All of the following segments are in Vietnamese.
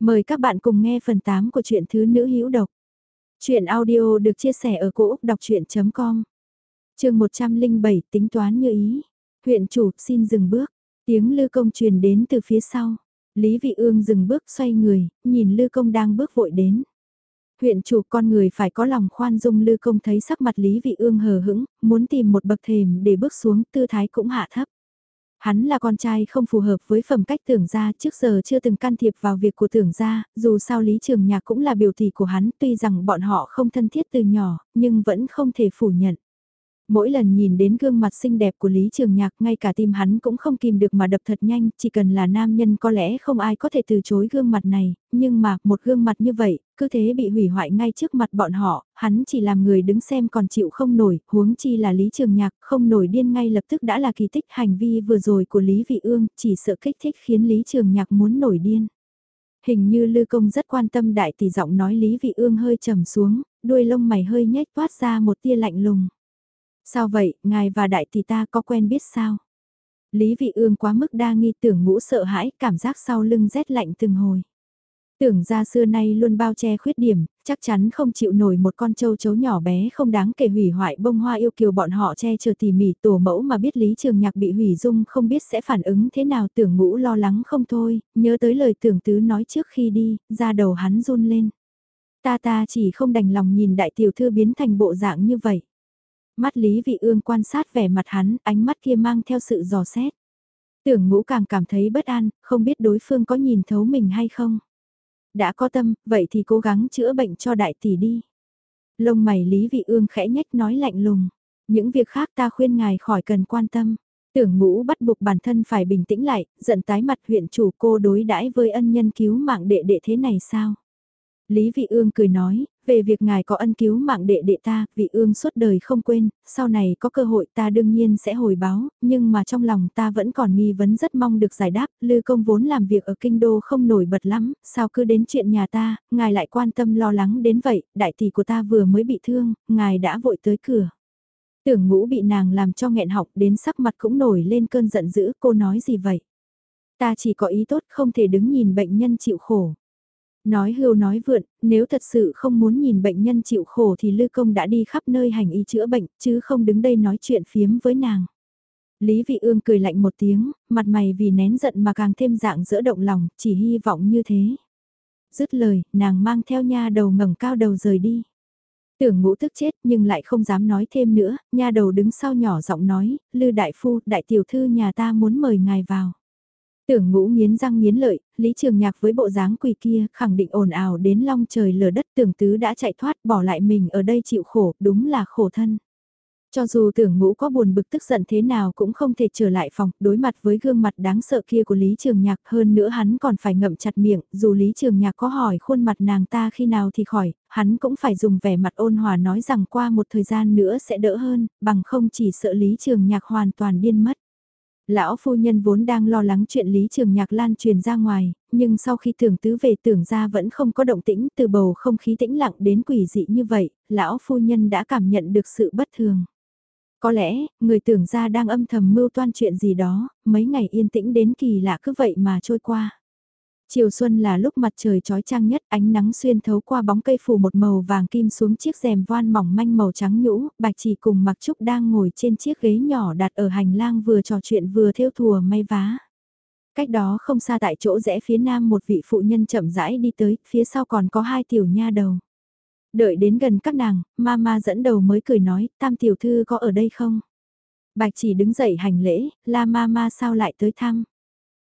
Mời các bạn cùng nghe phần 8 của truyện Thứ Nữ Hữu Độc. Chuyện audio được chia sẻ ở cỗ đọc chuyện.com Trường 107 tính toán như ý. Huyện chủ xin dừng bước. Tiếng lư công truyền đến từ phía sau. Lý Vị Ương dừng bước xoay người, nhìn lư công đang bước vội đến. Huyện chủ con người phải có lòng khoan dung lư công thấy sắc mặt Lý Vị Ương hờ hững, muốn tìm một bậc thềm để bước xuống tư thái cũng hạ thấp. Hắn là con trai không phù hợp với phẩm cách tưởng gia trước giờ chưa từng can thiệp vào việc của tưởng gia, dù sao Lý Trường Nhạc cũng là biểu tỷ của hắn tuy rằng bọn họ không thân thiết từ nhỏ, nhưng vẫn không thể phủ nhận. Mỗi lần nhìn đến gương mặt xinh đẹp của Lý Trường Nhạc ngay cả tim hắn cũng không kìm được mà đập thật nhanh, chỉ cần là nam nhân có lẽ không ai có thể từ chối gương mặt này, nhưng mà một gương mặt như vậy, cứ thế bị hủy hoại ngay trước mặt bọn họ, hắn chỉ làm người đứng xem còn chịu không nổi, huống chi là Lý Trường Nhạc không nổi điên ngay lập tức đã là kỳ tích hành vi vừa rồi của Lý Vị Ương, chỉ sợ kích thích khiến Lý Trường Nhạc muốn nổi điên. Hình như Lư Công rất quan tâm đại tỷ giọng nói Lý Vị Ương hơi trầm xuống, đuôi lông mày hơi nhếch toát ra một tia lạnh lùng. Sao vậy, ngài và đại tỷ ta có quen biết sao? Lý vị ương quá mức đa nghi tưởng ngũ sợ hãi, cảm giác sau lưng rét lạnh từng hồi. Tưởng ra xưa nay luôn bao che khuyết điểm, chắc chắn không chịu nổi một con châu chấu nhỏ bé không đáng kể hủy hoại bông hoa yêu kiều bọn họ che chở tỉ mỉ tổ mẫu mà biết lý trường nhạc bị hủy dung không biết sẽ phản ứng thế nào tưởng ngũ lo lắng không thôi, nhớ tới lời tưởng tứ nói trước khi đi, ra đầu hắn run lên. Ta ta chỉ không đành lòng nhìn đại tiểu thư biến thành bộ dạng như vậy. Mắt Lý Vị Ương quan sát vẻ mặt hắn, ánh mắt kia mang theo sự dò xét. Tưởng ngũ càng cảm thấy bất an, không biết đối phương có nhìn thấu mình hay không. Đã có tâm, vậy thì cố gắng chữa bệnh cho đại tỷ đi. Lông mày Lý Vị Ương khẽ nhếch nói lạnh lùng. Những việc khác ta khuyên ngài khỏi cần quan tâm. Tưởng ngũ bắt buộc bản thân phải bình tĩnh lại, giận tái mặt huyện chủ cô đối đãi với ân nhân cứu mạng đệ đệ thế này sao? Lý Vị Ương cười nói, về việc ngài có ân cứu mạng đệ đệ ta, Vị Ương suốt đời không quên, sau này có cơ hội ta đương nhiên sẽ hồi báo, nhưng mà trong lòng ta vẫn còn nghi vấn rất mong được giải đáp, Lư Công vốn làm việc ở kinh đô không nổi bật lắm, sao cứ đến chuyện nhà ta, ngài lại quan tâm lo lắng đến vậy, đại tỷ của ta vừa mới bị thương, ngài đã vội tới cửa. Tưởng ngũ bị nàng làm cho nghẹn học đến sắc mặt cũng nổi lên cơn giận dữ, cô nói gì vậy? Ta chỉ có ý tốt không thể đứng nhìn bệnh nhân chịu khổ. Nói hưu nói vượn, nếu thật sự không muốn nhìn bệnh nhân chịu khổ thì Lư Công đã đi khắp nơi hành y chữa bệnh, chứ không đứng đây nói chuyện phiếm với nàng. Lý Vị Ương cười lạnh một tiếng, mặt mày vì nén giận mà càng thêm dạng giữa động lòng, chỉ hy vọng như thế. Dứt lời, nàng mang theo nha đầu ngẩng cao đầu rời đi. Tưởng ngũ tức chết nhưng lại không dám nói thêm nữa, nha đầu đứng sau nhỏ giọng nói, Lư Đại Phu, Đại Tiểu Thư nhà ta muốn mời ngài vào. Tưởng ngũ nghiến răng nghiến lợi, Lý Trường Nhạc với bộ dáng quỳ kia khẳng định ồn ào đến long trời lở đất tưởng tứ đã chạy thoát bỏ lại mình ở đây chịu khổ, đúng là khổ thân. Cho dù tưởng ngũ có buồn bực tức giận thế nào cũng không thể trở lại phòng, đối mặt với gương mặt đáng sợ kia của Lý Trường Nhạc hơn nữa hắn còn phải ngậm chặt miệng, dù Lý Trường Nhạc có hỏi khuôn mặt nàng ta khi nào thì khỏi, hắn cũng phải dùng vẻ mặt ôn hòa nói rằng qua một thời gian nữa sẽ đỡ hơn, bằng không chỉ sợ Lý Trường Nhạc hoàn toàn điên mất. Lão phu nhân vốn đang lo lắng chuyện Lý Trường Nhạc lan truyền ra ngoài, nhưng sau khi tưởng tứ về tưởng ra vẫn không có động tĩnh từ bầu không khí tĩnh lặng đến quỷ dị như vậy, lão phu nhân đã cảm nhận được sự bất thường. Có lẽ, người tưởng ra đang âm thầm mưu toan chuyện gì đó, mấy ngày yên tĩnh đến kỳ lạ cứ vậy mà trôi qua. Chiều xuân là lúc mặt trời trói trang nhất, ánh nắng xuyên thấu qua bóng cây phủ một màu vàng kim xuống chiếc rèm voan mỏng manh màu trắng nhũ, bạch chỉ cùng mặc trúc đang ngồi trên chiếc ghế nhỏ đặt ở hành lang vừa trò chuyện vừa theo thùa may vá. Cách đó không xa tại chỗ rẽ phía nam một vị phụ nhân chậm rãi đi tới, phía sau còn có hai tiểu nha đầu. Đợi đến gần các nàng, mama dẫn đầu mới cười nói, tam tiểu thư có ở đây không? Bạch chỉ đứng dậy hành lễ, la mama sao lại tới thăm?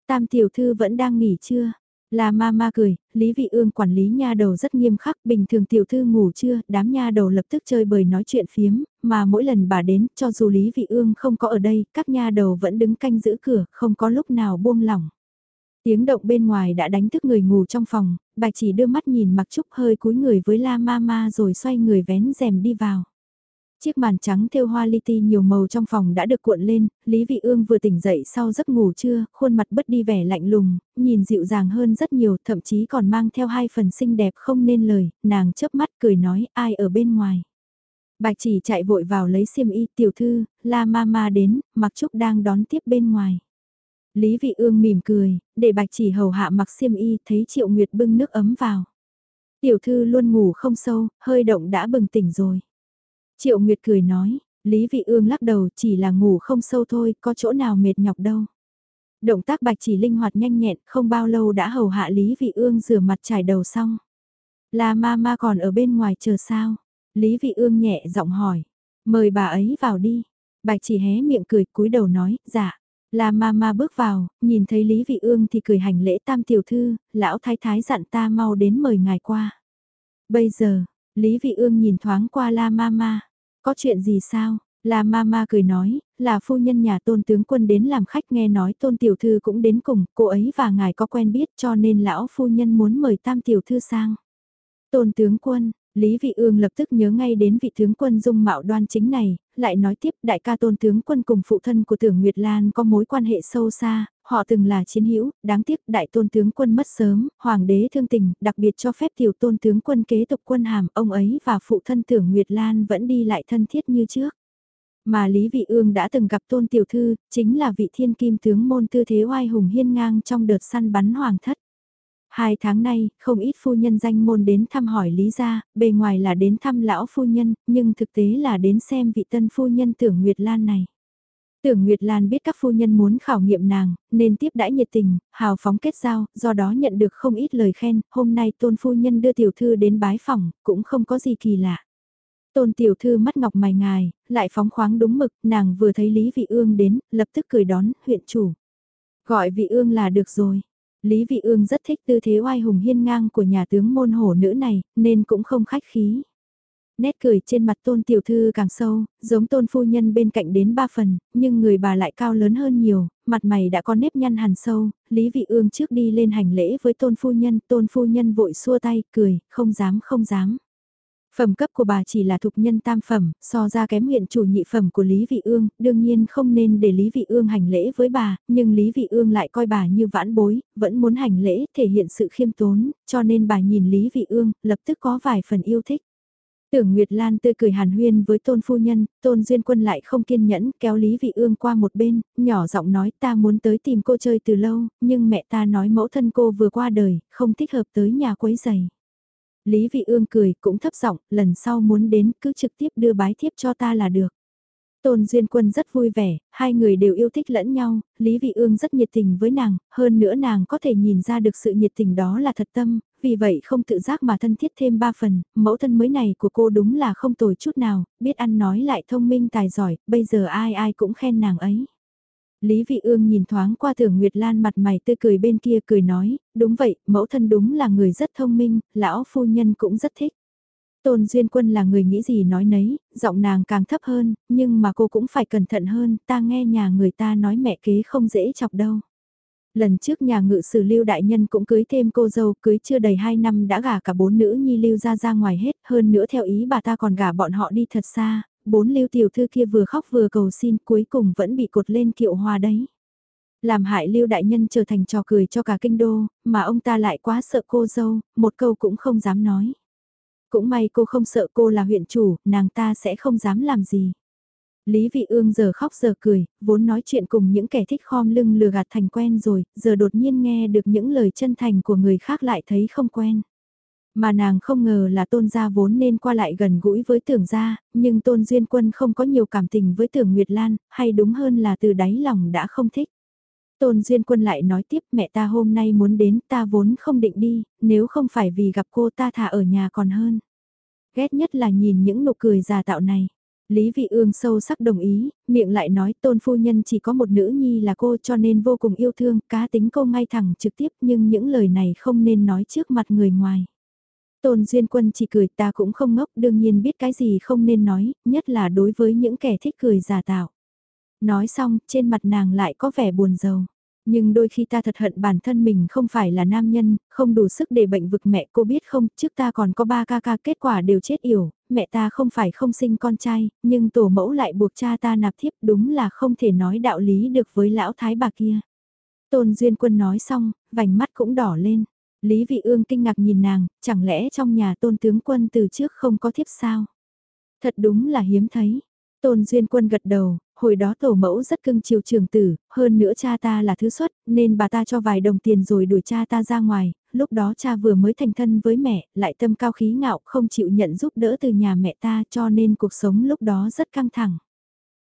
Tam tiểu thư vẫn đang nghỉ chưa? La ma ma cười, Lý Vị Ương quản lý nha đầu rất nghiêm khắc, bình thường tiểu thư ngủ trưa, đám nha đầu lập tức chơi bời nói chuyện phiếm, mà mỗi lần bà đến, cho dù Lý Vị Ương không có ở đây, các nha đầu vẫn đứng canh giữ cửa, không có lúc nào buông lỏng. Tiếng động bên ngoài đã đánh thức người ngủ trong phòng, bạch chỉ đưa mắt nhìn mặc trúc hơi cúi người với la ma ma rồi xoay người vén rèm đi vào. Chiếc màn trắng thêu hoa li ti nhiều màu trong phòng đã được cuộn lên, Lý Vị Ương vừa tỉnh dậy sau giấc ngủ trưa, khuôn mặt bất đi vẻ lạnh lùng, nhìn dịu dàng hơn rất nhiều, thậm chí còn mang theo hai phần xinh đẹp không nên lời, nàng chớp mắt cười nói ai ở bên ngoài. Bạch chỉ chạy vội vào lấy xiêm y tiểu thư, la mama đến, mặc trúc đang đón tiếp bên ngoài. Lý Vị Ương mỉm cười, để bạch chỉ hầu hạ mặc xiêm y, thấy Triệu Nguyệt bưng nước ấm vào. Tiểu thư luôn ngủ không sâu, hơi động đã bừng tỉnh rồi. Triệu Nguyệt cười nói, Lý Vị Ương lắc đầu chỉ là ngủ không sâu thôi, có chỗ nào mệt nhọc đâu. Động tác bạch chỉ linh hoạt nhanh nhẹn, không bao lâu đã hầu hạ Lý Vị Ương rửa mặt trải đầu xong. Là ma ma còn ở bên ngoài chờ sao? Lý Vị Ương nhẹ giọng hỏi. Mời bà ấy vào đi. Bạch chỉ hé miệng cười cúi đầu nói, dạ. Là ma ma bước vào, nhìn thấy Lý Vị Ương thì cười hành lễ tam tiểu thư, lão thái thái dặn ta mau đến mời ngài qua. Bây giờ, Lý Vị Ương nhìn thoáng qua La Mama, có chuyện gì sao? là Mama cười nói, là phu nhân nhà tôn tướng quân đến làm khách nghe nói tôn tiểu thư cũng đến cùng, cô ấy và ngài có quen biết cho nên lão phu nhân muốn mời tam tiểu thư sang. Tôn tướng quân, Lý Vị Ương lập tức nhớ ngay đến vị tướng quân dung mạo đoan chính này, lại nói tiếp đại ca tôn tướng quân cùng phụ thân của tưởng Nguyệt Lan có mối quan hệ sâu xa, họ từng là chiến hữu, đáng tiếc đại tôn tướng quân mất sớm, hoàng đế thương tình, đặc biệt cho phép tiểu tôn tướng quân kế tục quân hàm, ông ấy và phụ thân tưởng Nguyệt Lan vẫn đi lại thân thiết như trước. Mà Lý Vị Ương đã từng gặp tôn tiểu thư, chính là vị thiên kim tướng môn tư thế oai hùng hiên ngang trong đợt săn bắn hoàng thất. Hai tháng nay, không ít phu nhân danh môn đến thăm hỏi Lý gia, bề ngoài là đến thăm lão phu nhân, nhưng thực tế là đến xem vị tân phu nhân tưởng Nguyệt Lan này. Tưởng Nguyệt Lan biết các phu nhân muốn khảo nghiệm nàng, nên tiếp đãi nhiệt tình, hào phóng kết giao, do đó nhận được không ít lời khen, hôm nay tôn phu nhân đưa tiểu thư đến bái phòng, cũng không có gì kỳ lạ. Tôn tiểu thư mắt ngọc mày ngài, lại phóng khoáng đúng mực, nàng vừa thấy Lý Vị Ương đến, lập tức cười đón, huyện chủ. Gọi Vị Ương là được rồi. Lý Vị Ương rất thích tư thế oai hùng hiên ngang của nhà tướng môn hổ nữ này, nên cũng không khách khí. Nét cười trên mặt tôn tiểu thư càng sâu, giống tôn phu nhân bên cạnh đến ba phần, nhưng người bà lại cao lớn hơn nhiều, mặt mày đã có nếp nhăn hằn sâu, Lý Vị Ương trước đi lên hành lễ với tôn phu nhân, tôn phu nhân vội xua tay, cười, không dám không dám. Phẩm cấp của bà chỉ là thục nhân tam phẩm, so ra kém huyện chủ nhị phẩm của Lý Vị Ương, đương nhiên không nên để Lý Vị Ương hành lễ với bà, nhưng Lý Vị Ương lại coi bà như vãn bối, vẫn muốn hành lễ, thể hiện sự khiêm tốn, cho nên bà nhìn Lý Vị Ương, lập tức có vài phần yêu thích. Tưởng Nguyệt Lan tươi cười hàn huyên với tôn phu nhân, tôn duyên quân lại không kiên nhẫn kéo Lý Vị Ương qua một bên, nhỏ giọng nói ta muốn tới tìm cô chơi từ lâu, nhưng mẹ ta nói mẫu thân cô vừa qua đời, không thích hợp tới nhà quấy giày. Lý Vị Ương cười cũng thấp giọng, lần sau muốn đến cứ trực tiếp đưa bái thiếp cho ta là được. Tôn Duyên Quân rất vui vẻ, hai người đều yêu thích lẫn nhau, Lý Vị Ương rất nhiệt tình với nàng, hơn nữa nàng có thể nhìn ra được sự nhiệt tình đó là thật tâm, vì vậy không tự giác mà thân thiết thêm ba phần, mẫu thân mới này của cô đúng là không tồi chút nào, biết ăn nói lại thông minh tài giỏi, bây giờ ai ai cũng khen nàng ấy. Lý Vị Ương nhìn thoáng qua tưởng Nguyệt Lan mặt mày tươi cười bên kia cười nói, đúng vậy, mẫu thân đúng là người rất thông minh, lão phu nhân cũng rất thích. Tôn Duyên Quân là người nghĩ gì nói nấy, giọng nàng càng thấp hơn, nhưng mà cô cũng phải cẩn thận hơn, ta nghe nhà người ta nói mẹ kế không dễ chọc đâu. Lần trước nhà ngự sử lưu đại nhân cũng cưới thêm cô dâu, cưới chưa đầy 2 năm đã gả cả bốn nữ nhi lưu ra ra ngoài hết, hơn nữa theo ý bà ta còn gả bọn họ đi thật xa, bốn lưu tiểu thư kia vừa khóc vừa cầu xin cuối cùng vẫn bị cột lên kiệu hoa đấy. Làm hại lưu đại nhân trở thành trò cười cho cả kinh đô, mà ông ta lại quá sợ cô dâu, một câu cũng không dám nói. Cũng may cô không sợ cô là huyện chủ, nàng ta sẽ không dám làm gì. Lý Vị Ương giờ khóc giờ cười, vốn nói chuyện cùng những kẻ thích khom lưng lừa gạt thành quen rồi, giờ đột nhiên nghe được những lời chân thành của người khác lại thấy không quen. Mà nàng không ngờ là tôn gia vốn nên qua lại gần gũi với tưởng gia, nhưng tôn duyên quân không có nhiều cảm tình với tưởng Nguyệt Lan, hay đúng hơn là từ đáy lòng đã không thích. Tôn Duyên Quân lại nói tiếp mẹ ta hôm nay muốn đến ta vốn không định đi, nếu không phải vì gặp cô ta thả ở nhà còn hơn. Ghét nhất là nhìn những nụ cười già tạo này. Lý Vị Ương sâu sắc đồng ý, miệng lại nói tôn phu nhân chỉ có một nữ nhi là cô cho nên vô cùng yêu thương, cá tính cô ngay thẳng trực tiếp nhưng những lời này không nên nói trước mặt người ngoài. Tôn Duyên Quân chỉ cười ta cũng không ngốc đương nhiên biết cái gì không nên nói, nhất là đối với những kẻ thích cười giả tạo. Nói xong, trên mặt nàng lại có vẻ buồn rầu. Nhưng đôi khi ta thật hận bản thân mình không phải là nam nhân, không đủ sức để bệnh vực mẹ cô biết không, trước ta còn có ba ca ca kết quả đều chết yểu, mẹ ta không phải không sinh con trai, nhưng tổ mẫu lại buộc cha ta nạp thiếp đúng là không thể nói đạo lý được với lão thái bà kia. Tôn Duyên Quân nói xong, vành mắt cũng đỏ lên. Lý Vị Ương kinh ngạc nhìn nàng, chẳng lẽ trong nhà tôn tướng quân từ trước không có thiếp sao? Thật đúng là hiếm thấy. Tôn Duyên Quân gật đầu, hồi đó tổ mẫu rất cưng chiều trường tử, hơn nữa cha ta là thứ xuất, nên bà ta cho vài đồng tiền rồi đuổi cha ta ra ngoài, lúc đó cha vừa mới thành thân với mẹ, lại tâm cao khí ngạo, không chịu nhận giúp đỡ từ nhà mẹ ta cho nên cuộc sống lúc đó rất căng thẳng.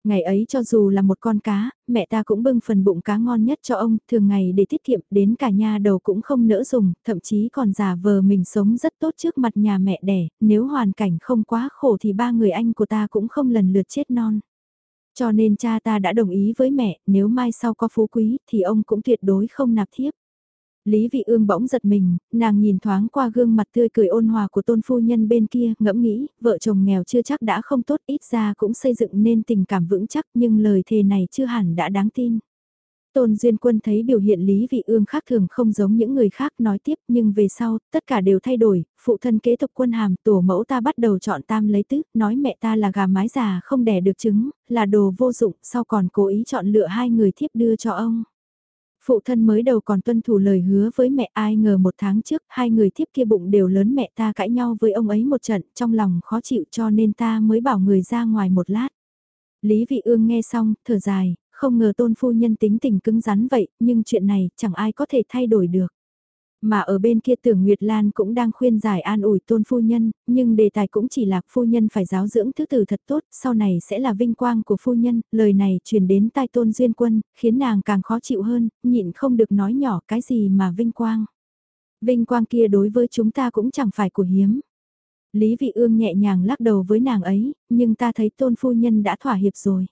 Ngày ấy cho dù là một con cá, mẹ ta cũng bưng phần bụng cá ngon nhất cho ông, thường ngày để tiết kiệm đến cả nhà đầu cũng không nỡ dùng, thậm chí còn giả vờ mình sống rất tốt trước mặt nhà mẹ đẻ, nếu hoàn cảnh không quá khổ thì ba người anh của ta cũng không lần lượt chết non. Cho nên cha ta đã đồng ý với mẹ, nếu mai sau có phú quý thì ông cũng tuyệt đối không nạp thiếp. Lý Vị Ương bỗng giật mình, nàng nhìn thoáng qua gương mặt tươi cười ôn hòa của tôn phu nhân bên kia, ngẫm nghĩ, vợ chồng nghèo chưa chắc đã không tốt, ít ra cũng xây dựng nên tình cảm vững chắc nhưng lời thề này chưa hẳn đã đáng tin. Tôn Duyên Quân thấy biểu hiện Lý Vị Ương khác thường không giống những người khác nói tiếp nhưng về sau, tất cả đều thay đổi, phụ thân kế tục quân hàm, tổ mẫu ta bắt đầu chọn tam lấy tứ, nói mẹ ta là gà mái già không đẻ được trứng, là đồ vô dụng, sau còn cố ý chọn lựa hai người thiếp đưa cho ông. Phụ thân mới đầu còn tuân thủ lời hứa với mẹ ai ngờ một tháng trước hai người thiếp kia bụng đều lớn mẹ ta cãi nhau với ông ấy một trận trong lòng khó chịu cho nên ta mới bảo người ra ngoài một lát. Lý Vị Ương nghe xong, thở dài, không ngờ tôn phu nhân tính tình cứng rắn vậy, nhưng chuyện này chẳng ai có thể thay đổi được. Mà ở bên kia tưởng Nguyệt Lan cũng đang khuyên giải an ủi tôn phu nhân, nhưng đề tài cũng chỉ là phu nhân phải giáo dưỡng thứ tử thật tốt, sau này sẽ là vinh quang của phu nhân, lời này truyền đến tai tôn duyên quân, khiến nàng càng khó chịu hơn, nhịn không được nói nhỏ cái gì mà vinh quang. Vinh quang kia đối với chúng ta cũng chẳng phải của hiếm. Lý Vị Ương nhẹ nhàng lắc đầu với nàng ấy, nhưng ta thấy tôn phu nhân đã thỏa hiệp rồi.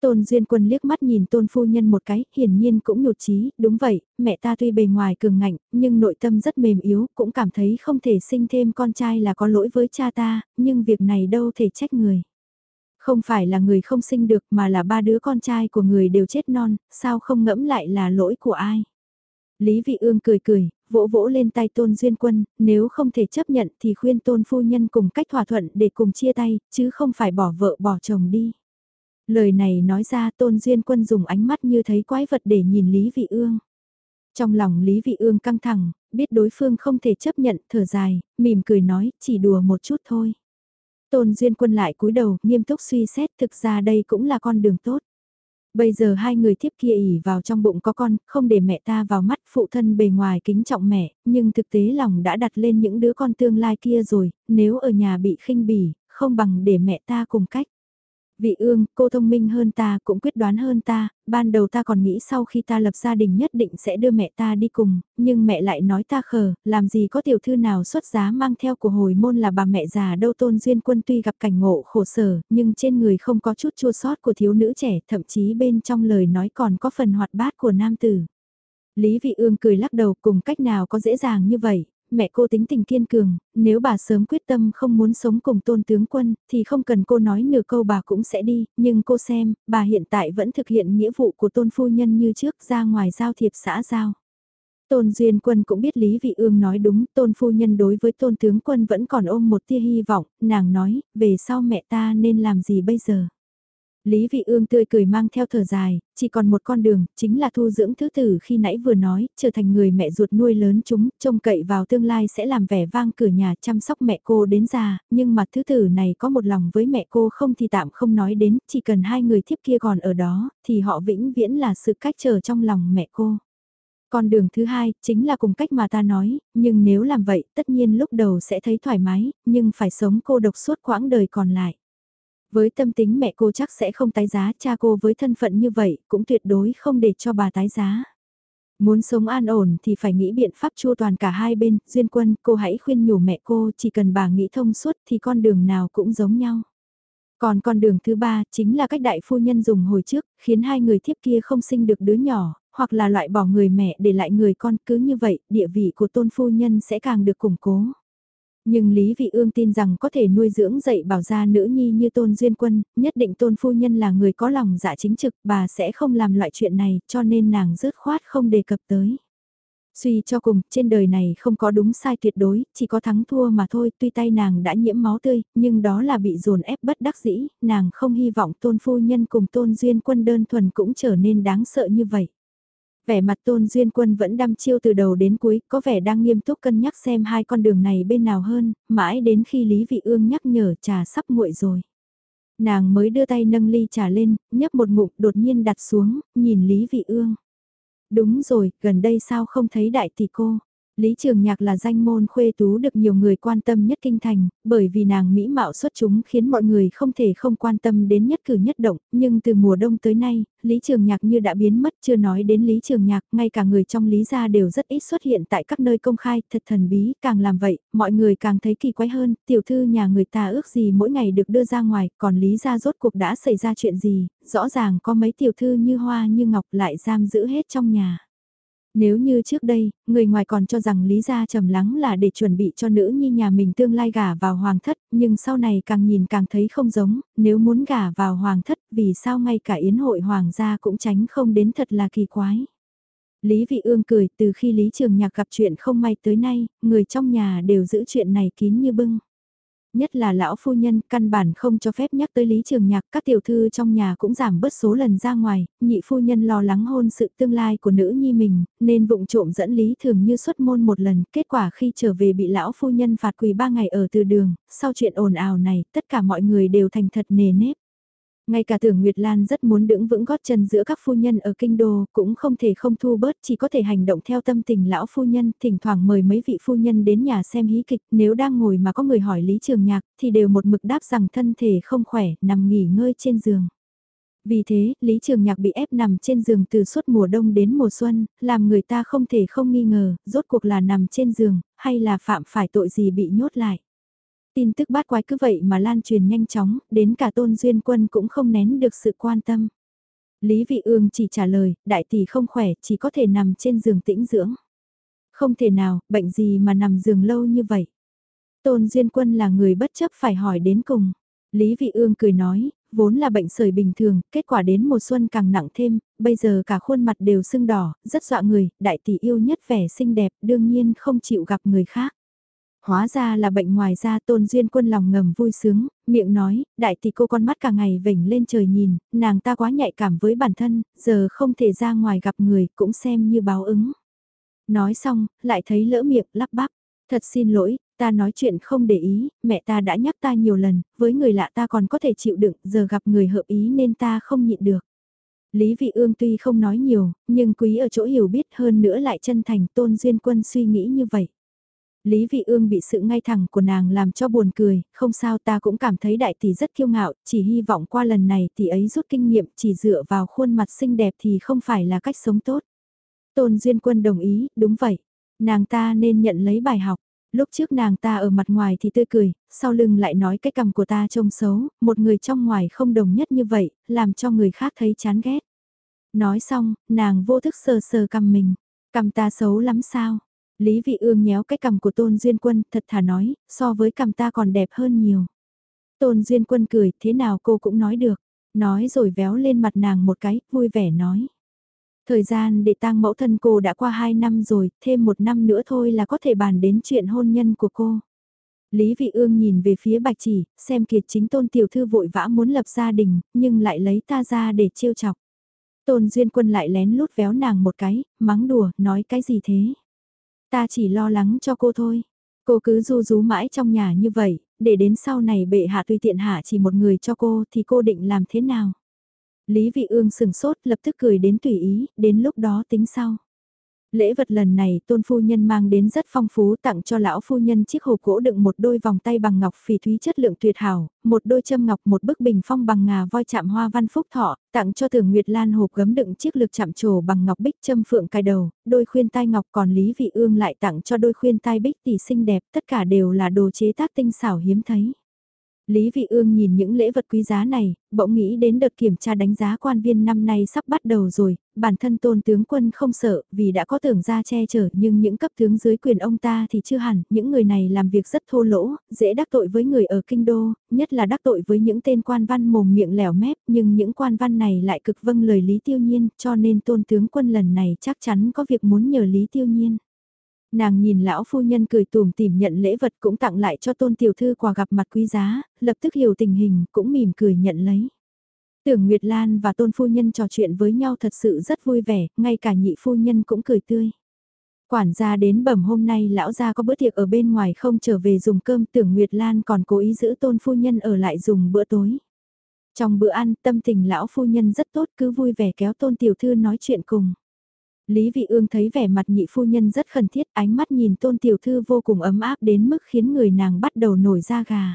Tôn Duyên Quân liếc mắt nhìn tôn phu nhân một cái, hiển nhiên cũng nhụt chí, đúng vậy, mẹ ta tuy bề ngoài cường ngạnh, nhưng nội tâm rất mềm yếu, cũng cảm thấy không thể sinh thêm con trai là có lỗi với cha ta, nhưng việc này đâu thể trách người. Không phải là người không sinh được mà là ba đứa con trai của người đều chết non, sao không ngẫm lại là lỗi của ai. Lý Vị Ương cười cười, vỗ vỗ lên tay Tôn Duyên Quân, nếu không thể chấp nhận thì khuyên Tôn Phu Nhân cùng cách thỏa thuận để cùng chia tay, chứ không phải bỏ vợ bỏ chồng đi. Lời này nói ra Tôn Duyên Quân dùng ánh mắt như thấy quái vật để nhìn Lý Vị Ương. Trong lòng Lý Vị Ương căng thẳng, biết đối phương không thể chấp nhận, thở dài, mỉm cười nói, chỉ đùa một chút thôi. Tôn Duyên Quân lại cúi đầu, nghiêm túc suy xét, thực ra đây cũng là con đường tốt. Bây giờ hai người tiếp kia ỉ vào trong bụng có con, không để mẹ ta vào mắt phụ thân bề ngoài kính trọng mẹ, nhưng thực tế lòng đã đặt lên những đứa con tương lai kia rồi, nếu ở nhà bị khinh bỉ, không bằng để mẹ ta cùng cách. Vị ương, cô thông minh hơn ta, cũng quyết đoán hơn ta, ban đầu ta còn nghĩ sau khi ta lập gia đình nhất định sẽ đưa mẹ ta đi cùng, nhưng mẹ lại nói ta khờ, làm gì có tiểu thư nào xuất giá mang theo của hồi môn là bà mẹ già đâu tôn duyên quân tuy gặp cảnh ngộ khổ sở, nhưng trên người không có chút chua sót của thiếu nữ trẻ, thậm chí bên trong lời nói còn có phần hoạt bát của nam tử. Lý Vị Ương cười lắc đầu cùng cách nào có dễ dàng như vậy, mẹ cô tính tình kiên cường, nếu bà sớm quyết tâm không muốn sống cùng tôn tướng quân, thì không cần cô nói nửa câu bà cũng sẽ đi, nhưng cô xem, bà hiện tại vẫn thực hiện nghĩa vụ của tôn phu nhân như trước ra ngoài giao thiệp xã giao. Tôn Duyên Quân cũng biết Lý Vị Ương nói đúng, tôn phu nhân đối với tôn tướng quân vẫn còn ôm một tia hy vọng, nàng nói, về sau mẹ ta nên làm gì bây giờ. Lý Vị Ương tươi cười mang theo thở dài, chỉ còn một con đường, chính là thu dưỡng thứ tử khi nãy vừa nói, trở thành người mẹ ruột nuôi lớn chúng, trông cậy vào tương lai sẽ làm vẻ vang cửa nhà chăm sóc mẹ cô đến già, nhưng mà thứ tử này có một lòng với mẹ cô không thì tạm không nói đến, chỉ cần hai người thiếp kia còn ở đó, thì họ vĩnh viễn là sự cách trở trong lòng mẹ cô. Con đường thứ hai, chính là cùng cách mà ta nói, nhưng nếu làm vậy, tất nhiên lúc đầu sẽ thấy thoải mái, nhưng phải sống cô độc suốt quãng đời còn lại. Với tâm tính mẹ cô chắc sẽ không tái giá cha cô với thân phận như vậy cũng tuyệt đối không để cho bà tái giá. Muốn sống an ổn thì phải nghĩ biện pháp chua toàn cả hai bên, duyên quân cô hãy khuyên nhủ mẹ cô chỉ cần bà nghĩ thông suốt thì con đường nào cũng giống nhau. Còn con đường thứ ba chính là cách đại phu nhân dùng hồi trước, khiến hai người thiếp kia không sinh được đứa nhỏ, hoặc là loại bỏ người mẹ để lại người con cứ như vậy, địa vị của tôn phu nhân sẽ càng được củng cố. Nhưng Lý Vị Ương tin rằng có thể nuôi dưỡng dạy bảo ra nữ nhi như Tôn Duyên Quân, nhất định Tôn Phu Nhân là người có lòng dạ chính trực, bà sẽ không làm loại chuyện này, cho nên nàng rớt khoát không đề cập tới. Suy cho cùng, trên đời này không có đúng sai tuyệt đối, chỉ có thắng thua mà thôi, tuy tay nàng đã nhiễm máu tươi, nhưng đó là bị dồn ép bất đắc dĩ, nàng không hy vọng Tôn Phu Nhân cùng Tôn Duyên Quân đơn thuần cũng trở nên đáng sợ như vậy. Vẻ mặt tôn duyên quân vẫn đăm chiêu từ đầu đến cuối, có vẻ đang nghiêm túc cân nhắc xem hai con đường này bên nào hơn, mãi đến khi Lý Vị Ương nhắc nhở trà sắp nguội rồi. Nàng mới đưa tay nâng ly trà lên, nhấp một ngụm đột nhiên đặt xuống, nhìn Lý Vị Ương. Đúng rồi, gần đây sao không thấy đại tỷ cô? Lý Trường Nhạc là danh môn khuê tú được nhiều người quan tâm nhất kinh thành, bởi vì nàng mỹ mạo xuất chúng khiến mọi người không thể không quan tâm đến nhất cử nhất động, nhưng từ mùa đông tới nay, Lý Trường Nhạc như đã biến mất chưa nói đến Lý Trường Nhạc, ngay cả người trong Lý gia đều rất ít xuất hiện tại các nơi công khai, thật thần bí, càng làm vậy, mọi người càng thấy kỳ quái hơn, tiểu thư nhà người ta ước gì mỗi ngày được đưa ra ngoài, còn Lý gia rốt cuộc đã xảy ra chuyện gì, rõ ràng có mấy tiểu thư như hoa như ngọc lại giam giữ hết trong nhà. Nếu như trước đây, người ngoài còn cho rằng Lý Gia trầm lắng là để chuẩn bị cho nữ nhi nhà mình tương lai gả vào hoàng thất, nhưng sau này càng nhìn càng thấy không giống, nếu muốn gả vào hoàng thất vì sao ngay cả yến hội hoàng gia cũng tránh không đến thật là kỳ quái. Lý Vị Ương cười từ khi Lý Trường Nhạc gặp chuyện không may tới nay, người trong nhà đều giữ chuyện này kín như bưng. Nhất là lão phu nhân căn bản không cho phép nhắc tới Lý Trường Nhạc, các tiểu thư trong nhà cũng giảm bớt số lần ra ngoài, nhị phu nhân lo lắng hôn sự tương lai của nữ nhi mình, nên vụng trộm dẫn Lý Thường như xuất môn một lần, kết quả khi trở về bị lão phu nhân phạt quỳ ba ngày ở từ đường, sau chuyện ồn ào này, tất cả mọi người đều thành thật nề nếp. Ngay cả tưởng Nguyệt Lan rất muốn đứng vững gót chân giữa các phu nhân ở kinh đô, cũng không thể không thu bớt, chỉ có thể hành động theo tâm tình lão phu nhân, thỉnh thoảng mời mấy vị phu nhân đến nhà xem hí kịch, nếu đang ngồi mà có người hỏi Lý Trường Nhạc, thì đều một mực đáp rằng thân thể không khỏe, nằm nghỉ ngơi trên giường. Vì thế, Lý Trường Nhạc bị ép nằm trên giường từ suốt mùa đông đến mùa xuân, làm người ta không thể không nghi ngờ, rốt cuộc là nằm trên giường, hay là phạm phải tội gì bị nhốt lại. Tin tức bát quái cứ vậy mà lan truyền nhanh chóng, đến cả tôn duyên quân cũng không nén được sự quan tâm. Lý Vị Ương chỉ trả lời, đại tỷ không khỏe, chỉ có thể nằm trên giường tĩnh dưỡng. Không thể nào, bệnh gì mà nằm giường lâu như vậy. Tôn Duyên Quân là người bất chấp phải hỏi đến cùng. Lý Vị Ương cười nói, vốn là bệnh sởi bình thường, kết quả đến mùa xuân càng nặng thêm, bây giờ cả khuôn mặt đều sưng đỏ, rất dọa người, đại tỷ yêu nhất vẻ xinh đẹp, đương nhiên không chịu gặp người khác. Hóa ra là bệnh ngoài da tôn duyên quân lòng ngầm vui sướng, miệng nói, đại tỷ cô con mắt cả ngày vểnh lên trời nhìn, nàng ta quá nhạy cảm với bản thân, giờ không thể ra ngoài gặp người cũng xem như báo ứng. Nói xong, lại thấy lỡ miệng lắp bắp, thật xin lỗi, ta nói chuyện không để ý, mẹ ta đã nhắc ta nhiều lần, với người lạ ta còn có thể chịu đựng, giờ gặp người hợp ý nên ta không nhịn được. Lý Vị Ương tuy không nói nhiều, nhưng quý ở chỗ hiểu biết hơn nữa lại chân thành tôn duyên quân suy nghĩ như vậy. Lý Vị Ương bị sự ngay thẳng của nàng làm cho buồn cười, không sao ta cũng cảm thấy đại tỷ rất kiêu ngạo, chỉ hy vọng qua lần này tỷ ấy rút kinh nghiệm chỉ dựa vào khuôn mặt xinh đẹp thì không phải là cách sống tốt. Tôn Duyên Quân đồng ý, đúng vậy, nàng ta nên nhận lấy bài học. Lúc trước nàng ta ở mặt ngoài thì tươi cười, sau lưng lại nói cái cầm của ta trông xấu, một người trong ngoài không đồng nhất như vậy, làm cho người khác thấy chán ghét. Nói xong, nàng vô thức sờ sờ cầm mình, cầm ta xấu lắm sao? Lý Vị Ương nhéo cái cầm của Tôn Duyên Quân, thật thà nói, so với cầm ta còn đẹp hơn nhiều. Tôn Duyên Quân cười, thế nào cô cũng nói được. Nói rồi véo lên mặt nàng một cái, vui vẻ nói. Thời gian để tang mẫu thân cô đã qua 2 năm rồi, thêm một năm nữa thôi là có thể bàn đến chuyện hôn nhân của cô. Lý Vị Ương nhìn về phía bạch chỉ, xem kiệt chính tôn tiểu thư vội vã muốn lập gia đình, nhưng lại lấy ta ra để trêu chọc. Tôn Duyên Quân lại lén lút véo nàng một cái, mắng đùa, nói cái gì thế? Ta chỉ lo lắng cho cô thôi. Cô cứ du rú mãi trong nhà như vậy, để đến sau này bệ hạ tùy tiện hạ chỉ một người cho cô thì cô định làm thế nào? Lý Vị Ương sừng sốt lập tức cười đến tùy ý, đến lúc đó tính sau. Lễ vật lần này tôn phu nhân mang đến rất phong phú tặng cho lão phu nhân chiếc hộp gỗ đựng một đôi vòng tay bằng ngọc phỉ thúy chất lượng tuyệt hảo, một đôi châm ngọc một bức bình phong bằng ngà voi chạm hoa văn phúc thọ, tặng cho thường Nguyệt Lan hộp gấm đựng chiếc lực chạm trổ bằng ngọc bích châm phượng cài đầu, đôi khuyên tai ngọc còn Lý Vị Ương lại tặng cho đôi khuyên tai bích tỷ xinh đẹp, tất cả đều là đồ chế tác tinh xảo hiếm thấy. Lý Vị Ương nhìn những lễ vật quý giá này, bỗng nghĩ đến đợt kiểm tra đánh giá quan viên năm nay sắp bắt đầu rồi, bản thân tôn tướng quân không sợ vì đã có tưởng ra che chở nhưng những cấp tướng dưới quyền ông ta thì chưa hẳn, những người này làm việc rất thô lỗ, dễ đắc tội với người ở kinh đô, nhất là đắc tội với những tên quan văn mồm miệng lẻo mép nhưng những quan văn này lại cực vâng lời Lý Tiêu Nhiên cho nên tôn tướng quân lần này chắc chắn có việc muốn nhờ Lý Tiêu Nhiên. Nàng nhìn lão phu nhân cười tùm tìm nhận lễ vật cũng tặng lại cho tôn tiểu thư quà gặp mặt quý giá, lập tức hiểu tình hình cũng mỉm cười nhận lấy. Tưởng Nguyệt Lan và tôn phu nhân trò chuyện với nhau thật sự rất vui vẻ, ngay cả nhị phu nhân cũng cười tươi. Quản gia đến bẩm hôm nay lão gia có bữa tiệc ở bên ngoài không trở về dùng cơm tưởng Nguyệt Lan còn cố ý giữ tôn phu nhân ở lại dùng bữa tối. Trong bữa ăn, tâm tình lão phu nhân rất tốt cứ vui vẻ kéo tôn tiểu thư nói chuyện cùng. Lý Vị Ương thấy vẻ mặt nhị phu nhân rất khẩn thiết, ánh mắt nhìn tôn tiểu thư vô cùng ấm áp đến mức khiến người nàng bắt đầu nổi da gà.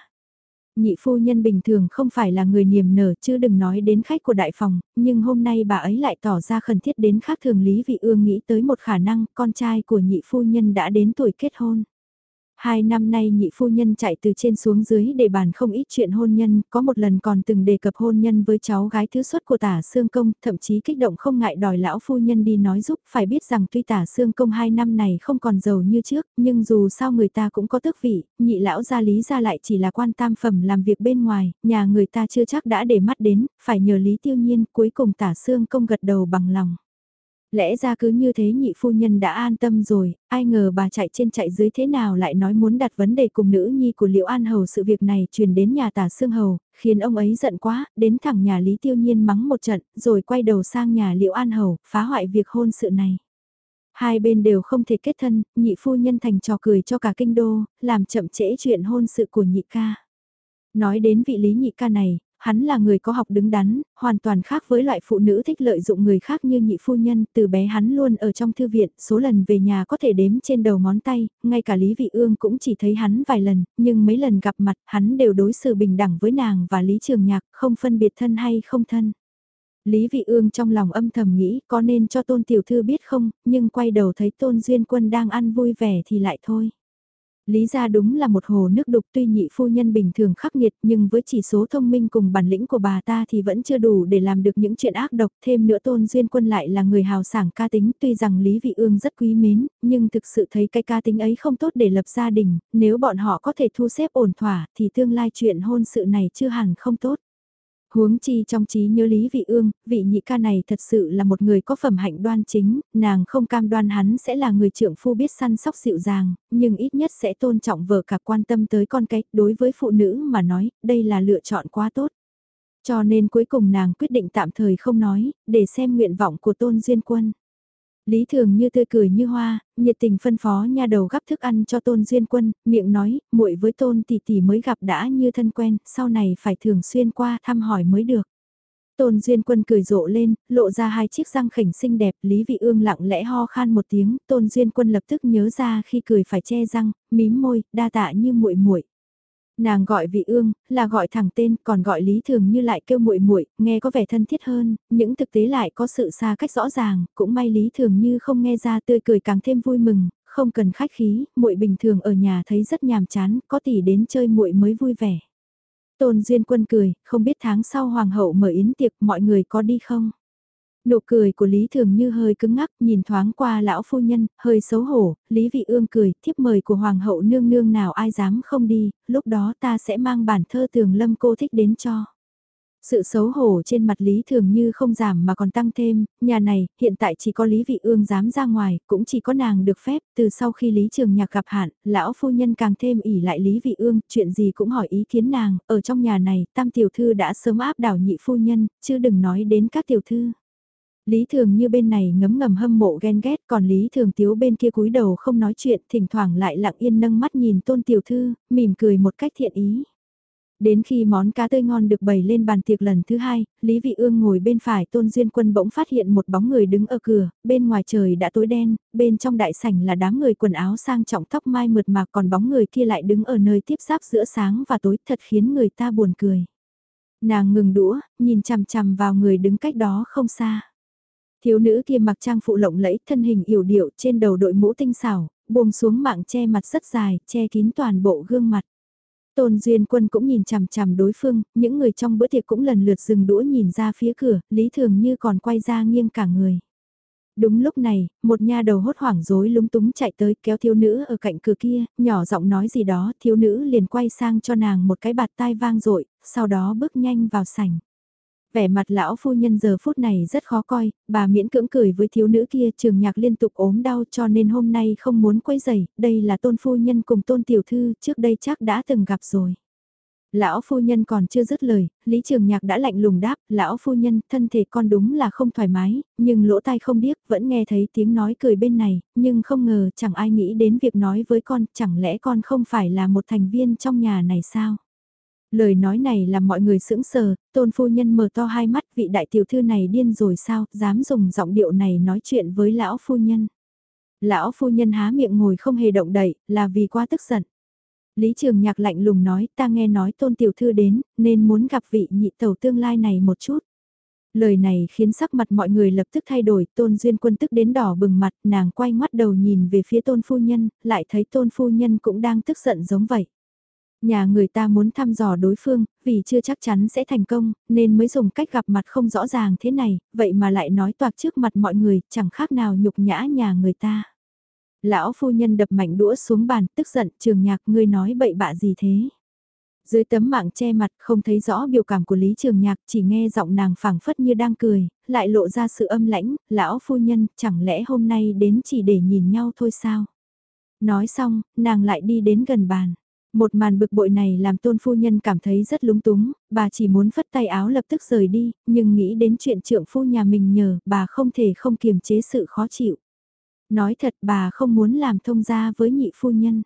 Nhị phu nhân bình thường không phải là người niềm nở chứ đừng nói đến khách của đại phòng, nhưng hôm nay bà ấy lại tỏ ra khẩn thiết đến khác thường Lý Vị Ương nghĩ tới một khả năng con trai của nhị phu nhân đã đến tuổi kết hôn. Hai năm nay nhị phu nhân chạy từ trên xuống dưới để bàn không ít chuyện hôn nhân, có một lần còn từng đề cập hôn nhân với cháu gái thứ xuất của tả xương công, thậm chí kích động không ngại đòi lão phu nhân đi nói giúp, phải biết rằng tuy tả xương công hai năm này không còn giàu như trước, nhưng dù sao người ta cũng có tước vị, nhị lão gia lý ra lại chỉ là quan tam phẩm làm việc bên ngoài, nhà người ta chưa chắc đã để mắt đến, phải nhờ lý tiêu nhiên, cuối cùng tả xương công gật đầu bằng lòng. Lẽ ra cứ như thế nhị phu nhân đã an tâm rồi, ai ngờ bà chạy trên chạy dưới thế nào lại nói muốn đặt vấn đề cùng nữ nhi của Liễu An Hầu sự việc này truyền đến nhà tả Sương Hầu, khiến ông ấy giận quá, đến thẳng nhà Lý Tiêu Nhiên mắng một trận, rồi quay đầu sang nhà Liễu An Hầu, phá hoại việc hôn sự này. Hai bên đều không thể kết thân, nhị phu nhân thành trò cười cho cả kinh đô, làm chậm trễ chuyện hôn sự của nhị ca. Nói đến vị lý nhị ca này, hắn là người có học đứng đắn, hoàn toàn khác với loại phụ nữ thích lợi dụng người khác như nhị phu nhân, từ bé hắn luôn ở trong thư viện, số lần về nhà có thể đếm trên đầu ngón tay, ngay cả Lý Vị Ương cũng chỉ thấy hắn vài lần, nhưng mấy lần gặp mặt, hắn đều đối xử bình đẳng với nàng và Lý Trường Nhạc, không phân biệt thân hay không thân. Lý Vị Ương trong lòng âm thầm nghĩ có nên cho Tôn Tiểu Thư biết không, nhưng quay đầu thấy Tôn Duyên Quân đang ăn vui vẻ thì lại thôi. Lý ra đúng là một hồ nước đục, tuy nhị phu nhân bình thường khắc nghiệt, nhưng với chỉ số thông minh cùng bản lĩnh của bà ta thì vẫn chưa đủ để làm được những chuyện ác độc. Thêm nữa tôn duyên quân lại là người hào sảng ca tính, tuy rằng Lý Vị Ương rất quý mến, nhưng thực sự thấy cái ca tính ấy không tốt để lập gia đình. Nếu bọn họ có thể thu xếp ổn thỏa thì tương lai chuyện hôn sự này chưa hẳn không tốt. Huống chi trong trí nhớ Lý Vị Ương, vị nhị ca này thật sự là một người có phẩm hạnh đoan chính, nàng không cam đoan hắn sẽ là người trưởng phu biết săn sóc dịu dàng, nhưng ít nhất sẽ tôn trọng vợ cả quan tâm tới con cái, đối với phụ nữ mà nói, đây là lựa chọn quá tốt. Cho nên cuối cùng nàng quyết định tạm thời không nói, để xem nguyện vọng của tôn duyên quân. Lý Thường như tươi cười như hoa, nhiệt tình phân phó nha đầu gắp thức ăn cho Tôn Duyên Quân, miệng nói, muội với Tôn tỷ tỷ mới gặp đã như thân quen, sau này phải thường xuyên qua thăm hỏi mới được. Tôn Duyên Quân cười rộ lên, lộ ra hai chiếc răng khỉnh xinh đẹp, Lý Vị Ương lặng lẽ ho khan một tiếng, Tôn Duyên Quân lập tức nhớ ra khi cười phải che răng, mím môi, đa tạ như muội muội. Nàng gọi vị ương, là gọi thẳng tên, còn gọi lý thường như lại kêu muội muội nghe có vẻ thân thiết hơn, những thực tế lại có sự xa cách rõ ràng, cũng may lý thường như không nghe ra tươi cười càng thêm vui mừng, không cần khách khí, muội bình thường ở nhà thấy rất nhàm chán, có tỷ đến chơi muội mới vui vẻ. Tôn Duyên Quân cười, không biết tháng sau hoàng hậu mở yến tiệc mọi người có đi không? Nụ cười của Lý Thường Như hơi cứng ngắc, nhìn thoáng qua lão phu nhân, hơi xấu hổ, Lý Vị Ương cười, thiếp mời của Hoàng hậu nương nương nào ai dám không đi, lúc đó ta sẽ mang bản thơ thường lâm cô thích đến cho. Sự xấu hổ trên mặt Lý Thường Như không giảm mà còn tăng thêm, nhà này, hiện tại chỉ có Lý Vị Ương dám ra ngoài, cũng chỉ có nàng được phép, từ sau khi Lý Trường Nhạc gặp hạn, lão phu nhân càng thêm ỉ lại Lý Vị Ương, chuyện gì cũng hỏi ý kiến nàng, ở trong nhà này, tam tiểu thư đã sớm áp đảo nhị phu nhân, chứ đừng nói đến các tiểu thư. Lý Thường như bên này ngấm ngầm hâm mộ ghen ghét còn Lý Thường Tiếu bên kia cúi đầu không nói chuyện thỉnh thoảng lại lặng yên nâng mắt nhìn tôn tiểu thư, mỉm cười một cách thiện ý. Đến khi món cá tươi ngon được bày lên bàn tiệc lần thứ hai, Lý Vị Ương ngồi bên phải Tôn Duyên Quân bỗng phát hiện một bóng người đứng ở cửa, bên ngoài trời đã tối đen, bên trong đại sảnh là đám người quần áo sang trọng tóc mai mượt mà còn bóng người kia lại đứng ở nơi tiếp giáp giữa sáng và tối thật khiến người ta buồn cười. Nàng ngừng đũa, nhìn chằm chằm vào người đứng cách đó không xa. Thiếu nữ kia mặc trang phụ lộng lẫy, thân hình yểu điệu trên đầu đội mũ tinh xảo, buông xuống mạng che mặt rất dài, che kín toàn bộ gương mặt. Tôn Duyên Quân cũng nhìn chằm chằm đối phương, những người trong bữa tiệc cũng lần lượt dừng đũa nhìn ra phía cửa, Lý Thường Như còn quay ra nghiêng cả người. Đúng lúc này, một nha đầu hốt hoảng rối lúng túng chạy tới kéo thiếu nữ ở cạnh cửa kia, nhỏ giọng nói gì đó, thiếu nữ liền quay sang cho nàng một cái bạt tai vang dội sau đó bước nhanh vào sảnh. Vẻ mặt lão phu nhân giờ phút này rất khó coi, bà miễn cưỡng cười với thiếu nữ kia trường nhạc liên tục ốm đau cho nên hôm nay không muốn quấy giày, đây là tôn phu nhân cùng tôn tiểu thư trước đây chắc đã từng gặp rồi. Lão phu nhân còn chưa dứt lời, Lý Trường Nhạc đã lạnh lùng đáp, lão phu nhân, thân thể con đúng là không thoải mái, nhưng lỗ tai không điếc, vẫn nghe thấy tiếng nói cười bên này, nhưng không ngờ chẳng ai nghĩ đến việc nói với con, chẳng lẽ con không phải là một thành viên trong nhà này sao? Lời nói này làm mọi người sững sờ, tôn phu nhân mở to hai mắt vị đại tiểu thư này điên rồi sao, dám dùng giọng điệu này nói chuyện với lão phu nhân. Lão phu nhân há miệng ngồi không hề động đậy, là vì quá tức giận. Lý Trường Nhạc lạnh lùng nói ta nghe nói tôn tiểu thư đến, nên muốn gặp vị nhị tẩu tương lai này một chút. Lời này khiến sắc mặt mọi người lập tức thay đổi, tôn duyên quân tức đến đỏ bừng mặt, nàng quay ngoắt đầu nhìn về phía tôn phu nhân, lại thấy tôn phu nhân cũng đang tức giận giống vậy. Nhà người ta muốn thăm dò đối phương, vì chưa chắc chắn sẽ thành công, nên mới dùng cách gặp mặt không rõ ràng thế này, vậy mà lại nói toạc trước mặt mọi người, chẳng khác nào nhục nhã nhà người ta. Lão phu nhân đập mạnh đũa xuống bàn, tức giận, trường nhạc ngươi nói bậy bạ gì thế? Dưới tấm mạng che mặt không thấy rõ biểu cảm của Lý Trường Nhạc chỉ nghe giọng nàng phảng phất như đang cười, lại lộ ra sự âm lãnh, lão phu nhân chẳng lẽ hôm nay đến chỉ để nhìn nhau thôi sao? Nói xong, nàng lại đi đến gần bàn. Một màn bực bội này làm tôn phu nhân cảm thấy rất lúng túng, bà chỉ muốn phất tay áo lập tức rời đi, nhưng nghĩ đến chuyện trượng phu nhà mình nhờ, bà không thể không kiềm chế sự khó chịu. Nói thật bà không muốn làm thông gia với nhị phu nhân.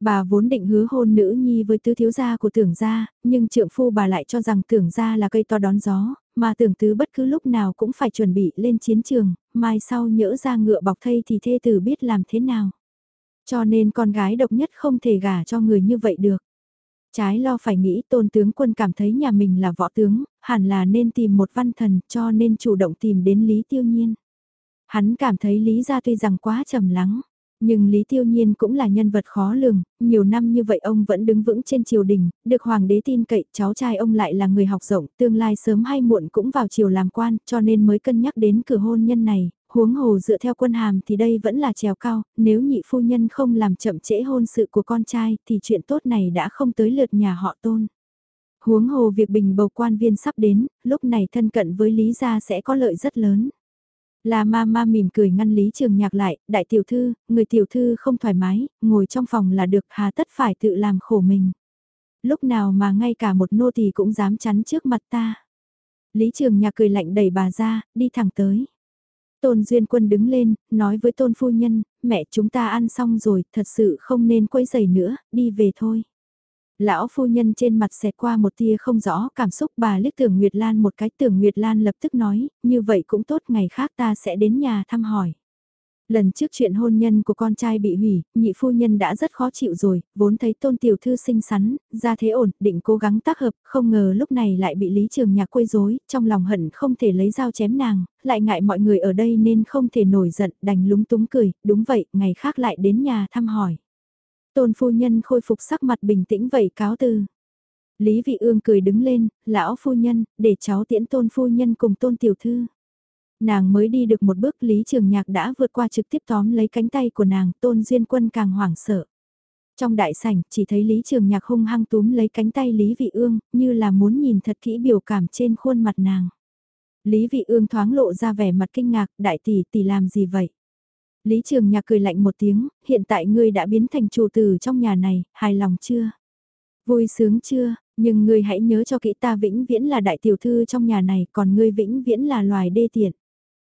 Bà vốn định hứa hôn nữ nhi với tứ thiếu gia của tưởng gia, nhưng trượng phu bà lại cho rằng tưởng gia là cây to đón gió, mà tưởng tứ bất cứ lúc nào cũng phải chuẩn bị lên chiến trường, mai sau nhỡ ra ngựa bọc thây thì thê tử biết làm thế nào. Cho nên con gái độc nhất không thể gả cho người như vậy được. Trái lo phải nghĩ tôn tướng quân cảm thấy nhà mình là võ tướng, hẳn là nên tìm một văn thần cho nên chủ động tìm đến Lý Tiêu Nhiên. Hắn cảm thấy Lý gia tuy rằng quá trầm lắng, nhưng Lý Tiêu Nhiên cũng là nhân vật khó lường, nhiều năm như vậy ông vẫn đứng vững trên triều đình, được hoàng đế tin cậy, cháu trai ông lại là người học rộng, tương lai sớm hay muộn cũng vào triều làm quan, cho nên mới cân nhắc đến cửa hôn nhân này, huống hồ dựa theo quân hàm thì đây vẫn là trèo cao, nếu nhị phu nhân không làm chậm trễ hôn sự của con trai thì chuyện tốt này đã không tới lượt nhà họ tôn. Huống hồ việc bình bầu quan viên sắp đến, lúc này thân cận với Lý gia sẽ có lợi rất lớn. La ma ma mỉm cười ngăn Lý Trường Nhạc lại, đại tiểu thư, người tiểu thư không thoải mái, ngồi trong phòng là được hà tất phải tự làm khổ mình. Lúc nào mà ngay cả một nô tỳ cũng dám chắn trước mặt ta. Lý Trường Nhạc cười lạnh đẩy bà ra, đi thẳng tới. Tôn Duyên Quân đứng lên, nói với Tôn Phu Nhân, mẹ chúng ta ăn xong rồi, thật sự không nên quấy giày nữa, đi về thôi. Lão phu nhân trên mặt xẹt qua một tia không rõ cảm xúc bà liếc tưởng Nguyệt Lan một cái tưởng Nguyệt Lan lập tức nói, như vậy cũng tốt ngày khác ta sẽ đến nhà thăm hỏi. Lần trước chuyện hôn nhân của con trai bị hủy, nhị phu nhân đã rất khó chịu rồi, vốn thấy tôn tiểu thư xinh xắn, ra thế ổn, định cố gắng tác hợp, không ngờ lúc này lại bị Lý Trường Nhạc quấy rối, trong lòng hận không thể lấy dao chém nàng, lại ngại mọi người ở đây nên không thể nổi giận, đành lúng túng cười, đúng vậy, ngày khác lại đến nhà thăm hỏi. Tôn phu nhân khôi phục sắc mặt bình tĩnh vậy cáo từ. Lý Vị Ương cười đứng lên, lão phu nhân, để cháu tiễn tôn phu nhân cùng tôn tiểu thư. Nàng mới đi được một bước Lý Trường Nhạc đã vượt qua trực tiếp tóm lấy cánh tay của nàng, tôn duyên quân càng hoảng sợ. Trong đại sảnh, chỉ thấy Lý Trường Nhạc hung hăng túm lấy cánh tay Lý Vị Ương, như là muốn nhìn thật kỹ biểu cảm trên khuôn mặt nàng. Lý Vị Ương thoáng lộ ra vẻ mặt kinh ngạc, đại tỷ tỷ làm gì vậy? Lý Trường Nhạc cười lạnh một tiếng, hiện tại ngươi đã biến thành chủ tử trong nhà này, hài lòng chưa? Vui sướng chưa? Nhưng ngươi hãy nhớ cho kỹ ta vĩnh viễn là đại tiểu thư trong nhà này, còn ngươi vĩnh viễn là loài đê tiện.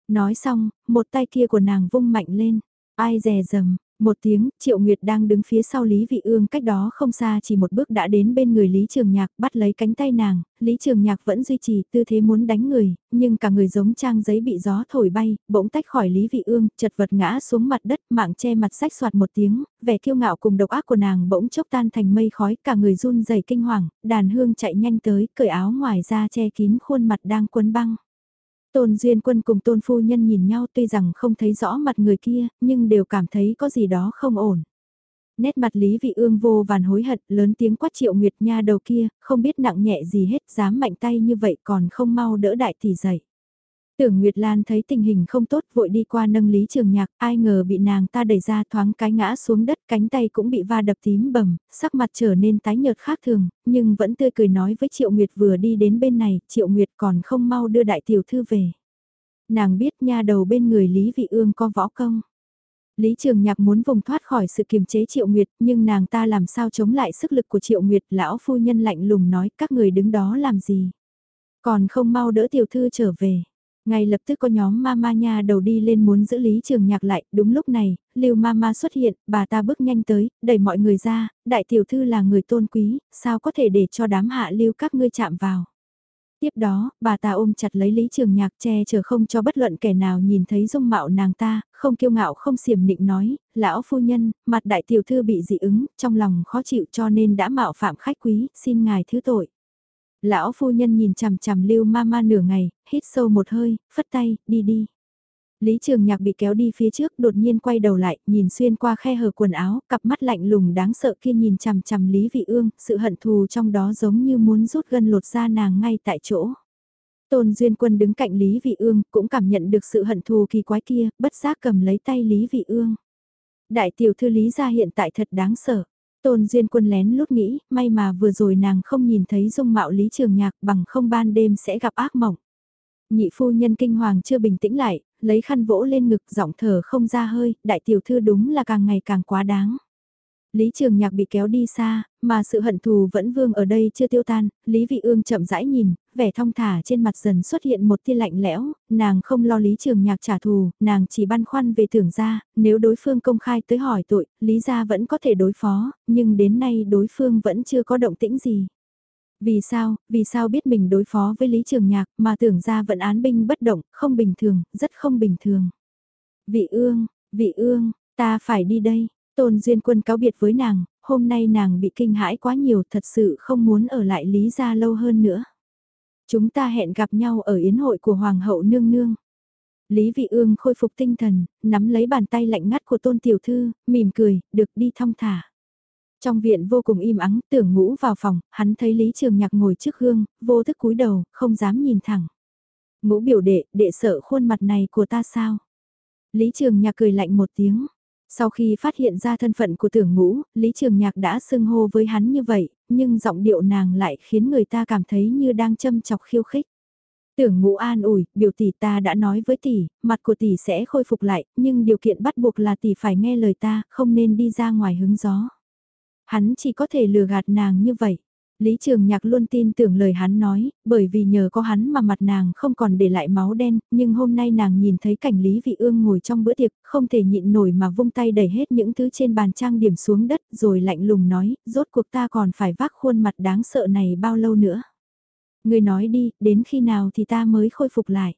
Nói xong, một tay kia của nàng vung mạnh lên. Ai dè dầm, một tiếng, Triệu Nguyệt đang đứng phía sau Lý Vị Ương cách đó không xa chỉ một bước đã đến bên người Lý Trường Nhạc bắt lấy cánh tay nàng, Lý Trường Nhạc vẫn duy trì tư thế muốn đánh người, nhưng cả người giống trang giấy bị gió thổi bay, bỗng tách khỏi Lý Vị Ương, chật vật ngã xuống mặt đất, mạng che mặt sách soạt một tiếng, vẻ kiêu ngạo cùng độc ác của nàng bỗng chốc tan thành mây khói, cả người run rẩy kinh hoàng, đàn hương chạy nhanh tới, cởi áo ngoài ra che kín khuôn mặt đang quấn băng. Tôn Duyên Quân cùng Tôn Phu Nhân nhìn nhau tuy rằng không thấy rõ mặt người kia, nhưng đều cảm thấy có gì đó không ổn. Nét mặt Lý Vị Ương vô vàn hối hận, lớn tiếng quát triệu nguyệt nha đầu kia, không biết nặng nhẹ gì hết, dám mạnh tay như vậy còn không mau đỡ đại tỷ dậy. Tưởng Nguyệt Lan thấy tình hình không tốt vội đi qua nâng Lý Trường Nhạc, ai ngờ bị nàng ta đẩy ra thoáng cái ngã xuống đất, cánh tay cũng bị va đập tím bầm, sắc mặt trở nên tái nhợt khác thường, nhưng vẫn tươi cười nói với Triệu Nguyệt vừa đi đến bên này, Triệu Nguyệt còn không mau đưa đại tiểu thư về. Nàng biết nha đầu bên người Lý Vị Ương có võ công. Lý Trường Nhạc muốn vùng thoát khỏi sự kiềm chế Triệu Nguyệt, nhưng nàng ta làm sao chống lại sức lực của Triệu Nguyệt, lão phu nhân lạnh lùng nói các người đứng đó làm gì. Còn không mau đỡ tiểu thư trở về. Ngay lập tức có nhóm mama nha đầu đi lên muốn giữ Lý Trường Nhạc lại, đúng lúc này, Lưu mama xuất hiện, bà ta bước nhanh tới, đẩy mọi người ra, đại tiểu thư là người tôn quý, sao có thể để cho đám hạ lưu các ngươi chạm vào. Tiếp đó, bà ta ôm chặt lấy Lý Trường Nhạc che chở không cho bất luận kẻ nào nhìn thấy dung mạo nàng ta, không kiêu ngạo không xiểm nịnh nói, lão phu nhân, mặt đại tiểu thư bị dị ứng, trong lòng khó chịu cho nên đã mạo phạm khách quý, xin ngài thứ tội. Lão phu nhân nhìn chằm chằm lưu ma ma nửa ngày, hít sâu một hơi, phất tay, đi đi. Lý Trường Nhạc bị kéo đi phía trước đột nhiên quay đầu lại, nhìn xuyên qua khe hở quần áo, cặp mắt lạnh lùng đáng sợ kia nhìn chằm chằm Lý Vị Ương, sự hận thù trong đó giống như muốn rút gân lột ra nàng ngay tại chỗ. Tôn Duyên Quân đứng cạnh Lý Vị Ương, cũng cảm nhận được sự hận thù kỳ quái kia, bất giác cầm lấy tay Lý Vị Ương. Đại tiểu thư Lý gia hiện tại thật đáng sợ. Tôn Duyên Quân lén lút nghĩ, may mà vừa rồi nàng không nhìn thấy dung mạo Lý Trường Nhạc bằng không ban đêm sẽ gặp ác mộng. Nhị phu nhân kinh hoàng chưa bình tĩnh lại, lấy khăn vỗ lên ngực giọng thở không ra hơi, đại tiểu thư đúng là càng ngày càng quá đáng. Lý Trường Nhạc bị kéo đi xa, mà sự hận thù vẫn vương ở đây chưa tiêu tan, Lý Vị Ương chậm rãi nhìn, vẻ thong thả trên mặt dần xuất hiện một tia lạnh lẽo, nàng không lo Lý Trường Nhạc trả thù, nàng chỉ băn khoăn về tưởng gia, nếu đối phương công khai tới hỏi tội, Lý gia vẫn có thể đối phó, nhưng đến nay đối phương vẫn chưa có động tĩnh gì. Vì sao, vì sao biết mình đối phó với Lý Trường Nhạc mà tưởng Gia vẫn án binh bất động, không bình thường, rất không bình thường. Vị ương, vị ương, ta phải đi đây, Tôn Duyên Quân cáo biệt với nàng, hôm nay nàng bị kinh hãi quá nhiều thật sự không muốn ở lại Lý gia lâu hơn nữa. Chúng ta hẹn gặp nhau ở yến hội của Hoàng hậu nương nương. Lý Vị Ương khôi phục tinh thần, nắm lấy bàn tay lạnh ngắt của Tôn Tiểu Thư, mỉm cười, được đi thong thả. Trong viện vô cùng im ắng, tưởng ngũ vào phòng, hắn thấy Lý Trường Nhạc ngồi trước gương, vô thức cúi đầu, không dám nhìn thẳng. Ngũ biểu đệ, đệ sợ khuôn mặt này của ta sao? Lý Trường Nhạc cười lạnh một tiếng. Sau khi phát hiện ra thân phận của tưởng ngũ, Lý Trường Nhạc đã xưng hô với hắn như vậy, nhưng giọng điệu nàng lại khiến người ta cảm thấy như đang châm chọc khiêu khích. Tưởng ngũ an ủi, biểu tỷ ta đã nói với tỷ, mặt của tỷ sẽ khôi phục lại, nhưng điều kiện bắt buộc là tỷ phải nghe lời ta, không nên đi ra ngoài hứng gió. Hắn chỉ có thể lừa gạt nàng như vậy. Lý Trường Nhạc luôn tin tưởng lời hắn nói, bởi vì nhờ có hắn mà mặt nàng không còn để lại máu đen, nhưng hôm nay nàng nhìn thấy cảnh Lý Vị Ương ngồi trong bữa tiệc, không thể nhịn nổi mà vung tay đẩy hết những thứ trên bàn trang điểm xuống đất, rồi lạnh lùng nói, rốt cuộc ta còn phải vác khuôn mặt đáng sợ này bao lâu nữa. Người nói đi, đến khi nào thì ta mới khôi phục lại.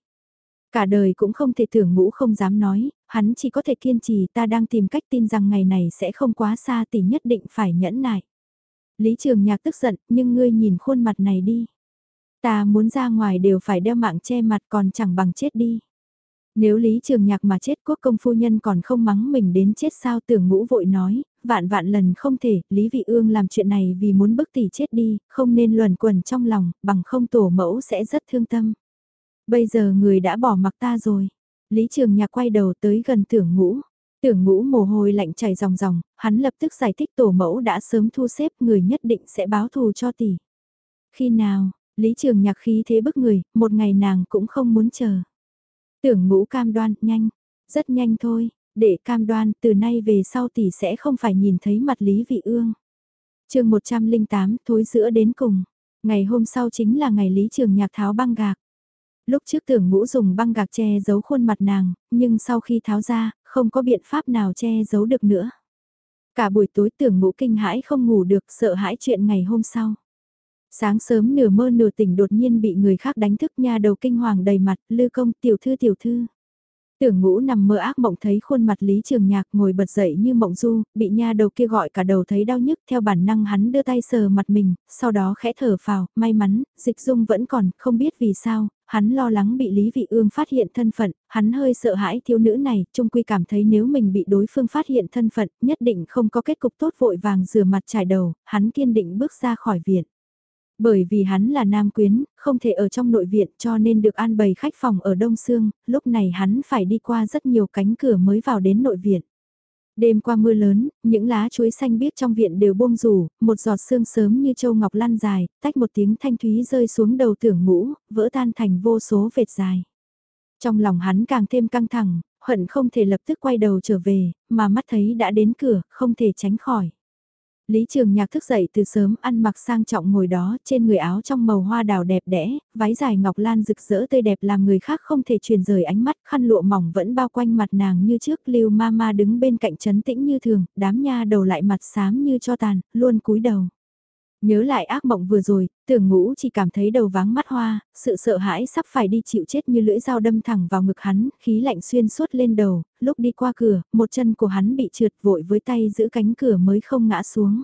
Cả đời cũng không thể tưởng ngũ không dám nói, hắn chỉ có thể kiên trì ta đang tìm cách tin rằng ngày này sẽ không quá xa thì nhất định phải nhẫn nại. Lý Trường Nhạc tức giận, nhưng ngươi nhìn khuôn mặt này đi. Ta muốn ra ngoài đều phải đeo mạng che mặt còn chẳng bằng chết đi. Nếu Lý Trường Nhạc mà chết quốc công phu nhân còn không mắng mình đến chết sao tưởng ngũ vội nói, vạn vạn lần không thể, Lý Vị Ương làm chuyện này vì muốn bức tỷ chết đi, không nên luẩn quẩn trong lòng, bằng không tổ mẫu sẽ rất thương tâm. Bây giờ người đã bỏ mặc ta rồi. Lý Trường Nhạc quay đầu tới gần tưởng ngũ. Tưởng ngũ mồ hôi lạnh chảy ròng ròng, hắn lập tức giải thích tổ mẫu đã sớm thu xếp người nhất định sẽ báo thù cho tỷ. Khi nào, Lý Trường Nhạc khí thế bức người, một ngày nàng cũng không muốn chờ. Tưởng ngũ cam đoan, nhanh, rất nhanh thôi, để cam đoan từ nay về sau tỷ sẽ không phải nhìn thấy mặt Lý Vị Ương. chương 108 thối giữa đến cùng, ngày hôm sau chính là ngày Lý Trường Nhạc tháo băng gạc. Lúc trước tưởng ngũ dùng băng gạc che giấu khuôn mặt nàng, nhưng sau khi tháo ra, không có biện pháp nào che giấu được nữa. Cả buổi tối tưởng ngũ kinh hãi không ngủ được sợ hãi chuyện ngày hôm sau. Sáng sớm nửa mơ nửa tỉnh đột nhiên bị người khác đánh thức nha đầu kinh hoàng đầy mặt, lư công tiểu thư tiểu thư. Tưởng ngũ nằm mơ ác mộng thấy khuôn mặt Lý Trường Nhạc ngồi bật dậy như mộng du, bị nha đầu kia gọi cả đầu thấy đau nhức theo bản năng hắn đưa tay sờ mặt mình, sau đó khẽ thở phào, may mắn, dịch dung vẫn còn, không biết vì sao, hắn lo lắng bị Lý Vị Ương phát hiện thân phận, hắn hơi sợ hãi thiếu nữ này, trung quy cảm thấy nếu mình bị đối phương phát hiện thân phận, nhất định không có kết cục tốt vội vàng rửa mặt trải đầu, hắn kiên định bước ra khỏi viện. Bởi vì hắn là nam quyến, không thể ở trong nội viện cho nên được an bày khách phòng ở Đông Sương, lúc này hắn phải đi qua rất nhiều cánh cửa mới vào đến nội viện. Đêm qua mưa lớn, những lá chuối xanh biếc trong viện đều buông rủ, một giọt sương sớm như châu ngọc lan dài, tách một tiếng thanh thúy rơi xuống đầu tưởng ngũ, vỡ tan thành vô số vệt dài. Trong lòng hắn càng thêm căng thẳng, hận không thể lập tức quay đầu trở về, mà mắt thấy đã đến cửa, không thể tránh khỏi. Lý Trường Nhạc thức dậy từ sớm ăn mặc sang trọng ngồi đó trên người áo trong màu hoa đào đẹp đẽ, váy dài ngọc lan rực rỡ tươi đẹp làm người khác không thể truyền rời ánh mắt khăn lụa mỏng vẫn bao quanh mặt nàng như trước lưu ma ma đứng bên cạnh chấn tĩnh như thường, đám nha đầu lại mặt xám như cho tàn, luôn cúi đầu. Nhớ lại ác mộng vừa rồi, tưởng ngũ chỉ cảm thấy đầu váng mắt hoa, sự sợ hãi sắp phải đi chịu chết như lưỡi dao đâm thẳng vào ngực hắn, khí lạnh xuyên suốt lên đầu, lúc đi qua cửa, một chân của hắn bị trượt vội với tay giữ cánh cửa mới không ngã xuống.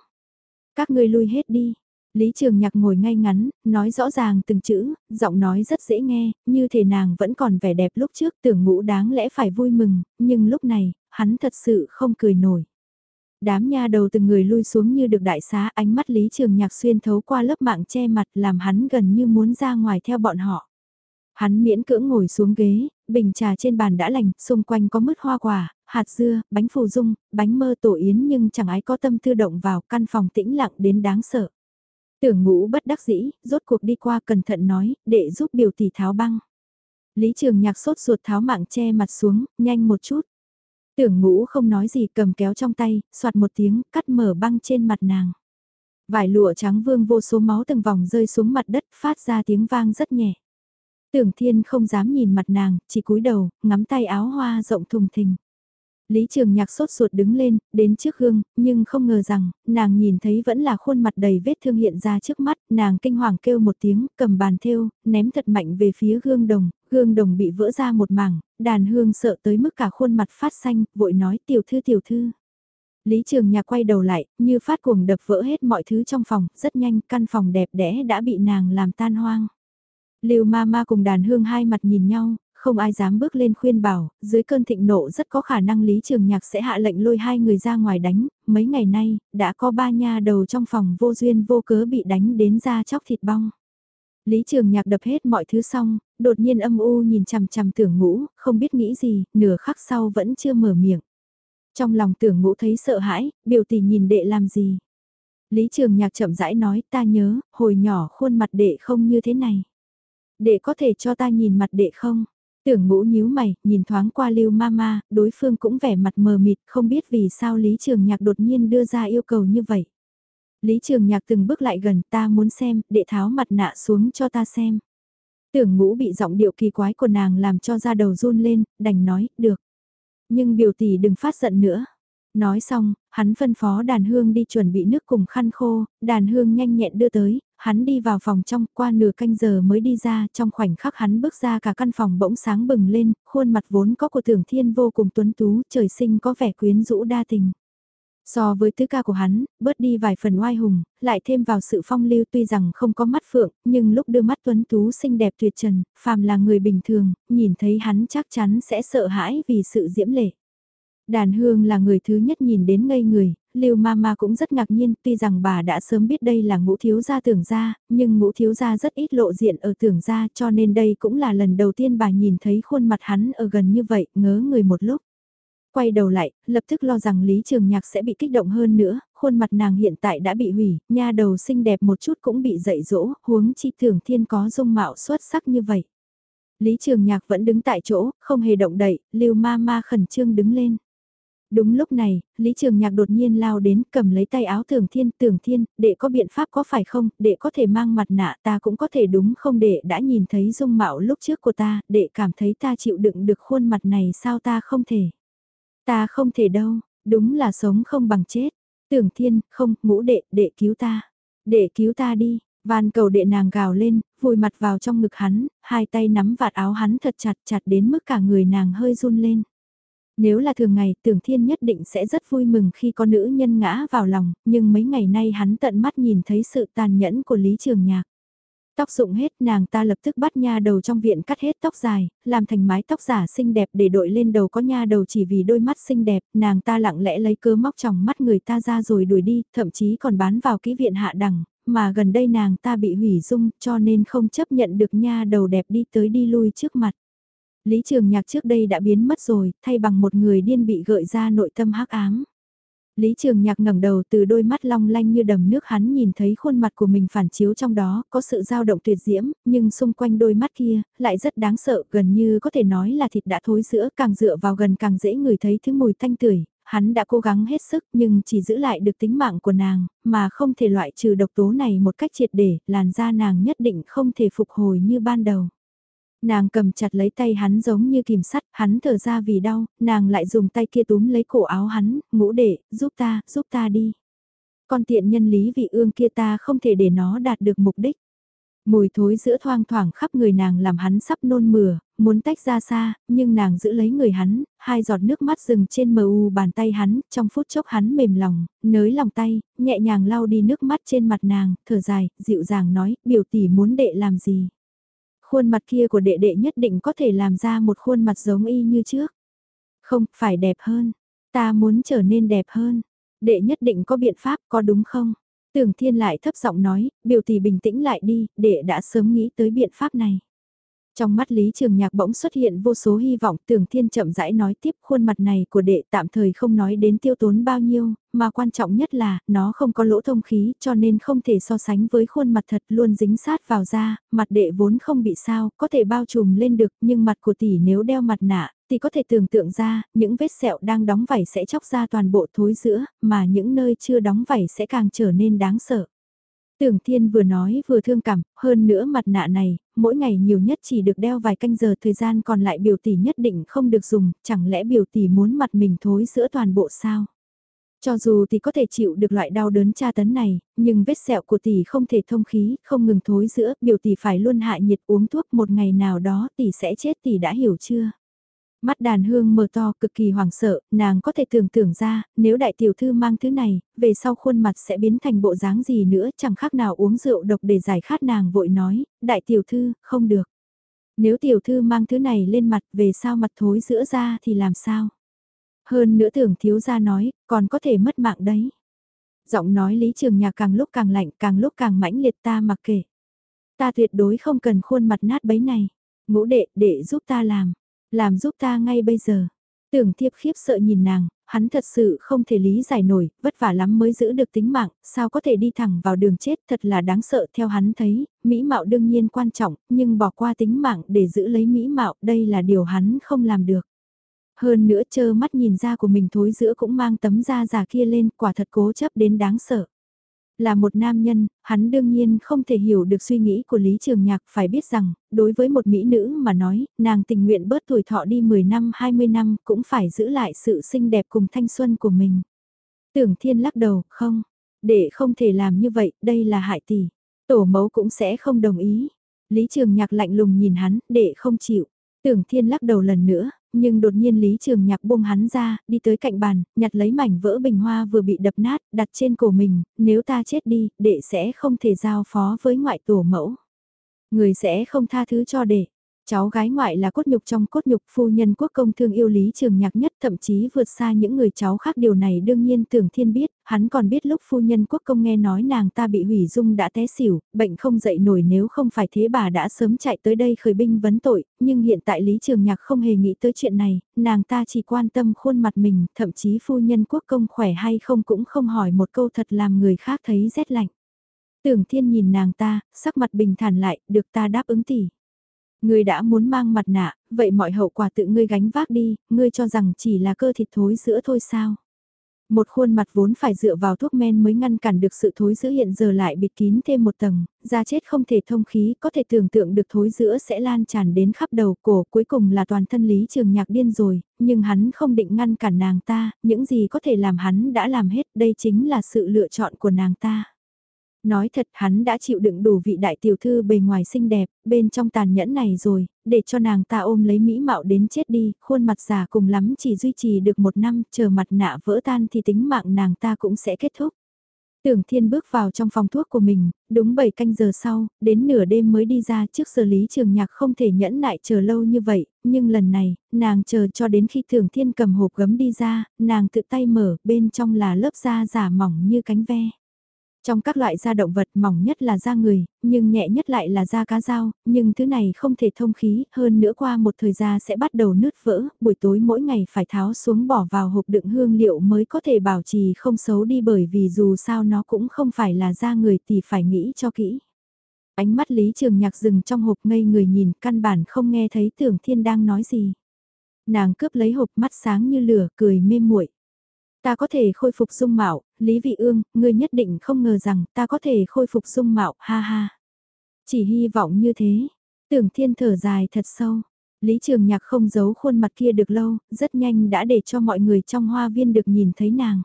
Các ngươi lui hết đi. Lý Trường Nhạc ngồi ngay ngắn, nói rõ ràng từng chữ, giọng nói rất dễ nghe, như thể nàng vẫn còn vẻ đẹp lúc trước tưởng ngũ đáng lẽ phải vui mừng, nhưng lúc này, hắn thật sự không cười nổi. Đám nha đầu từng người lui xuống như được đại xá ánh mắt Lý Trường Nhạc xuyên thấu qua lớp mạng che mặt làm hắn gần như muốn ra ngoài theo bọn họ. Hắn miễn cưỡng ngồi xuống ghế, bình trà trên bàn đã lành, xung quanh có mứt hoa quả, hạt dưa, bánh phù dung, bánh mơ tổ yến nhưng chẳng ai có tâm tư động vào căn phòng tĩnh lặng đến đáng sợ. Tưởng ngũ bất đắc dĩ, rốt cuộc đi qua cẩn thận nói, để giúp biểu tỷ tháo băng. Lý Trường Nhạc sốt ruột tháo mạng che mặt xuống, nhanh một chút. Tưởng ngũ không nói gì cầm kéo trong tay, soạt một tiếng, cắt mở băng trên mặt nàng. Vải lụa trắng vương vô số máu từng vòng rơi xuống mặt đất, phát ra tiếng vang rất nhẹ. Tưởng thiên không dám nhìn mặt nàng, chỉ cúi đầu, ngắm tay áo hoa rộng thùng thình. Lý Trường Nhạc sốt ruột đứng lên, đến trước gương, nhưng không ngờ rằng, nàng nhìn thấy vẫn là khuôn mặt đầy vết thương hiện ra trước mắt, nàng kinh hoàng kêu một tiếng, cầm bàn thêu, ném thật mạnh về phía gương đồng, gương đồng bị vỡ ra một mảng, đàn hương sợ tới mức cả khuôn mặt phát xanh, vội nói tiểu thư tiểu thư. Lý Trường Nhạc quay đầu lại, như phát cuồng đập vỡ hết mọi thứ trong phòng, rất nhanh căn phòng đẹp đẽ đã bị nàng làm tan hoang. Lưu ma ma cùng đàn hương hai mặt nhìn nhau, không ai dám bước lên khuyên bảo, dưới cơn thịnh nộ rất có khả năng Lý Trường Nhạc sẽ hạ lệnh lôi hai người ra ngoài đánh, mấy ngày nay, đã có ba nha đầu trong phòng vô duyên vô cớ bị đánh đến ra chóc thịt bong. Lý Trường Nhạc đập hết mọi thứ xong, đột nhiên âm u nhìn chằm chằm tưởng ngũ, không biết nghĩ gì, nửa khắc sau vẫn chưa mở miệng. Trong lòng tưởng ngũ thấy sợ hãi, biểu tỷ nhìn đệ làm gì. Lý Trường Nhạc chậm rãi nói ta nhớ, hồi nhỏ khuôn mặt đệ không như thế này. Đệ có thể cho ta nhìn mặt đệ không? Tưởng ngũ nhíu mày, nhìn thoáng qua lưu mama, đối phương cũng vẻ mặt mờ mịt, không biết vì sao Lý Trường Nhạc đột nhiên đưa ra yêu cầu như vậy. Lý Trường Nhạc từng bước lại gần ta muốn xem, đệ tháo mặt nạ xuống cho ta xem. Tưởng ngũ bị giọng điệu kỳ quái của nàng làm cho da đầu run lên, đành nói, được. Nhưng biểu tỷ đừng phát giận nữa. Nói xong, hắn phân phó đàn hương đi chuẩn bị nước cùng khăn khô, đàn hương nhanh nhẹn đưa tới, hắn đi vào phòng trong, qua nửa canh giờ mới đi ra, trong khoảnh khắc hắn bước ra cả căn phòng bỗng sáng bừng lên, khuôn mặt vốn có của tưởng thiên vô cùng tuấn tú, trời sinh có vẻ quyến rũ đa tình. So với tứ ca của hắn, bớt đi vài phần oai hùng, lại thêm vào sự phong lưu tuy rằng không có mắt phượng, nhưng lúc đưa mắt tuấn tú xinh đẹp tuyệt trần, phàm là người bình thường, nhìn thấy hắn chắc chắn sẽ sợ hãi vì sự diễm lệ. Đàn hương là người thứ nhất nhìn đến ngây người, Lưu Mama cũng rất ngạc nhiên, tuy rằng bà đã sớm biết đây là ngũ thiếu gia tưởng gia, nhưng ngũ thiếu gia rất ít lộ diện ở tưởng gia cho nên đây cũng là lần đầu tiên bà nhìn thấy khuôn mặt hắn ở gần như vậy, ngớ người một lúc. Quay đầu lại, lập tức lo rằng Lý Trường Nhạc sẽ bị kích động hơn nữa, khuôn mặt nàng hiện tại đã bị hủy, nha đầu xinh đẹp một chút cũng bị dậy dỗ, huống chi tưởng thiên có dung mạo xuất sắc như vậy. Lý Trường Nhạc vẫn đứng tại chỗ, không hề động đậy, Lưu Ma Ma khẩn trương đứng lên. Đúng lúc này, Lý Trường Nhạc đột nhiên lao đến cầm lấy tay áo Tưởng Thiên, Tưởng Thiên, đệ có biện pháp có phải không, đệ có thể mang mặt nạ ta cũng có thể đúng không đệ đã nhìn thấy dung mạo lúc trước của ta, đệ cảm thấy ta chịu đựng được khuôn mặt này sao ta không thể. Ta không thể đâu, đúng là sống không bằng chết. Tưởng Thiên, không, ngũ đệ, đệ cứu ta. Đệ cứu ta đi, van cầu đệ nàng gào lên, vùi mặt vào trong ngực hắn, hai tay nắm vạt áo hắn thật chặt chặt đến mức cả người nàng hơi run lên. Nếu là thường ngày, tưởng thiên nhất định sẽ rất vui mừng khi có nữ nhân ngã vào lòng, nhưng mấy ngày nay hắn tận mắt nhìn thấy sự tàn nhẫn của Lý Trường Nhạc. Tóc dụng hết nàng ta lập tức bắt nha đầu trong viện cắt hết tóc dài, làm thành mái tóc giả xinh đẹp để đội lên đầu có nha đầu chỉ vì đôi mắt xinh đẹp, nàng ta lặng lẽ lấy cớ móc trong mắt người ta ra rồi đuổi đi, thậm chí còn bán vào kỹ viện hạ đẳng, mà gần đây nàng ta bị hủy dung cho nên không chấp nhận được nha đầu đẹp đi tới đi lui trước mặt. Lý Trường Nhạc trước đây đã biến mất rồi, thay bằng một người điên bị gợi ra nội tâm hắc ám. Lý Trường Nhạc ngẩng đầu từ đôi mắt long lanh như đầm nước hắn nhìn thấy khuôn mặt của mình phản chiếu trong đó, có sự dao động tuyệt diễm, nhưng xung quanh đôi mắt kia, lại rất đáng sợ, gần như có thể nói là thịt đã thối giữa, càng dựa vào gần càng dễ người thấy thứ mùi tanh tưởi, hắn đã cố gắng hết sức nhưng chỉ giữ lại được tính mạng của nàng, mà không thể loại trừ độc tố này một cách triệt để, làn da nàng nhất định không thể phục hồi như ban đầu. Nàng cầm chặt lấy tay hắn giống như kìm sắt, hắn thở ra vì đau, nàng lại dùng tay kia túm lấy cổ áo hắn, ngũ đệ, giúp ta, giúp ta đi. Con tiện nhân lý vị ương kia ta không thể để nó đạt được mục đích. Mùi thối giữa thoang thoảng khắp người nàng làm hắn sắp nôn mửa, muốn tách ra xa, nhưng nàng giữ lấy người hắn, hai giọt nước mắt rừng trên mờ u bàn tay hắn, trong phút chốc hắn mềm lòng, nới lòng tay, nhẹ nhàng lau đi nước mắt trên mặt nàng, thở dài, dịu dàng nói, biểu tỷ muốn đệ làm gì. Khuôn mặt kia của đệ đệ nhất định có thể làm ra một khuôn mặt giống y như trước. Không, phải đẹp hơn. Ta muốn trở nên đẹp hơn. Đệ nhất định có biện pháp, có đúng không? Tưởng thiên lại thấp giọng nói, biểu tỷ bình tĩnh lại đi, đệ đã sớm nghĩ tới biện pháp này. Trong mắt Lý Trường Nhạc bỗng xuất hiện vô số hy vọng, Tưởng Thiên chậm rãi nói tiếp khuôn mặt này của đệ tạm thời không nói đến tiêu tốn bao nhiêu, mà quan trọng nhất là, nó không có lỗ thông khí cho nên không thể so sánh với khuôn mặt thật luôn dính sát vào da, mặt đệ vốn không bị sao, có thể bao trùm lên được, nhưng mặt của tỷ nếu đeo mặt nạ, thì có thể tưởng tượng ra, những vết sẹo đang đóng vảy sẽ chóc ra toàn bộ thối giữa, mà những nơi chưa đóng vảy sẽ càng trở nên đáng sợ. Tưởng Thiên vừa nói vừa thương cảm, hơn nữa mặt nạ này, mỗi ngày nhiều nhất chỉ được đeo vài canh giờ thời gian còn lại biểu tỷ nhất định không được dùng, chẳng lẽ biểu tỷ muốn mặt mình thối giữa toàn bộ sao? Cho dù tỷ có thể chịu được loại đau đớn tra tấn này, nhưng vết sẹo của tỷ không thể thông khí, không ngừng thối giữa, biểu tỷ phải luôn hạ nhiệt uống thuốc một ngày nào đó tỷ sẽ chết tỷ đã hiểu chưa? Mắt đàn hương mở to cực kỳ hoảng sợ, nàng có thể tưởng tượng ra, nếu đại tiểu thư mang thứ này, về sau khuôn mặt sẽ biến thành bộ dáng gì nữa, chẳng khác nào uống rượu độc để giải khát nàng vội nói, đại tiểu thư, không được. Nếu tiểu thư mang thứ này lên mặt, về sau mặt thối giữa ra thì làm sao? Hơn nữa tưởng thiếu gia nói, còn có thể mất mạng đấy. Giọng nói Lý Trường Nhạc càng lúc càng lạnh, càng lúc càng mãnh liệt ta mặc kệ. Ta tuyệt đối không cần khuôn mặt nát bấy này. Ngũ đệ, đệ giúp ta làm. Làm giúp ta ngay bây giờ. Tưởng thiếp khiếp sợ nhìn nàng, hắn thật sự không thể lý giải nổi, vất vả lắm mới giữ được tính mạng, sao có thể đi thẳng vào đường chết thật là đáng sợ theo hắn thấy, mỹ mạo đương nhiên quan trọng, nhưng bỏ qua tính mạng để giữ lấy mỹ mạo, đây là điều hắn không làm được. Hơn nữa chơ mắt nhìn ra của mình thối giữa cũng mang tấm da già kia lên, quả thật cố chấp đến đáng sợ. Là một nam nhân, hắn đương nhiên không thể hiểu được suy nghĩ của Lý Trường Nhạc phải biết rằng, đối với một mỹ nữ mà nói, nàng tình nguyện bớt tuổi thọ đi 10 năm 20 năm cũng phải giữ lại sự xinh đẹp cùng thanh xuân của mình. Tưởng thiên lắc đầu, không, để không thể làm như vậy, đây là hại tỷ. Tổ mẫu cũng sẽ không đồng ý. Lý Trường Nhạc lạnh lùng nhìn hắn, để không chịu. Tưởng Thiên lắc đầu lần nữa, nhưng đột nhiên Lý Trường Nhạc buông hắn ra, đi tới cạnh bàn, nhặt lấy mảnh vỡ bình hoa vừa bị đập nát, đặt trên cổ mình, nếu ta chết đi, đệ sẽ không thể giao phó với ngoại tổ mẫu. Người sẽ không tha thứ cho đệ. Cháu gái ngoại là cốt nhục trong cốt nhục phu nhân quốc công thương yêu Lý Trường Nhạc nhất thậm chí vượt xa những người cháu khác điều này đương nhiên tưởng thiên biết, hắn còn biết lúc phu nhân quốc công nghe nói nàng ta bị hủy dung đã té xỉu, bệnh không dậy nổi nếu không phải thế bà đã sớm chạy tới đây khởi binh vấn tội, nhưng hiện tại Lý Trường Nhạc không hề nghĩ tới chuyện này, nàng ta chỉ quan tâm khuôn mặt mình, thậm chí phu nhân quốc công khỏe hay không cũng không hỏi một câu thật làm người khác thấy rét lạnh. Tưởng thiên nhìn nàng ta, sắc mặt bình thản lại, được ta đáp ứng tỷ. Ngươi đã muốn mang mặt nạ, vậy mọi hậu quả tự ngươi gánh vác đi, ngươi cho rằng chỉ là cơ thịt thối giữa thôi sao? Một khuôn mặt vốn phải dựa vào thuốc men mới ngăn cản được sự thối giữa hiện giờ lại bịt kín thêm một tầng, da chết không thể thông khí, có thể tưởng tượng được thối giữa sẽ lan tràn đến khắp đầu cổ, cuối cùng là toàn thân lý trường nhạc điên rồi, nhưng hắn không định ngăn cản nàng ta, những gì có thể làm hắn đã làm hết, đây chính là sự lựa chọn của nàng ta. Nói thật hắn đã chịu đựng đủ vị đại tiểu thư bề ngoài xinh đẹp, bên trong tàn nhẫn này rồi, để cho nàng ta ôm lấy mỹ mạo đến chết đi, khuôn mặt già cùng lắm chỉ duy trì được một năm, chờ mặt nạ vỡ tan thì tính mạng nàng ta cũng sẽ kết thúc. Tưởng Thiên bước vào trong phòng thuốc của mình, đúng 7 canh giờ sau, đến nửa đêm mới đi ra trước giờ Lý Trường Nhạc không thể nhẫn nại chờ lâu như vậy, nhưng lần này, nàng chờ cho đến khi Tưởng Thiên cầm hộp gấm đi ra, nàng tự tay mở, bên trong là lớp da giả mỏng như cánh ve. Trong các loại da động vật mỏng nhất là da người, nhưng nhẹ nhất lại là da cá dao, nhưng thứ này không thể thông khí, hơn nữa qua một thời gian sẽ bắt đầu nứt vỡ, buổi tối mỗi ngày phải tháo xuống bỏ vào hộp đựng hương liệu mới có thể bảo trì không xấu đi bởi vì dù sao nó cũng không phải là da người thì phải nghĩ cho kỹ. Ánh mắt Lý Trường Nhạc dừng trong hộp ngây người nhìn căn bản không nghe thấy tưởng thiên đang nói gì. Nàng cướp lấy hộp mắt sáng như lửa cười mê muội Ta có thể khôi phục dung mạo, Lý Vị Ương, ngươi nhất định không ngờ rằng ta có thể khôi phục dung mạo, ha ha. Chỉ hy vọng như thế. Tưởng thiên thở dài thật sâu. Lý Trường Nhạc không giấu khuôn mặt kia được lâu, rất nhanh đã để cho mọi người trong hoa viên được nhìn thấy nàng.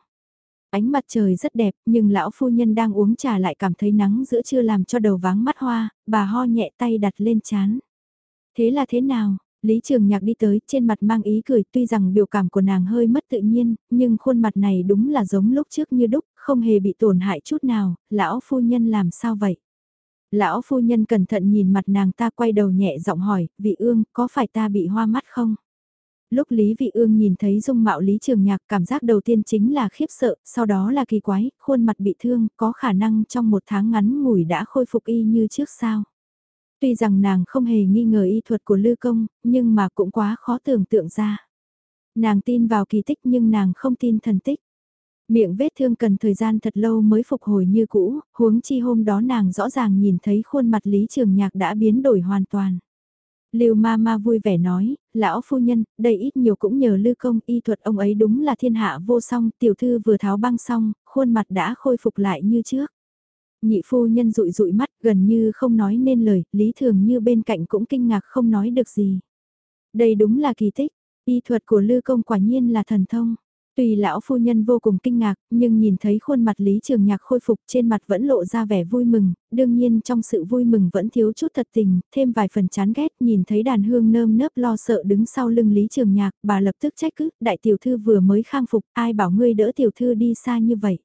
Ánh mặt trời rất đẹp, nhưng lão phu nhân đang uống trà lại cảm thấy nắng giữa trưa làm cho đầu váng mắt hoa, bà ho nhẹ tay đặt lên chán. Thế là thế nào? Lý Trường Nhạc đi tới, trên mặt mang ý cười, tuy rằng biểu cảm của nàng hơi mất tự nhiên, nhưng khuôn mặt này đúng là giống lúc trước như đúc, không hề bị tổn hại chút nào, lão phu nhân làm sao vậy? Lão phu nhân cẩn thận nhìn mặt nàng ta quay đầu nhẹ giọng hỏi, vị ương, có phải ta bị hoa mắt không? Lúc Lý Vị Ương nhìn thấy dung mạo Lý Trường Nhạc cảm giác đầu tiên chính là khiếp sợ, sau đó là kỳ quái, khuôn mặt bị thương, có khả năng trong một tháng ngắn ngủi đã khôi phục y như trước sao. Tuy rằng nàng không hề nghi ngờ y thuật của Lư Công, nhưng mà cũng quá khó tưởng tượng ra. Nàng tin vào kỳ tích nhưng nàng không tin thần tích. Miệng vết thương cần thời gian thật lâu mới phục hồi như cũ, huống chi hôm đó nàng rõ ràng nhìn thấy khuôn mặt Lý Trường Nhạc đã biến đổi hoàn toàn. Lưu ma ma vui vẻ nói, lão phu nhân, đây ít nhiều cũng nhờ lư công, y thuật ông ấy đúng là thiên hạ vô song, tiểu thư vừa tháo băng xong, khuôn mặt đã khôi phục lại như trước. Nhị phu nhân rụi rụi mắt gần như không nói nên lời, lý thường như bên cạnh cũng kinh ngạc không nói được gì. Đây đúng là kỳ tích, y thuật của lư công quả nhiên là thần thông. Tuy lão phu nhân vô cùng kinh ngạc, nhưng nhìn thấy khuôn mặt Lý Trường Nhạc khôi phục trên mặt vẫn lộ ra vẻ vui mừng, đương nhiên trong sự vui mừng vẫn thiếu chút thật tình, thêm vài phần chán ghét, nhìn thấy đàn hương nơm nớp lo sợ đứng sau lưng Lý Trường Nhạc, bà lập tức trách cứ, đại tiểu thư vừa mới khang phục, ai bảo ngươi đỡ tiểu thư đi xa như vậy.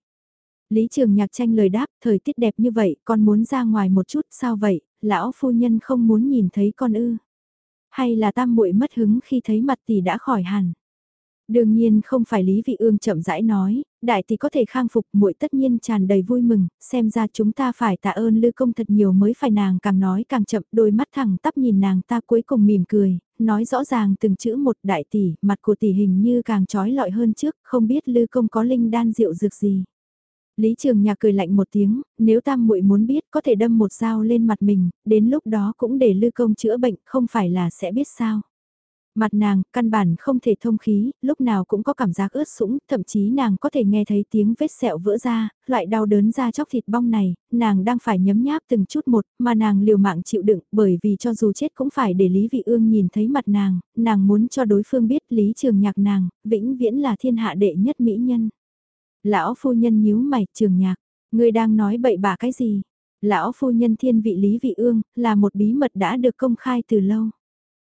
Lý Trường Nhạc tranh lời đáp, thời tiết đẹp như vậy, con muốn ra ngoài một chút, sao vậy, lão phu nhân không muốn nhìn thấy con ư. Hay là tam muội mất hứng khi thấy mặt tỷ đã khỏi hẳn. Đương nhiên không phải Lý Vị Ương chậm rãi nói, đại tỷ có thể khang phục muội tất nhiên tràn đầy vui mừng, xem ra chúng ta phải tạ ơn Lư Công thật nhiều mới phải nàng càng nói càng chậm, đôi mắt thẳng tắp nhìn nàng ta cuối cùng mỉm cười, nói rõ ràng từng chữ một đại tỷ, mặt của tỷ hình như càng trói lọi hơn trước, không biết Lư Công có linh đan rượu dược gì. Lý Trường Nhạc cười lạnh một tiếng, nếu tam muội muốn biết có thể đâm một dao lên mặt mình, đến lúc đó cũng để Lư Công chữa bệnh, không phải là sẽ biết sao. Mặt nàng, căn bản không thể thông khí, lúc nào cũng có cảm giác ướt sũng, thậm chí nàng có thể nghe thấy tiếng vết sẹo vỡ ra, loại đau đớn ra chóc thịt bong này, nàng đang phải nhấm nháp từng chút một, mà nàng liều mạng chịu đựng, bởi vì cho dù chết cũng phải để Lý Vị Ương nhìn thấy mặt nàng, nàng muốn cho đối phương biết Lý Trường Nhạc nàng, vĩnh viễn là thiên hạ đệ nhất mỹ nhân. Lão phu nhân nhíu mày, Trường Nhạc, ngươi đang nói bậy bạ cái gì? Lão phu nhân thiên vị Lý Vị Ương, là một bí mật đã được công khai từ lâu.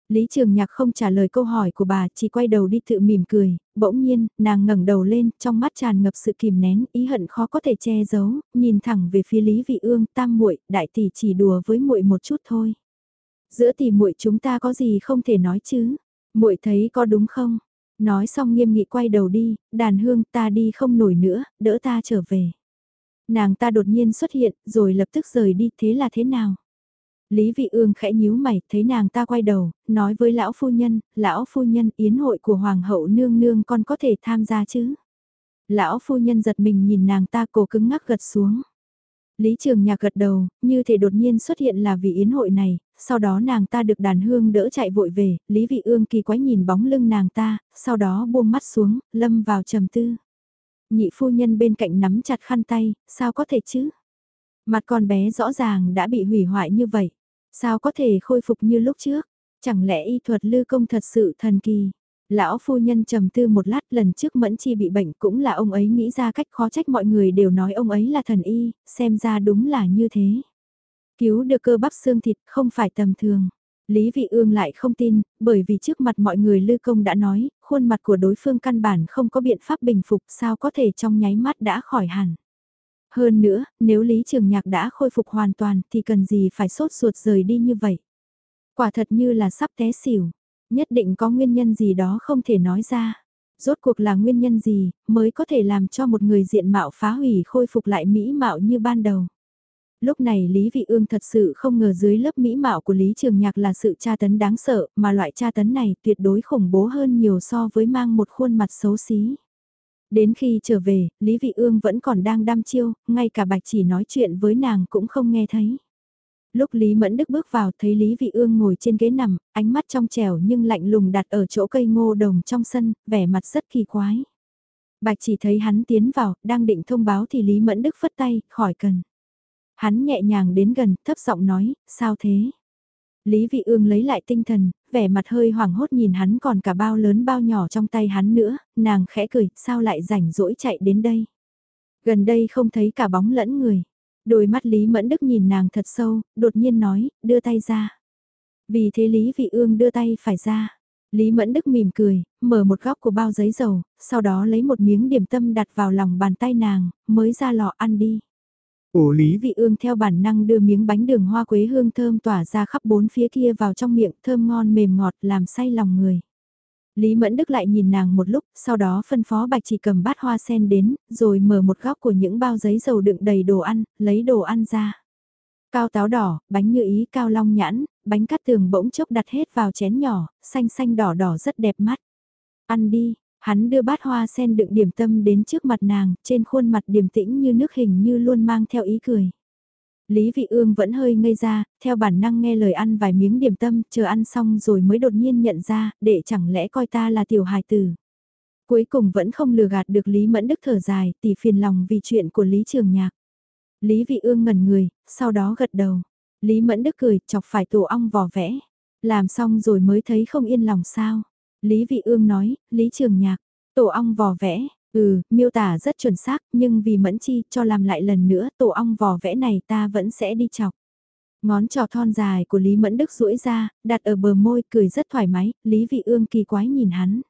Lý Trường Nhạc không trả lời câu hỏi của bà, chỉ quay đầu đi tự mỉm cười, bỗng nhiên, nàng ngẩng đầu lên, trong mắt tràn ngập sự kìm nén, ý hận khó có thể che giấu, nhìn thẳng về phía Lý Vị Ương, tam muội, đại tỷ chỉ đùa với muội một chút thôi. Giữa tỷ muội chúng ta có gì không thể nói chứ? Muội thấy có đúng không? Nói xong nghiêm nghị quay đầu đi, đàn hương ta đi không nổi nữa, đỡ ta trở về. Nàng ta đột nhiên xuất hiện, rồi lập tức rời đi, thế là thế nào? Lý Vị Ương khẽ nhíu mày, thấy nàng ta quay đầu, nói với lão phu nhân, lão phu nhân yến hội của hoàng hậu nương nương con có thể tham gia chứ? Lão phu nhân giật mình nhìn nàng ta cổ cứng ngắc gật xuống. Lý Trường Nhạc gật đầu, như thể đột nhiên xuất hiện là vì yến hội này, sau đó nàng ta được đàn hương đỡ chạy vội về, Lý Vị Ương kỳ quái nhìn bóng lưng nàng ta, sau đó buông mắt xuống, lâm vào trầm tư. Nhị phu nhân bên cạnh nắm chặt khăn tay, sao có thể chứ? Mặt con bé rõ ràng đã bị hủy hoại như vậy. Sao có thể khôi phục như lúc trước? Chẳng lẽ y thuật lư công thật sự thần kỳ? Lão phu nhân trầm tư một lát lần trước Mẫn Chi bị bệnh cũng là ông ấy nghĩ ra cách khó trách mọi người đều nói ông ấy là thần y, xem ra đúng là như thế. Cứu được cơ bắp xương thịt không phải tầm thường. Lý Vị Ương lại không tin, bởi vì trước mặt mọi người Lư Công đã nói, khuôn mặt của đối phương căn bản không có biện pháp bình phục sao có thể trong nháy mắt đã khỏi hẳn. Hơn nữa, nếu Lý Trường Nhạc đã khôi phục hoàn toàn thì cần gì phải sốt ruột rời đi như vậy. Quả thật như là sắp té xỉu, nhất định có nguyên nhân gì đó không thể nói ra. Rốt cuộc là nguyên nhân gì mới có thể làm cho một người diện mạo phá hủy khôi phục lại mỹ mạo như ban đầu. Lúc này Lý Vị Ương thật sự không ngờ dưới lớp mỹ mạo của Lý Trường Nhạc là sự tra tấn đáng sợ, mà loại tra tấn này tuyệt đối khủng bố hơn nhiều so với mang một khuôn mặt xấu xí. Đến khi trở về, Lý Vị Ương vẫn còn đang đam chiêu, ngay cả bạch chỉ nói chuyện với nàng cũng không nghe thấy. Lúc Lý Mẫn Đức bước vào thấy Lý Vị Ương ngồi trên ghế nằm, ánh mắt trong trẻo nhưng lạnh lùng đặt ở chỗ cây ngô đồng trong sân, vẻ mặt rất kỳ quái. Bạch chỉ thấy hắn tiến vào, đang định thông báo thì Lý Mẫn Đức phất tay, khỏi cần. Hắn nhẹ nhàng đến gần, thấp giọng nói, sao thế? Lý Vị Ương lấy lại tinh thần, vẻ mặt hơi hoảng hốt nhìn hắn còn cả bao lớn bao nhỏ trong tay hắn nữa, nàng khẽ cười, sao lại rảnh rỗi chạy đến đây? Gần đây không thấy cả bóng lẫn người. Đôi mắt Lý Mẫn Đức nhìn nàng thật sâu, đột nhiên nói, đưa tay ra. Vì thế Lý Vị Ương đưa tay phải ra. Lý Mẫn Đức mỉm cười, mở một góc của bao giấy dầu, sau đó lấy một miếng điểm tâm đặt vào lòng bàn tay nàng, mới ra lò ăn đi. Ồ Lý Vị Ương theo bản năng đưa miếng bánh đường hoa quế hương thơm tỏa ra khắp bốn phía kia vào trong miệng thơm ngon mềm ngọt làm say lòng người. Lý Mẫn Đức lại nhìn nàng một lúc, sau đó phân phó bạch chỉ cầm bát hoa sen đến, rồi mở một góc của những bao giấy dầu đựng đầy đồ ăn, lấy đồ ăn ra. Cao táo đỏ, bánh như ý cao long nhãn, bánh cắt tường bỗng chốc đặt hết vào chén nhỏ, xanh xanh đỏ đỏ rất đẹp mắt. Ăn đi, hắn đưa bát hoa sen đựng điểm tâm đến trước mặt nàng, trên khuôn mặt điềm tĩnh như nước hình như luôn mang theo ý cười. Lý Vị Ương vẫn hơi ngây ra, theo bản năng nghe lời ăn vài miếng điểm tâm, chờ ăn xong rồi mới đột nhiên nhận ra, để chẳng lẽ coi ta là tiểu hài tử. Cuối cùng vẫn không lừa gạt được Lý Mẫn Đức thở dài, tỉ phiền lòng vì chuyện của Lý Trường Nhạc. Lý Vị Ương ngẩn người, sau đó gật đầu. Lý Mẫn Đức cười, chọc phải tổ ong vò vẽ. Làm xong rồi mới thấy không yên lòng sao. Lý Vị Ương nói, Lý Trường Nhạc, tổ ong vò vẽ, ừ, miêu tả rất chuẩn xác, nhưng vì Mẫn Chi cho làm lại lần nữa tổ ong vò vẽ này ta vẫn sẽ đi chọc. Ngón trò thon dài của Lý Mẫn Đức duỗi ra, đặt ở bờ môi cười rất thoải mái, Lý Vị Ương kỳ quái nhìn hắn.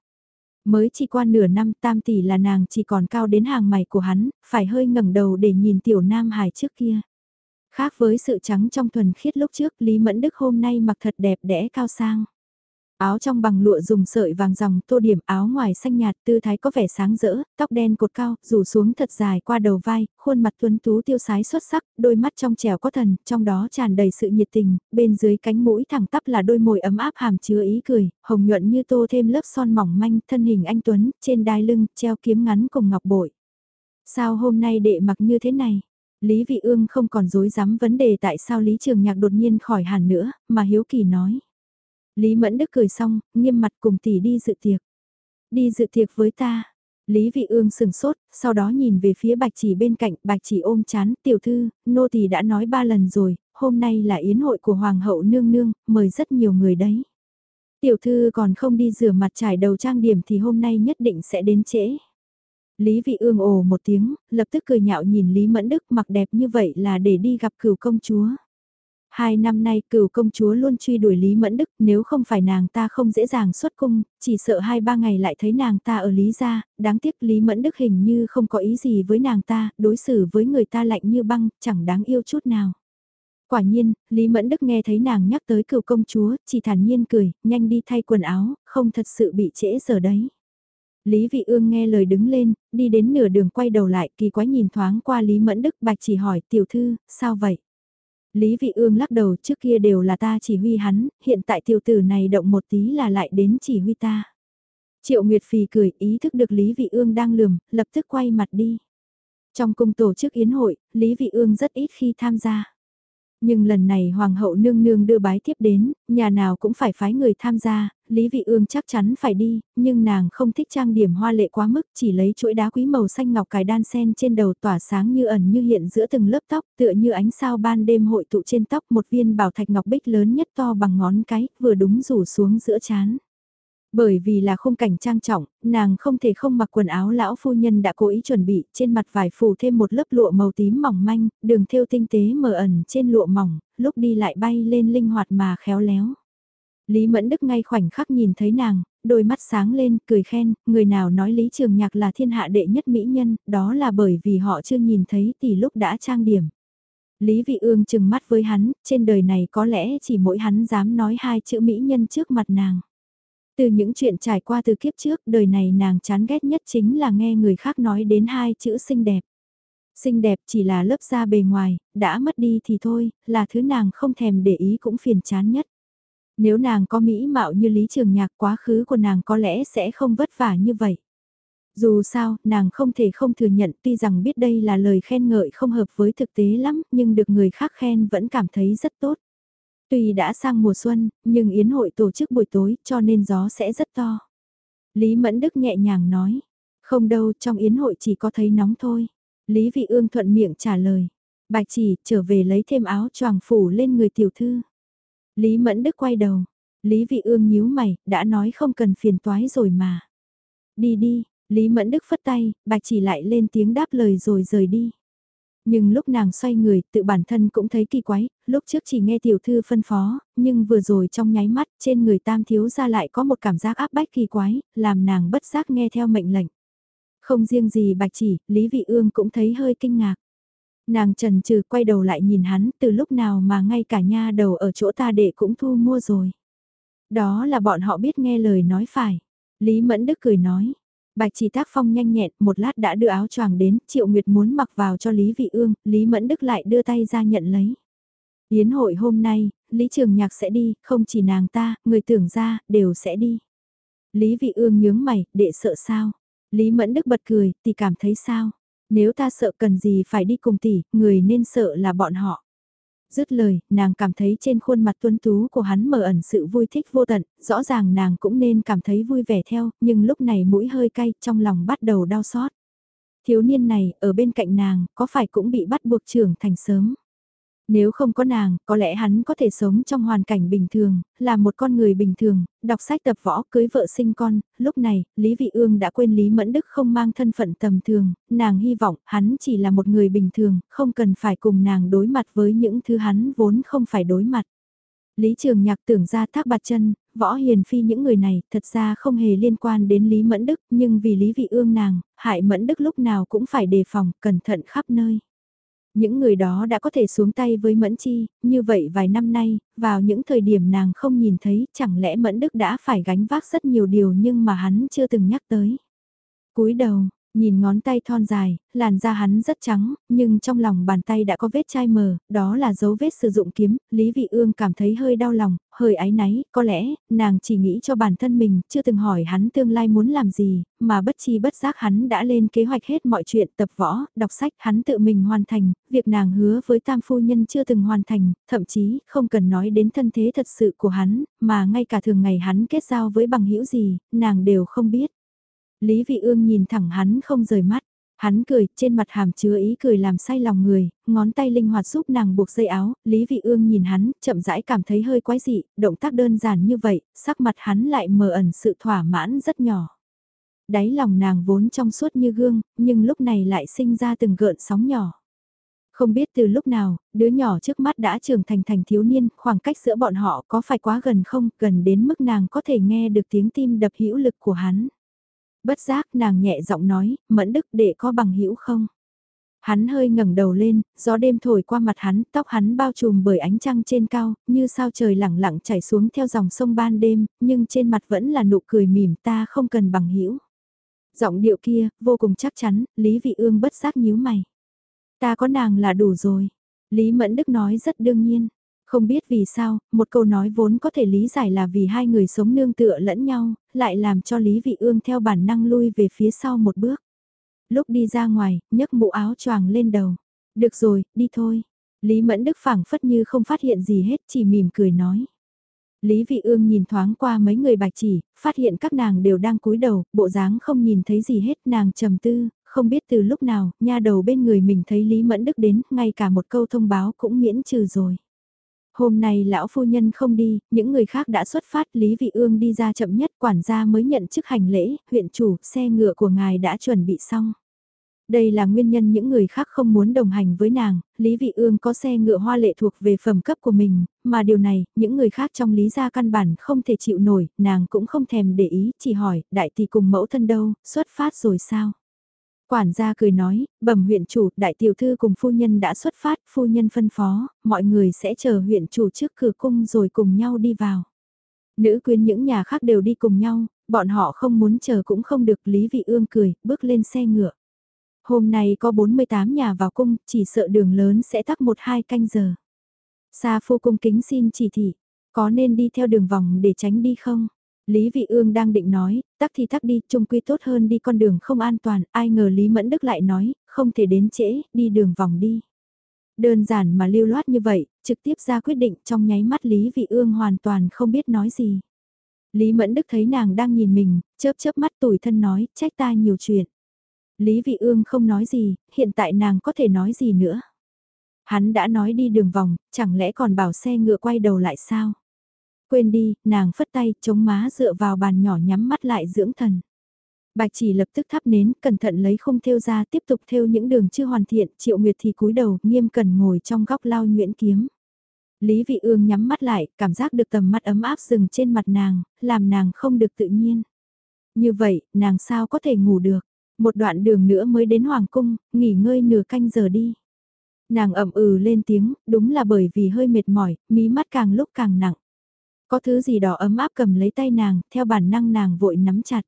Mới chỉ qua nửa năm tam tỷ là nàng chỉ còn cao đến hàng mày của hắn, phải hơi ngẩng đầu để nhìn tiểu nam hài trước kia. Khác với sự trắng trong thuần khiết lúc trước Lý Mẫn Đức hôm nay mặc thật đẹp đẽ cao sang. Áo trong bằng lụa dùng sợi vàng dòng tô điểm áo ngoài xanh nhạt tư thái có vẻ sáng rỡ, tóc đen cột cao, rủ xuống thật dài qua đầu vai, khuôn mặt tuấn tú tiêu sái xuất sắc, đôi mắt trong trẻo có thần, trong đó tràn đầy sự nhiệt tình, bên dưới cánh mũi thẳng tắp là đôi môi ấm áp hàm chứa ý cười, hồng nhuận như tô thêm lớp son mỏng manh, thân hình anh Tuấn, trên đai lưng, treo kiếm ngắn cùng ngọc bội. Sao hôm nay đệ mặc như thế này? Lý Vị Ương không còn dối dám vấn đề tại sao Lý Trường Nhạc đột nhiên khỏi hẳn nữa, mà hiếu kỳ nói. Lý Mẫn Đức cười xong, nghiêm mặt cùng tỷ đi dự tiệc. Đi dự tiệc với ta. Lý Vị Ương sừng sốt, sau đó nhìn về phía bạch chỉ bên cạnh, bạch chỉ ôm chán, tiểu thư, nô tỳ đã nói ba lần rồi, hôm nay là yến hội của Hoàng hậu nương nương, mời rất nhiều người đấy. Tiểu thư còn không đi rửa mặt trải đầu trang điểm thì hôm nay nhất định sẽ đến trễ. Lý Vị Ương ồ một tiếng, lập tức cười nhạo nhìn Lý Mẫn Đức mặc đẹp như vậy là để đi gặp cửu công chúa. Hai năm nay cửu công chúa luôn truy đuổi Lý Mẫn Đức, nếu không phải nàng ta không dễ dàng xuất cung, chỉ sợ hai ba ngày lại thấy nàng ta ở Lý gia, đáng tiếc Lý Mẫn Đức hình như không có ý gì với nàng ta, đối xử với người ta lạnh như băng, chẳng đáng yêu chút nào. Quả nhiên, Lý Mẫn Đức nghe thấy nàng nhắc tới cửu công chúa, chỉ thản nhiên cười, nhanh đi thay quần áo, không thật sự bị trễ giờ đấy. Lý Vị Ương nghe lời đứng lên, đi đến nửa đường quay đầu lại kỳ quái nhìn thoáng qua Lý Mẫn Đức bạch chỉ hỏi tiểu thư, sao vậy? Lý Vị Ương lắc đầu trước kia đều là ta chỉ huy hắn, hiện tại tiểu tử này động một tí là lại đến chỉ huy ta. Triệu Nguyệt Phì cười ý thức được Lý Vị Ương đang lườm, lập tức quay mặt đi. Trong cung tổ chức yến hội, Lý Vị Ương rất ít khi tham gia. Nhưng lần này Hoàng hậu nương nương đưa bái tiếp đến, nhà nào cũng phải phái người tham gia, Lý Vị Ương chắc chắn phải đi, nhưng nàng không thích trang điểm hoa lệ quá mức, chỉ lấy chuỗi đá quý màu xanh ngọc cài đan sen trên đầu tỏa sáng như ẩn như hiện giữa từng lớp tóc, tựa như ánh sao ban đêm hội tụ trên tóc một viên bảo thạch ngọc bích lớn nhất to bằng ngón cái, vừa đúng rủ xuống giữa chán. Bởi vì là khung cảnh trang trọng, nàng không thể không mặc quần áo lão phu nhân đã cố ý chuẩn bị, trên mặt vải phủ thêm một lớp lụa màu tím mỏng manh, đường thêu tinh tế mờ ẩn trên lụa mỏng, lúc đi lại bay lên linh hoạt mà khéo léo. Lý Mẫn Đức ngay khoảnh khắc nhìn thấy nàng, đôi mắt sáng lên, cười khen, người nào nói Lý Trường Nhạc là thiên hạ đệ nhất mỹ nhân, đó là bởi vì họ chưa nhìn thấy tỷ lúc đã trang điểm. Lý Vị Ương chừng mắt với hắn, trên đời này có lẽ chỉ mỗi hắn dám nói hai chữ mỹ nhân trước mặt nàng. Từ những chuyện trải qua từ kiếp trước, đời này nàng chán ghét nhất chính là nghe người khác nói đến hai chữ xinh đẹp. Xinh đẹp chỉ là lớp da bề ngoài, đã mất đi thì thôi, là thứ nàng không thèm để ý cũng phiền chán nhất. Nếu nàng có mỹ mạo như Lý Trường Nhạc quá khứ của nàng có lẽ sẽ không vất vả như vậy. Dù sao, nàng không thể không thừa nhận tuy rằng biết đây là lời khen ngợi không hợp với thực tế lắm, nhưng được người khác khen vẫn cảm thấy rất tốt. Tuy đã sang mùa xuân, nhưng yến hội tổ chức buổi tối cho nên gió sẽ rất to. Lý Mẫn Đức nhẹ nhàng nói, Không đâu, trong yến hội chỉ có thấy nóng thôi. Lý Vị Ương thuận miệng trả lời. Bạch chỉ, trở về lấy thêm áo choàng phủ lên người tiểu thư. Lý Mẫn Đức quay đầu. Lý Vị Ương nhíu mày, đã nói không cần phiền toái rồi mà. Đi đi, Lý Mẫn Đức phất tay, bạch chỉ lại lên tiếng đáp lời rồi rời đi. Nhưng lúc nàng xoay người, tự bản thân cũng thấy kỳ quái, lúc trước chỉ nghe tiểu thư phân phó, nhưng vừa rồi trong nháy mắt trên người tam thiếu ra lại có một cảm giác áp bách kỳ quái, làm nàng bất giác nghe theo mệnh lệnh. Không riêng gì bạch chỉ, Lý Vị Ương cũng thấy hơi kinh ngạc. Nàng trần trừ quay đầu lại nhìn hắn từ lúc nào mà ngay cả nha đầu ở chỗ ta đệ cũng thu mua rồi. Đó là bọn họ biết nghe lời nói phải. Lý Mẫn Đức cười nói. Bạch chỉ tác phong nhanh nhẹn, một lát đã đưa áo choàng đến, Triệu Nguyệt muốn mặc vào cho Lý Vị Ương, Lý Mẫn Đức lại đưa tay ra nhận lấy. Yến hội hôm nay, Lý Trường Nhạc sẽ đi, không chỉ nàng ta, người tưởng ra, đều sẽ đi. Lý Vị Ương nhướng mày, đệ sợ sao? Lý Mẫn Đức bật cười, tỷ cảm thấy sao? Nếu ta sợ cần gì phải đi cùng tỷ, người nên sợ là bọn họ. Dứt lời, nàng cảm thấy trên khuôn mặt tuân tú của hắn mờ ẩn sự vui thích vô tận, rõ ràng nàng cũng nên cảm thấy vui vẻ theo, nhưng lúc này mũi hơi cay, trong lòng bắt đầu đau xót. Thiếu niên này, ở bên cạnh nàng, có phải cũng bị bắt buộc trưởng thành sớm. Nếu không có nàng, có lẽ hắn có thể sống trong hoàn cảnh bình thường, là một con người bình thường, đọc sách tập võ, cưới vợ sinh con, lúc này, Lý Vị Ương đã quên Lý Mẫn Đức không mang thân phận tầm thường, nàng hy vọng hắn chỉ là một người bình thường, không cần phải cùng nàng đối mặt với những thứ hắn vốn không phải đối mặt. Lý Trường Nhạc tưởng ra thác bạt chân, võ hiền phi những người này thật ra không hề liên quan đến Lý Mẫn Đức, nhưng vì Lý Vị Ương nàng, hại Mẫn Đức lúc nào cũng phải đề phòng, cẩn thận khắp nơi. Những người đó đã có thể xuống tay với Mẫn Chi, như vậy vài năm nay, vào những thời điểm nàng không nhìn thấy, chẳng lẽ Mẫn Đức đã phải gánh vác rất nhiều điều nhưng mà hắn chưa từng nhắc tới. cúi đầu, Nhìn ngón tay thon dài, làn da hắn rất trắng, nhưng trong lòng bàn tay đã có vết chai mờ, đó là dấu vết sử dụng kiếm, Lý Vị Ương cảm thấy hơi đau lòng, hơi áy náy, có lẽ, nàng chỉ nghĩ cho bản thân mình, chưa từng hỏi hắn tương lai muốn làm gì, mà bất chi bất giác hắn đã lên kế hoạch hết mọi chuyện tập võ, đọc sách, hắn tự mình hoàn thành, việc nàng hứa với tam phu nhân chưa từng hoàn thành, thậm chí, không cần nói đến thân thế thật sự của hắn, mà ngay cả thường ngày hắn kết giao với bằng hữu gì, nàng đều không biết. Lý Vị Ương nhìn thẳng hắn không rời mắt. Hắn cười, trên mặt hàm chứa ý cười làm say lòng người, ngón tay linh hoạt giúp nàng buộc dây áo, Lý Vị Ương nhìn hắn, chậm rãi cảm thấy hơi quái dị, động tác đơn giản như vậy, sắc mặt hắn lại mờ ẩn sự thỏa mãn rất nhỏ. Đáy lòng nàng vốn trong suốt như gương, nhưng lúc này lại sinh ra từng gợn sóng nhỏ. Không biết từ lúc nào, đứa nhỏ trước mắt đã trưởng thành thành thiếu niên, khoảng cách giữa bọn họ có phải quá gần không, gần đến mức nàng có thể nghe được tiếng tim đập hữu lực của hắn. Bất giác nàng nhẹ giọng nói, mẫn đức để có bằng hữu không? Hắn hơi ngẩng đầu lên, gió đêm thổi qua mặt hắn, tóc hắn bao trùm bởi ánh trăng trên cao, như sao trời lẳng lặng chảy xuống theo dòng sông ban đêm, nhưng trên mặt vẫn là nụ cười mỉm ta không cần bằng hữu. Giọng điệu kia, vô cùng chắc chắn, Lý Vị Ương bất giác nhíu mày. Ta có nàng là đủ rồi. Lý Mẫn Đức nói rất đương nhiên. Không biết vì sao, một câu nói vốn có thể lý giải là vì hai người sống nương tựa lẫn nhau, lại làm cho Lý Vị Ương theo bản năng lui về phía sau một bước. Lúc đi ra ngoài, nhấc mũ áo choàng lên đầu. Được rồi, đi thôi. Lý Mẫn Đức phảng phất như không phát hiện gì hết, chỉ mỉm cười nói. Lý Vị Ương nhìn thoáng qua mấy người bạch chỉ, phát hiện các nàng đều đang cúi đầu, bộ dáng không nhìn thấy gì hết, nàng trầm tư, không biết từ lúc nào, nha đầu bên người mình thấy Lý Mẫn Đức đến, ngay cả một câu thông báo cũng miễn trừ rồi. Hôm nay lão phu nhân không đi, những người khác đã xuất phát, Lý Vị Ương đi ra chậm nhất, quản gia mới nhận chức hành lễ, huyện chủ, xe ngựa của ngài đã chuẩn bị xong. Đây là nguyên nhân những người khác không muốn đồng hành với nàng, Lý Vị Ương có xe ngựa hoa lệ thuộc về phẩm cấp của mình, mà điều này, những người khác trong Lý gia căn bản không thể chịu nổi, nàng cũng không thèm để ý, chỉ hỏi, đại tỷ cùng mẫu thân đâu, xuất phát rồi sao? Quản gia cười nói, bẩm huyện chủ, đại tiểu thư cùng phu nhân đã xuất phát, phu nhân phân phó, mọi người sẽ chờ huyện chủ trước cửa cung rồi cùng nhau đi vào. Nữ quyến những nhà khác đều đi cùng nhau, bọn họ không muốn chờ cũng không được Lý Vị Ương cười, bước lên xe ngựa. Hôm nay có 48 nhà vào cung, chỉ sợ đường lớn sẽ tắc một hai canh giờ. Sa phu cung kính xin chỉ thị, có nên đi theo đường vòng để tránh đi không? Lý Vị Ương đang định nói, tắc thì tắc đi, trung quy tốt hơn đi con đường không an toàn, ai ngờ Lý Mẫn Đức lại nói, không thể đến trễ, đi đường vòng đi. Đơn giản mà lưu loát như vậy, trực tiếp ra quyết định trong nháy mắt Lý Vị Ương hoàn toàn không biết nói gì. Lý Mẫn Đức thấy nàng đang nhìn mình, chớp chớp mắt tủi thân nói, trách ta nhiều chuyện. Lý Vị Ương không nói gì, hiện tại nàng có thể nói gì nữa. Hắn đã nói đi đường vòng, chẳng lẽ còn bảo xe ngựa quay đầu lại sao? Quên đi, nàng phất tay, chống má dựa vào bàn nhỏ nhắm mắt lại dưỡng thần. Bạch chỉ lập tức thắp nến, cẩn thận lấy khung thêu ra tiếp tục thêu những đường chưa hoàn thiện, triệu nguyệt thì cúi đầu, nghiêm cần ngồi trong góc lao nhuyễn kiếm. Lý vị ương nhắm mắt lại, cảm giác được tầm mắt ấm áp dừng trên mặt nàng, làm nàng không được tự nhiên. Như vậy, nàng sao có thể ngủ được, một đoạn đường nữa mới đến Hoàng Cung, nghỉ ngơi nửa canh giờ đi. Nàng ẩm ừ lên tiếng, đúng là bởi vì hơi mệt mỏi, mí mắt càng lúc càng nặng. Có thứ gì đó ấm áp cầm lấy tay nàng, theo bản năng nàng vội nắm chặt.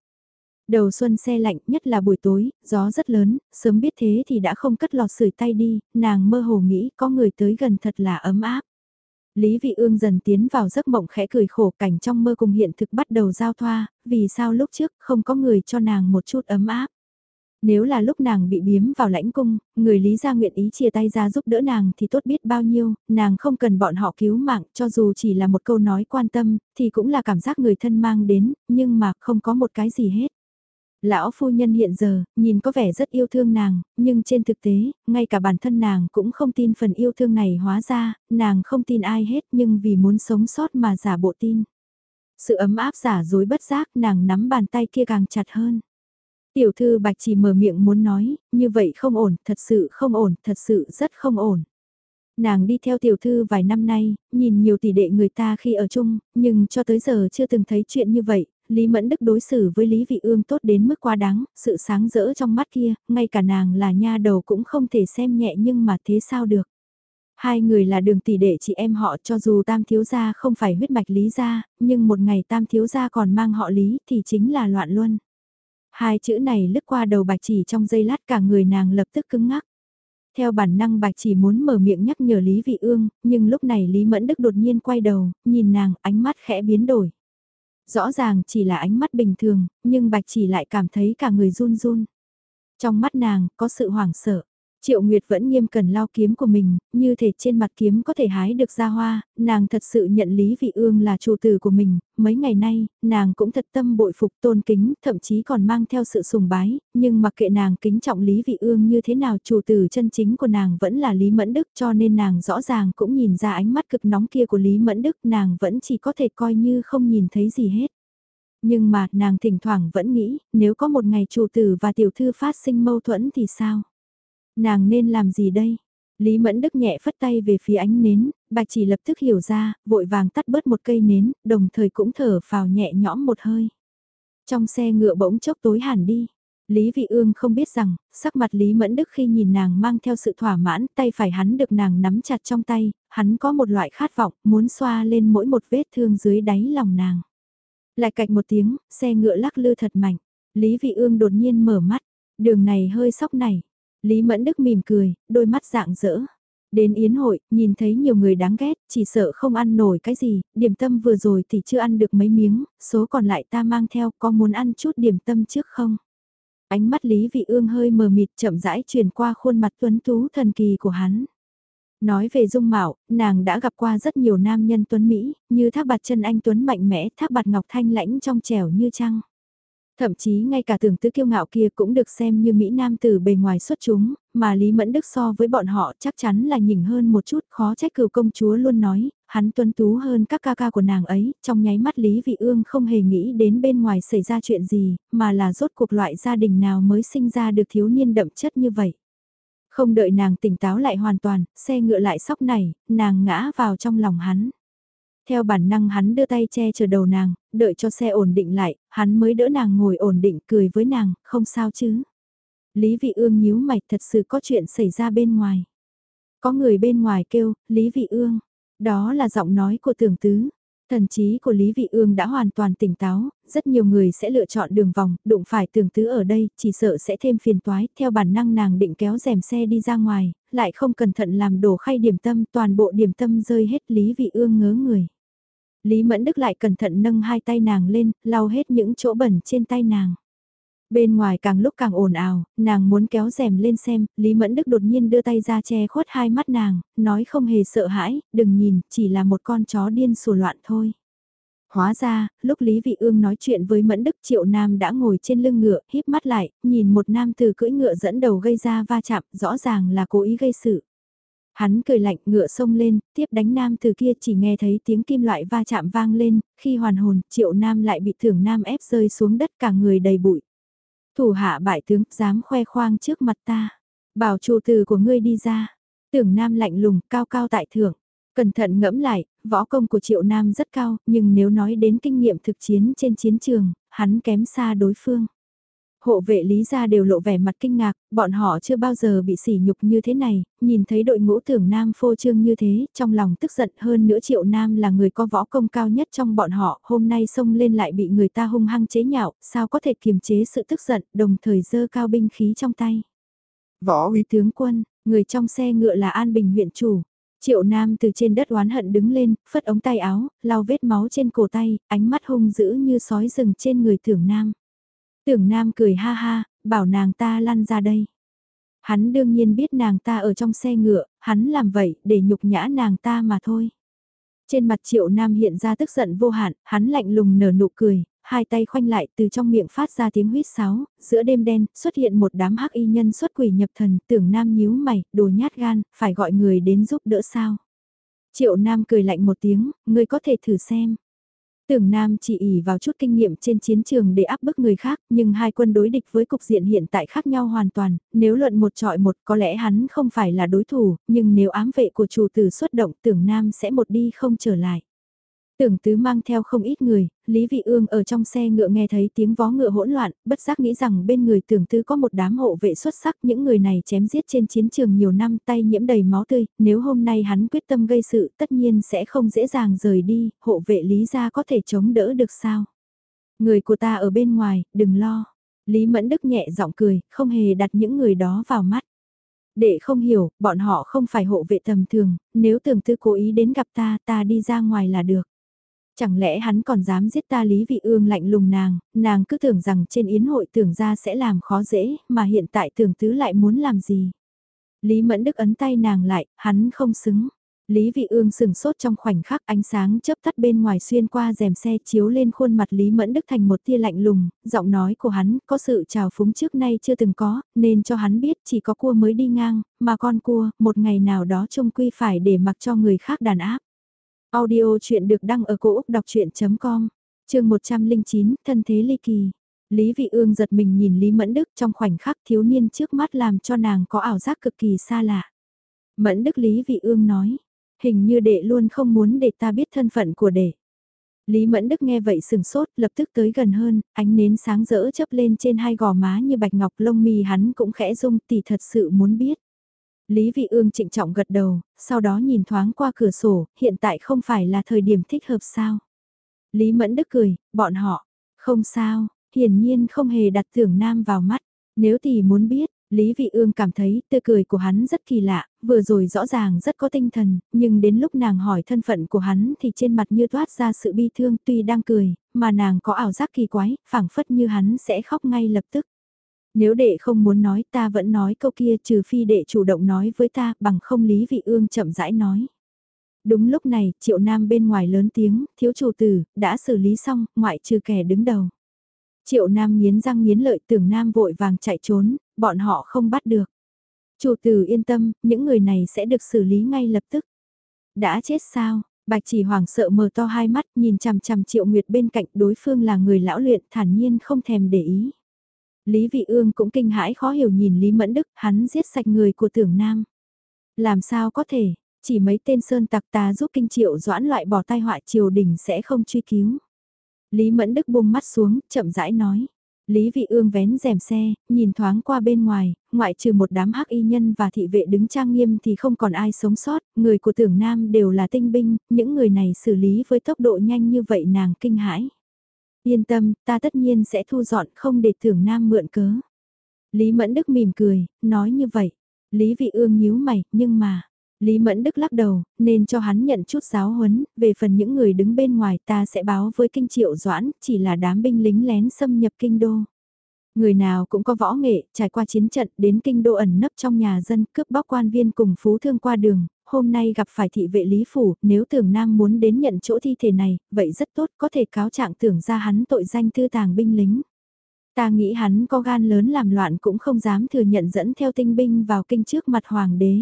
Đầu xuân xe lạnh nhất là buổi tối, gió rất lớn, sớm biết thế thì đã không cất lọt sưởi tay đi, nàng mơ hồ nghĩ có người tới gần thật là ấm áp. Lý Vị Ương dần tiến vào giấc mộng khẽ cười khổ cảnh trong mơ cùng hiện thực bắt đầu giao thoa, vì sao lúc trước không có người cho nàng một chút ấm áp. Nếu là lúc nàng bị biếm vào lãnh cung, người Lý gia nguyện ý chia tay ra giúp đỡ nàng thì tốt biết bao nhiêu, nàng không cần bọn họ cứu mạng, cho dù chỉ là một câu nói quan tâm, thì cũng là cảm giác người thân mang đến, nhưng mà không có một cái gì hết. Lão phu nhân hiện giờ, nhìn có vẻ rất yêu thương nàng, nhưng trên thực tế, ngay cả bản thân nàng cũng không tin phần yêu thương này hóa ra, nàng không tin ai hết nhưng vì muốn sống sót mà giả bộ tin. Sự ấm áp giả dối bất giác nàng nắm bàn tay kia càng chặt hơn. Tiểu thư bạch chỉ mở miệng muốn nói, như vậy không ổn, thật sự không ổn, thật sự rất không ổn. Nàng đi theo tiểu thư vài năm nay, nhìn nhiều tỷ đệ người ta khi ở chung, nhưng cho tới giờ chưa từng thấy chuyện như vậy, Lý Mẫn Đức đối xử với Lý Vị Ương tốt đến mức quá đáng, sự sáng rỡ trong mắt kia, ngay cả nàng là nha đầu cũng không thể xem nhẹ nhưng mà thế sao được. Hai người là đường tỷ đệ chị em họ cho dù tam thiếu gia không phải huyết mạch lý gia, nhưng một ngày tam thiếu gia còn mang họ lý thì chính là loạn luân. Hai chữ này lướt qua đầu bạch chỉ trong giây lát cả người nàng lập tức cứng ngắc. Theo bản năng bạch chỉ muốn mở miệng nhắc nhở Lý Vị Ương, nhưng lúc này Lý Mẫn Đức đột nhiên quay đầu, nhìn nàng, ánh mắt khẽ biến đổi. Rõ ràng chỉ là ánh mắt bình thường, nhưng bạch chỉ lại cảm thấy cả người run run. Trong mắt nàng, có sự hoảng sợ. Triệu Nguyệt vẫn nghiêm cần lao kiếm của mình, như thể trên mặt kiếm có thể hái được ra hoa, nàng thật sự nhận Lý Vị Ương là chủ tử của mình, mấy ngày nay, nàng cũng thật tâm bội phục tôn kính, thậm chí còn mang theo sự sùng bái, nhưng mặc kệ nàng kính trọng Lý Vị Ương như thế nào chủ tử chân chính của nàng vẫn là Lý Mẫn Đức cho nên nàng rõ ràng cũng nhìn ra ánh mắt cực nóng kia của Lý Mẫn Đức nàng vẫn chỉ có thể coi như không nhìn thấy gì hết. Nhưng mà nàng thỉnh thoảng vẫn nghĩ, nếu có một ngày chủ tử và tiểu thư phát sinh mâu thuẫn thì sao? Nàng nên làm gì đây? Lý Mẫn Đức nhẹ phất tay về phía ánh nến, bạch chỉ lập tức hiểu ra, vội vàng tắt bớt một cây nến, đồng thời cũng thở phào nhẹ nhõm một hơi. Trong xe ngựa bỗng chốc tối hẳn đi. Lý Vị Ương không biết rằng, sắc mặt Lý Mẫn Đức khi nhìn nàng mang theo sự thỏa mãn, tay phải hắn được nàng nắm chặt trong tay, hắn có một loại khát vọng, muốn xoa lên mỗi một vết thương dưới đáy lòng nàng. Lại cạch một tiếng, xe ngựa lắc lư thật mạnh. Lý Vị Ương đột nhiên mở mắt, đường này hơi sóc này, Lý Mẫn Đức mỉm cười, đôi mắt dạng dỡ. Đến yến hội, nhìn thấy nhiều người đáng ghét, chỉ sợ không ăn nổi cái gì, điểm tâm vừa rồi thì chưa ăn được mấy miếng, số còn lại ta mang theo, có muốn ăn chút điểm tâm trước không? Ánh mắt Lý Vị Ương hơi mờ mịt chậm rãi truyền qua khuôn mặt tuấn tú thần kỳ của hắn. Nói về dung mạo, nàng đã gặp qua rất nhiều nam nhân tuấn Mỹ, như thác bạt chân anh tuấn mạnh mẽ, thác bạt ngọc thanh lãnh trong trẻo như trăng. Thậm chí ngay cả tưởng tứ kiêu ngạo kia cũng được xem như Mỹ Nam từ bề ngoài xuất chúng, mà Lý Mẫn Đức so với bọn họ chắc chắn là nhỉnh hơn một chút khó trách cửu công chúa luôn nói, hắn tuân tú hơn các ca ca của nàng ấy, trong nháy mắt Lý Vị Ương không hề nghĩ đến bên ngoài xảy ra chuyện gì, mà là rốt cuộc loại gia đình nào mới sinh ra được thiếu niên đậm chất như vậy. Không đợi nàng tỉnh táo lại hoàn toàn, xe ngựa lại sóc này, nàng ngã vào trong lòng hắn. Theo bản năng hắn đưa tay che chở đầu nàng, đợi cho xe ổn định lại, hắn mới đỡ nàng ngồi ổn định cười với nàng, không sao chứ. Lý Vị Ương nhíu mày thật sự có chuyện xảy ra bên ngoài. Có người bên ngoài kêu, Lý Vị Ương, đó là giọng nói của tưởng tứ. Thần trí của Lý Vị Ương đã hoàn toàn tỉnh táo, rất nhiều người sẽ lựa chọn đường vòng, đụng phải tưởng tứ ở đây, chỉ sợ sẽ thêm phiền toái, theo bản năng nàng định kéo rèm xe đi ra ngoài, lại không cẩn thận làm đổ khay điểm tâm, toàn bộ điểm tâm rơi hết Lý Vị Ương ngớ người. Lý Mẫn Đức lại cẩn thận nâng hai tay nàng lên, lau hết những chỗ bẩn trên tay nàng. Bên ngoài càng lúc càng ồn ào, nàng muốn kéo rèm lên xem, Lý Mẫn Đức đột nhiên đưa tay ra che khuất hai mắt nàng, nói không hề sợ hãi, đừng nhìn, chỉ là một con chó điên sủa loạn thôi. Hóa ra, lúc Lý Vị Ương nói chuyện với Mẫn Đức Triệu Nam đã ngồi trên lưng ngựa, híp mắt lại, nhìn một nam từ cưỡi ngựa dẫn đầu gây ra va chạm, rõ ràng là cố ý gây sự. Hắn cười lạnh ngựa sông lên, tiếp đánh nam từ kia chỉ nghe thấy tiếng kim loại va chạm vang lên, khi hoàn hồn, triệu nam lại bị thưởng nam ép rơi xuống đất cả người đầy bụi. Thủ hạ bại tướng, dám khoe khoang trước mặt ta. Bảo chủ từ của ngươi đi ra. Tưởng nam lạnh lùng, cao cao tại thưởng. Cẩn thận ngẫm lại, võ công của triệu nam rất cao, nhưng nếu nói đến kinh nghiệm thực chiến trên chiến trường, hắn kém xa đối phương. Hộ vệ lý gia đều lộ vẻ mặt kinh ngạc, bọn họ chưa bao giờ bị sỉ nhục như thế này, nhìn thấy đội ngũ tưởng nam phô trương như thế, trong lòng tức giận hơn nữa triệu nam là người có võ công cao nhất trong bọn họ, hôm nay xông lên lại bị người ta hung hăng chế nhạo, sao có thể kiềm chế sự tức giận, đồng thời dơ cao binh khí trong tay. Võ uy tướng quân, người trong xe ngựa là An Bình huyện chủ. Triệu Nam từ trên đất oán hận đứng lên, phất ống tay áo, lau vết máu trên cổ tay, ánh mắt hung dữ như sói rừng trên người tưởng Nam. Tưởng Nam cười ha ha, bảo nàng ta lăn ra đây. Hắn đương nhiên biết nàng ta ở trong xe ngựa, hắn làm vậy để nhục nhã nàng ta mà thôi. Trên mặt triệu nam hiện ra tức giận vô hạn, hắn lạnh lùng nở nụ cười, hai tay khoanh lại từ trong miệng phát ra tiếng huýt sáo, giữa đêm đen xuất hiện một đám hắc y nhân xuất quỷ nhập thần, tưởng nam nhíu mày, đồ nhát gan, phải gọi người đến giúp đỡ sao. Triệu nam cười lạnh một tiếng, người có thể thử xem. Tưởng Nam chỉ ỉ vào chút kinh nghiệm trên chiến trường để áp bức người khác, nhưng hai quân đối địch với cục diện hiện tại khác nhau hoàn toàn, nếu luận một trọi một có lẽ hắn không phải là đối thủ, nhưng nếu ám vệ của chủ tử xuất động tưởng Nam sẽ một đi không trở lại. Tưởng tứ mang theo không ít người, Lý Vị Ương ở trong xe ngựa nghe thấy tiếng vó ngựa hỗn loạn, bất giác nghĩ rằng bên người tưởng tứ có một đám hộ vệ xuất sắc, những người này chém giết trên chiến trường nhiều năm tay nhiễm đầy máu tươi, nếu hôm nay hắn quyết tâm gây sự tất nhiên sẽ không dễ dàng rời đi, hộ vệ Lý gia có thể chống đỡ được sao. Người của ta ở bên ngoài, đừng lo. Lý Mẫn Đức nhẹ giọng cười, không hề đặt những người đó vào mắt. Để không hiểu, bọn họ không phải hộ vệ tầm thường, nếu tưởng tư cố ý đến gặp ta, ta đi ra ngoài là được. Chẳng lẽ hắn còn dám giết ta Lý Vị Ương lạnh lùng nàng, nàng cứ tưởng rằng trên yến hội tưởng ra sẽ làm khó dễ, mà hiện tại tưởng tứ lại muốn làm gì. Lý Mẫn Đức ấn tay nàng lại, hắn không xứng. Lý Vị Ương sừng sốt trong khoảnh khắc ánh sáng chớp tắt bên ngoài xuyên qua rèm xe chiếu lên khuôn mặt Lý Mẫn Đức thành một tia lạnh lùng, giọng nói của hắn có sự trào phúng trước nay chưa từng có, nên cho hắn biết chỉ có cua mới đi ngang, mà con cua, một ngày nào đó trông quy phải để mặc cho người khác đàn áp. Audio chuyện được đăng ở cổ Úc đọc chuyện.com, trường 109, thân thế ly kỳ. Lý Vị Ương giật mình nhìn Lý Mẫn Đức trong khoảnh khắc thiếu niên trước mắt làm cho nàng có ảo giác cực kỳ xa lạ. Mẫn Đức Lý Vị Ương nói, hình như đệ luôn không muốn để ta biết thân phận của đệ. Lý Mẫn Đức nghe vậy sừng sốt, lập tức tới gần hơn, ánh nến sáng rỡ chớp lên trên hai gò má như bạch ngọc lông mi hắn cũng khẽ rung tỷ thật sự muốn biết. Lý Vị Ương trịnh trọng gật đầu, sau đó nhìn thoáng qua cửa sổ, hiện tại không phải là thời điểm thích hợp sao. Lý Mẫn Đức cười, bọn họ, không sao, hiển nhiên không hề đặt tưởng nam vào mắt, nếu thì muốn biết, Lý Vị Ương cảm thấy tươi cười của hắn rất kỳ lạ, vừa rồi rõ ràng rất có tinh thần, nhưng đến lúc nàng hỏi thân phận của hắn thì trên mặt như toát ra sự bi thương tuy đang cười, mà nàng có ảo giác kỳ quái, phảng phất như hắn sẽ khóc ngay lập tức. Nếu đệ không muốn nói ta vẫn nói câu kia trừ phi đệ chủ động nói với ta bằng không Lý Vị Ương chậm rãi nói. Đúng lúc này, triệu nam bên ngoài lớn tiếng, thiếu chủ tử, đã xử lý xong, ngoại trừ kẻ đứng đầu. Triệu nam nghiến răng nghiến lợi tưởng nam vội vàng chạy trốn, bọn họ không bắt được. Chủ tử yên tâm, những người này sẽ được xử lý ngay lập tức. Đã chết sao? Bạch chỉ hoàng sợ mở to hai mắt nhìn chằm chằm triệu nguyệt bên cạnh đối phương là người lão luyện thản nhiên không thèm để ý. Lý Vị Ương cũng kinh hãi khó hiểu nhìn Lý Mẫn Đức, hắn giết sạch người của tưởng nam. Làm sao có thể, chỉ mấy tên sơn tặc ta giúp kinh triệu doãn loại bỏ tai họa triều đình sẽ không truy cứu. Lý Mẫn Đức buông mắt xuống, chậm rãi nói. Lý Vị Ương vén rèm xe, nhìn thoáng qua bên ngoài, ngoại trừ một đám hắc y nhân và thị vệ đứng trang nghiêm thì không còn ai sống sót, người của tưởng nam đều là tinh binh, những người này xử lý với tốc độ nhanh như vậy nàng kinh hãi. Yên tâm, ta tất nhiên sẽ thu dọn không để thưởng nam mượn cớ. Lý Mẫn Đức mỉm cười, nói như vậy. Lý Vị Ương nhíu mày, nhưng mà... Lý Mẫn Đức lắc đầu, nên cho hắn nhận chút giáo huấn, về phần những người đứng bên ngoài ta sẽ báo với kinh triệu doãn, chỉ là đám binh lính lén xâm nhập kinh đô. Người nào cũng có võ nghệ, trải qua chiến trận đến kinh đô ẩn nấp trong nhà dân cướp bóc quan viên cùng phú thương qua đường, hôm nay gặp phải thị vệ Lý Phủ, nếu tưởng nam muốn đến nhận chỗ thi thể này, vậy rất tốt, có thể cáo trạng tưởng ra hắn tội danh tư tàng binh lính. Ta nghĩ hắn có gan lớn làm loạn cũng không dám thừa nhận dẫn theo tinh binh vào kinh trước mặt hoàng đế.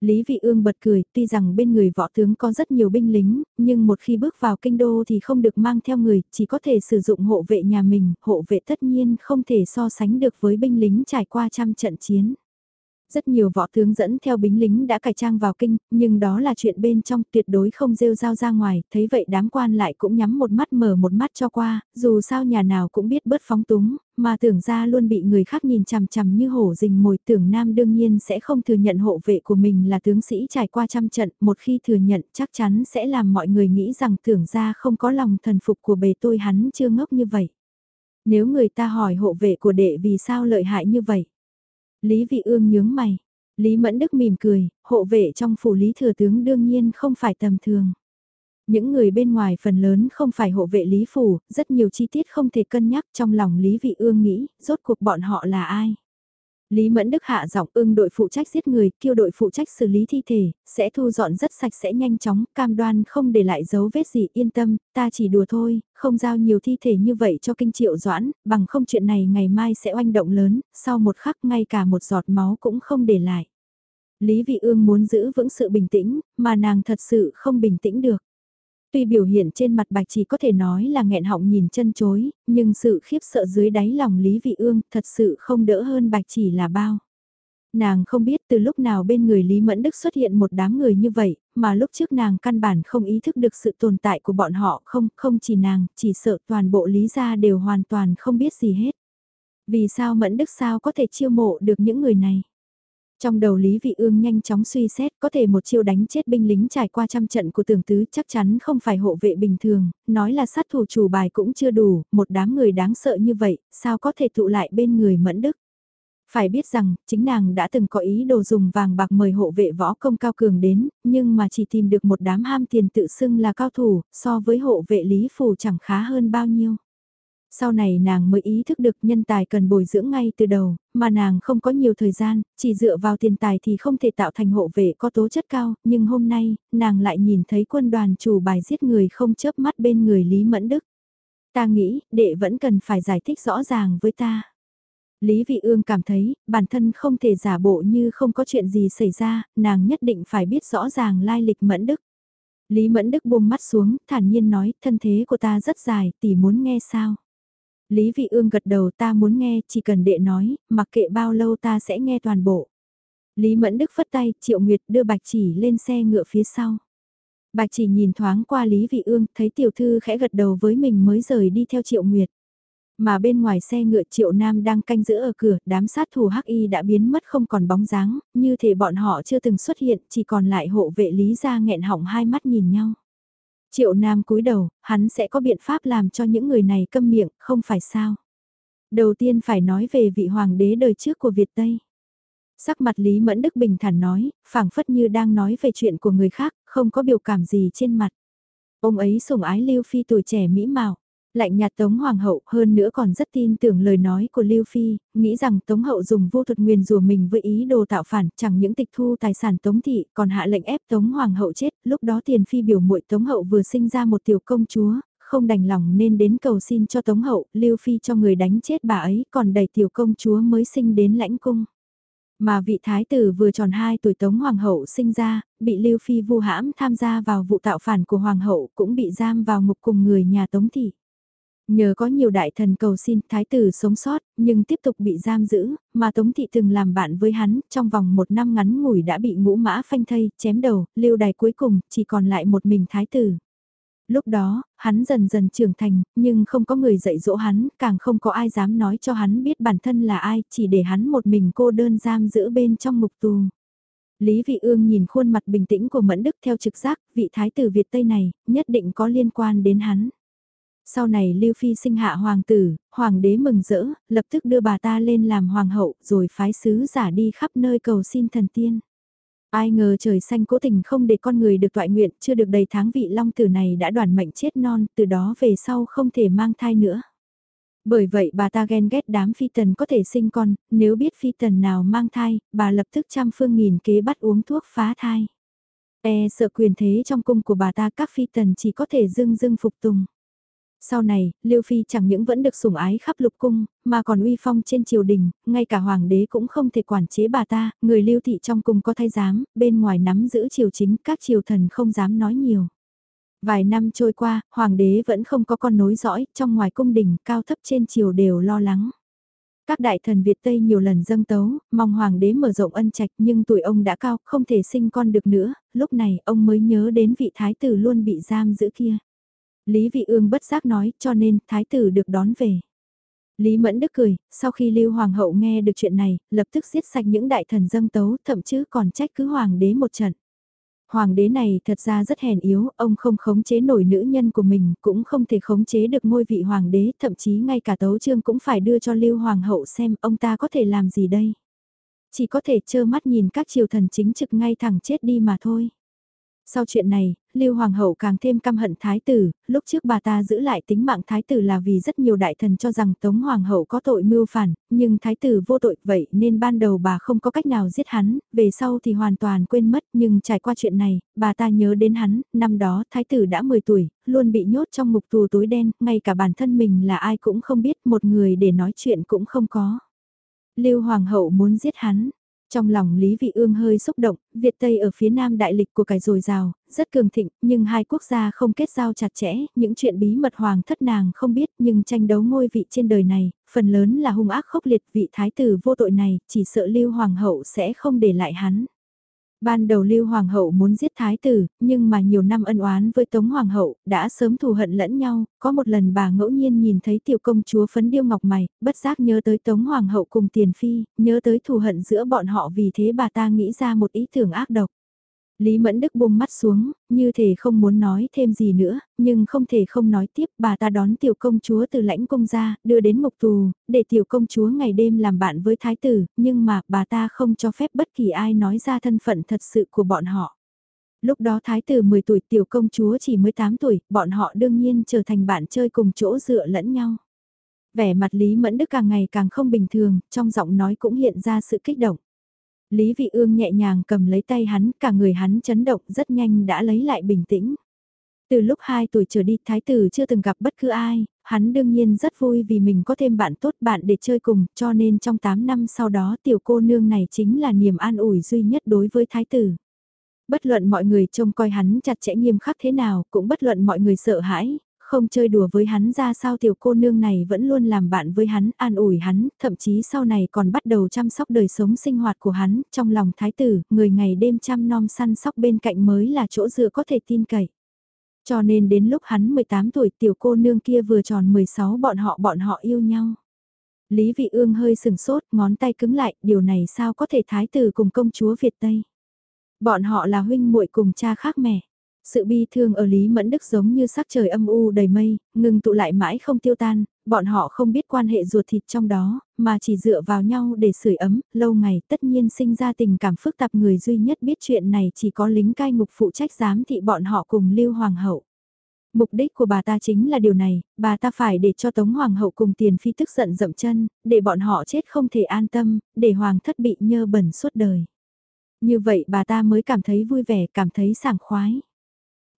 Lý Vị Ương bật cười, tuy rằng bên người võ tướng có rất nhiều binh lính, nhưng một khi bước vào kinh đô thì không được mang theo người, chỉ có thể sử dụng hộ vệ nhà mình, hộ vệ tất nhiên không thể so sánh được với binh lính trải qua trăm trận chiến. Rất nhiều võ tướng dẫn theo bính lính đã cải trang vào kinh, nhưng đó là chuyện bên trong tuyệt đối không rêu rao ra ngoài, thấy vậy đám quan lại cũng nhắm một mắt mở một mắt cho qua, dù sao nhà nào cũng biết bớt phóng túng, mà tưởng ra luôn bị người khác nhìn chằm chằm như hổ rình mồi tưởng nam đương nhiên sẽ không thừa nhận hộ vệ của mình là tướng sĩ trải qua trăm trận, một khi thừa nhận chắc chắn sẽ làm mọi người nghĩ rằng tưởng ra không có lòng thần phục của bề tôi hắn chưa ngốc như vậy. Nếu người ta hỏi hộ vệ của đệ vì sao lợi hại như vậy? Lý Vị Ương nhướng mày. Lý Mẫn Đức mỉm cười, hộ vệ trong phủ Lý Thừa Tướng đương nhiên không phải tầm thường. Những người bên ngoài phần lớn không phải hộ vệ Lý Phủ, rất nhiều chi tiết không thể cân nhắc trong lòng Lý Vị Ương nghĩ, rốt cuộc bọn họ là ai. Lý Mẫn Đức hạ giọng ưng đội phụ trách giết người, kêu đội phụ trách xử lý thi thể, sẽ thu dọn rất sạch sẽ nhanh chóng, cam đoan không để lại dấu vết gì, yên tâm, ta chỉ đùa thôi, không giao nhiều thi thể như vậy cho kinh triệu doãn, bằng không chuyện này ngày mai sẽ oanh động lớn, sau một khắc ngay cả một giọt máu cũng không để lại. Lý Vị Ương muốn giữ vững sự bình tĩnh, mà nàng thật sự không bình tĩnh được. Tuy biểu hiện trên mặt bạch chỉ có thể nói là nghẹn họng nhìn chân chối, nhưng sự khiếp sợ dưới đáy lòng Lý Vị Ương thật sự không đỡ hơn bạch chỉ là bao. Nàng không biết từ lúc nào bên người Lý Mẫn Đức xuất hiện một đám người như vậy, mà lúc trước nàng căn bản không ý thức được sự tồn tại của bọn họ không, không chỉ nàng, chỉ sợ toàn bộ Lý gia đều hoàn toàn không biết gì hết. Vì sao Mẫn Đức sao có thể chiêu mộ được những người này? Trong đầu Lý Vị Ương nhanh chóng suy xét có thể một chiêu đánh chết binh lính trải qua trăm trận của tưởng tứ chắc chắn không phải hộ vệ bình thường, nói là sát thủ chủ bài cũng chưa đủ, một đám người đáng sợ như vậy, sao có thể tụ lại bên người mẫn đức. Phải biết rằng, chính nàng đã từng có ý đồ dùng vàng bạc mời hộ vệ võ công cao cường đến, nhưng mà chỉ tìm được một đám ham tiền tự xưng là cao thủ, so với hộ vệ Lý phù chẳng khá hơn bao nhiêu. Sau này nàng mới ý thức được nhân tài cần bồi dưỡng ngay từ đầu, mà nàng không có nhiều thời gian, chỉ dựa vào tiền tài thì không thể tạo thành hộ vệ có tố chất cao, nhưng hôm nay, nàng lại nhìn thấy quân đoàn chủ bài giết người không chớp mắt bên người Lý Mẫn Đức. Ta nghĩ, đệ vẫn cần phải giải thích rõ ràng với ta. Lý Vị Ương cảm thấy, bản thân không thể giả bộ như không có chuyện gì xảy ra, nàng nhất định phải biết rõ ràng lai lịch Mẫn Đức. Lý Mẫn Đức buông mắt xuống, thản nhiên nói, thân thế của ta rất dài, tỷ muốn nghe sao? Lý Vị Ương gật đầu ta muốn nghe, chỉ cần đệ nói, mặc kệ bao lâu ta sẽ nghe toàn bộ. Lý Mẫn Đức phất tay, Triệu Nguyệt đưa Bạch Chỉ lên xe ngựa phía sau. Bạch Chỉ nhìn thoáng qua Lý Vị Ương, thấy tiểu thư khẽ gật đầu với mình mới rời đi theo Triệu Nguyệt. Mà bên ngoài xe ngựa Triệu Nam đang canh giữ ở cửa, đám sát thủ Hắc Y đã biến mất không còn bóng dáng, như thể bọn họ chưa từng xuất hiện, chỉ còn lại hộ vệ Lý gia nghẹn họng hai mắt nhìn nhau. Triệu Nam cúi đầu, hắn sẽ có biện pháp làm cho những người này câm miệng, không phải sao. Đầu tiên phải nói về vị hoàng đế đời trước của Việt Tây. Sắc mặt Lý Mẫn Đức bình thản nói, phảng phất như đang nói về chuyện của người khác, không có biểu cảm gì trên mặt. Ông ấy sủng ái Lưu Phi tuổi trẻ mỹ mạo, Lạnh nhạt Tống Hoàng hậu hơn nữa còn rất tin tưởng lời nói của Lưu Phi, nghĩ rằng Tống hậu dùng vô thuật nguyền rùa mình với ý đồ tạo phản, chẳng những tịch thu tài sản Tống thị, còn hạ lệnh ép Tống Hoàng hậu chết, lúc đó tiền phi biểu muội Tống hậu vừa sinh ra một tiểu công chúa, không đành lòng nên đến cầu xin cho Tống hậu, Lưu Phi cho người đánh chết bà ấy, còn đẩy tiểu công chúa mới sinh đến lãnh cung. Mà vị thái tử vừa tròn 2 tuổi Tống Hoàng hậu sinh ra, bị Lưu Phi vu hãm tham gia vào vụ tạo phản của Hoàng hậu cũng bị giam vào ngục cùng người nhà Tống thị. Nhờ có nhiều đại thần cầu xin thái tử sống sót, nhưng tiếp tục bị giam giữ, mà Tống Thị từng làm bạn với hắn, trong vòng một năm ngắn ngủi đã bị ngũ mã phanh thây, chém đầu, lưu đài cuối cùng, chỉ còn lại một mình thái tử. Lúc đó, hắn dần dần trưởng thành, nhưng không có người dạy dỗ hắn, càng không có ai dám nói cho hắn biết bản thân là ai, chỉ để hắn một mình cô đơn giam giữ bên trong ngục tù. Lý Vị Ương nhìn khuôn mặt bình tĩnh của Mẫn Đức theo trực giác, vị thái tử Việt Tây này, nhất định có liên quan đến hắn. Sau này Lưu Phi sinh hạ hoàng tử, hoàng đế mừng rỡ, lập tức đưa bà ta lên làm hoàng hậu rồi phái sứ giả đi khắp nơi cầu xin thần tiên. Ai ngờ trời xanh cố tình không để con người được toại nguyện, chưa được đầy tháng vị long tử này đã đoàn mệnh chết non, từ đó về sau không thể mang thai nữa. Bởi vậy bà ta ghen ghét đám phi tần có thể sinh con, nếu biết phi tần nào mang thai, bà lập tức trăm phương nghìn kế bắt uống thuốc phá thai. E sợ quyền thế trong cung của bà ta các phi tần chỉ có thể dưng dưng phục tùng. Sau này, Liêu Phi chẳng những vẫn được sủng ái khắp lục cung, mà còn uy phong trên triều đình, ngay cả hoàng đế cũng không thể quản chế bà ta, người Liêu thị trong cung có thay giám, bên ngoài nắm giữ triều chính, các triều thần không dám nói nhiều. Vài năm trôi qua, hoàng đế vẫn không có con nối dõi, trong ngoài cung đình, cao thấp trên triều đều lo lắng. Các đại thần Việt Tây nhiều lần dâng tấu, mong hoàng đế mở rộng ân trạch nhưng tuổi ông đã cao, không thể sinh con được nữa, lúc này ông mới nhớ đến vị thái tử luôn bị giam giữ kia. Lý Vị Ương bất giác nói cho nên thái tử được đón về. Lý Mẫn Đức cười, sau khi Lưu Hoàng hậu nghe được chuyện này, lập tức giết sạch những đại thần dâng tấu, thậm chí còn trách cứ Hoàng đế một trận. Hoàng đế này thật ra rất hèn yếu, ông không khống chế nổi nữ nhân của mình, cũng không thể khống chế được ngôi vị hoàng đế, thậm chí ngay cả tấu trương cũng phải đưa cho Lưu Hoàng hậu xem ông ta có thể làm gì đây. Chỉ có thể trơ mắt nhìn các triều thần chính trực ngay thẳng chết đi mà thôi. Sau chuyện này, Lưu Hoàng hậu càng thêm căm hận thái tử, lúc trước bà ta giữ lại tính mạng thái tử là vì rất nhiều đại thần cho rằng Tống Hoàng hậu có tội mưu phản, nhưng thái tử vô tội vậy nên ban đầu bà không có cách nào giết hắn, về sau thì hoàn toàn quên mất nhưng trải qua chuyện này, bà ta nhớ đến hắn, năm đó thái tử đã 10 tuổi, luôn bị nhốt trong ngục tù tối đen, ngay cả bản thân mình là ai cũng không biết, một người để nói chuyện cũng không có. Lưu Hoàng hậu muốn giết hắn, trong lòng Lý Vị Ương hơi xúc động, Việt Tây ở phía nam đại lịch của cải dồi dào, rất cường thịnh, nhưng hai quốc gia không kết giao chặt chẽ, những chuyện bí mật hoàng thất nàng không biết nhưng tranh đấu ngôi vị trên đời này, phần lớn là hung ác khốc liệt vị thái tử vô tội này, chỉ sợ Lưu Hoàng hậu sẽ không để lại hắn. Ban đầu Lưu Hoàng hậu muốn giết thái tử, nhưng mà nhiều năm ân oán với Tống Hoàng hậu, đã sớm thù hận lẫn nhau, có một lần bà ngẫu nhiên nhìn thấy tiểu công chúa phấn điêu ngọc mày, bất giác nhớ tới Tống Hoàng hậu cùng tiền phi, nhớ tới thù hận giữa bọn họ vì thế bà ta nghĩ ra một ý tưởng ác độc. Lý Mẫn Đức buông mắt xuống, như thể không muốn nói thêm gì nữa, nhưng không thể không nói tiếp bà ta đón tiểu công chúa từ lãnh công ra, đưa đến ngục tù, để tiểu công chúa ngày đêm làm bạn với thái tử, nhưng mà bà ta không cho phép bất kỳ ai nói ra thân phận thật sự của bọn họ. Lúc đó thái tử 10 tuổi tiểu công chúa chỉ mới 8 tuổi, bọn họ đương nhiên trở thành bạn chơi cùng chỗ dựa lẫn nhau. Vẻ mặt Lý Mẫn Đức càng ngày càng không bình thường, trong giọng nói cũng hiện ra sự kích động. Lý Vị Ương nhẹ nhàng cầm lấy tay hắn, cả người hắn chấn động rất nhanh đã lấy lại bình tĩnh. Từ lúc 2 tuổi trở đi thái tử chưa từng gặp bất cứ ai, hắn đương nhiên rất vui vì mình có thêm bạn tốt bạn để chơi cùng, cho nên trong 8 năm sau đó tiểu cô nương này chính là niềm an ủi duy nhất đối với thái tử. Bất luận mọi người trông coi hắn chặt chẽ nghiêm khắc thế nào, cũng bất luận mọi người sợ hãi, không chơi đùa với hắn ra sao tiểu cô nương này vẫn luôn làm bạn với hắn, an ủi hắn, thậm chí sau này còn bắt đầu chăm sóc đời sống sinh hoạt của hắn, trong lòng thái tử, người ngày đêm chăm nom săn sóc bên cạnh mới là chỗ dựa có thể tin cậy. Cho nên đến lúc hắn 18 tuổi tiểu cô nương kia vừa tròn 16 bọn họ bọn họ yêu nhau. Lý Vị Ương hơi sừng sốt, ngón tay cứng lại, điều này sao có thể thái tử cùng công chúa Việt Tây. Bọn họ là huynh muội cùng cha khác mẹ. Sự bi thương ở Lý Mẫn Đức giống như sắc trời âm u đầy mây, ngừng tụ lại mãi không tiêu tan, bọn họ không biết quan hệ ruột thịt trong đó, mà chỉ dựa vào nhau để sưởi ấm, lâu ngày tất nhiên sinh ra tình cảm phức tạp người duy nhất biết chuyện này chỉ có lính cai ngục phụ trách giám thị bọn họ cùng Lưu Hoàng hậu. Mục đích của bà ta chính là điều này, bà ta phải để cho Tống Hoàng hậu cùng tiền phi tức giận dậm chân, để bọn họ chết không thể an tâm, để Hoàng thất bị nhơ bẩn suốt đời. Như vậy bà ta mới cảm thấy vui vẻ, cảm thấy sảng khoái.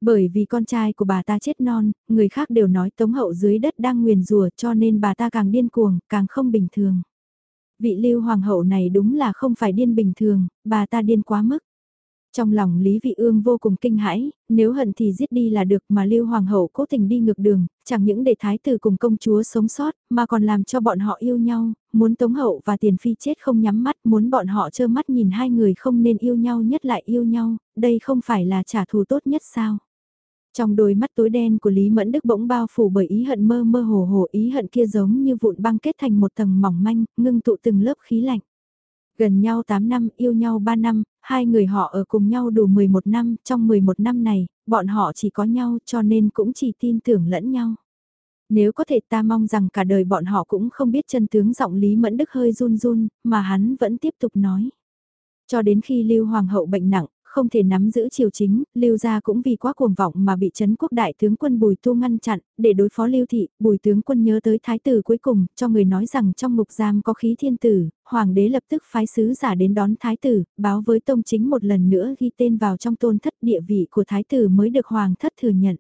Bởi vì con trai của bà ta chết non, người khác đều nói tống hậu dưới đất đang nguyền rùa cho nên bà ta càng điên cuồng, càng không bình thường. Vị lưu hoàng hậu này đúng là không phải điên bình thường, bà ta điên quá mức. Trong lòng Lý Vị Ương vô cùng kinh hãi, nếu hận thì giết đi là được mà Lưu Hoàng hậu cố tình đi ngược đường, chẳng những để thái tử cùng công chúa sống sót, mà còn làm cho bọn họ yêu nhau, muốn Tống hậu và Tiền Phi chết không nhắm mắt, muốn bọn họ trơ mắt nhìn hai người không nên yêu nhau nhất lại yêu nhau, đây không phải là trả thù tốt nhất sao? Trong đôi mắt tối đen của Lý Mẫn Đức bỗng bao phủ bởi ý hận mơ mơ hồ hồ ý hận kia giống như vụn băng kết thành một tầng mỏng manh, ngưng tụ từng lớp khí lạnh. Gần nhau 8 năm, yêu nhau 3 năm, hai người họ ở cùng nhau đủ 11 năm, trong 11 năm này, bọn họ chỉ có nhau cho nên cũng chỉ tin tưởng lẫn nhau. Nếu có thể ta mong rằng cả đời bọn họ cũng không biết chân tướng giọng Lý Mẫn Đức hơi run run, mà hắn vẫn tiếp tục nói. Cho đến khi Lưu Hoàng hậu bệnh nặng, không thể nắm giữ triều chính, Lưu gia cũng vì quá cuồng vọng mà bị chấn quốc đại tướng quân Bùi Tu ngăn chặn, để đối phó Lưu thị, Bùi tướng quân nhớ tới thái tử cuối cùng, cho người nói rằng trong ngục giam có khí thiên tử, hoàng đế lập tức phái sứ giả đến đón thái tử, báo với tông chính một lần nữa ghi tên vào trong tôn thất địa vị của thái tử mới được hoàng thất thừa nhận.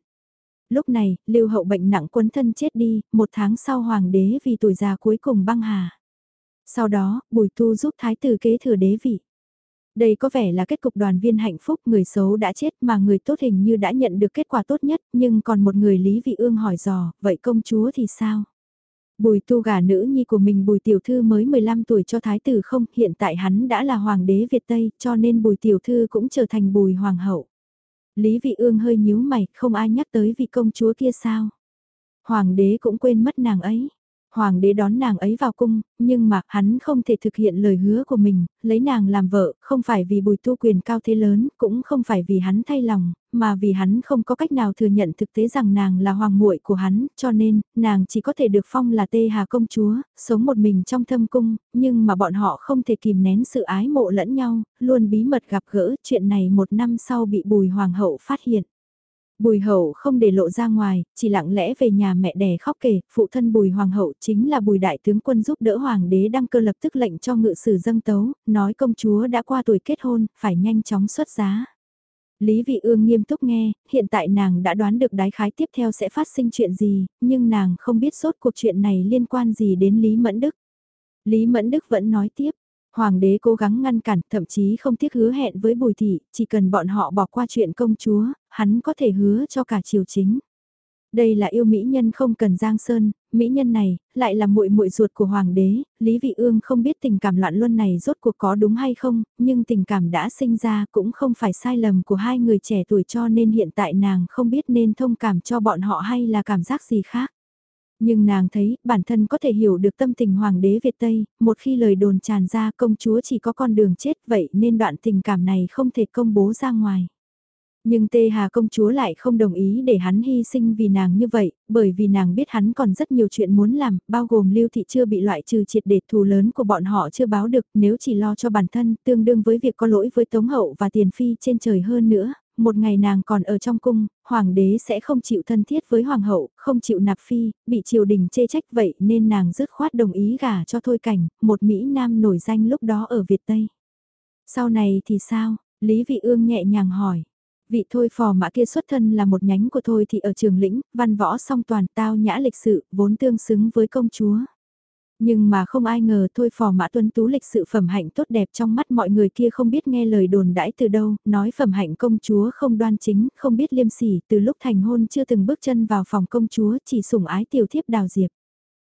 Lúc này, Lưu hậu bệnh nặng quân thân chết đi, một tháng sau hoàng đế vì tuổi già cuối cùng băng hà. Sau đó, Bùi Tu giúp thái tử kế thừa đế vị. Đây có vẻ là kết cục đoàn viên hạnh phúc, người xấu đã chết mà người tốt hình như đã nhận được kết quả tốt nhất, nhưng còn một người Lý Vị Ương hỏi dò, vậy công chúa thì sao? Bùi tu gả nữ nhi của mình bùi tiểu thư mới 15 tuổi cho thái tử không, hiện tại hắn đã là hoàng đế Việt Tây, cho nên bùi tiểu thư cũng trở thành bùi hoàng hậu. Lý Vị Ương hơi nhíu mày, không ai nhắc tới vị công chúa kia sao? Hoàng đế cũng quên mất nàng ấy. Hoàng đế đón nàng ấy vào cung, nhưng mà hắn không thể thực hiện lời hứa của mình, lấy nàng làm vợ, không phải vì bùi tu quyền cao thế lớn, cũng không phải vì hắn thay lòng, mà vì hắn không có cách nào thừa nhận thực tế rằng nàng là hoàng muội của hắn, cho nên, nàng chỉ có thể được phong là tê hà công chúa, sống một mình trong thâm cung, nhưng mà bọn họ không thể kìm nén sự ái mộ lẫn nhau, luôn bí mật gặp gỡ, chuyện này một năm sau bị bùi hoàng hậu phát hiện. Bùi hậu không để lộ ra ngoài, chỉ lặng lẽ về nhà mẹ đẻ khóc kể, phụ thân bùi hoàng hậu chính là bùi đại tướng quân giúp đỡ hoàng đế đăng cơ lập tức lệnh cho ngự sử dâng tấu, nói công chúa đã qua tuổi kết hôn, phải nhanh chóng xuất giá. Lý Vị Ương nghiêm túc nghe, hiện tại nàng đã đoán được đái khái tiếp theo sẽ phát sinh chuyện gì, nhưng nàng không biết sốt cuộc chuyện này liên quan gì đến Lý Mẫn Đức. Lý Mẫn Đức vẫn nói tiếp, Hoàng đế cố gắng ngăn cản, thậm chí không tiếc hứa hẹn với Bùi Thị, chỉ cần bọn họ bỏ qua chuyện công chúa, hắn có thể hứa cho cả triều chính. Đây là yêu mỹ nhân không cần giang sơn, mỹ nhân này lại là muội muội ruột của hoàng đế, Lý Vị Ương không biết tình cảm loạn luân này rốt cuộc có đúng hay không, nhưng tình cảm đã sinh ra cũng không phải sai lầm của hai người trẻ tuổi cho nên hiện tại nàng không biết nên thông cảm cho bọn họ hay là cảm giác gì khác. Nhưng nàng thấy, bản thân có thể hiểu được tâm tình hoàng đế Việt Tây, một khi lời đồn tràn ra công chúa chỉ có con đường chết vậy nên đoạn tình cảm này không thể công bố ra ngoài. Nhưng Tê Hà công chúa lại không đồng ý để hắn hy sinh vì nàng như vậy, bởi vì nàng biết hắn còn rất nhiều chuyện muốn làm, bao gồm lưu thị chưa bị loại trừ triệt để thù lớn của bọn họ chưa báo được, nếu chỉ lo cho bản thân, tương đương với việc có lỗi với Tống Hậu và Tiền Phi trên trời hơn nữa, một ngày nàng còn ở trong cung, hoàng đế sẽ không chịu thân thiết với hoàng hậu, không chịu nạp phi, bị triều đình chê trách vậy nên nàng dứt khoát đồng ý gả cho Thôi Cảnh, một Mỹ Nam nổi danh lúc đó ở Việt Tây. Sau này thì sao? Lý Vị Ương nhẹ nhàng hỏi. Vị thôi phò mã kia xuất thân là một nhánh của thôi thì ở trường lĩnh, văn võ song toàn tao nhã lịch sự, vốn tương xứng với công chúa. Nhưng mà không ai ngờ thôi phò mã tuân tú lịch sự phẩm hạnh tốt đẹp trong mắt mọi người kia không biết nghe lời đồn đãi từ đâu, nói phẩm hạnh công chúa không đoan chính, không biết liêm sỉ, từ lúc thành hôn chưa từng bước chân vào phòng công chúa chỉ sủng ái tiểu thiếp đào diệp.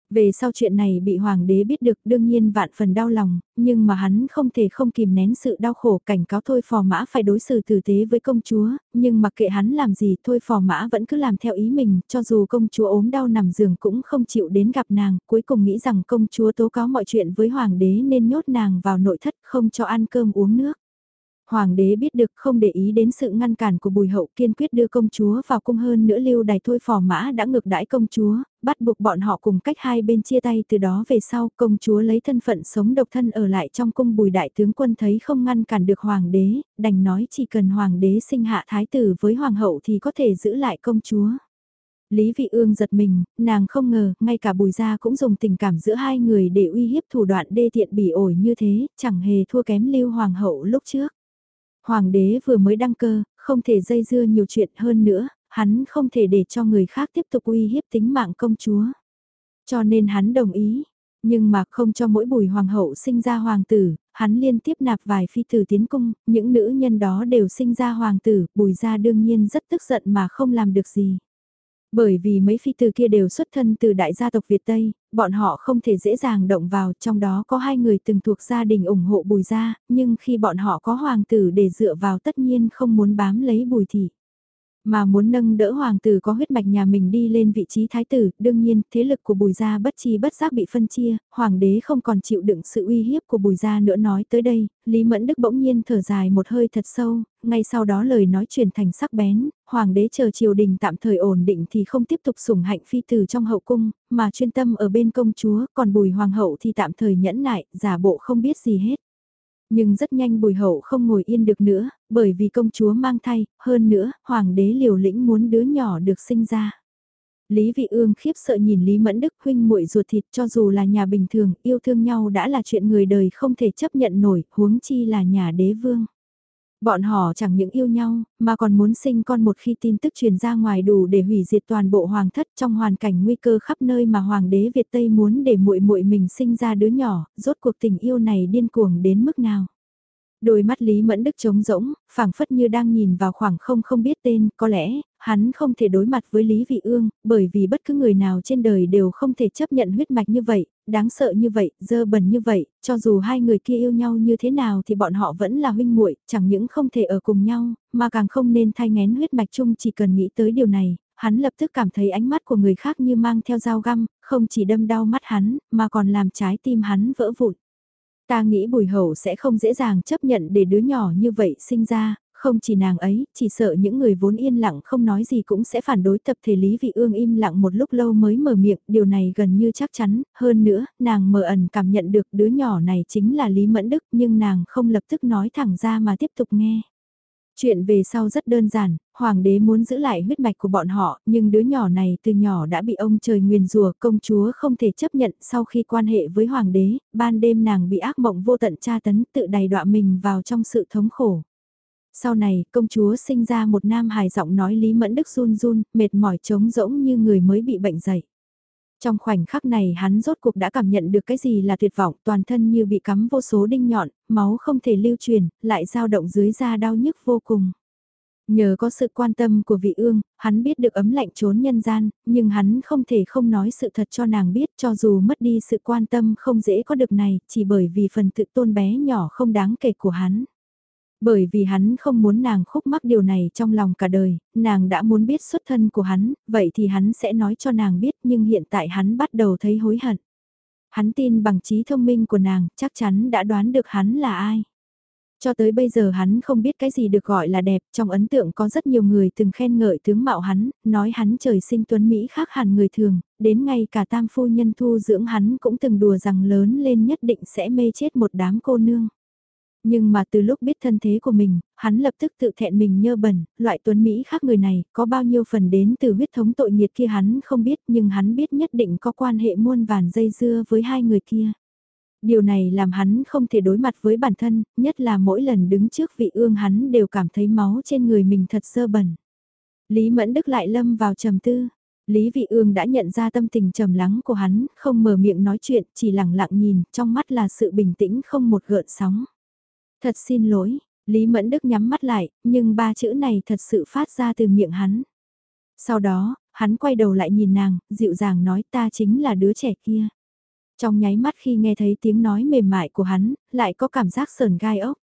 Về sau chuyện này bị hoàng đế biết được đương nhiên vạn phần đau lòng, nhưng mà hắn không thể không kìm nén sự đau khổ cảnh cáo thôi phò mã phải đối xử tử tế với công chúa, nhưng mặc kệ hắn làm gì thôi phò mã vẫn cứ làm theo ý mình, cho dù công chúa ốm đau nằm giường cũng không chịu đến gặp nàng, cuối cùng nghĩ rằng công chúa tố cáo mọi chuyện với hoàng đế nên nhốt nàng vào nội thất không cho ăn cơm uống nước. Hoàng đế biết được không để ý đến sự ngăn cản của bùi hậu kiên quyết đưa công chúa vào cung hơn nữa lưu đài thôi phò mã đã ngược đãi công chúa, bắt buộc bọn họ cùng cách hai bên chia tay từ đó về sau công chúa lấy thân phận sống độc thân ở lại trong cung bùi đại tướng quân thấy không ngăn cản được hoàng đế, đành nói chỉ cần hoàng đế sinh hạ thái tử với hoàng hậu thì có thể giữ lại công chúa. Lý Vị Ương giật mình, nàng không ngờ, ngay cả bùi gia cũng dùng tình cảm giữa hai người để uy hiếp thủ đoạn đê tiện bỉ ổi như thế, chẳng hề thua kém lưu hoàng hậu lúc trước. Hoàng đế vừa mới đăng cơ, không thể dây dưa nhiều chuyện hơn nữa, hắn không thể để cho người khác tiếp tục uy hiếp tính mạng công chúa. Cho nên hắn đồng ý, nhưng mà không cho mỗi bùi hoàng hậu sinh ra hoàng tử, hắn liên tiếp nạp vài phi tử tiến cung, những nữ nhân đó đều sinh ra hoàng tử, bùi gia đương nhiên rất tức giận mà không làm được gì. Bởi vì mấy phi tử kia đều xuất thân từ đại gia tộc Việt Tây, bọn họ không thể dễ dàng động vào, trong đó có hai người từng thuộc gia đình ủng hộ bùi gia, nhưng khi bọn họ có hoàng tử để dựa vào tất nhiên không muốn bám lấy bùi thị. Mà muốn nâng đỡ hoàng tử có huyết mạch nhà mình đi lên vị trí thái tử, đương nhiên, thế lực của bùi gia bất chi bất giác bị phân chia, hoàng đế không còn chịu đựng sự uy hiếp của bùi gia nữa nói tới đây, Lý Mẫn Đức bỗng nhiên thở dài một hơi thật sâu, ngay sau đó lời nói chuyển thành sắc bén, hoàng đế chờ triều đình tạm thời ổn định thì không tiếp tục sủng hạnh phi tử trong hậu cung, mà chuyên tâm ở bên công chúa, còn bùi hoàng hậu thì tạm thời nhẫn nại, giả bộ không biết gì hết. Nhưng rất nhanh bùi hậu không ngồi yên được nữa, bởi vì công chúa mang thai, hơn nữa, hoàng đế liều lĩnh muốn đứa nhỏ được sinh ra. Lý Vị Ương khiếp sợ nhìn Lý Mẫn Đức huynh muội ruột thịt cho dù là nhà bình thường, yêu thương nhau đã là chuyện người đời không thể chấp nhận nổi, huống chi là nhà đế vương. Bọn họ chẳng những yêu nhau, mà còn muốn sinh con một khi tin tức truyền ra ngoài đủ để hủy diệt toàn bộ hoàng thất trong hoàn cảnh nguy cơ khắp nơi mà hoàng đế Việt Tây muốn để muội muội mình sinh ra đứa nhỏ, rốt cuộc tình yêu này điên cuồng đến mức nào. Đôi mắt Lý Mẫn Đức trống rỗng, phảng phất như đang nhìn vào khoảng không không biết tên, có lẽ, hắn không thể đối mặt với Lý Vị Ương, bởi vì bất cứ người nào trên đời đều không thể chấp nhận huyết mạch như vậy, đáng sợ như vậy, dơ bẩn như vậy, cho dù hai người kia yêu nhau như thế nào thì bọn họ vẫn là huynh muội, chẳng những không thể ở cùng nhau, mà càng không nên thay ngén huyết mạch chung chỉ cần nghĩ tới điều này, hắn lập tức cảm thấy ánh mắt của người khác như mang theo dao găm, không chỉ đâm đau mắt hắn, mà còn làm trái tim hắn vỡ vụn. Ta nghĩ bùi hậu sẽ không dễ dàng chấp nhận để đứa nhỏ như vậy sinh ra, không chỉ nàng ấy, chỉ sợ những người vốn yên lặng không nói gì cũng sẽ phản đối tập thể Lý Vị Ương im lặng một lúc lâu mới mở miệng, điều này gần như chắc chắn, hơn nữa, nàng mờ ẩn cảm nhận được đứa nhỏ này chính là Lý Mẫn Đức nhưng nàng không lập tức nói thẳng ra mà tiếp tục nghe. Chuyện về sau rất đơn giản, hoàng đế muốn giữ lại huyết mạch của bọn họ, nhưng đứa nhỏ này từ nhỏ đã bị ông trời nguyền rùa, công chúa không thể chấp nhận sau khi quan hệ với hoàng đế, ban đêm nàng bị ác mộng vô tận tra tấn tự đầy đọa mình vào trong sự thống khổ. Sau này, công chúa sinh ra một nam hài giọng nói Lý Mẫn Đức run run, mệt mỏi trống rỗng như người mới bị bệnh dậy. Trong khoảnh khắc này hắn rốt cuộc đã cảm nhận được cái gì là tuyệt vọng, toàn thân như bị cắm vô số đinh nhọn, máu không thể lưu truyền, lại dao động dưới da đau nhức vô cùng. Nhờ có sự quan tâm của vị ương, hắn biết được ấm lạnh trốn nhân gian, nhưng hắn không thể không nói sự thật cho nàng biết cho dù mất đi sự quan tâm không dễ có được này, chỉ bởi vì phần tự tôn bé nhỏ không đáng kể của hắn. Bởi vì hắn không muốn nàng khúc mắc điều này trong lòng cả đời, nàng đã muốn biết xuất thân của hắn, vậy thì hắn sẽ nói cho nàng biết nhưng hiện tại hắn bắt đầu thấy hối hận. Hắn tin bằng trí thông minh của nàng, chắc chắn đã đoán được hắn là ai. Cho tới bây giờ hắn không biết cái gì được gọi là đẹp, trong ấn tượng có rất nhiều người từng khen ngợi tướng mạo hắn, nói hắn trời sinh tuấn Mỹ khác hẳn người thường, đến ngay cả tam phu nhân thu dưỡng hắn cũng từng đùa rằng lớn lên nhất định sẽ mê chết một đám cô nương. Nhưng mà từ lúc biết thân thế của mình, hắn lập tức tự thẹn mình nhơ bẩn, loại tuấn Mỹ khác người này, có bao nhiêu phần đến từ huyết thống tội nghiệt kia hắn không biết nhưng hắn biết nhất định có quan hệ muôn vàn dây dưa với hai người kia. Điều này làm hắn không thể đối mặt với bản thân, nhất là mỗi lần đứng trước vị ương hắn đều cảm thấy máu trên người mình thật sơ bẩn. Lý Mẫn Đức lại lâm vào trầm tư. Lý Vị Ương đã nhận ra tâm tình trầm lắng của hắn, không mở miệng nói chuyện, chỉ lặng lặng nhìn, trong mắt là sự bình tĩnh không một gợn sóng. Thật xin lỗi, Lý Mẫn Đức nhắm mắt lại, nhưng ba chữ này thật sự phát ra từ miệng hắn. Sau đó, hắn quay đầu lại nhìn nàng, dịu dàng nói ta chính là đứa trẻ kia. Trong nháy mắt khi nghe thấy tiếng nói mềm mại của hắn, lại có cảm giác sờn gai ốc.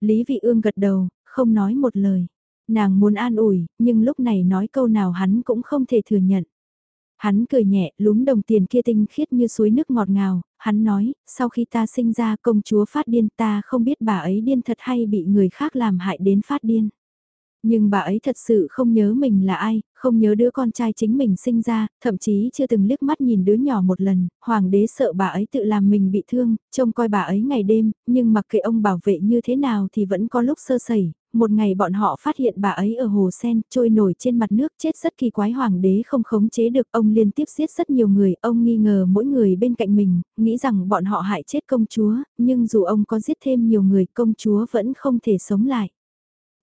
Lý Vị Ương gật đầu, không nói một lời. Nàng muốn an ủi, nhưng lúc này nói câu nào hắn cũng không thể thừa nhận. Hắn cười nhẹ, lúm đồng tiền kia tinh khiết như suối nước ngọt ngào, hắn nói, sau khi ta sinh ra công chúa phát điên ta không biết bà ấy điên thật hay bị người khác làm hại đến phát điên. Nhưng bà ấy thật sự không nhớ mình là ai, không nhớ đứa con trai chính mình sinh ra, thậm chí chưa từng liếc mắt nhìn đứa nhỏ một lần, hoàng đế sợ bà ấy tự làm mình bị thương, trông coi bà ấy ngày đêm, nhưng mặc kệ ông bảo vệ như thế nào thì vẫn có lúc sơ sẩy, một ngày bọn họ phát hiện bà ấy ở hồ sen, trôi nổi trên mặt nước chết rất kỳ quái hoàng đế không khống chế được ông liên tiếp giết rất nhiều người, ông nghi ngờ mỗi người bên cạnh mình, nghĩ rằng bọn họ hại chết công chúa, nhưng dù ông có giết thêm nhiều người công chúa vẫn không thể sống lại.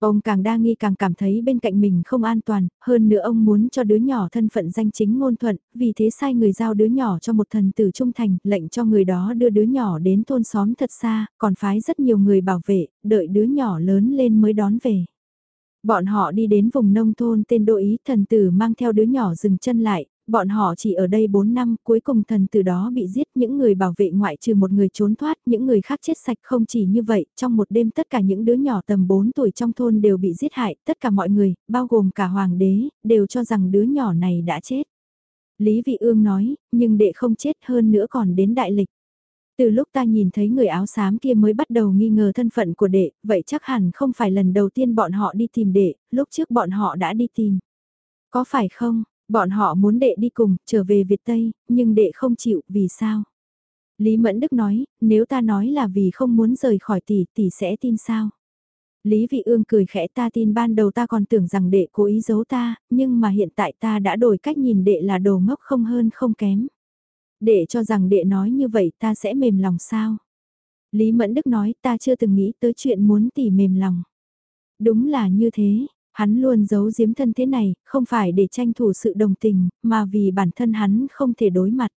Ông càng đa nghi càng cảm thấy bên cạnh mình không an toàn, hơn nữa ông muốn cho đứa nhỏ thân phận danh chính ngôn thuận, vì thế sai người giao đứa nhỏ cho một thần tử trung thành, lệnh cho người đó đưa đứa nhỏ đến thôn xóm thật xa, còn phái rất nhiều người bảo vệ, đợi đứa nhỏ lớn lên mới đón về. Bọn họ đi đến vùng nông thôn tên đô ý thần tử mang theo đứa nhỏ dừng chân lại, bọn họ chỉ ở đây 4 năm, cuối cùng thần từ đó bị giết, những người bảo vệ ngoại trừ một người trốn thoát, những người khác chết sạch không chỉ như vậy, trong một đêm tất cả những đứa nhỏ tầm 4 tuổi trong thôn đều bị giết hại, tất cả mọi người, bao gồm cả hoàng đế, đều cho rằng đứa nhỏ này đã chết. Lý Vị Ương nói, nhưng đệ không chết hơn nữa còn đến đại lịch. Từ lúc ta nhìn thấy người áo xám kia mới bắt đầu nghi ngờ thân phận của đệ, vậy chắc hẳn không phải lần đầu tiên bọn họ đi tìm đệ, lúc trước bọn họ đã đi tìm. Có phải không, Bọn họ muốn đệ đi cùng, trở về Việt Tây, nhưng đệ không chịu, vì sao? Lý Mẫn Đức nói, nếu ta nói là vì không muốn rời khỏi tỷ, tỷ sẽ tin sao? Lý Vị Ương cười khẽ ta tin ban đầu ta còn tưởng rằng đệ cố ý giấu ta, nhưng mà hiện tại ta đã đổi cách nhìn đệ là đồ ngốc không hơn không kém. Đệ cho rằng đệ nói như vậy ta sẽ mềm lòng sao? Lý Mẫn Đức nói ta chưa từng nghĩ tới chuyện muốn tỷ mềm lòng. Đúng là như thế, hắn luôn giấu giếm thân thế này, không phải để tranh thủ sự đồng tình, mà vì bản thân hắn không thể đối mặt.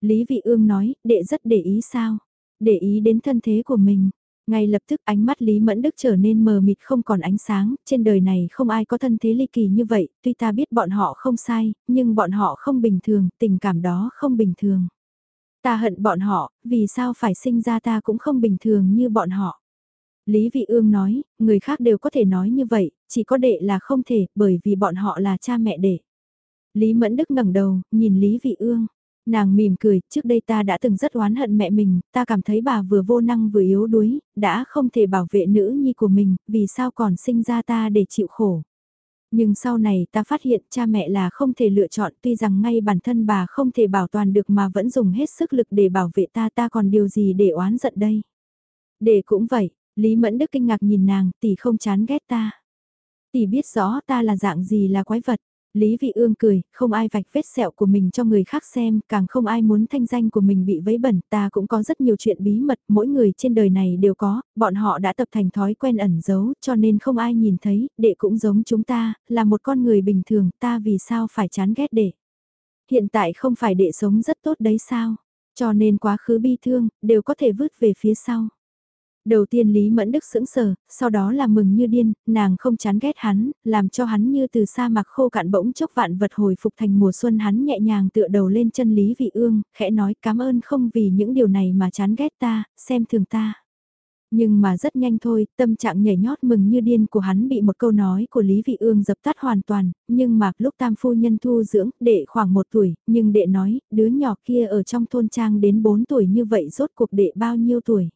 Lý Vị Ương nói, đệ rất để ý sao? Để ý đến thân thế của mình. Ngay lập tức ánh mắt Lý Mẫn Đức trở nên mờ mịt không còn ánh sáng, trên đời này không ai có thân thế ly kỳ như vậy, tuy ta biết bọn họ không sai, nhưng bọn họ không bình thường, tình cảm đó không bình thường. Ta hận bọn họ, vì sao phải sinh ra ta cũng không bình thường như bọn họ. Lý Vị Ương nói, người khác đều có thể nói như vậy, chỉ có đệ là không thể, bởi vì bọn họ là cha mẹ đệ. Lý Mẫn Đức ngẩng đầu, nhìn Lý Vị Ương. Nàng mỉm cười, trước đây ta đã từng rất oán hận mẹ mình, ta cảm thấy bà vừa vô năng vừa yếu đuối, đã không thể bảo vệ nữ nhi của mình, vì sao còn sinh ra ta để chịu khổ. Nhưng sau này ta phát hiện cha mẹ là không thể lựa chọn tuy rằng ngay bản thân bà không thể bảo toàn được mà vẫn dùng hết sức lực để bảo vệ ta ta còn điều gì để oán giận đây. Để cũng vậy, Lý Mẫn Đức kinh ngạc nhìn nàng tỷ không chán ghét ta. Tỷ biết rõ ta là dạng gì là quái vật. Lý Vị Ương cười, không ai vạch vết sẹo của mình cho người khác xem, càng không ai muốn thanh danh của mình bị vấy bẩn, ta cũng có rất nhiều chuyện bí mật, mỗi người trên đời này đều có, bọn họ đã tập thành thói quen ẩn giấu, cho nên không ai nhìn thấy, đệ cũng giống chúng ta, là một con người bình thường, ta vì sao phải chán ghét đệ. Hiện tại không phải đệ sống rất tốt đấy sao, cho nên quá khứ bi thương, đều có thể vứt về phía sau. Đầu tiên Lý Mẫn Đức sững sờ, sau đó là mừng như điên, nàng không chán ghét hắn, làm cho hắn như từ sa mạc khô cạn bỗng chốc vạn vật hồi phục thành mùa xuân hắn nhẹ nhàng tựa đầu lên chân Lý Vị Ương, khẽ nói cảm ơn không vì những điều này mà chán ghét ta, xem thường ta. Nhưng mà rất nhanh thôi, tâm trạng nhảy nhót mừng như điên của hắn bị một câu nói của Lý Vị Ương dập tắt hoàn toàn, nhưng mà lúc tam phu nhân thu dưỡng, đệ khoảng một tuổi, nhưng đệ nói, đứa nhỏ kia ở trong thôn trang đến bốn tuổi như vậy rốt cuộc đệ bao nhiêu tuổi.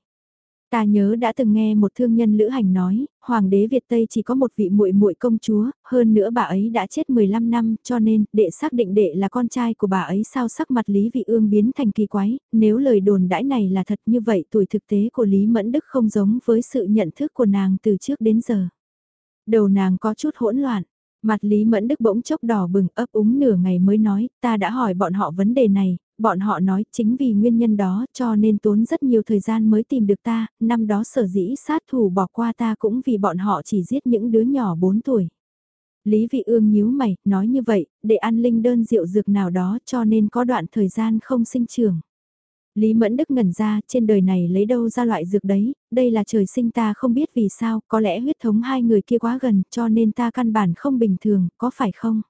Ta nhớ đã từng nghe một thương nhân lữ hành nói, hoàng đế Việt Tây chỉ có một vị muội muội công chúa, hơn nữa bà ấy đã chết 15 năm, cho nên đệ xác định đệ là con trai của bà ấy sao sắc mặt Lý Vị Ương biến thành kỳ quái, nếu lời đồn đãi này là thật như vậy tuổi thực tế của Lý Mẫn Đức không giống với sự nhận thức của nàng từ trước đến giờ. Đầu nàng có chút hỗn loạn, Mặt Lý Mẫn Đức bỗng chốc đỏ bừng ấp úng nửa ngày mới nói, ta đã hỏi bọn họ vấn đề này, bọn họ nói chính vì nguyên nhân đó cho nên tốn rất nhiều thời gian mới tìm được ta, năm đó sở dĩ sát thủ bỏ qua ta cũng vì bọn họ chỉ giết những đứa nhỏ 4 tuổi. Lý Vị Ương nhíu mày, nói như vậy, để ăn linh đơn rượu dược nào đó cho nên có đoạn thời gian không sinh trưởng. Lý Mẫn Đức ngẩn ra, trên đời này lấy đâu ra loại dược đấy, đây là trời sinh ta không biết vì sao, có lẽ huyết thống hai người kia quá gần, cho nên ta căn bản không bình thường, có phải không?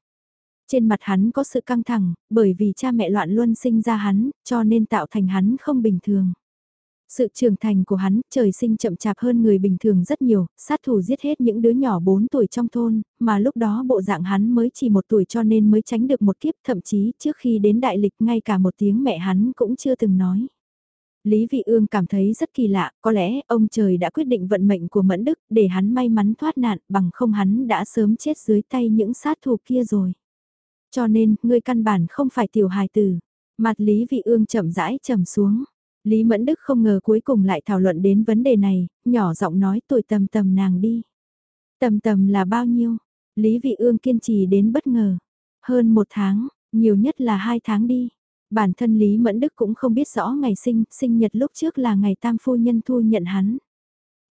Trên mặt hắn có sự căng thẳng, bởi vì cha mẹ loạn luân sinh ra hắn, cho nên tạo thành hắn không bình thường. Sự trưởng thành của hắn, trời sinh chậm chạp hơn người bình thường rất nhiều, sát thủ giết hết những đứa nhỏ 4 tuổi trong thôn, mà lúc đó bộ dạng hắn mới chỉ một tuổi cho nên mới tránh được một kiếp, thậm chí trước khi đến đại lịch ngay cả một tiếng mẹ hắn cũng chưa từng nói. Lý Vị Ương cảm thấy rất kỳ lạ, có lẽ ông trời đã quyết định vận mệnh của Mẫn Đức để hắn may mắn thoát nạn bằng không hắn đã sớm chết dưới tay những sát thủ kia rồi. Cho nên, ngươi căn bản không phải tiểu hài tử. Mặt Lý Vị Ương chậm rãi trầm xuống. Lý Mẫn Đức không ngờ cuối cùng lại thảo luận đến vấn đề này, nhỏ giọng nói tuổi tầm tầm nàng đi. Tầm tầm là bao nhiêu? Lý Vị Ương kiên trì đến bất ngờ. Hơn một tháng, nhiều nhất là hai tháng đi. Bản thân Lý Mẫn Đức cũng không biết rõ ngày sinh, sinh nhật lúc trước là ngày tam phu nhân thu nhận hắn.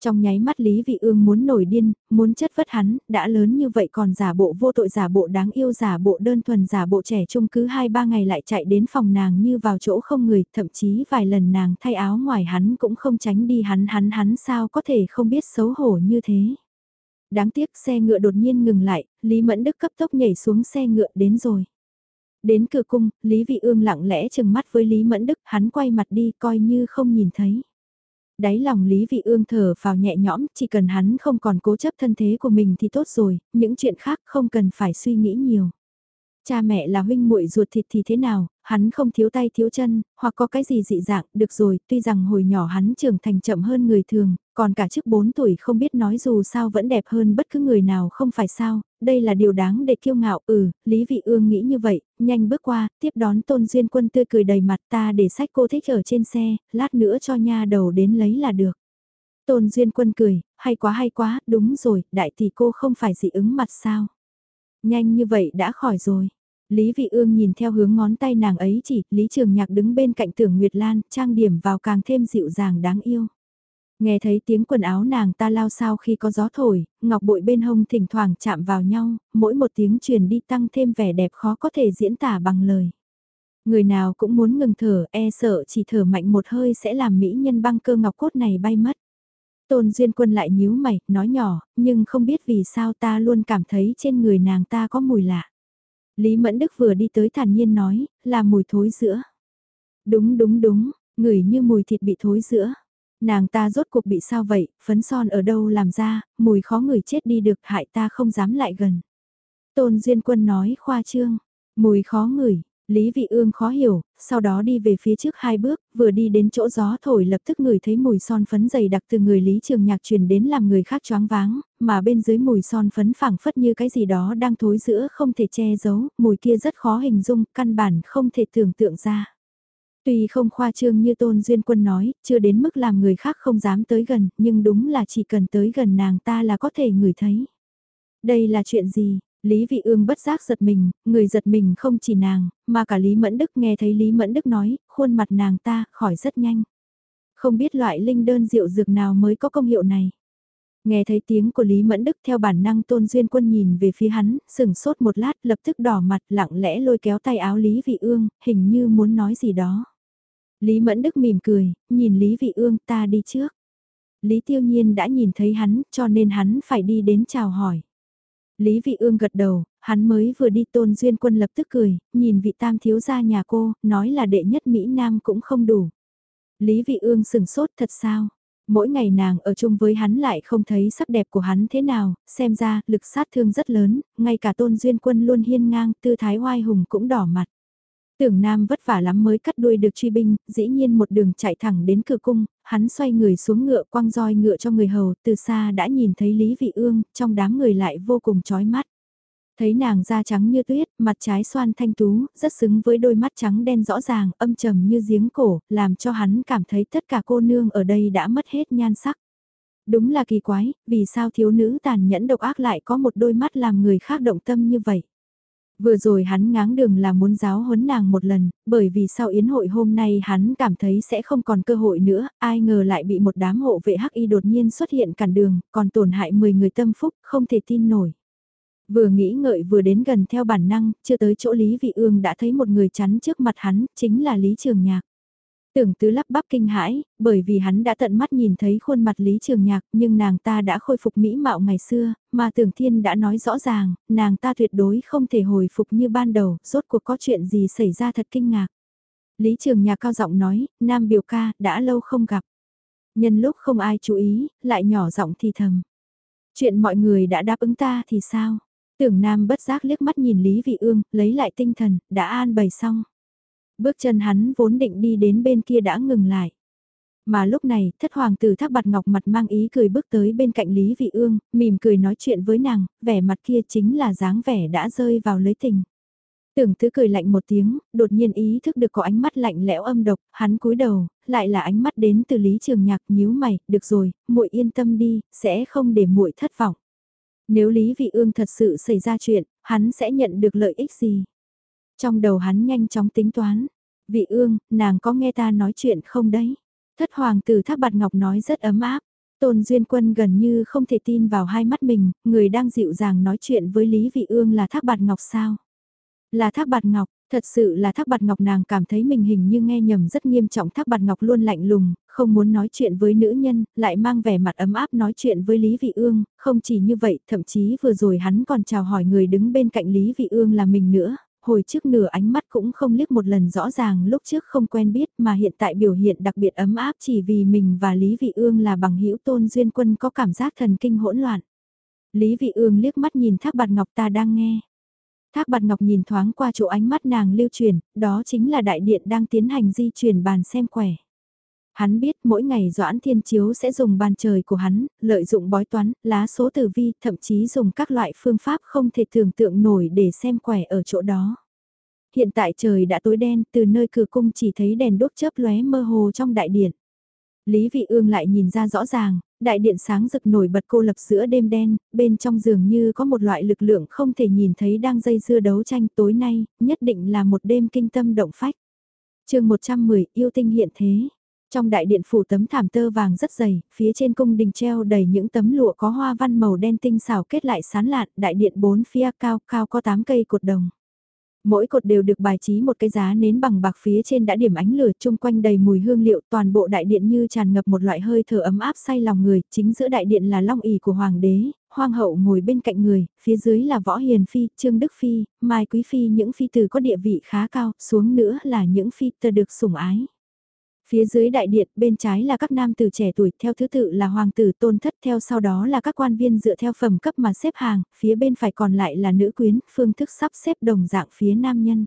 Trong nháy mắt Lý Vị Ương muốn nổi điên, muốn chất vất hắn, đã lớn như vậy còn giả bộ vô tội giả bộ đáng yêu giả bộ đơn thuần giả bộ trẻ trung cứ 2-3 ngày lại chạy đến phòng nàng như vào chỗ không người, thậm chí vài lần nàng thay áo ngoài hắn cũng không tránh đi hắn hắn hắn sao có thể không biết xấu hổ như thế. Đáng tiếc xe ngựa đột nhiên ngừng lại, Lý Mẫn Đức cấp tốc nhảy xuống xe ngựa đến rồi. Đến cửa cung, Lý Vị Ương lặng lẽ chừng mắt với Lý Mẫn Đức, hắn quay mặt đi coi như không nhìn thấy đáy lòng Lý Vị Ương thở vào nhẹ nhõm, chỉ cần hắn không còn cố chấp thân thế của mình thì tốt rồi, những chuyện khác không cần phải suy nghĩ nhiều. Cha mẹ là huynh muội ruột thịt thì thế nào, hắn không thiếu tay thiếu chân, hoặc có cái gì dị dạng, được rồi, tuy rằng hồi nhỏ hắn trưởng thành chậm hơn người thường, còn cả trước 4 tuổi không biết nói dù sao vẫn đẹp hơn bất cứ người nào không phải sao, đây là điều đáng để kiêu ngạo, ừ, Lý Vị Ương nghĩ như vậy, nhanh bước qua, tiếp đón Tôn Duyên Quân tươi cười đầy mặt ta để sách cô thích ở trên xe, lát nữa cho nha đầu đến lấy là được. Tôn Duyên Quân cười, hay quá hay quá, đúng rồi, đại tỷ cô không phải dị ứng mặt sao. Nhanh như vậy đã khỏi rồi. Lý Vị Ương nhìn theo hướng ngón tay nàng ấy chỉ, Lý Trường Nhạc đứng bên cạnh tưởng Nguyệt Lan, trang điểm vào càng thêm dịu dàng đáng yêu. Nghe thấy tiếng quần áo nàng ta lao sao khi có gió thổi, ngọc bội bên hông thỉnh thoảng chạm vào nhau, mỗi một tiếng truyền đi tăng thêm vẻ đẹp khó có thể diễn tả bằng lời. Người nào cũng muốn ngừng thở, e sợ chỉ thở mạnh một hơi sẽ làm mỹ nhân băng cơ ngọc cốt này bay mất. Tôn Duyên Quân lại nhíu mày, nói nhỏ, nhưng không biết vì sao ta luôn cảm thấy trên người nàng ta có mùi lạ. Lý Mẫn Đức vừa đi tới thản nhiên nói, là mùi thối giữa. Đúng đúng đúng, ngửi như mùi thịt bị thối giữa. Nàng ta rốt cuộc bị sao vậy, phấn son ở đâu làm ra, mùi khó người chết đi được hại ta không dám lại gần. Tôn Duyên Quân nói khoa trương, mùi khó ngửi, Lý Vị Ương khó hiểu, sau đó đi về phía trước hai bước, vừa đi đến chỗ gió thổi lập tức người thấy mùi son phấn dày đặc từ người Lý Trường Nhạc truyền đến làm người khác choáng váng, mà bên dưới mùi son phấn phảng phất như cái gì đó đang thối giữa không thể che giấu, mùi kia rất khó hình dung, căn bản không thể tưởng tượng ra. Tuy không khoa trương như Tôn Duyên Quân nói, chưa đến mức làm người khác không dám tới gần, nhưng đúng là chỉ cần tới gần nàng ta là có thể ngửi thấy. Đây là chuyện gì? Lý Vị Ương bất giác giật mình, người giật mình không chỉ nàng, mà cả Lý Mẫn Đức nghe thấy Lý Mẫn Đức nói, khuôn mặt nàng ta khỏi rất nhanh. Không biết loại linh đơn rượu dược nào mới có công hiệu này. Nghe thấy tiếng của Lý Mẫn Đức theo bản năng Tôn Duyên Quân nhìn về phía hắn, sừng sốt một lát lập tức đỏ mặt lặng lẽ lôi kéo tay áo Lý Vị Ương, hình như muốn nói gì đó. Lý Mẫn Đức mỉm cười, nhìn Lý Vị Ương ta đi trước. Lý Tiêu Nhiên đã nhìn thấy hắn cho nên hắn phải đi đến chào hỏi. Lý Vị Ương gật đầu, hắn mới vừa đi tôn duyên quân lập tức cười, nhìn vị tam thiếu gia nhà cô, nói là đệ nhất Mỹ Nam cũng không đủ. Lý Vị Ương sừng sốt thật sao? Mỗi ngày nàng ở chung với hắn lại không thấy sắc đẹp của hắn thế nào, xem ra lực sát thương rất lớn, ngay cả tôn duyên quân luôn hiên ngang, tư thái hoai hùng cũng đỏ mặt. Tưởng Nam vất vả lắm mới cắt đuôi được truy binh, dĩ nhiên một đường chạy thẳng đến cửa cung, hắn xoay người xuống ngựa quăng roi ngựa cho người hầu, từ xa đã nhìn thấy Lý Vị Ương, trong đám người lại vô cùng chói mắt. Thấy nàng da trắng như tuyết, mặt trái xoan thanh tú, rất xứng với đôi mắt trắng đen rõ ràng, âm trầm như giếng cổ, làm cho hắn cảm thấy tất cả cô nương ở đây đã mất hết nhan sắc. Đúng là kỳ quái, vì sao thiếu nữ tàn nhẫn độc ác lại có một đôi mắt làm người khác động tâm như vậy. Vừa rồi hắn ngáng đường là muốn giáo huấn nàng một lần, bởi vì sau yến hội hôm nay hắn cảm thấy sẽ không còn cơ hội nữa, ai ngờ lại bị một đám hộ vệ hắc y đột nhiên xuất hiện cản đường, còn tổn hại 10 người tâm phúc, không thể tin nổi. Vừa nghĩ ngợi vừa đến gần theo bản năng, chưa tới chỗ Lý Vị Ương đã thấy một người chắn trước mặt hắn, chính là Lý Trường Nhạc. Tưởng tứ lắp bắp kinh hãi, bởi vì hắn đã tận mắt nhìn thấy khuôn mặt Lý Trường Nhạc, nhưng nàng ta đã khôi phục mỹ mạo ngày xưa, mà tưởng thiên đã nói rõ ràng, nàng ta tuyệt đối không thể hồi phục như ban đầu, rốt cuộc có chuyện gì xảy ra thật kinh ngạc. Lý Trường Nhạc cao giọng nói, Nam biểu ca, đã lâu không gặp. Nhân lúc không ai chú ý, lại nhỏ giọng thì thầm. Chuyện mọi người đã đáp ứng ta thì sao? Tưởng Nam bất giác liếc mắt nhìn Lý Vị Ương, lấy lại tinh thần, đã an bày xong. Bước chân hắn vốn định đi đến bên kia đã ngừng lại. Mà lúc này, thất hoàng tử thác bạt ngọc mặt mang ý cười bước tới bên cạnh Lý Vị Ương, mỉm cười nói chuyện với nàng, vẻ mặt kia chính là dáng vẻ đã rơi vào lưới tình. Tưởng tứ cười lạnh một tiếng, đột nhiên ý thức được có ánh mắt lạnh lẽo âm độc, hắn cúi đầu, lại là ánh mắt đến từ Lý Trường Nhạc nhíu mày, được rồi, muội yên tâm đi, sẽ không để muội thất vọng. Nếu Lý Vị Ương thật sự xảy ra chuyện, hắn sẽ nhận được lợi ích gì? Trong đầu hắn nhanh chóng tính toán. Vị ương, nàng có nghe ta nói chuyện không đấy? Thất hoàng tử thác bạt ngọc nói rất ấm áp. Tôn Duyên Quân gần như không thể tin vào hai mắt mình, người đang dịu dàng nói chuyện với Lý Vị Ương là Thác Bạt Ngọc sao? Là Thác Bạt Ngọc, thật sự là Thác Bạt Ngọc nàng cảm thấy mình hình như nghe nhầm rất nghiêm trọng Thác Bạt Ngọc luôn lạnh lùng, không muốn nói chuyện với nữ nhân, lại mang vẻ mặt ấm áp nói chuyện với Lý Vị Ương, không chỉ như vậy, thậm chí vừa rồi hắn còn chào hỏi người đứng bên cạnh Lý Vị Ương là mình nữa, hồi trước nửa ánh mắt cũng không liếc một lần rõ ràng lúc trước không quen biết mà hiện tại biểu hiện đặc biệt ấm áp chỉ vì mình và Lý Vị Ương là bằng hữu tôn duyên quân có cảm giác thần kinh hỗn loạn. Lý Vị Ương liếc mắt nhìn Thác Bạt Ngọc ta đang nghe. Thác bạt ngọc nhìn thoáng qua chỗ ánh mắt nàng lưu truyền, đó chính là đại điện đang tiến hành di chuyển bàn xem quẻ. Hắn biết mỗi ngày Doãn Thiên Chiếu sẽ dùng bàn trời của hắn, lợi dụng bói toán, lá số tử vi, thậm chí dùng các loại phương pháp không thể tưởng tượng nổi để xem quẻ ở chỗ đó. Hiện tại trời đã tối đen, từ nơi cửa cung chỉ thấy đèn đốt chớp lóe mơ hồ trong đại điện. Lý Vị Ương lại nhìn ra rõ ràng, đại điện sáng rực nổi bật cô lập giữa đêm đen, bên trong giường như có một loại lực lượng không thể nhìn thấy đang dây dưa đấu tranh tối nay, nhất định là một đêm kinh tâm động phách. chương 110 yêu tinh hiện thế. Trong đại điện phủ tấm thảm tơ vàng rất dày, phía trên cung đình treo đầy những tấm lụa có hoa văn màu đen tinh xảo kết lại sán lạn, đại điện bốn phía cao cao có 8 cây cột đồng. Mỗi cột đều được bài trí một cái giá nến bằng bạc phía trên đã điểm ánh lửa chung quanh đầy mùi hương liệu toàn bộ đại điện như tràn ngập một loại hơi thở ấm áp say lòng người, chính giữa đại điện là long ỷ của hoàng đế, hoàng hậu ngồi bên cạnh người, phía dưới là võ hiền phi, trương đức phi, mai quý phi những phi tử có địa vị khá cao, xuống nữa là những phi tơ được sủng ái. Phía dưới đại điện, bên trái là các nam tử trẻ tuổi, theo thứ tự là hoàng tử tôn thất, theo sau đó là các quan viên dựa theo phẩm cấp mà xếp hàng, phía bên phải còn lại là nữ quyến, phương thức sắp xếp đồng dạng phía nam nhân.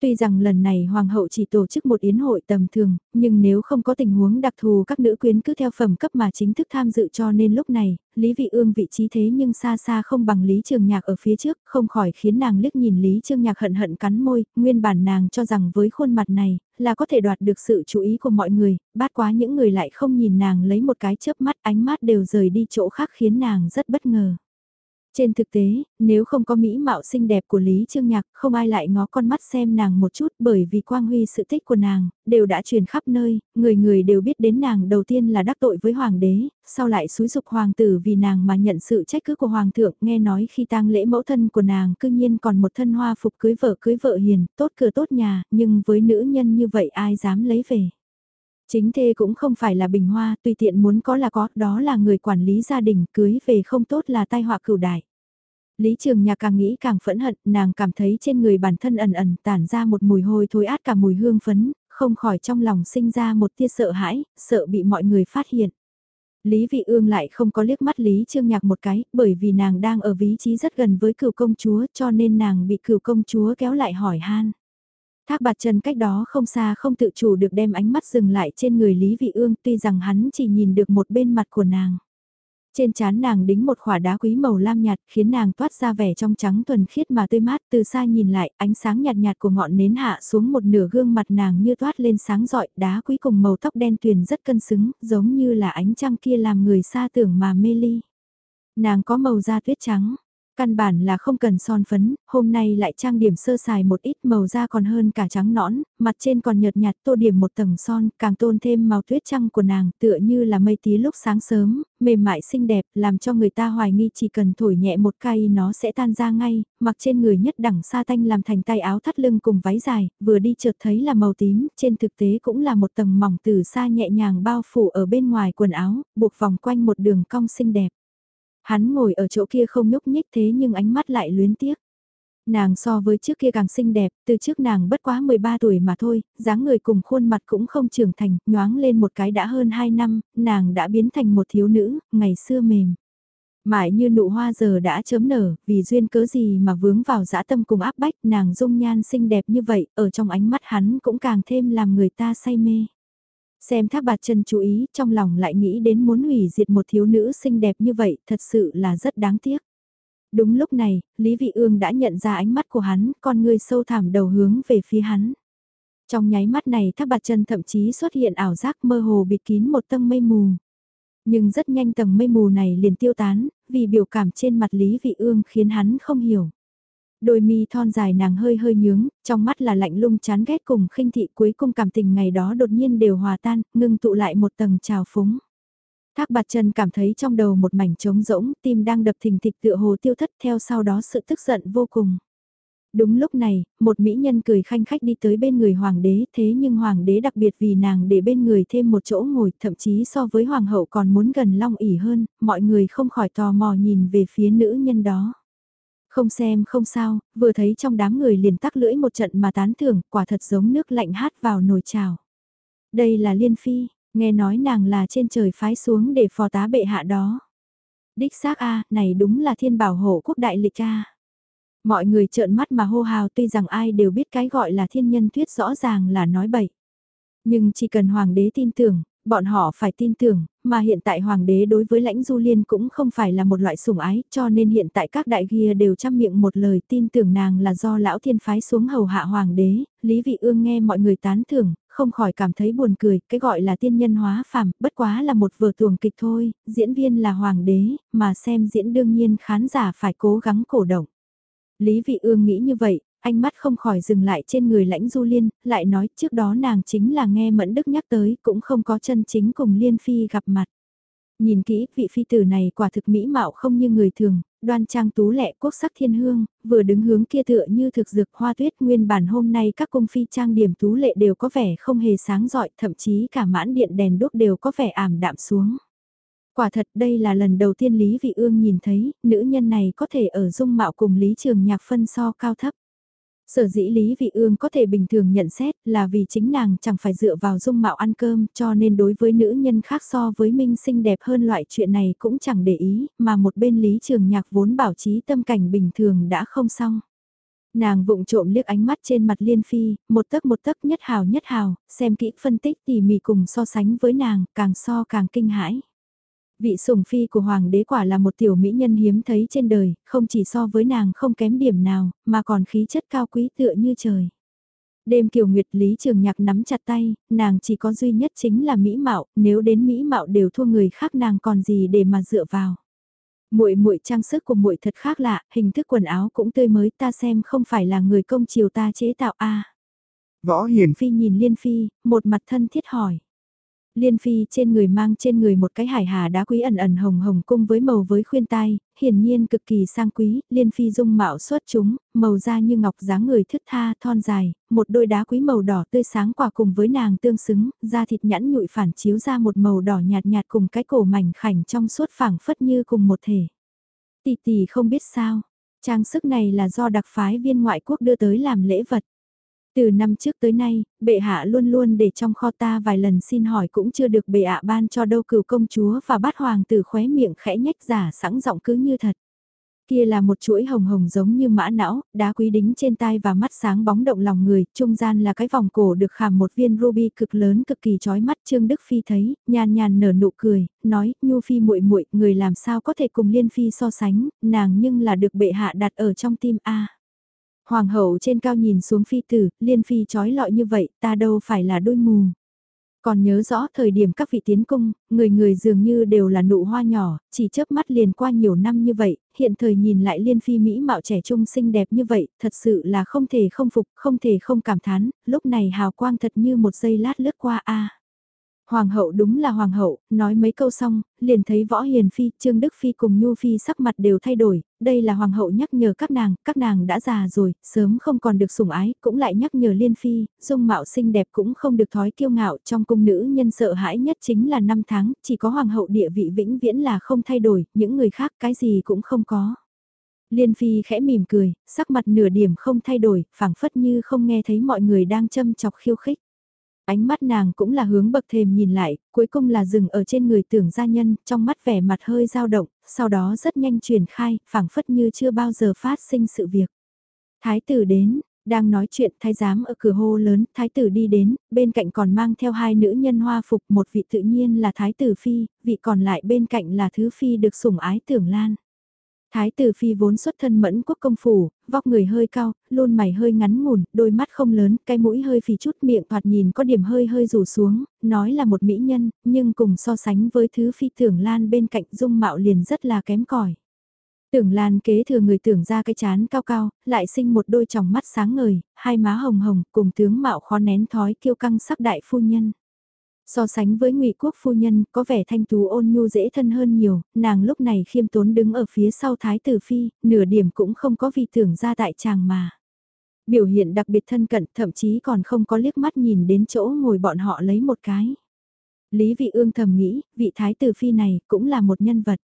Tuy rằng lần này Hoàng hậu chỉ tổ chức một yến hội tầm thường, nhưng nếu không có tình huống đặc thù các nữ quyến cứ theo phẩm cấp mà chính thức tham dự cho nên lúc này, Lý Vị Ương vị trí thế nhưng xa xa không bằng Lý Trường Nhạc ở phía trước, không khỏi khiến nàng liếc nhìn Lý Trường Nhạc hận hận cắn môi, nguyên bản nàng cho rằng với khuôn mặt này, là có thể đoạt được sự chú ý của mọi người, bát quá những người lại không nhìn nàng lấy một cái chớp mắt ánh mắt đều rời đi chỗ khác khiến nàng rất bất ngờ. Trên thực tế, nếu không có mỹ mạo xinh đẹp của Lý Trương Nhạc, không ai lại ngó con mắt xem nàng một chút bởi vì quang huy sự tích của nàng, đều đã truyền khắp nơi, người người đều biết đến nàng đầu tiên là đắc tội với hoàng đế, sau lại xúi dục hoàng tử vì nàng mà nhận sự trách cứ của hoàng thượng, nghe nói khi tang lễ mẫu thân của nàng cư nhiên còn một thân hoa phục cưới vợ cưới vợ hiền, tốt cửa tốt nhà, nhưng với nữ nhân như vậy ai dám lấy về. Chính thê cũng không phải là bình hoa, tùy tiện muốn có là có, đó là người quản lý gia đình, cưới về không tốt là tai họa cửu đại. Lý Trường Nhạc càng nghĩ càng phẫn hận, nàng cảm thấy trên người bản thân ẩn ẩn tản ra một mùi hôi thối át cả mùi hương phấn, không khỏi trong lòng sinh ra một tia sợ hãi, sợ bị mọi người phát hiện. Lý Vị Ương lại không có liếc mắt Lý Trương Nhạc một cái, bởi vì nàng đang ở vị trí rất gần với cựu công chúa cho nên nàng bị cựu công chúa kéo lại hỏi han. Thác bạt chân cách đó không xa không tự chủ được đem ánh mắt dừng lại trên người Lý Vị Ương tuy rằng hắn chỉ nhìn được một bên mặt của nàng. Trên chán nàng đính một khỏa đá quý màu lam nhạt khiến nàng toát ra vẻ trong trắng thuần khiết mà tươi mát từ xa nhìn lại ánh sáng nhạt nhạt của ngọn nến hạ xuống một nửa gương mặt nàng như toát lên sáng rọi đá quý cùng màu tóc đen tuyền rất cân xứng giống như là ánh trăng kia làm người xa tưởng mà mê ly. Nàng có màu da tuyết trắng, Căn bản là không cần son phấn, hôm nay lại trang điểm sơ sài một ít màu da còn hơn cả trắng nõn, mặt trên còn nhợt nhạt tô điểm một tầng son, càng tôn thêm màu tuyết trăng của nàng tựa như là mây tí lúc sáng sớm, mềm mại xinh đẹp, làm cho người ta hoài nghi chỉ cần thổi nhẹ một cây nó sẽ tan ra ngay, mặc trên người nhất đẳng sa tanh làm thành tay áo thắt lưng cùng váy dài, vừa đi chợt thấy là màu tím, trên thực tế cũng là một tầng mỏng từ xa nhẹ nhàng bao phủ ở bên ngoài quần áo, buộc vòng quanh một đường cong xinh đẹp. Hắn ngồi ở chỗ kia không nhúc nhích thế nhưng ánh mắt lại luyến tiếc. Nàng so với trước kia càng xinh đẹp, từ trước nàng bất quá 13 tuổi mà thôi, dáng người cùng khuôn mặt cũng không trưởng thành, nhoáng lên một cái đã hơn 2 năm, nàng đã biến thành một thiếu nữ, ngày xưa mềm. Mãi như nụ hoa giờ đã chớm nở, vì duyên cớ gì mà vướng vào dã tâm cùng áp bách, nàng dung nhan xinh đẹp như vậy, ở trong ánh mắt hắn cũng càng thêm làm người ta say mê. Xem thác bạt chân chú ý, trong lòng lại nghĩ đến muốn hủy diệt một thiếu nữ xinh đẹp như vậy, thật sự là rất đáng tiếc. Đúng lúc này, Lý Vị Ương đã nhận ra ánh mắt của hắn, con người sâu thẳm đầu hướng về phía hắn. Trong nháy mắt này thác bạt chân thậm chí xuất hiện ảo giác mơ hồ bịt kín một tầng mây mù. Nhưng rất nhanh tầng mây mù này liền tiêu tán, vì biểu cảm trên mặt Lý Vị Ương khiến hắn không hiểu. Đôi mi thon dài nàng hơi hơi nhướng, trong mắt là lạnh lung chán ghét cùng khinh thị cuối cùng cảm tình ngày đó đột nhiên đều hòa tan, ngưng tụ lại một tầng trào phúng. Thác bạt chân cảm thấy trong đầu một mảnh trống rỗng, tim đang đập thình thịch tựa hồ tiêu thất theo sau đó sự tức giận vô cùng. Đúng lúc này, một mỹ nhân cười khanh khách đi tới bên người hoàng đế, thế nhưng hoàng đế đặc biệt vì nàng để bên người thêm một chỗ ngồi, thậm chí so với hoàng hậu còn muốn gần long ỉ hơn, mọi người không khỏi tò mò nhìn về phía nữ nhân đó. Không xem không sao, vừa thấy trong đám người liền tắc lưỡi một trận mà tán thưởng, quả thật giống nước lạnh hát vào nồi chảo. Đây là Liên Phi, nghe nói nàng là trên trời phái xuống để phò tá bệ hạ đó. Đích xác a này đúng là thiên bảo hộ quốc đại lịch a Mọi người trợn mắt mà hô hào tuy rằng ai đều biết cái gọi là thiên nhân thuyết rõ ràng là nói bậy. Nhưng chỉ cần hoàng đế tin tưởng, bọn họ phải tin tưởng, mà hiện tại hoàng đế đối với lãnh du liên cũng không phải là một loại sủng ái, cho nên hiện tại các đại ghi đều chăm miệng một lời tin tưởng nàng là do lão thiên phái xuống hầu hạ hoàng đế, Lý Vị Ương nghe mọi người tán thưởng, không khỏi cảm thấy buồn cười, cái gọi là tiên nhân hóa phàm, bất quá là một vở tuồng kịch thôi, diễn viên là hoàng đế, mà xem diễn đương nhiên khán giả phải cố gắng cổ động. Lý Vị Ương nghĩ như vậy, ánh mắt không khỏi dừng lại trên người lãnh du liên, lại nói trước đó nàng chính là nghe Mẫn Đức nhắc tới cũng không có chân chính cùng Liên Phi gặp mặt. Nhìn kỹ, vị phi tử này quả thực mỹ mạo không như người thường, đoan trang tú lệ quốc sắc thiên hương, vừa đứng hướng kia tựa như thực dược hoa tuyết nguyên bản hôm nay các cung phi trang điểm tú lệ đều có vẻ không hề sáng rọi, thậm chí cả mãn điện đèn đốt đều có vẻ ảm đạm xuống. Quả thật đây là lần đầu tiên Lý Vị Ương nhìn thấy, nữ nhân này có thể ở dung mạo cùng Lý Trường Nhạc phân so cao thấp. Sở dĩ Lý Vị Ương có thể bình thường nhận xét là vì chính nàng chẳng phải dựa vào dung mạo ăn cơm cho nên đối với nữ nhân khác so với Minh xinh đẹp hơn loại chuyện này cũng chẳng để ý mà một bên Lý Trường Nhạc vốn bảo trí tâm cảnh bình thường đã không xong. Nàng vụng trộm liếc ánh mắt trên mặt Liên Phi, một tấc một tấc nhất hào nhất hào, xem kỹ phân tích tỉ mỉ cùng so sánh với nàng, càng so càng kinh hãi. Vị sủng phi của hoàng đế quả là một tiểu mỹ nhân hiếm thấy trên đời, không chỉ so với nàng không kém điểm nào, mà còn khí chất cao quý tựa như trời. Đêm kiều nguyệt Lý Trường Nhạc nắm chặt tay, nàng chỉ có duy nhất chính là mỹ mạo, nếu đến mỹ mạo đều thua người khác nàng còn gì để mà dựa vào. Muội muội trang sức của muội thật khác lạ, hình thức quần áo cũng tươi mới, ta xem không phải là người công chiều ta chế tạo a. Võ Hiền Phi nhìn Liên Phi, một mặt thân thiết hỏi. Liên Phi trên người mang trên người một cái hải hà đá quý ẩn ẩn hồng hồng cung với màu với khuyên tai, hiển nhiên cực kỳ sang quý, Liên Phi dung mạo xuất chúng, màu da như ngọc dáng người thức tha thon dài, một đôi đá quý màu đỏ tươi sáng quả cùng với nàng tương xứng, da thịt nhẵn nhụi phản chiếu ra một màu đỏ nhạt nhạt cùng cái cổ mảnh khảnh trong suốt phẳng phất như cùng một thể. Tỷ tỷ không biết sao, trang sức này là do đặc phái viên ngoại quốc đưa tới làm lễ vật. Từ năm trước tới nay, bệ hạ luôn luôn để trong kho ta vài lần xin hỏi cũng chưa được bệ hạ ban cho đâu cửu công chúa và bát hoàng tử khóe miệng khẽ nhách giả sẵn giọng cứ như thật. Kia là một chuỗi hồng hồng giống như mã não, đá quý đính trên tai và mắt sáng bóng động lòng người, trung gian là cái vòng cổ được khảm một viên ruby cực lớn cực kỳ chói mắt Trương Đức Phi thấy, nhàn nhàn nở nụ cười, nói, Nhu Phi muội muội người làm sao có thể cùng Liên Phi so sánh, nàng nhưng là được bệ hạ đặt ở trong tim A. Hoàng hậu trên cao nhìn xuống phi tử, liên phi trói lọi như vậy, ta đâu phải là đôi mù. Còn nhớ rõ thời điểm các vị tiến cung, người người dường như đều là nụ hoa nhỏ, chỉ chớp mắt liền qua nhiều năm như vậy, hiện thời nhìn lại liên phi mỹ mạo trẻ trung xinh đẹp như vậy, thật sự là không thể không phục, không thể không cảm thán, lúc này hào quang thật như một giây lát lướt qua a. Hoàng hậu đúng là hoàng hậu, nói mấy câu xong, liền thấy võ hiền phi, trương đức phi cùng nhu phi sắc mặt đều thay đổi, đây là hoàng hậu nhắc nhở các nàng, các nàng đã già rồi, sớm không còn được sủng ái, cũng lại nhắc nhở liên phi, dung mạo xinh đẹp cũng không được thói kiêu ngạo, trong cung nữ nhân sợ hãi nhất chính là năm tháng, chỉ có hoàng hậu địa vị vĩnh viễn là không thay đổi, những người khác cái gì cũng không có. Liên Phi khẽ mỉm cười, sắc mặt nửa điểm không thay đổi, phảng phất như không nghe thấy mọi người đang châm chọc khiêu khích. Ánh mắt nàng cũng là hướng bậc thềm nhìn lại, cuối cùng là dừng ở trên người tưởng gia nhân, trong mắt vẻ mặt hơi dao động, sau đó rất nhanh truyền khai, phảng phất như chưa bao giờ phát sinh sự việc. Thái tử đến, đang nói chuyện thái giám ở cửa hô lớn, thái tử đi đến, bên cạnh còn mang theo hai nữ nhân hoa phục, một vị tự nhiên là thái tử phi, vị còn lại bên cạnh là thứ phi được sủng ái tưởng lan. Thái tử phi vốn xuất thân mẫn quốc công phủ, vóc người hơi cao, luôn mày hơi ngắn ngủn, đôi mắt không lớn, cái mũi hơi phì chút miệng thoạt nhìn có điểm hơi hơi rủ xuống, nói là một mỹ nhân, nhưng cùng so sánh với thứ phi tưởng lan bên cạnh dung mạo liền rất là kém cỏi. Tưởng Lan kế thừa người tưởng ra cái chán cao cao, lại sinh một đôi tròng mắt sáng ngời, hai má hồng hồng, cùng tướng mạo khó nén thói kiêu căng sắc đại phu nhân. So sánh với ngụy quốc phu nhân, có vẻ thanh tú ôn nhu dễ thân hơn nhiều, nàng lúc này khiêm tốn đứng ở phía sau thái tử phi, nửa điểm cũng không có vì tưởng ra tại chàng mà. Biểu hiện đặc biệt thân cận, thậm chí còn không có liếc mắt nhìn đến chỗ ngồi bọn họ lấy một cái. Lý vị ương thầm nghĩ, vị thái tử phi này cũng là một nhân vật.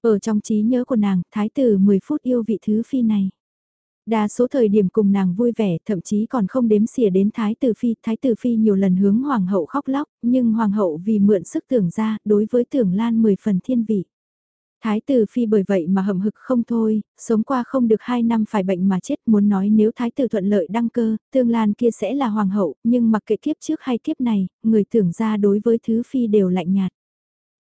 Ở trong trí nhớ của nàng, thái tử 10 phút yêu vị thứ phi này. Đa số thời điểm cùng nàng vui vẻ, thậm chí còn không đếm xỉa đến Thái Tử Phi. Thái Tử Phi nhiều lần hướng Hoàng hậu khóc lóc, nhưng Hoàng hậu vì mượn sức tưởng ra, đối với tưởng Lan 10 phần thiên vị. Thái tử phi bởi vậy mà hậm hực không thôi, sống qua không được 2 năm phải bệnh mà chết muốn nói nếu thái tử thuận lợi đăng cơ, tương lan kia sẽ là hoàng hậu, nhưng mặc kệ kiếp trước hay kiếp này, người tưởng ra đối với thứ phi đều lạnh nhạt.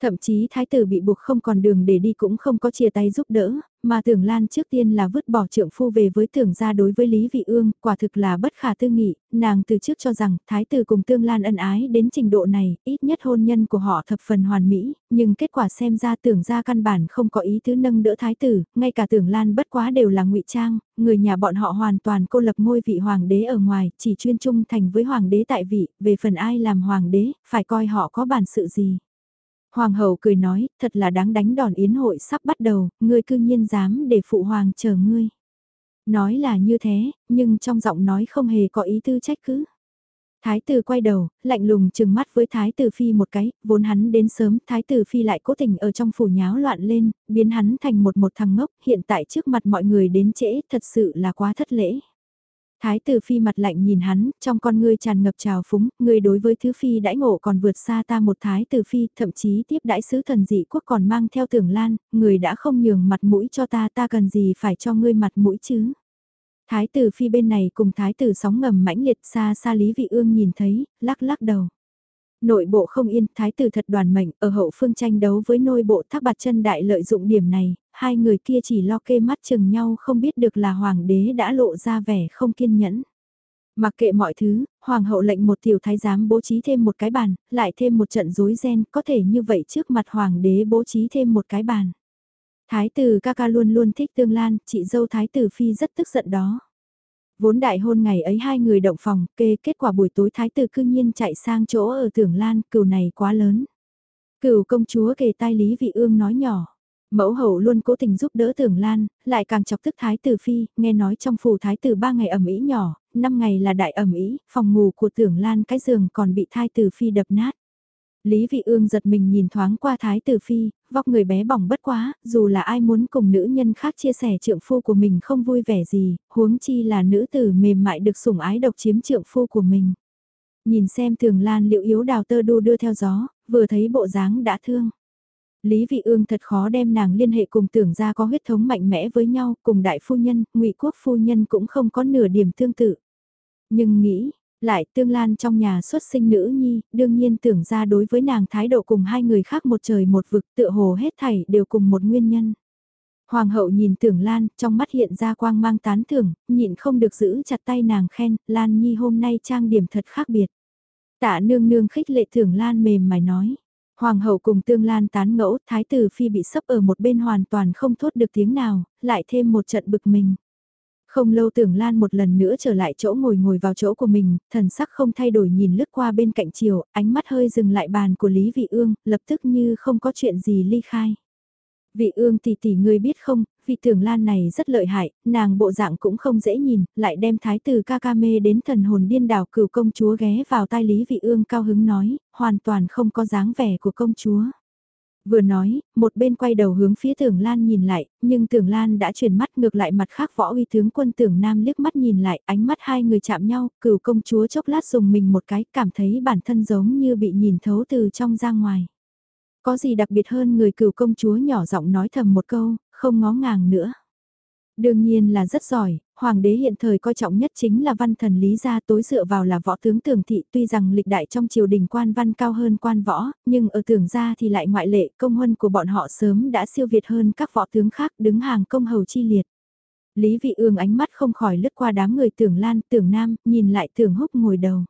Thậm chí thái tử bị buộc không còn đường để đi cũng không có chia tay giúp đỡ, mà tưởng Lan trước tiên là vứt bỏ trượng phu về với tưởng gia đối với Lý Vị Ương, quả thực là bất khả tư nghị, nàng từ trước cho rằng thái tử cùng tương Lan ân ái đến trình độ này, ít nhất hôn nhân của họ thập phần hoàn mỹ, nhưng kết quả xem ra tưởng gia căn bản không có ý tứ nâng đỡ thái tử, ngay cả tưởng Lan bất quá đều là ngụy trang, người nhà bọn họ hoàn toàn cô lập ngôi vị hoàng đế ở ngoài, chỉ chuyên trung thành với hoàng đế tại vị, về phần ai làm hoàng đế, phải coi họ có bản sự gì. Hoàng hậu cười nói, thật là đáng đánh đòn yến hội sắp bắt đầu, ngươi cư nhiên dám để phụ hoàng chờ ngươi. Nói là như thế, nhưng trong giọng nói không hề có ý tư trách cứ. Thái tử quay đầu, lạnh lùng chừng mắt với thái tử phi một cái, vốn hắn đến sớm, thái tử phi lại cố tình ở trong phủ nháo loạn lên, biến hắn thành một một thằng ngốc, hiện tại trước mặt mọi người đến trễ, thật sự là quá thất lễ. Thái tử phi mặt lạnh nhìn hắn, trong con ngươi tràn ngập trào phúng, ngươi đối với thứ phi đãi ngộ còn vượt xa ta một thái tử phi, thậm chí tiếp đãi sứ thần dị quốc còn mang theo tưởng lan, người đã không nhường mặt mũi cho ta ta cần gì phải cho ngươi mặt mũi chứ. Thái tử phi bên này cùng thái tử sóng ngầm mãnh liệt xa xa Lý Vị Ương nhìn thấy, lắc lắc đầu. Nội bộ không yên, thái tử thật đoàn mệnh, ở hậu phương tranh đấu với nội bộ thác bạt chân đại lợi dụng điểm này, hai người kia chỉ lo kê mắt chừng nhau không biết được là hoàng đế đã lộ ra vẻ không kiên nhẫn. Mặc kệ mọi thứ, hoàng hậu lệnh một tiểu thái giám bố trí thêm một cái bàn, lại thêm một trận rối ren, có thể như vậy trước mặt hoàng đế bố trí thêm một cái bàn. Thái tử ca ca luôn luôn thích tương lan, chị dâu thái tử phi rất tức giận đó. Vốn đại hôn ngày ấy hai người động phòng, kê kết quả buổi tối thái tử cư nhiên chạy sang chỗ ở tưởng lan, cừu này quá lớn. Cừu công chúa kề tai Lý Vị Ương nói nhỏ. Mẫu hậu luôn cố tình giúp đỡ tưởng lan, lại càng chọc tức thái tử phi, nghe nói trong phủ thái tử ba ngày ẩm ý nhỏ, năm ngày là đại ẩm ý, phòng ngủ của tưởng lan cái giường còn bị thái tử phi đập nát. Lý Vị Ương giật mình nhìn thoáng qua Thái Tử Phi, vóc người bé bỏng bất quá, dù là ai muốn cùng nữ nhân khác chia sẻ trượng phu của mình không vui vẻ gì, huống chi là nữ tử mềm mại được sủng ái độc chiếm trượng phu của mình. Nhìn xem thường lan liệu yếu đào tơ đu đưa theo gió, vừa thấy bộ dáng đã thương. Lý Vị Ương thật khó đem nàng liên hệ cùng tưởng ra có huyết thống mạnh mẽ với nhau, cùng đại phu nhân, ngụy quốc phu nhân cũng không có nửa điểm tương tự. Nhưng nghĩ, lại tương lan trong nhà xuất sinh nữ nhi, đương nhiên tưởng ra đối với nàng thái độ cùng hai người khác một trời một vực tựa hồ hết thảy đều cùng một nguyên nhân. Hoàng hậu nhìn tưởng Lan, trong mắt hiện ra quang mang tán thưởng, nhịn không được giữ chặt tay nàng khen, Lan Nhi hôm nay trang điểm thật khác biệt. Tạ nương nương khích lệ tưởng Lan mềm mài nói. Hoàng hậu cùng tương Lan tán ngẫu, thái tử phi bị sấp ở một bên hoàn toàn không thốt được tiếng nào, lại thêm một trận bực mình. Không lâu tưởng Lan một lần nữa trở lại chỗ ngồi ngồi vào chỗ của mình, thần sắc không thay đổi nhìn lướt qua bên cạnh chiều, ánh mắt hơi dừng lại bàn của Lý Vị Ương, lập tức như không có chuyện gì ly khai. Vị ương tỷ tỷ người biết không, vị tưởng lan này rất lợi hại, nàng bộ dạng cũng không dễ nhìn, lại đem thái tử ca ca mê đến thần hồn điên đảo cửu công chúa ghé vào tai Lý Vị Ương cao hứng nói, hoàn toàn không có dáng vẻ của công chúa. Vừa nói, một bên quay đầu hướng phía tưởng Lan nhìn lại, nhưng tưởng Lan đã chuyển mắt ngược lại mặt khác võ uy tướng quân tưởng Nam liếc mắt nhìn lại, ánh mắt hai người chạm nhau, cửu công chúa chốc lát dùng mình một cái, cảm thấy bản thân giống như bị nhìn thấu từ trong ra ngoài. Có gì đặc biệt hơn người cửu công chúa nhỏ giọng nói thầm một câu, không ngó ngàng nữa. Đương nhiên là rất giỏi, hoàng đế hiện thời coi trọng nhất chính là văn thần lý gia tối dựa vào là võ tướng tưởng thị tuy rằng lịch đại trong triều đình quan văn cao hơn quan võ, nhưng ở tưởng gia thì lại ngoại lệ công huân của bọn họ sớm đã siêu việt hơn các võ tướng khác đứng hàng công hầu chi liệt. Lý vị ương ánh mắt không khỏi lướt qua đám người tưởng lan tưởng nam, nhìn lại tưởng húc ngồi đầu.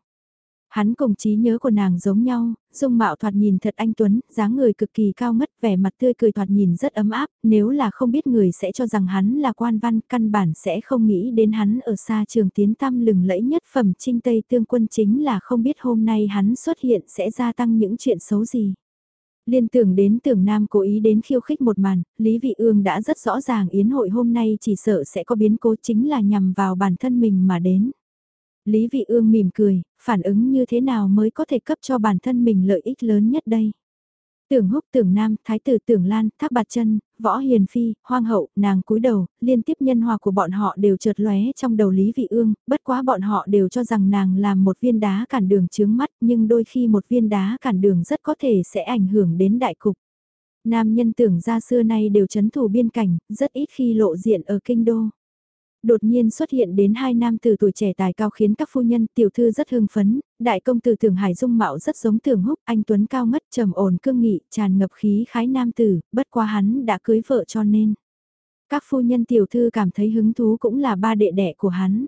Hắn cùng trí nhớ của nàng giống nhau, dung mạo thoạt nhìn thật anh Tuấn, dáng người cực kỳ cao ngất, vẻ mặt tươi cười thoạt nhìn rất ấm áp, nếu là không biết người sẽ cho rằng hắn là quan văn, căn bản sẽ không nghĩ đến hắn ở xa trường tiến tam lừng lẫy nhất phẩm trinh Tây tương quân chính là không biết hôm nay hắn xuất hiện sẽ gia tăng những chuyện xấu gì. Liên tưởng đến tưởng nam cố ý đến khiêu khích một màn, Lý Vị Ương đã rất rõ ràng yến hội hôm nay chỉ sợ sẽ có biến cố chính là nhằm vào bản thân mình mà đến. Lý Vị Ương mỉm cười, phản ứng như thế nào mới có thể cấp cho bản thân mình lợi ích lớn nhất đây? Tưởng húc tưởng nam, thái tử tưởng lan, thác bạt chân, võ hiền phi, hoang hậu, nàng cúi đầu, liên tiếp nhân hòa của bọn họ đều chợt lóe trong đầu Lý Vị Ương, bất quá bọn họ đều cho rằng nàng làm một viên đá cản đường chướng mắt nhưng đôi khi một viên đá cản đường rất có thể sẽ ảnh hưởng đến đại cục. Nam nhân tưởng ra xưa nay đều chấn thủ biên cảnh, rất ít khi lộ diện ở kinh đô. Đột nhiên xuất hiện đến hai nam từ tuổi trẻ tài cao khiến các phu nhân tiểu thư rất hưng phấn, đại công tử tưởng hải dung mạo rất giống tưởng húc, anh Tuấn cao ngất trầm ổn cương nghị, tràn ngập khí khái nam tử, bất quá hắn đã cưới vợ cho nên. Các phu nhân tiểu thư cảm thấy hứng thú cũng là ba đệ đệ của hắn.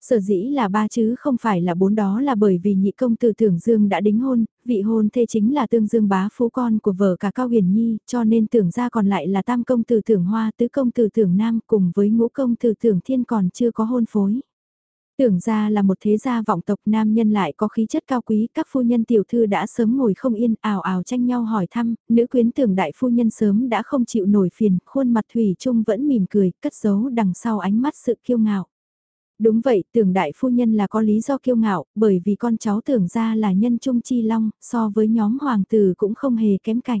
Sở dĩ là ba chứ không phải là bốn đó là bởi vì nhị công tử tưởng dương đã đính hôn, vị hôn thê chính là tương dương bá phú con của vợ cả Cao Huyền Nhi, cho nên tưởng ra còn lại là tam công tử tưởng hoa tứ công tử tưởng nam cùng với ngũ công tử tưởng thiên còn chưa có hôn phối. Tưởng ra là một thế gia vọng tộc nam nhân lại có khí chất cao quý, các phu nhân tiểu thư đã sớm ngồi không yên, ảo ảo tranh nhau hỏi thăm, nữ quyến tưởng đại phu nhân sớm đã không chịu nổi phiền, khuôn mặt thủy chung vẫn mỉm cười, cất giấu đằng sau ánh mắt sự kiêu ngạo. Đúng vậy, tưởng đại phu nhân là có lý do kiêu ngạo, bởi vì con cháu tưởng ra là nhân trung chi long, so với nhóm hoàng tử cũng không hề kém cạnh.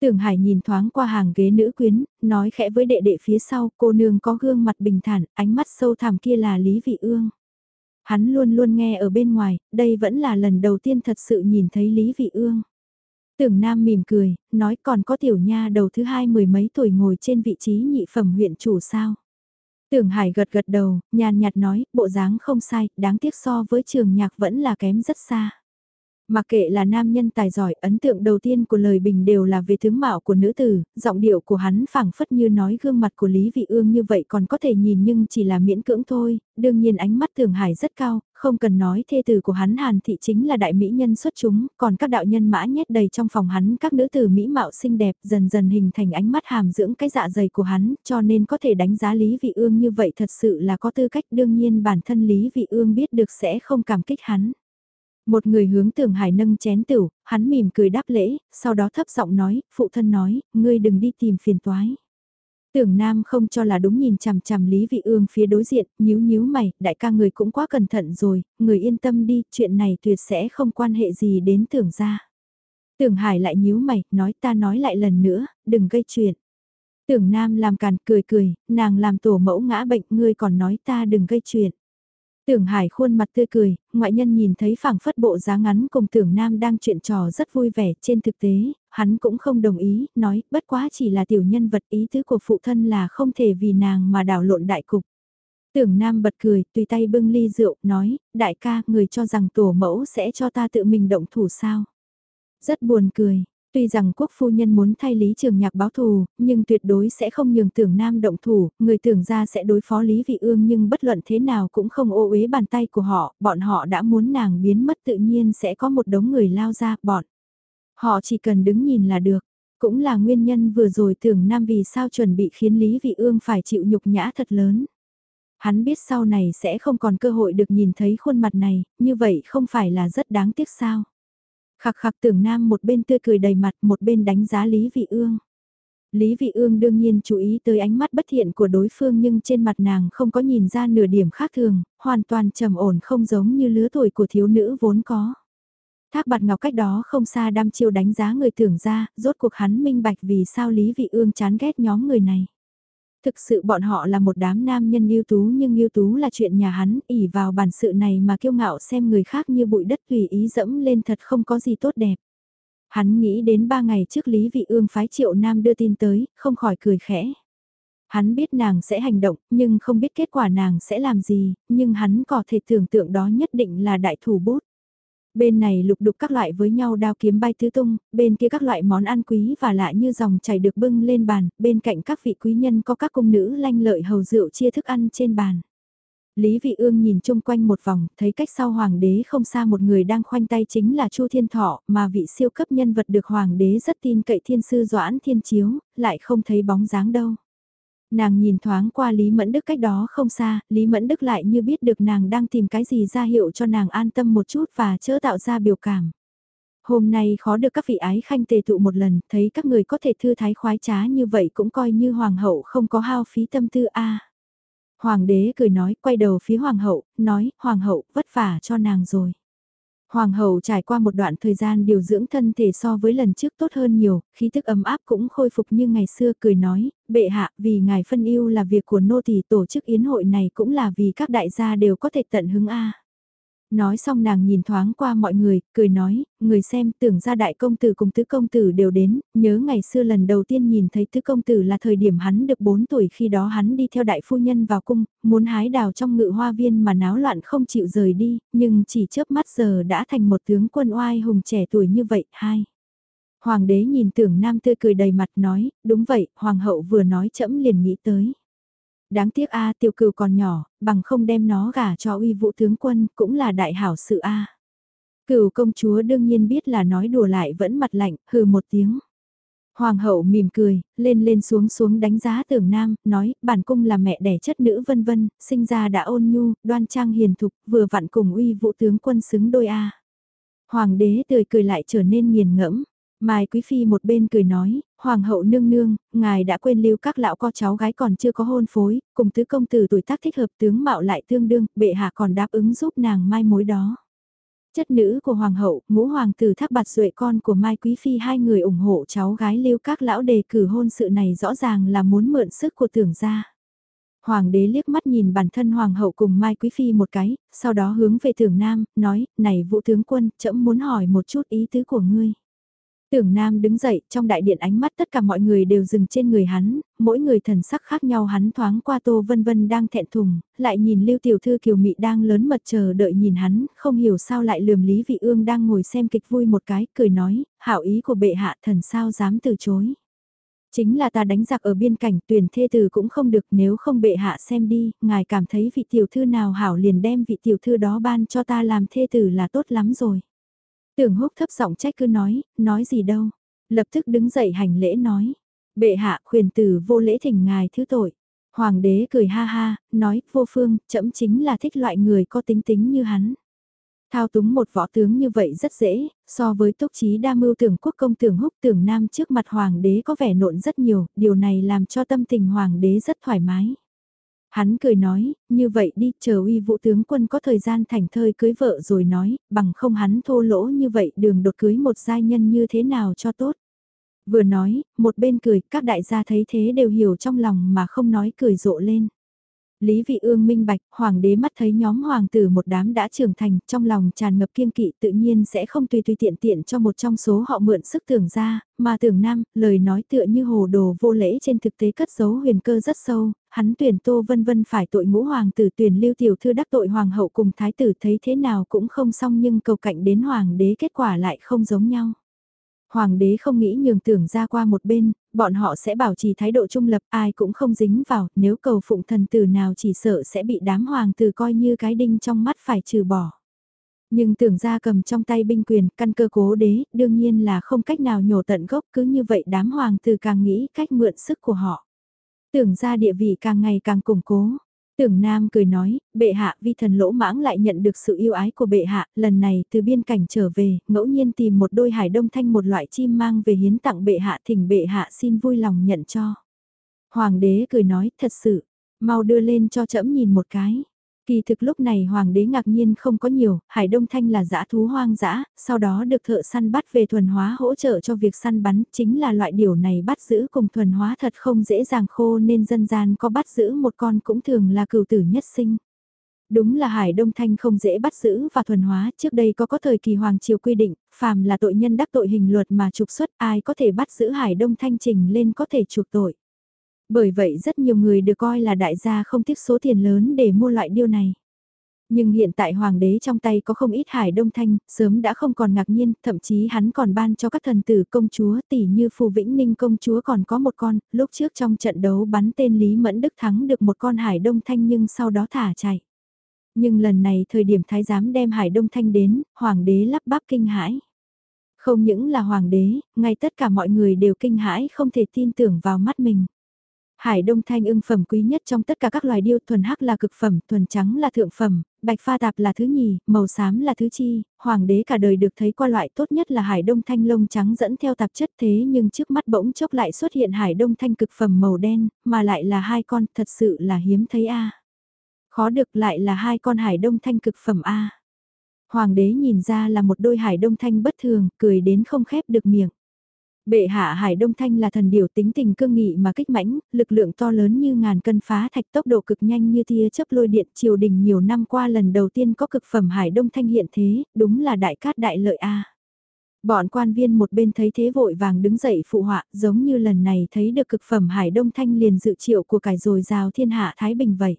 Tưởng Hải nhìn thoáng qua hàng ghế nữ quyến, nói khẽ với đệ đệ phía sau, cô nương có gương mặt bình thản, ánh mắt sâu thẳm kia là Lý Vị Ương. Hắn luôn luôn nghe ở bên ngoài, đây vẫn là lần đầu tiên thật sự nhìn thấy Lý Vị Ương. Tưởng Nam mỉm cười, nói còn có tiểu nha đầu thứ hai mười mấy tuổi ngồi trên vị trí nhị phẩm huyện chủ sao. Tưởng Hải gật gật đầu, nhàn nhạt nói, bộ dáng không sai, đáng tiếc so với trường nhạc vẫn là kém rất xa. Mặc kệ là nam nhân tài giỏi, ấn tượng đầu tiên của lời bình đều là về tướng mạo của nữ tử, giọng điệu của hắn phảng phất như nói gương mặt của Lý Vị Ương như vậy còn có thể nhìn nhưng chỉ là miễn cưỡng thôi, đương nhiên ánh mắt Thường Hải rất cao, không cần nói thê tử của hắn Hàn Thị chính là đại mỹ nhân xuất chúng, còn các đạo nhân mã nhét đầy trong phòng hắn các nữ tử mỹ mạo xinh đẹp dần dần hình thành ánh mắt hàm dưỡng cái dạ dày của hắn, cho nên có thể đánh giá Lý Vị Ương như vậy thật sự là có tư cách đương nhiên bản thân Lý Vị Ương biết được sẽ không cảm kích hắn. Một người hướng tưởng hải nâng chén tửu, hắn mỉm cười đáp lễ, sau đó thấp giọng nói, phụ thân nói, ngươi đừng đi tìm phiền toái. Tưởng Nam không cho là đúng nhìn chằm chằm Lý Vị Ương phía đối diện, nhíu nhíu mày, đại ca người cũng quá cẩn thận rồi, người yên tâm đi, chuyện này tuyệt sẽ không quan hệ gì đến tưởng gia. Tưởng Hải lại nhíu mày, nói ta nói lại lần nữa, đừng gây chuyện. Tưởng Nam làm càn cười cười, nàng làm tổ mẫu ngã bệnh, ngươi còn nói ta đừng gây chuyện. Tưởng Hải khuôn mặt tươi cười, ngoại nhân nhìn thấy phảng phất bộ dáng ngắn cùng Tưởng Nam đang chuyện trò rất vui vẻ, trên thực tế, hắn cũng không đồng ý, nói, bất quá chỉ là tiểu nhân vật ý tứ của phụ thân là không thể vì nàng mà đảo lộn đại cục. Tưởng Nam bật cười, tùy tay bưng ly rượu, nói, đại ca, người cho rằng tổ mẫu sẽ cho ta tự mình động thủ sao. Rất buồn cười, Tuy rằng quốc phu nhân muốn thay Lý Trường Nhạc báo thù, nhưng tuyệt đối sẽ không nhường tưởng nam động thủ, người tưởng ra sẽ đối phó Lý Vị Ương nhưng bất luận thế nào cũng không ô uế bàn tay của họ, bọn họ đã muốn nàng biến mất tự nhiên sẽ có một đống người lao ra, bọn. Họ chỉ cần đứng nhìn là được, cũng là nguyên nhân vừa rồi tưởng nam vì sao chuẩn bị khiến Lý Vị Ương phải chịu nhục nhã thật lớn. Hắn biết sau này sẽ không còn cơ hội được nhìn thấy khuôn mặt này, như vậy không phải là rất đáng tiếc sao khạc khạc tưởng nam một bên tươi cười đầy mặt một bên đánh giá Lý Vị Ương. Lý Vị Ương đương nhiên chú ý tới ánh mắt bất thiện của đối phương nhưng trên mặt nàng không có nhìn ra nửa điểm khác thường, hoàn toàn trầm ổn không giống như lứa tuổi của thiếu nữ vốn có. Thác bạt ngọc cách đó không xa đam chiêu đánh giá người tưởng ra, rốt cuộc hắn minh bạch vì sao Lý Vị Ương chán ghét nhóm người này. Thực sự bọn họ là một đám nam nhân ưu tú nhưng ưu tú là chuyện nhà hắn, ỉ vào bản sự này mà kiêu ngạo xem người khác như bụi đất tùy ý dẫm lên thật không có gì tốt đẹp. Hắn nghĩ đến ba ngày trước Lý Vị Ương phái triệu nam đưa tin tới, không khỏi cười khẽ. Hắn biết nàng sẽ hành động, nhưng không biết kết quả nàng sẽ làm gì, nhưng hắn có thể tưởng tượng đó nhất định là đại thủ bút. Bên này lục đục các loại với nhau đao kiếm bay tứ tung, bên kia các loại món ăn quý và lạ như dòng chảy được bưng lên bàn, bên cạnh các vị quý nhân có các cung nữ lanh lợi hầu rượu chia thức ăn trên bàn. Lý Vị Ương nhìn chung quanh một vòng, thấy cách sau hoàng đế không xa một người đang khoanh tay chính là Chu Thiên Thọ, mà vị siêu cấp nhân vật được hoàng đế rất tin cậy thiên sư Doãn Thiên Chiếu, lại không thấy bóng dáng đâu. Nàng nhìn thoáng qua Lý Mẫn Đức cách đó không xa, Lý Mẫn Đức lại như biết được nàng đang tìm cái gì ra hiệu cho nàng an tâm một chút và chớ tạo ra biểu cảm. Hôm nay khó được các vị ái khanh tề tụ một lần, thấy các người có thể thư thái khoái trá như vậy cũng coi như hoàng hậu không có hao phí tâm tư a. Hoàng đế cười nói, quay đầu phía hoàng hậu, nói, hoàng hậu, vất vả cho nàng rồi. Hoàng hậu trải qua một đoạn thời gian điều dưỡng thân thể so với lần trước tốt hơn nhiều, khí thức ấm áp cũng khôi phục như ngày xưa cười nói, bệ hạ vì ngài phân yêu là việc của nô tỳ tổ chức yến hội này cũng là vì các đại gia đều có thể tận hứng A. Nói xong nàng nhìn thoáng qua mọi người, cười nói, người xem tưởng ra đại công tử cùng tứ công tử đều đến, nhớ ngày xưa lần đầu tiên nhìn thấy tứ công tử là thời điểm hắn được 4 tuổi khi đó hắn đi theo đại phu nhân vào cung, muốn hái đào trong ngự hoa viên mà náo loạn không chịu rời đi, nhưng chỉ chớp mắt giờ đã thành một tướng quân oai hùng trẻ tuổi như vậy, hai. Hoàng đế nhìn tưởng nam tươi cười đầy mặt nói, đúng vậy, hoàng hậu vừa nói chậm liền nghĩ tới đáng tiếc a à, tiểu cừu còn nhỏ, bằng không đem nó gả cho uy vũ tướng quân cũng là đại hảo sự a. À. Cửu công chúa đương nhiên biết là nói đùa lại vẫn mặt lạnh, hừ một tiếng. Hoàng hậu mỉm cười, lên lên xuống xuống đánh giá tưởng nam, nói, bản cung là mẹ đẻ chất nữ vân vân, sinh ra đã ôn nhu, đoan trang hiền thục, vừa vặn cùng uy vũ tướng quân xứng đôi a. Hoàng đế tươi cười lại trở nên nghiền ngẫm. Mai Quý Phi một bên cười nói, Hoàng hậu nương nương, ngài đã quên lưu các lão co cháu gái còn chưa có hôn phối, cùng tứ công tử tuổi tác thích hợp tướng mạo lại tương đương, bệ hạ còn đáp ứng giúp nàng mai mối đó. Chất nữ của Hoàng hậu, ngũ hoàng tử thác bạt duệ con của Mai Quý Phi hai người ủng hộ cháu gái lưu các lão đề cử hôn sự này rõ ràng là muốn mượn sức của tưởng gia. Hoàng đế liếc mắt nhìn bản thân hoàng hậu cùng Mai Quý Phi một cái, sau đó hướng về tưởng nam, nói, này vũ tướng quân, trẫm muốn hỏi một chút ý tứ của ngươi. Tưởng Nam đứng dậy, trong đại điện ánh mắt tất cả mọi người đều dừng trên người hắn, mỗi người thần sắc khác nhau hắn thoáng qua Tô Vân Vân đang thẹn thùng, lại nhìn Lưu Tiểu Thư Kiều Mị đang lớn mật chờ đợi nhìn hắn, không hiểu sao lại lườm Lý Vị Ương đang ngồi xem kịch vui một cái, cười nói, hảo ý của bệ hạ thần sao dám từ chối. Chính là ta đánh giặc ở biên cảnh tuyển thê tử cũng không được nếu không bệ hạ xem đi, ngài cảm thấy vị tiểu thư nào hảo liền đem vị tiểu thư đó ban cho ta làm thê tử là tốt lắm rồi. Tưởng húc thấp giọng trách cứ nói, nói gì đâu. Lập tức đứng dậy hành lễ nói. Bệ hạ khuyền tử vô lễ thỉnh ngài thứ tội. Hoàng đế cười ha ha, nói, vô phương, chậm chính là thích loại người có tính tính như hắn. Thao túng một võ tướng như vậy rất dễ, so với túc trí đa mưu tưởng quốc công tưởng húc tưởng nam trước mặt hoàng đế có vẻ nộn rất nhiều, điều này làm cho tâm tình hoàng đế rất thoải mái. Hắn cười nói, như vậy đi, chờ uy vũ tướng quân có thời gian thành thơi cưới vợ rồi nói, bằng không hắn thô lỗ như vậy đường đột cưới một giai nhân như thế nào cho tốt. Vừa nói, một bên cười, các đại gia thấy thế đều hiểu trong lòng mà không nói cười rộ lên. Lý Vị Ương minh bạch, hoàng đế mắt thấy nhóm hoàng tử một đám đã trưởng thành, trong lòng tràn ngập kiên kỵ tự nhiên sẽ không tùy tùy tiện tiện cho một trong số họ mượn sức tưởng ra, mà tưởng nam, lời nói tựa như hồ đồ vô lễ trên thực tế cất giấu huyền cơ rất sâu, hắn tuyển tô vân vân phải tội ngũ hoàng tử tuyển lưu tiểu thư đắc tội hoàng hậu cùng thái tử thấy thế nào cũng không xong nhưng cầu cạnh đến hoàng đế kết quả lại không giống nhau. Hoàng đế không nghĩ nhường tưởng ra qua một bên, bọn họ sẽ bảo trì thái độ trung lập ai cũng không dính vào, nếu cầu phụng thần tử nào chỉ sợ sẽ bị đám hoàng tử coi như cái đinh trong mắt phải trừ bỏ. Nhưng tưởng ra cầm trong tay binh quyền, căn cơ cố đế, đương nhiên là không cách nào nhổ tận gốc cứ như vậy đám hoàng tử càng nghĩ cách mượn sức của họ. Tưởng ra địa vị càng ngày càng củng cố, Tưởng Nam cười nói, bệ hạ vi thần lỗ mãng lại nhận được sự yêu ái của bệ hạ, lần này từ biên cảnh trở về, ngẫu nhiên tìm một đôi hải đông thanh một loại chim mang về hiến tặng bệ hạ thỉnh bệ hạ xin vui lòng nhận cho. Hoàng đế cười nói, thật sự, mau đưa lên cho trẫm nhìn một cái. Kỳ thực lúc này hoàng đế ngạc nhiên không có nhiều, hải đông thanh là dã thú hoang dã, sau đó được thợ săn bắt về thuần hóa hỗ trợ cho việc săn bắn, chính là loại điều này bắt giữ cùng thuần hóa thật không dễ dàng khô nên dân gian có bắt giữ một con cũng thường là cừu tử nhất sinh. Đúng là Hải Đông Thanh không dễ bắt giữ và thuần hóa, trước đây có có thời kỳ Hoàng Triều quy định, phàm là tội nhân đắc tội hình luật mà trục xuất ai có thể bắt giữ Hải Đông Thanh trình lên có thể trục tội. Bởi vậy rất nhiều người được coi là đại gia không tiếc số tiền lớn để mua loại điêu này. Nhưng hiện tại hoàng đế trong tay có không ít hải đông thanh, sớm đã không còn ngạc nhiên, thậm chí hắn còn ban cho các thần tử công chúa tỷ như Phù Vĩnh Ninh công chúa còn có một con, lúc trước trong trận đấu bắn tên Lý Mẫn Đức thắng được một con hải đông thanh nhưng sau đó thả chạy. Nhưng lần này thời điểm thái giám đem hải đông thanh đến, hoàng đế lắp bắp kinh hãi. Không những là hoàng đế, ngay tất cả mọi người đều kinh hãi không thể tin tưởng vào mắt mình. Hải đông thanh ưng phẩm quý nhất trong tất cả các loài điêu thuần hắc là cực phẩm, thuần trắng là thượng phẩm, bạch pha tạp là thứ nhì, màu xám là thứ chi, hoàng đế cả đời được thấy qua loại tốt nhất là hải đông thanh lông trắng dẫn theo tạp chất thế nhưng trước mắt bỗng chốc lại xuất hiện hải đông thanh cực phẩm màu đen, mà lại là hai con, thật sự là hiếm thấy a. Khó được lại là hai con hải đông thanh cực phẩm a. Hoàng đế nhìn ra là một đôi hải đông thanh bất thường, cười đến không khép được miệng. Bệ hạ Hải Đông Thanh là thần điều tính tình cương nghị mà kích mãnh, lực lượng to lớn như ngàn cân phá thạch tốc độ cực nhanh như tia chớp lôi điện triều đình nhiều năm qua lần đầu tiên có cực phẩm Hải Đông Thanh hiện thế, đúng là đại cát đại lợi a. Bọn quan viên một bên thấy thế vội vàng đứng dậy phụ họa, giống như lần này thấy được cực phẩm Hải Đông Thanh liền dự triệu của cải rồi rào thiên hạ Thái Bình vậy.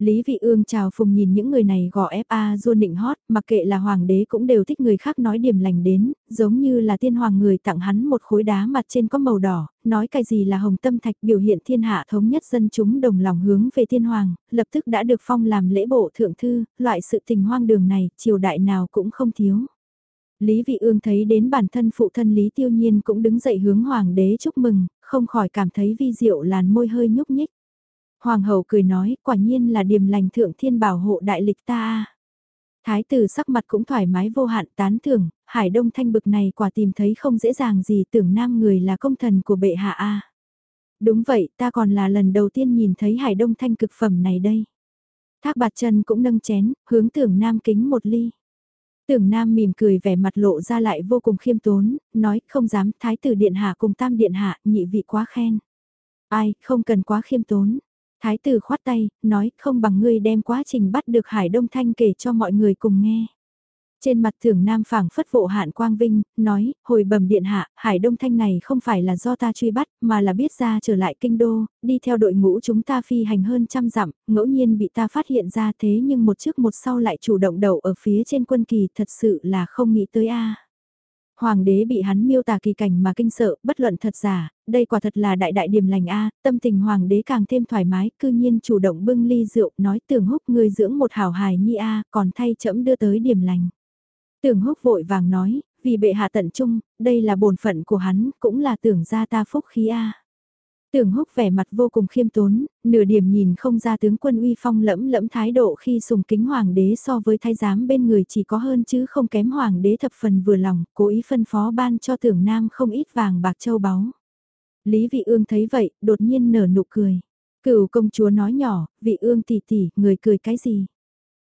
Lý Vị Ương chào phùng nhìn những người này gò ép a du nịnh hót, mặc kệ là hoàng đế cũng đều thích người khác nói điểm lành đến, giống như là tiên hoàng người tặng hắn một khối đá mặt trên có màu đỏ, nói cái gì là hồng tâm thạch biểu hiện thiên hạ thống nhất dân chúng đồng lòng hướng về tiên hoàng, lập tức đã được phong làm lễ bộ thượng thư, loại sự tình hoang đường này, triều đại nào cũng không thiếu. Lý Vị Ương thấy đến bản thân phụ thân Lý Tiêu Nhiên cũng đứng dậy hướng hoàng đế chúc mừng, không khỏi cảm thấy vi diệu làn môi hơi nhúc nhích. Hoàng hậu cười nói, quả nhiên là điềm lành thượng thiên bảo hộ đại lịch ta. Thái tử sắc mặt cũng thoải mái vô hạn tán thưởng, hải đông thanh bực này quả tìm thấy không dễ dàng gì tưởng nam người là công thần của bệ hạ a. Đúng vậy, ta còn là lần đầu tiên nhìn thấy hải đông thanh cực phẩm này đây. Thác bạt chân cũng nâng chén, hướng tưởng nam kính một ly. Tưởng Nam mỉm cười vẻ mặt lộ ra lại vô cùng khiêm tốn, nói không dám thái tử điện hạ cùng tam điện hạ nhị vị quá khen. Ai, không cần quá khiêm tốn. Thái tử khoát tay, nói không bằng ngươi đem quá trình bắt được Hải Đông Thanh kể cho mọi người cùng nghe. Trên mặt thưởng nam phảng phất vụ hạn quang vinh, nói, hồi bẩm điện hạ, Hải Đông Thanh này không phải là do ta truy bắt, mà là biết ra trở lại kinh đô, đi theo đội ngũ chúng ta phi hành hơn trăm dặm, ngẫu nhiên bị ta phát hiện ra thế nhưng một trước một sau lại chủ động đầu ở phía trên quân kỳ thật sự là không nghĩ tới a Hoàng đế bị hắn miêu tả kỳ cảnh mà kinh sợ, bất luận thật giả, đây quả thật là đại đại điểm lành a, tâm tình hoàng đế càng thêm thoải mái, cư nhiên chủ động bưng ly rượu, nói tưởng húc người dưỡng một hảo hài nhi a, còn thay chậm đưa tới điểm lành. Tưởng húc vội vàng nói, vì bệ hạ tận trung, đây là bổn phận của hắn, cũng là tưởng gia ta phúc khí a. Tưởng húc vẻ mặt vô cùng khiêm tốn, nửa điểm nhìn không ra tướng quân uy phong lẫm lẫm thái độ khi sùng kính hoàng đế so với thái giám bên người chỉ có hơn chứ không kém hoàng đế thập phần vừa lòng, cố ý phân phó ban cho tưởng nam không ít vàng bạc châu báu. Lý vị ương thấy vậy, đột nhiên nở nụ cười. Cửu công chúa nói nhỏ, vị ương tỷ tỷ, người cười cái gì?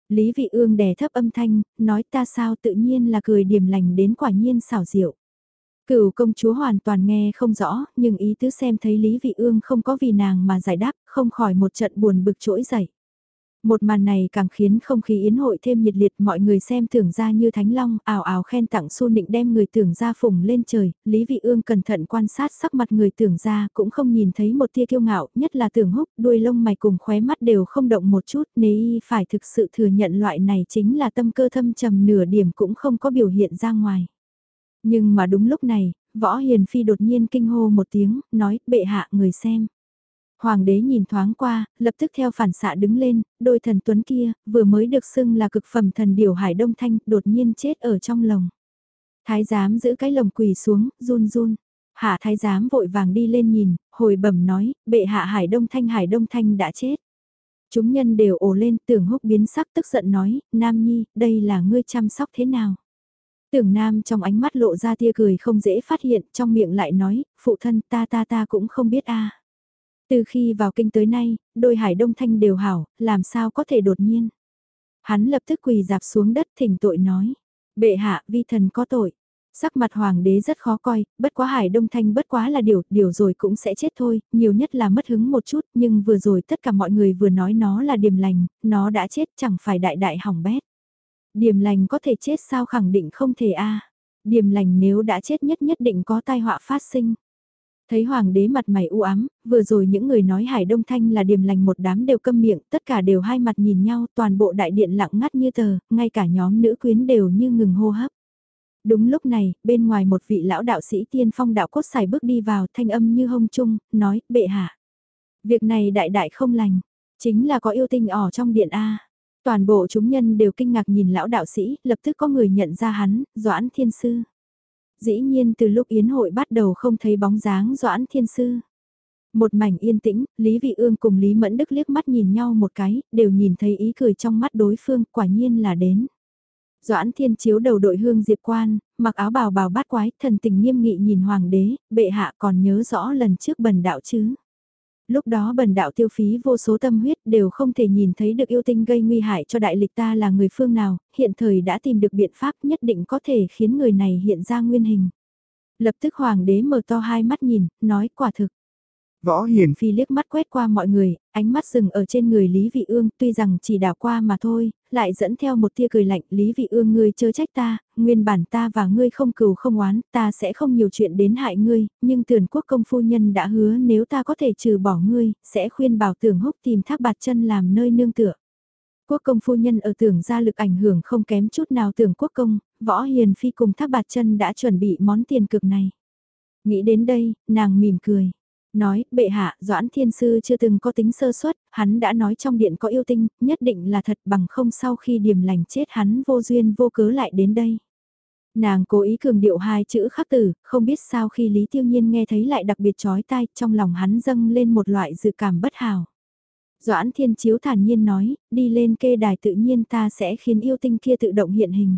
Lý vị ương đè thấp âm thanh, nói ta sao tự nhiên là cười điểm lành đến quả nhiên xảo diệu. Cửu công chúa hoàn toàn nghe không rõ, nhưng ý tứ xem thấy Lý Vị Ương không có vì nàng mà giải đáp, không khỏi một trận buồn bực trỗi dậy. Một màn này càng khiến không khí yến hội thêm nhiệt liệt mọi người xem tưởng ra như thánh long, ảo ảo khen tặng su nịnh đem người tưởng ra phùng lên trời, Lý Vị Ương cẩn thận quan sát sắc mặt người tưởng ra cũng không nhìn thấy một tia kiêu ngạo, nhất là tưởng húc, đuôi lông mày cùng khóe mắt đều không động một chút, nếu phải thực sự thừa nhận loại này chính là tâm cơ thâm trầm nửa điểm cũng không có biểu hiện ra ngoài. Nhưng mà đúng lúc này, võ hiền phi đột nhiên kinh hô một tiếng, nói, bệ hạ người xem. Hoàng đế nhìn thoáng qua, lập tức theo phản xạ đứng lên, đôi thần tuấn kia, vừa mới được xưng là cực phẩm thần điều hải đông thanh, đột nhiên chết ở trong lồng. Thái giám giữ cái lồng quỳ xuống, run run. Hạ thái giám vội vàng đi lên nhìn, hồi bẩm nói, bệ hạ hải đông thanh hải đông thanh đã chết. Chúng nhân đều ồ lên tưởng húc biến sắc tức giận nói, Nam Nhi, đây là ngươi chăm sóc thế nào? Tưởng Nam trong ánh mắt lộ ra tia cười không dễ phát hiện, trong miệng lại nói, phụ thân ta ta ta cũng không biết a. Từ khi vào kinh tới nay, đôi hải đông thanh đều hảo, làm sao có thể đột nhiên. Hắn lập tức quỳ dạp xuống đất thỉnh tội nói, bệ hạ vi thần có tội. Sắc mặt hoàng đế rất khó coi, bất quá hải đông thanh bất quá là điều, điều rồi cũng sẽ chết thôi, nhiều nhất là mất hứng một chút, nhưng vừa rồi tất cả mọi người vừa nói nó là điềm lành, nó đã chết chẳng phải đại đại hỏng bét. Điềm lành có thể chết sao khẳng định không thể a. Điềm lành nếu đã chết nhất nhất định có tai họa phát sinh. Thấy hoàng đế mặt mày u ám, vừa rồi những người nói Hải Đông Thanh là điềm lành một đám đều câm miệng, tất cả đều hai mặt nhìn nhau, toàn bộ đại điện lặng ngắt như tờ, ngay cả nhóm nữ quyến đều như ngừng hô hấp. Đúng lúc này, bên ngoài một vị lão đạo sĩ tiên phong đạo cốt xài bước đi vào, thanh âm như hông trung, nói, bệ hạ. Việc này đại đại không lành, chính là có yêu tinh ỏ trong điện A. Toàn bộ chúng nhân đều kinh ngạc nhìn lão đạo sĩ, lập tức có người nhận ra hắn, Doãn Thiên Sư. Dĩ nhiên từ lúc yến hội bắt đầu không thấy bóng dáng Doãn Thiên Sư. Một mảnh yên tĩnh, Lý Vị Ương cùng Lý Mẫn Đức liếc mắt nhìn nhau một cái, đều nhìn thấy ý cười trong mắt đối phương, quả nhiên là đến. Doãn Thiên chiếu đầu đội hương diệp quan, mặc áo bào bào bát quái, thần tình nghiêm nghị nhìn hoàng đế, bệ hạ còn nhớ rõ lần trước bần đạo chứ. Lúc đó bần đạo tiêu phí vô số tâm huyết đều không thể nhìn thấy được yêu tinh gây nguy hại cho đại lịch ta là người phương nào, hiện thời đã tìm được biện pháp nhất định có thể khiến người này hiện ra nguyên hình. Lập tức hoàng đế mở to hai mắt nhìn, nói quả thực. Võ Hiền Phi liếc mắt quét qua mọi người, ánh mắt dừng ở trên người Lý Vị Ương, tuy rằng chỉ đảo qua mà thôi, lại dẫn theo một tia cười lạnh, Lý Vị Ương ngươi chớ trách ta, nguyên bản ta và ngươi không cừu không oán, ta sẽ không nhiều chuyện đến hại ngươi, nhưng Tường Quốc công phu nhân đã hứa nếu ta có thể trừ bỏ ngươi, sẽ khuyên bảo Tưởng Húc tìm Thác Bạt Chân làm nơi nương tựa. Quốc công phu nhân ở tưởng gia lực ảnh hưởng không kém chút nào tưởng quốc công, võ hiền phi cùng Thác Bạt Chân đã chuẩn bị món tiền cực này. Nghĩ đến đây, nàng mỉm cười nói, bệ hạ, Doãn Thiên Sư chưa từng có tính sơ suất, hắn đã nói trong điện có yêu tinh, nhất định là thật bằng không sau khi điểm lành chết hắn vô duyên vô cớ lại đến đây. Nàng cố ý cường điệu hai chữ khắc tử, không biết sao khi Lý Tiêu Nhiên nghe thấy lại đặc biệt chói tai, trong lòng hắn dâng lên một loại dự cảm bất hảo. Doãn Thiên Chiếu thản nhiên nói, đi lên kê đài tự nhiên ta sẽ khiến yêu tinh kia tự động hiện hình.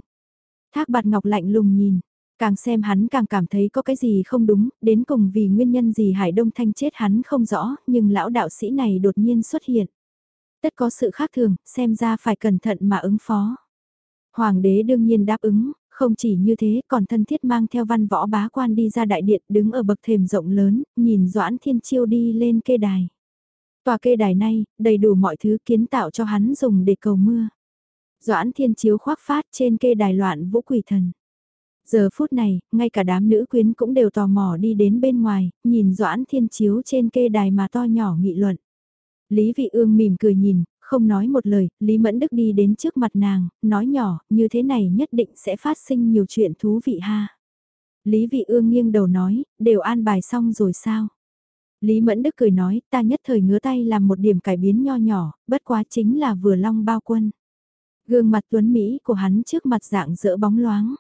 Thác bạt ngọc lạnh lùng nhìn, Càng xem hắn càng cảm thấy có cái gì không đúng, đến cùng vì nguyên nhân gì Hải Đông Thanh chết hắn không rõ, nhưng lão đạo sĩ này đột nhiên xuất hiện. Tất có sự khác thường, xem ra phải cẩn thận mà ứng phó. Hoàng đế đương nhiên đáp ứng, không chỉ như thế còn thân thiết mang theo văn võ bá quan đi ra đại điện đứng ở bậc thềm rộng lớn, nhìn Doãn Thiên Chiêu đi lên kê đài. Tòa kê đài này, đầy đủ mọi thứ kiến tạo cho hắn dùng để cầu mưa. Doãn Thiên Chiếu khoác phát trên kê đài loạn vũ quỷ thần. Giờ phút này, ngay cả đám nữ quyến cũng đều tò mò đi đến bên ngoài, nhìn Doãn Thiên Chiếu trên kê đài mà to nhỏ nghị luận. Lý Vị Ương mỉm cười nhìn, không nói một lời, Lý Mẫn Đức đi đến trước mặt nàng, nói nhỏ, như thế này nhất định sẽ phát sinh nhiều chuyện thú vị ha. Lý Vị Ương nghiêng đầu nói, đều an bài xong rồi sao? Lý Mẫn Đức cười nói, ta nhất thời ngứa tay làm một điểm cải biến nho nhỏ, bất quá chính là vừa long bao quân. Gương mặt tuấn Mỹ của hắn trước mặt dạng dỡ bóng loáng.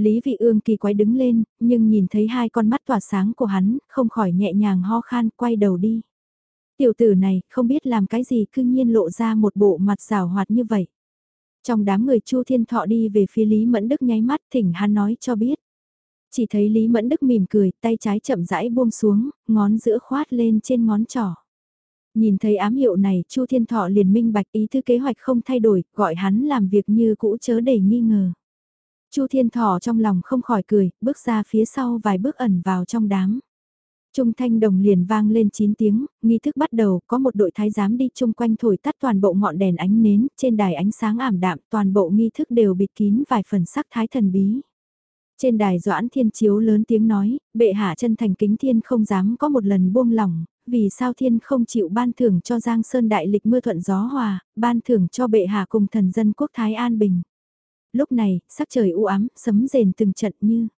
Lý Vị Ương kỳ quái đứng lên, nhưng nhìn thấy hai con mắt tỏa sáng của hắn, không khỏi nhẹ nhàng ho khan, quay đầu đi. Tiểu tử này, không biết làm cái gì cư nhiên lộ ra một bộ mặt rào hoạt như vậy. Trong đám người Chu Thiên Thọ đi về phía Lý Mẫn Đức nháy mắt thỉnh hắn nói cho biết. Chỉ thấy Lý Mẫn Đức mỉm cười, tay trái chậm rãi buông xuống, ngón giữa khoát lên trên ngón trỏ. Nhìn thấy ám hiệu này, Chu Thiên Thọ liền minh bạch ý thư kế hoạch không thay đổi, gọi hắn làm việc như cũ chớ để nghi ngờ. Chu Thiên Thỏ trong lòng không khỏi cười, bước ra phía sau vài bước ẩn vào trong đám. Trung thanh đồng liền vang lên 9 tiếng, nghi thức bắt đầu, có một đội thái giám đi chung quanh thổi tắt toàn bộ ngọn đèn ánh nến, trên đài ánh sáng ảm đạm, toàn bộ nghi thức đều bịt kín vài phần sắc thái thần bí. Trên đài Doãn Thiên Chiếu lớn tiếng nói, bệ hạ chân thành kính thiên không dám có một lần buông lỏng, vì sao thiên không chịu ban thưởng cho Giang Sơn Đại lịch mưa thuận gió hòa, ban thưởng cho bệ hạ cùng thần dân quốc Thái An Bình lúc này, sắc trời u ám, sấm rền từng trận như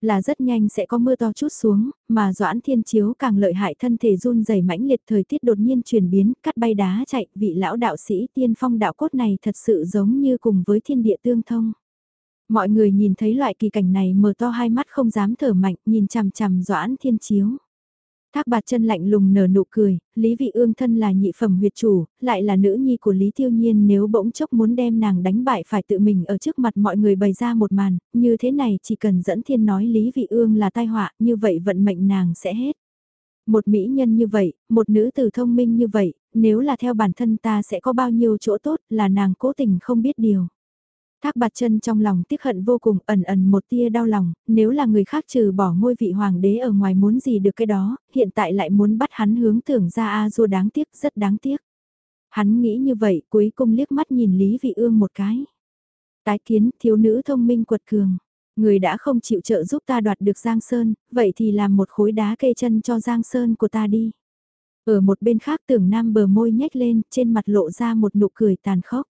là rất nhanh sẽ có mưa to chút xuống, mà Doãn Thiên Chiếu càng lợi hại thân thể run rẩy mãnh liệt thời tiết đột nhiên chuyển biến, cắt bay đá chạy, vị lão đạo sĩ tiên phong đạo cốt này thật sự giống như cùng với thiên địa tương thông. Mọi người nhìn thấy loại kỳ cảnh này mở to hai mắt không dám thở mạnh, nhìn chằm chằm Doãn Thiên Chiếu. Thác bạt chân lạnh lùng nở nụ cười, Lý Vị Ương thân là nhị phẩm huyệt chủ, lại là nữ nhi của Lý Tiêu Nhiên nếu bỗng chốc muốn đem nàng đánh bại phải tự mình ở trước mặt mọi người bày ra một màn, như thế này chỉ cần dẫn thiên nói Lý Vị Ương là tai họa, như vậy vận mệnh nàng sẽ hết. Một mỹ nhân như vậy, một nữ tử thông minh như vậy, nếu là theo bản thân ta sẽ có bao nhiêu chỗ tốt là nàng cố tình không biết điều. Thác bạt chân trong lòng tiếc hận vô cùng ẩn ẩn một tia đau lòng, nếu là người khác trừ bỏ ngôi vị hoàng đế ở ngoài muốn gì được cái đó, hiện tại lại muốn bắt hắn hướng tưởng ra a à đáng tiếc, rất đáng tiếc. Hắn nghĩ như vậy cuối cùng liếc mắt nhìn Lý Vị Ương một cái. Tái kiến thiếu nữ thông minh quật cường, người đã không chịu trợ giúp ta đoạt được Giang Sơn, vậy thì làm một khối đá kê chân cho Giang Sơn của ta đi. Ở một bên khác tưởng nam bờ môi nhếch lên, trên mặt lộ ra một nụ cười tàn khốc.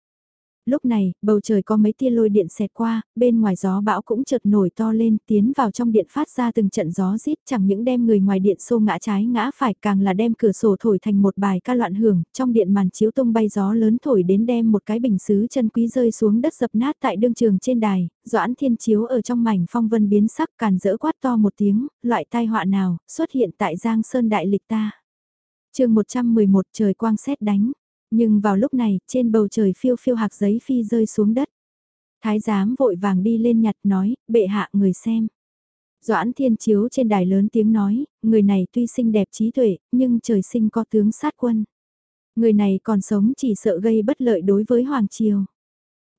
Lúc này, bầu trời có mấy tia lôi điện xẹt qua, bên ngoài gió bão cũng chợt nổi to lên, tiến vào trong điện phát ra từng trận gió rít chẳng những đem người ngoài điện xô ngã trái ngã phải càng là đem cửa sổ thổi thành một bài ca loạn hưởng, trong điện màn chiếu tung bay gió lớn thổi đến đem một cái bình sứ chân quý rơi xuống đất dập nát tại đương trường trên đài, doãn thiên chiếu ở trong mảnh phong vân biến sắc càn dỡ quát to một tiếng, loại tai họa nào, xuất hiện tại Giang Sơn Đại Lịch ta. chương 111 trời quang xét đánh nhưng vào lúc này, trên bầu trời phiêu phiêu hạc giấy phi rơi xuống đất. Thái giám vội vàng đi lên nhặt nói, bệ hạ người xem. Doãn thiên chiếu trên đài lớn tiếng nói, người này tuy xinh đẹp trí tuệ, nhưng trời sinh có tướng sát quân. Người này còn sống chỉ sợ gây bất lợi đối với Hoàng Triều.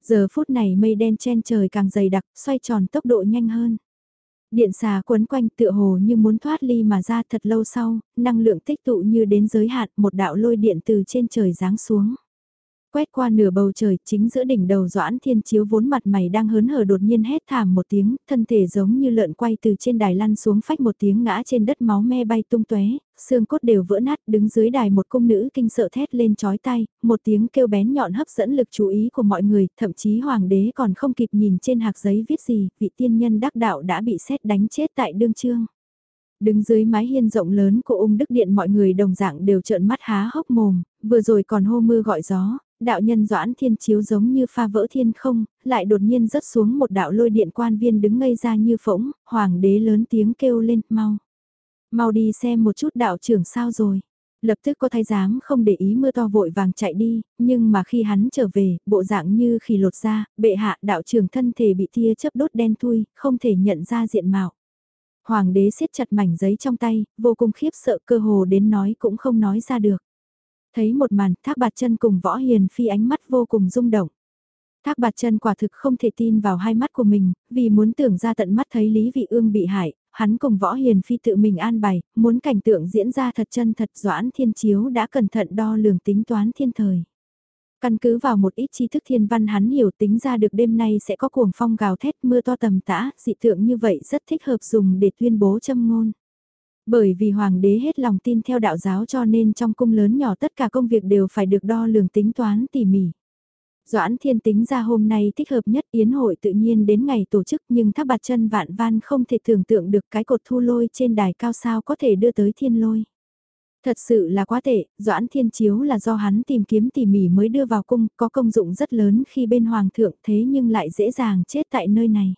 Giờ phút này mây đen chen trời càng dày đặc, xoay tròn tốc độ nhanh hơn. Điện xà quấn quanh tựa hồ như muốn thoát ly mà ra thật lâu sau, năng lượng tích tụ như đến giới hạn một đạo lôi điện từ trên trời giáng xuống. Quét qua nửa bầu trời, chính giữa đỉnh đầu Doãn Thiên Chiếu vốn mặt mày đang hớn hở đột nhiên hét thảm một tiếng, thân thể giống như lợn quay từ trên đài lăn xuống phách một tiếng ngã trên đất máu me bay tung tóe, xương cốt đều vỡ nát, đứng dưới đài một cung nữ kinh sợ thét lên chói tay, một tiếng kêu bén nhọn hấp dẫn lực chú ý của mọi người, thậm chí hoàng đế còn không kịp nhìn trên hạc giấy viết gì, vị tiên nhân đắc đạo đã bị xét đánh chết tại đương trương. Đứng dưới mái hiên rộng lớn của ung đức điện mọi người đồng dạng đều trợn mắt há hốc mồm, vừa rồi còn hô mưa gọi gió, đạo nhân doãn thiên chiếu giống như pha vỡ thiên không, lại đột nhiên rớt xuống một đạo lôi điện quan viên đứng ngây ra như phỗng, hoàng đế lớn tiếng kêu lên, mau. Mau đi xem một chút đạo trưởng sao rồi. Lập tức có thái giám không để ý mưa to vội vàng chạy đi, nhưng mà khi hắn trở về, bộ dạng như khi lột ra, bệ hạ đạo trưởng thân thể bị tia chớp đốt đen thui, không thể nhận ra diện mạo. Hoàng đế siết chặt mảnh giấy trong tay, vô cùng khiếp sợ cơ hồ đến nói cũng không nói ra được. Thấy một màn, thác bạt chân cùng võ hiền phi ánh mắt vô cùng rung động. Thác bạt chân quả thực không thể tin vào hai mắt của mình, vì muốn tưởng ra tận mắt thấy Lý Vị Ương bị hại, hắn cùng võ hiền phi tự mình an bày, muốn cảnh tượng diễn ra thật chân thật doãn thiên chiếu đã cẩn thận đo lường tính toán thiên thời. Căn cứ vào một ít tri thức thiên văn hắn hiểu tính ra được đêm nay sẽ có cuồng phong gào thét mưa to tầm tã, dị tượng như vậy rất thích hợp dùng để tuyên bố châm ngôn. Bởi vì hoàng đế hết lòng tin theo đạo giáo cho nên trong cung lớn nhỏ tất cả công việc đều phải được đo lường tính toán tỉ mỉ. Doãn thiên tính ra hôm nay thích hợp nhất yến hội tự nhiên đến ngày tổ chức nhưng tháp bạt chân vạn van không thể tưởng tượng được cái cột thu lôi trên đài cao sao có thể đưa tới thiên lôi. Thật sự là quá tệ, Doãn Thiên Chiếu là do hắn tìm kiếm tỉ mỉ mới đưa vào cung, có công dụng rất lớn khi bên Hoàng thượng thế nhưng lại dễ dàng chết tại nơi này.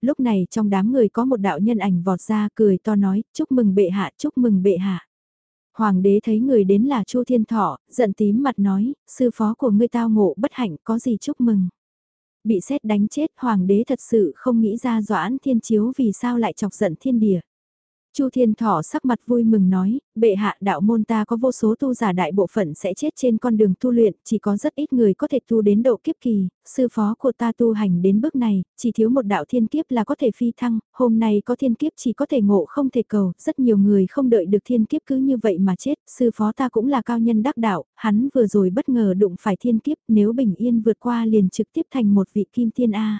Lúc này trong đám người có một đạo nhân ảnh vọt ra cười to nói, chúc mừng bệ hạ, chúc mừng bệ hạ. Hoàng đế thấy người đến là Chu Thiên Thọ, giận tím mặt nói, sư phó của ngươi tao ngộ bất hạnh có gì chúc mừng. Bị xét đánh chết hoàng đế thật sự không nghĩ ra Doãn Thiên Chiếu vì sao lại chọc giận thiên địa. Chu Thiên Thọ sắc mặt vui mừng nói, bệ hạ đạo môn ta có vô số tu giả đại bộ phận sẽ chết trên con đường tu luyện, chỉ có rất ít người có thể tu đến độ kiếp kỳ, sư phó của ta tu hành đến bước này, chỉ thiếu một đạo thiên kiếp là có thể phi thăng, hôm nay có thiên kiếp chỉ có thể ngộ không thể cầu, rất nhiều người không đợi được thiên kiếp cứ như vậy mà chết, sư phó ta cũng là cao nhân đắc đạo, hắn vừa rồi bất ngờ đụng phải thiên kiếp, nếu bình yên vượt qua liền trực tiếp thành một vị kim thiên A.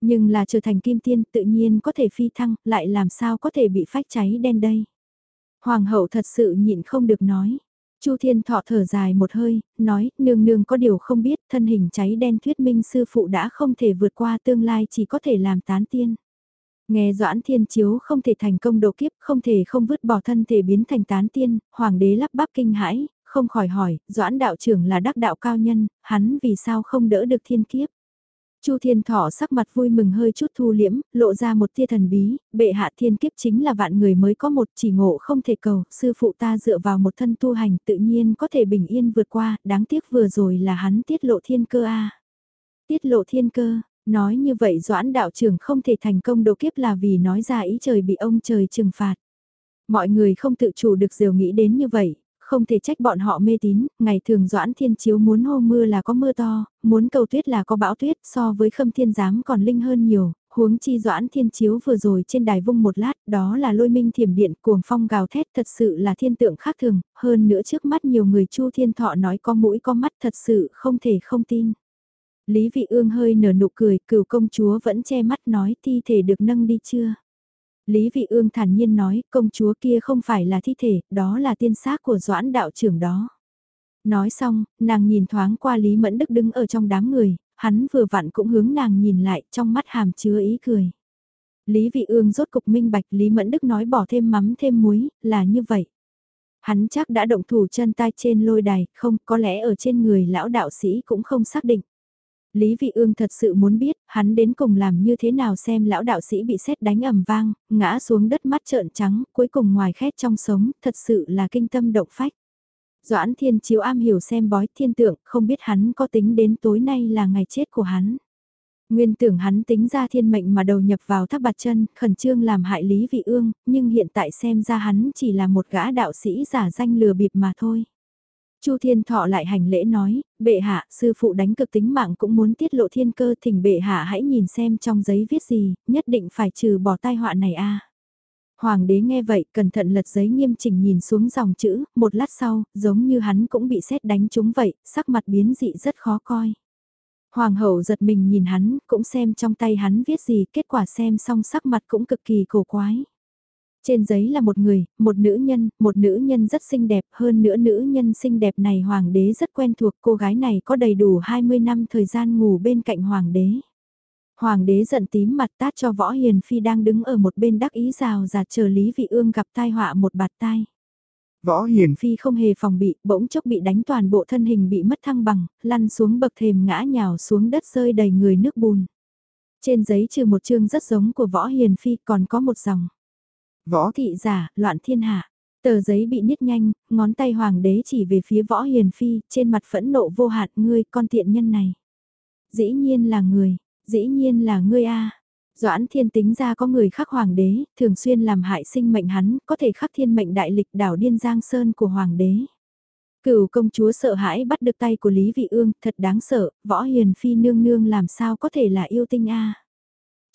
Nhưng là trở thành kim tiên tự nhiên có thể phi thăng, lại làm sao có thể bị phách cháy đen đây. Hoàng hậu thật sự nhịn không được nói. Chu Thiên Thọ thở dài một hơi, nói, nương nương có điều không biết, thân hình cháy đen thuyết minh sư phụ đã không thể vượt qua tương lai chỉ có thể làm tán tiên. Nghe Doãn Thiên Chiếu không thể thành công độ kiếp, không thể không vứt bỏ thân thể biến thành tán tiên, hoàng đế lắp bắp kinh hãi, không khỏi hỏi, Doãn đạo trưởng là đắc đạo cao nhân, hắn vì sao không đỡ được thiên kiếp. Chu Thiên Thọ sắc mặt vui mừng hơi chút thu liễm, lộ ra một tia thần bí, bệ hạ thiên kiếp chính là vạn người mới có một chỉ ngộ không thể cầu, sư phụ ta dựa vào một thân tu hành tự nhiên có thể bình yên vượt qua, đáng tiếc vừa rồi là hắn tiết lộ thiên cơ a. Tiết lộ thiên cơ, nói như vậy doãn đạo trưởng không thể thành công độ kiếp là vì nói ra ý trời bị ông trời trừng phạt. Mọi người không tự chủ được diều nghĩ đến như vậy, không thể trách bọn họ mê tín, ngày thường Doãn Thiên Chiếu muốn hô mưa là có mưa to, muốn cầu tuyết là có bão tuyết so với khâm thiên giám còn linh hơn nhiều, huống chi Doãn Thiên Chiếu vừa rồi trên đài vung một lát, đó là lôi minh thiểm điện cuồng phong gào thét thật sự là thiên tượng khác thường, hơn nữa trước mắt nhiều người Chu Thiên Thọ nói có mũi có mắt thật sự không thể không tin. Lý Vị Ương hơi nở nụ cười, cửu công chúa vẫn che mắt nói thi thể được nâng đi chưa. Lý Vị Ương thản nhiên nói, công chúa kia không phải là thi thể, đó là tiên xác của Doãn đạo trưởng đó. Nói xong, nàng nhìn thoáng qua Lý Mẫn Đức đứng ở trong đám người, hắn vừa vặn cũng hướng nàng nhìn lại, trong mắt hàm chứa ý cười. Lý Vị Ương rốt cục minh bạch Lý Mẫn Đức nói bỏ thêm mắm thêm muối, là như vậy. Hắn chắc đã động thủ chân tay trên lôi đài, không, có lẽ ở trên người lão đạo sĩ cũng không xác định. Lý Vị Ương thật sự muốn biết, hắn đến cùng làm như thế nào xem lão đạo sĩ bị sét đánh ầm vang, ngã xuống đất mắt trợn trắng, cuối cùng ngoài khét trong sống, thật sự là kinh tâm động phách. Doãn Thiên Chiếu am hiểu xem bói thiên tượng, không biết hắn có tính đến tối nay là ngày chết của hắn. Nguyên tưởng hắn tính ra thiên mệnh mà đầu nhập vào tháp bạt chân, khẩn trương làm hại Lý Vị Ương, nhưng hiện tại xem ra hắn chỉ là một gã đạo sĩ giả danh lừa bịp mà thôi. Chu Thiên Thọ lại hành lễ nói, bệ hạ, sư phụ đánh cực tính mạng cũng muốn tiết lộ thiên cơ thỉnh bệ hạ hãy nhìn xem trong giấy viết gì, nhất định phải trừ bỏ tai họa này a. Hoàng đế nghe vậy, cẩn thận lật giấy nghiêm chỉnh nhìn xuống dòng chữ, một lát sau, giống như hắn cũng bị xét đánh trúng vậy, sắc mặt biến dị rất khó coi. Hoàng hậu giật mình nhìn hắn, cũng xem trong tay hắn viết gì, kết quả xem xong sắc mặt cũng cực kỳ cổ quái. Trên giấy là một người, một nữ nhân, một nữ nhân rất xinh đẹp, hơn nữa nữ nhân xinh đẹp này hoàng đế rất quen thuộc, cô gái này có đầy đủ 20 năm thời gian ngủ bên cạnh hoàng đế. Hoàng đế giận tím mặt tát cho võ hiền phi đang đứng ở một bên đắc ý rào rạt chờ Lý Vị Ương gặp tai họa một bạt tai. Võ Hiền Phi không hề phòng bị, bỗng chốc bị đánh toàn bộ thân hình bị mất thăng bằng, lăn xuống bậc thềm ngã nhào xuống đất rơi đầy người nước bùn. Trên giấy trừ một chương rất giống của Võ Hiền Phi còn có một dòng. Võ thị giả, loạn thiên hạ. Tờ giấy bị niết nhanh, ngón tay hoàng đế chỉ về phía Võ Hiền Phi, trên mặt phẫn nộ vô hạn ngươi con tiện nhân này. Dĩ nhiên là người, dĩ nhiên là ngươi a Doãn thiên tính ra có người khắc hoàng đế, thường xuyên làm hại sinh mệnh hắn, có thể khắc thiên mệnh đại lịch đảo điên giang sơn của hoàng đế. Cửu công chúa sợ hãi bắt được tay của Lý Vị Ương, thật đáng sợ, võ hiền phi nương nương làm sao có thể là yêu tinh a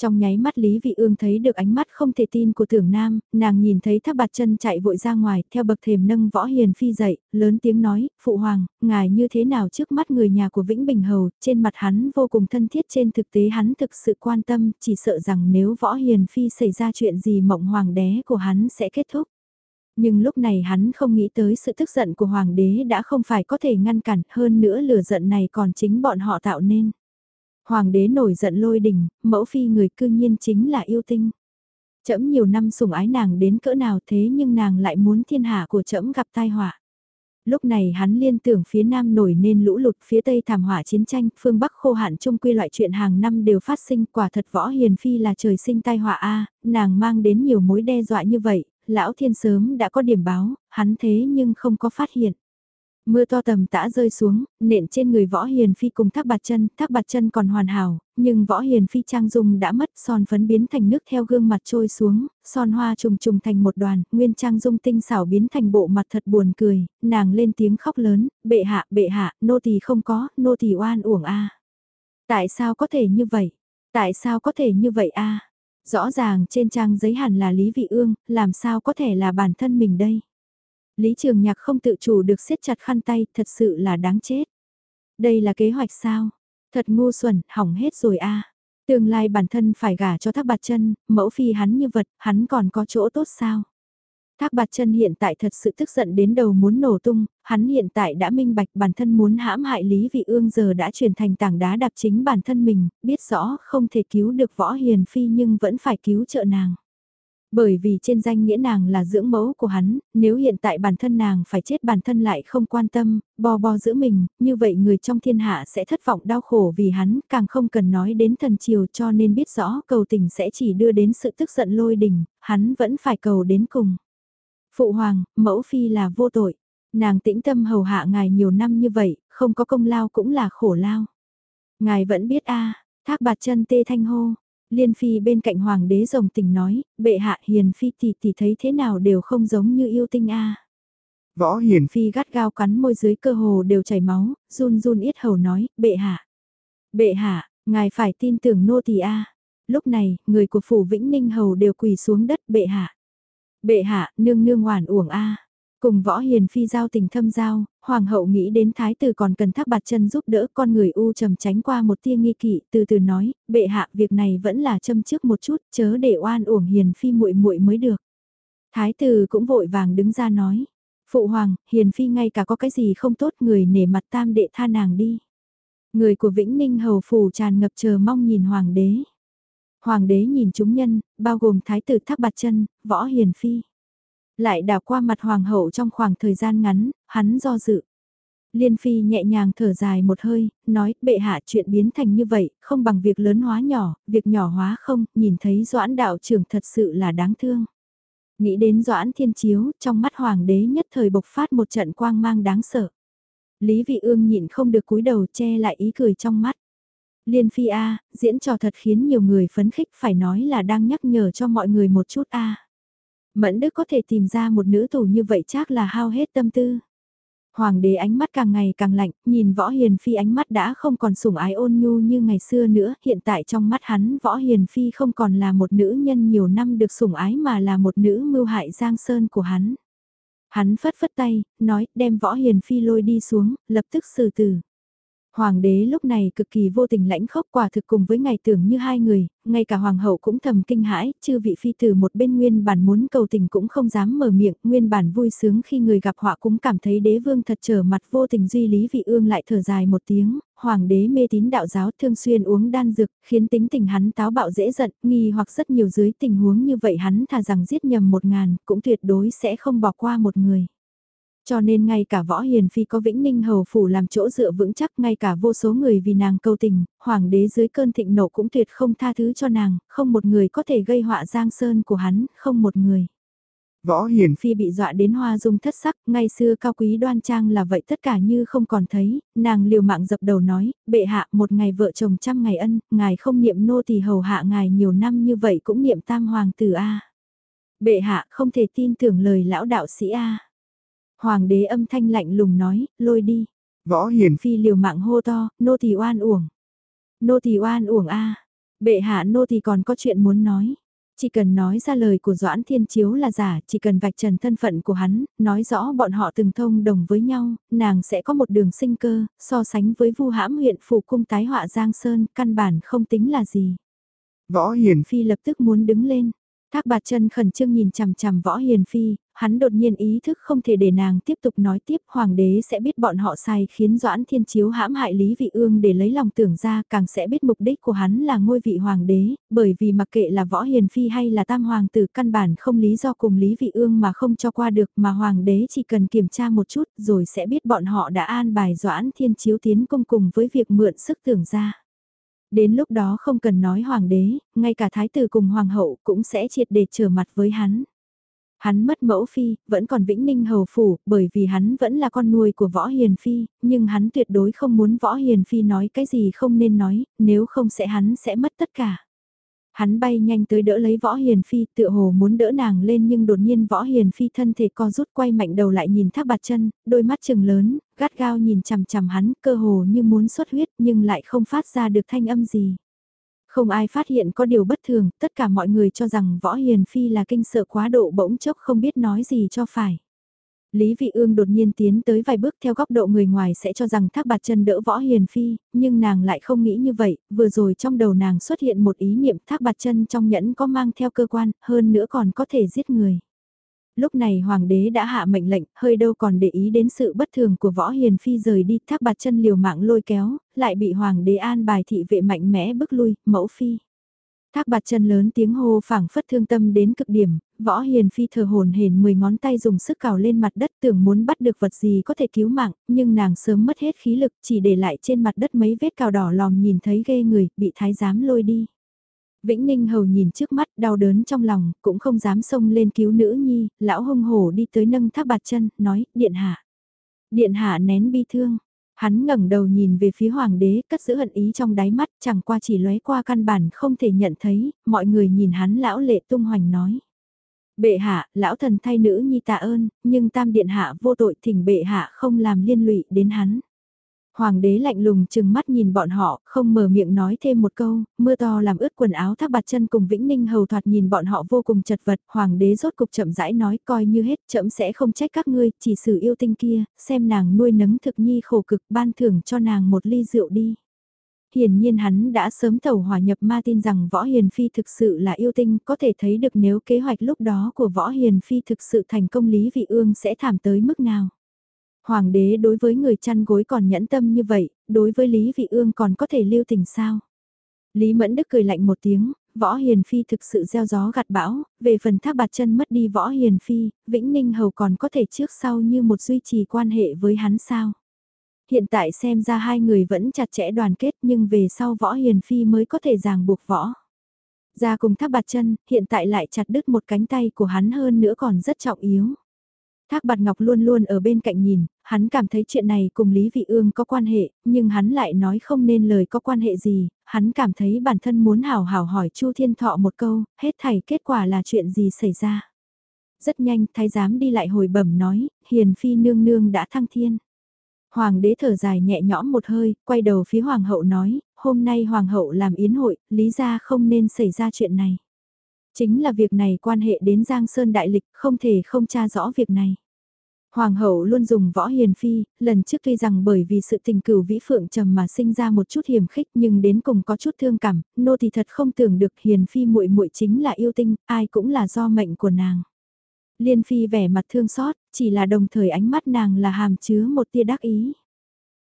trong nháy mắt Lý Vị Ương thấy được ánh mắt không thể tin của tưởng nam, nàng nhìn thấy thác bạt chân chạy vội ra ngoài, theo bậc thềm nâng võ hiền phi dậy, lớn tiếng nói, Phụ Hoàng, ngài như thế nào trước mắt người nhà của Vĩnh Bình Hầu, trên mặt hắn vô cùng thân thiết trên thực tế hắn thực sự quan tâm, chỉ sợ rằng nếu võ hiền phi xảy ra chuyện gì mộng hoàng đế của hắn sẽ kết thúc. Nhưng lúc này hắn không nghĩ tới sự tức giận của hoàng đế đã không phải có thể ngăn cản, hơn nữa lửa giận này còn chính bọn họ tạo nên. Hoàng đế nổi giận lôi đình, mẫu phi người cư nhiên chính là yêu tinh. Trẫm nhiều năm sủng ái nàng đến cỡ nào thế nhưng nàng lại muốn thiên hạ của trẫm gặp tai họa. Lúc này hắn liên tưởng phía nam nổi nên lũ lụt phía tây thảm họa chiến tranh, phương bắc khô hạn chung quy loại chuyện hàng năm đều phát sinh quả thật võ hiền phi là trời sinh tai họa a nàng mang đến nhiều mối đe dọa như vậy, lão thiên sớm đã có điểm báo, hắn thế nhưng không có phát hiện. Mưa to tầm tã rơi xuống, nện trên người võ hiền phi cùng thác bạt chân, thác bạt chân còn hoàn hảo, nhưng võ hiền phi trang dung đã mất, son phấn biến thành nước theo gương mặt trôi xuống, son hoa trùng trùng thành một đoàn, nguyên trang dung tinh xảo biến thành bộ mặt thật buồn cười, nàng lên tiếng khóc lớn, bệ hạ, bệ hạ, nô tỳ không có, nô tỳ oan uổng a. Tại sao có thể như vậy? Tại sao có thể như vậy a? Rõ ràng trên trang giấy hẳn là Lý Vị Ương, làm sao có thể là bản thân mình đây? Lý Trường Nhạc không tự chủ được siết chặt khăn tay, thật sự là đáng chết. Đây là kế hoạch sao? Thật ngu xuẩn, hỏng hết rồi a. Tương lai bản thân phải gả cho Thác Bạt Chân, mẫu phi hắn như vật, hắn còn có chỗ tốt sao? Thác Bạt Chân hiện tại thật sự tức giận đến đầu muốn nổ tung, hắn hiện tại đã minh bạch bản thân muốn hãm hại Lý Vị Ương giờ đã chuyển thành tảng đá đạp chính bản thân mình, biết rõ không thể cứu được võ hiền phi nhưng vẫn phải cứu trợ nàng. Bởi vì trên danh nghĩa nàng là dưỡng mẫu của hắn, nếu hiện tại bản thân nàng phải chết bản thân lại không quan tâm, bò bò giữ mình, như vậy người trong thiên hạ sẽ thất vọng đau khổ vì hắn, càng không cần nói đến thần chiều cho nên biết rõ cầu tình sẽ chỉ đưa đến sự tức giận lôi đình, hắn vẫn phải cầu đến cùng. Phụ hoàng, mẫu phi là vô tội, nàng tĩnh tâm hầu hạ ngài nhiều năm như vậy, không có công lao cũng là khổ lao. Ngài vẫn biết a thác bạt chân tê thanh hô, Liên Phi bên cạnh Hoàng đế rồng tình nói, bệ hạ Hiền Phi tỷ tỷ thấy thế nào đều không giống như yêu tinh a. Võ Hiền Phi gắt gao cắn môi dưới cơ hồ đều chảy máu, run run yết hầu nói, bệ hạ. Bệ hạ, ngài phải tin tưởng nô tỳ a. Lúc này, người của phủ Vĩnh Ninh hầu đều quỳ xuống đất bệ hạ. Bệ hạ, nương nương hoàn uổng a. Cùng võ hiền phi giao tình thâm giao, hoàng hậu nghĩ đến thái tử còn cần thác bạt chân giúp đỡ con người u trầm tránh qua một tia nghi kỵ, từ từ nói, bệ hạ việc này vẫn là châm trước một chút, chớ để oan uổng hiền phi muội muội mới được. Thái tử cũng vội vàng đứng ra nói, phụ hoàng, hiền phi ngay cả có cái gì không tốt người nể mặt tam đệ tha nàng đi. Người của Vĩnh Ninh hầu phủ tràn ngập chờ mong nhìn hoàng đế. Hoàng đế nhìn chúng nhân, bao gồm thái tử thác bạt chân, võ hiền phi. Lại đảo qua mặt hoàng hậu trong khoảng thời gian ngắn, hắn do dự. Liên Phi nhẹ nhàng thở dài một hơi, nói, bệ hạ chuyện biến thành như vậy, không bằng việc lớn hóa nhỏ, việc nhỏ hóa không, nhìn thấy Doãn đạo trưởng thật sự là đáng thương. Nghĩ đến Doãn Thiên Chiếu, trong mắt hoàng đế nhất thời bộc phát một trận quang mang đáng sợ. Lý Vị Ương nhịn không được cúi đầu che lại ý cười trong mắt. Liên Phi A, diễn trò thật khiến nhiều người phấn khích phải nói là đang nhắc nhở cho mọi người một chút A. Mẫn Đức có thể tìm ra một nữ tù như vậy chắc là hao hết tâm tư. Hoàng đế ánh mắt càng ngày càng lạnh, nhìn võ hiền phi ánh mắt đã không còn sủng ái ôn nhu như ngày xưa nữa, hiện tại trong mắt hắn võ hiền phi không còn là một nữ nhân nhiều năm được sủng ái mà là một nữ mưu hại giang sơn của hắn. Hắn phất phất tay, nói đem võ hiền phi lôi đi xuống, lập tức xử tử. Hoàng đế lúc này cực kỳ vô tình lãnh khốc quả thực cùng với ngày tưởng như hai người, ngay cả hoàng hậu cũng thầm kinh hãi, chư vị phi tử một bên nguyên bản muốn cầu tình cũng không dám mở miệng, nguyên bản vui sướng khi người gặp họa cũng cảm thấy đế vương thật trở mặt vô tình duy lý vị ương lại thở dài một tiếng, hoàng đế mê tín đạo giáo thường xuyên uống đan dược, khiến tính tình hắn táo bạo dễ giận, nghi hoặc rất nhiều dưới tình huống như vậy hắn thà rằng giết nhầm một ngàn, cũng tuyệt đối sẽ không bỏ qua một người. Cho nên ngay cả võ hiền phi có vĩnh ninh hầu phủ làm chỗ dựa vững chắc ngay cả vô số người vì nàng cầu tình, hoàng đế dưới cơn thịnh nộ cũng tuyệt không tha thứ cho nàng, không một người có thể gây họa giang sơn của hắn, không một người. Võ hiền phi bị dọa đến hoa dung thất sắc, ngay xưa cao quý đoan trang là vậy tất cả như không còn thấy, nàng liều mạng dập đầu nói, bệ hạ một ngày vợ chồng trăm ngày ân, ngài không niệm nô tỳ hầu hạ ngài nhiều năm như vậy cũng niệm tam hoàng tử A. Bệ hạ không thể tin tưởng lời lão đạo sĩ A. Hoàng đế âm thanh lạnh lùng nói, lôi đi. Võ hiền phi liều mạng hô to, nô tỳ oan uổng. Nô tỳ oan uổng a Bệ hạ nô tỳ còn có chuyện muốn nói. Chỉ cần nói ra lời của Doãn Thiên Chiếu là giả, chỉ cần vạch trần thân phận của hắn, nói rõ bọn họ từng thông đồng với nhau, nàng sẽ có một đường sinh cơ, so sánh với vu hãm huyện phủ cung tái họa Giang Sơn, căn bản không tính là gì. Võ Hiền Phi lập tức muốn đứng lên, Thác bạt chân khẩn trương nhìn chằm chằm võ hiền phi, hắn đột nhiên ý thức không thể để nàng tiếp tục nói tiếp hoàng đế sẽ biết bọn họ sai khiến doãn thiên chiếu hãm hại lý vị ương để lấy lòng tưởng ra càng sẽ biết mục đích của hắn là ngôi vị hoàng đế, bởi vì mặc kệ là võ hiền phi hay là tam hoàng tử căn bản không lý do cùng lý vị ương mà không cho qua được mà hoàng đế chỉ cần kiểm tra một chút rồi sẽ biết bọn họ đã an bài doãn thiên chiếu tiến công cùng với việc mượn sức tưởng ra. Đến lúc đó không cần nói hoàng đế, ngay cả thái tử cùng hoàng hậu cũng sẽ triệt để trở mặt với hắn. Hắn mất mẫu phi, vẫn còn vĩnh ninh hầu phủ, bởi vì hắn vẫn là con nuôi của võ hiền phi, nhưng hắn tuyệt đối không muốn võ hiền phi nói cái gì không nên nói, nếu không sẽ hắn sẽ mất tất cả. Hắn bay nhanh tới đỡ lấy võ hiền phi, tựa hồ muốn đỡ nàng lên nhưng đột nhiên võ hiền phi thân thể co rút quay mạnh đầu lại nhìn thác bạt chân, đôi mắt trừng lớn, gắt gao nhìn chằm chằm hắn, cơ hồ như muốn xuất huyết nhưng lại không phát ra được thanh âm gì. Không ai phát hiện có điều bất thường, tất cả mọi người cho rằng võ hiền phi là kinh sợ quá độ bỗng chốc không biết nói gì cho phải. Lý Vị Ương đột nhiên tiến tới vài bước theo góc độ người ngoài sẽ cho rằng thác bạt chân đỡ võ hiền phi, nhưng nàng lại không nghĩ như vậy, vừa rồi trong đầu nàng xuất hiện một ý niệm thác bạt chân trong nhẫn có mang theo cơ quan, hơn nữa còn có thể giết người. Lúc này hoàng đế đã hạ mệnh lệnh, hơi đâu còn để ý đến sự bất thường của võ hiền phi rời đi, thác bạt chân liều mạng lôi kéo, lại bị hoàng đế an bài thị vệ mạnh mẽ bức lui, mẫu phi. Thác bạt chân lớn tiếng hô phảng phất thương tâm đến cực điểm, võ hiền phi thờ hồn hển mười ngón tay dùng sức cào lên mặt đất tưởng muốn bắt được vật gì có thể cứu mạng, nhưng nàng sớm mất hết khí lực chỉ để lại trên mặt đất mấy vết cào đỏ lòm nhìn thấy ghê người, bị thái giám lôi đi. Vĩnh Ninh hầu nhìn trước mắt đau đớn trong lòng, cũng không dám xông lên cứu nữ nhi, lão hung hổ đi tới nâng thác bạt chân, nói, điện hạ. Điện hạ nén bi thương, Hắn ngẩng đầu nhìn về phía hoàng đế, cất giữ hận ý trong đáy mắt, chẳng qua chỉ lóe qua căn bản không thể nhận thấy, mọi người nhìn hắn lão lệ tung hoành nói. Bệ hạ, lão thần thay nữ nhi tạ ơn, nhưng tam điện hạ vô tội thỉnh bệ hạ không làm liên lụy đến hắn. Hoàng đế lạnh lùng chừng mắt nhìn bọn họ, không mở miệng nói thêm một câu, mưa to làm ướt quần áo thác bạt chân cùng Vĩnh Ninh hầu thoạt nhìn bọn họ vô cùng chật vật, hoàng đế rốt cục chậm rãi nói coi như hết, chậm sẽ không trách các ngươi, chỉ xử yêu tinh kia, xem nàng nuôi nấng thực nhi khổ cực ban thưởng cho nàng một ly rượu đi. Hiển nhiên hắn đã sớm tẩu hòa nhập ma tin rằng Võ Hiền Phi thực sự là yêu tinh, có thể thấy được nếu kế hoạch lúc đó của Võ Hiền Phi thực sự thành công Lý Vị Ương sẽ thảm tới mức nào. Hoàng đế đối với người chăn gối còn nhẫn tâm như vậy, đối với Lý Vị Ương còn có thể lưu tình sao? Lý Mẫn Đức cười lạnh một tiếng, võ hiền phi thực sự gieo gió gặt bão, về phần thác bạt chân mất đi võ hiền phi, Vĩnh Ninh Hầu còn có thể trước sau như một duy trì quan hệ với hắn sao? Hiện tại xem ra hai người vẫn chặt chẽ đoàn kết nhưng về sau võ hiền phi mới có thể ràng buộc võ. Ra cùng thác bạt chân, hiện tại lại chặt đứt một cánh tay của hắn hơn nữa còn rất trọng yếu. Thác Bạt Ngọc luôn luôn ở bên cạnh nhìn, hắn cảm thấy chuyện này cùng Lý Vị Ương có quan hệ, nhưng hắn lại nói không nên lời có quan hệ gì, hắn cảm thấy bản thân muốn hào hào hỏi Chu Thiên Thọ một câu, hết thảy kết quả là chuyện gì xảy ra. Rất nhanh, thái giám đi lại hồi bẩm nói, hiền phi nương nương đã thăng thiên. Hoàng đế thở dài nhẹ nhõm một hơi, quay đầu phía hoàng hậu nói, hôm nay hoàng hậu làm yến hội, lý ra không nên xảy ra chuyện này. Chính là việc này quan hệ đến Giang Sơn Đại Lịch, không thể không tra rõ việc này. Hoàng hậu luôn dùng võ hiền phi, lần trước tuy rằng bởi vì sự tình cửu vĩ phượng trầm mà sinh ra một chút hiểm khích nhưng đến cùng có chút thương cảm, nô thì thật không tưởng được hiền phi muội muội chính là yêu tinh, ai cũng là do mệnh của nàng. Liên phi vẻ mặt thương xót, chỉ là đồng thời ánh mắt nàng là hàm chứa một tia đắc ý.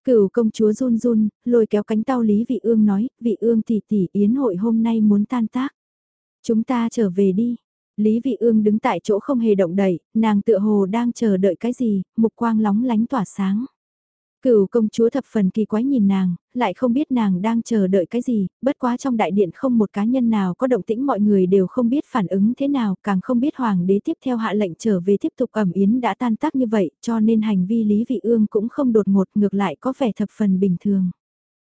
Cửu công chúa run run, lôi kéo cánh tao Lý Vị Ương nói, Vị Ương tỷ tỷ yến hội hôm nay muốn tan tác. Chúng ta trở về đi. Lý Vị Ương đứng tại chỗ không hề động đậy, nàng tựa hồ đang chờ đợi cái gì, mục quang lóng lánh tỏa sáng. Cửu công chúa thập phần kỳ quái nhìn nàng, lại không biết nàng đang chờ đợi cái gì, bất quá trong đại điện không một cá nhân nào có động tĩnh mọi người đều không biết phản ứng thế nào, càng không biết hoàng đế tiếp theo hạ lệnh trở về tiếp tục ẩm yến đã tan tác như vậy, cho nên hành vi Lý Vị Ương cũng không đột ngột ngược lại có vẻ thập phần bình thường.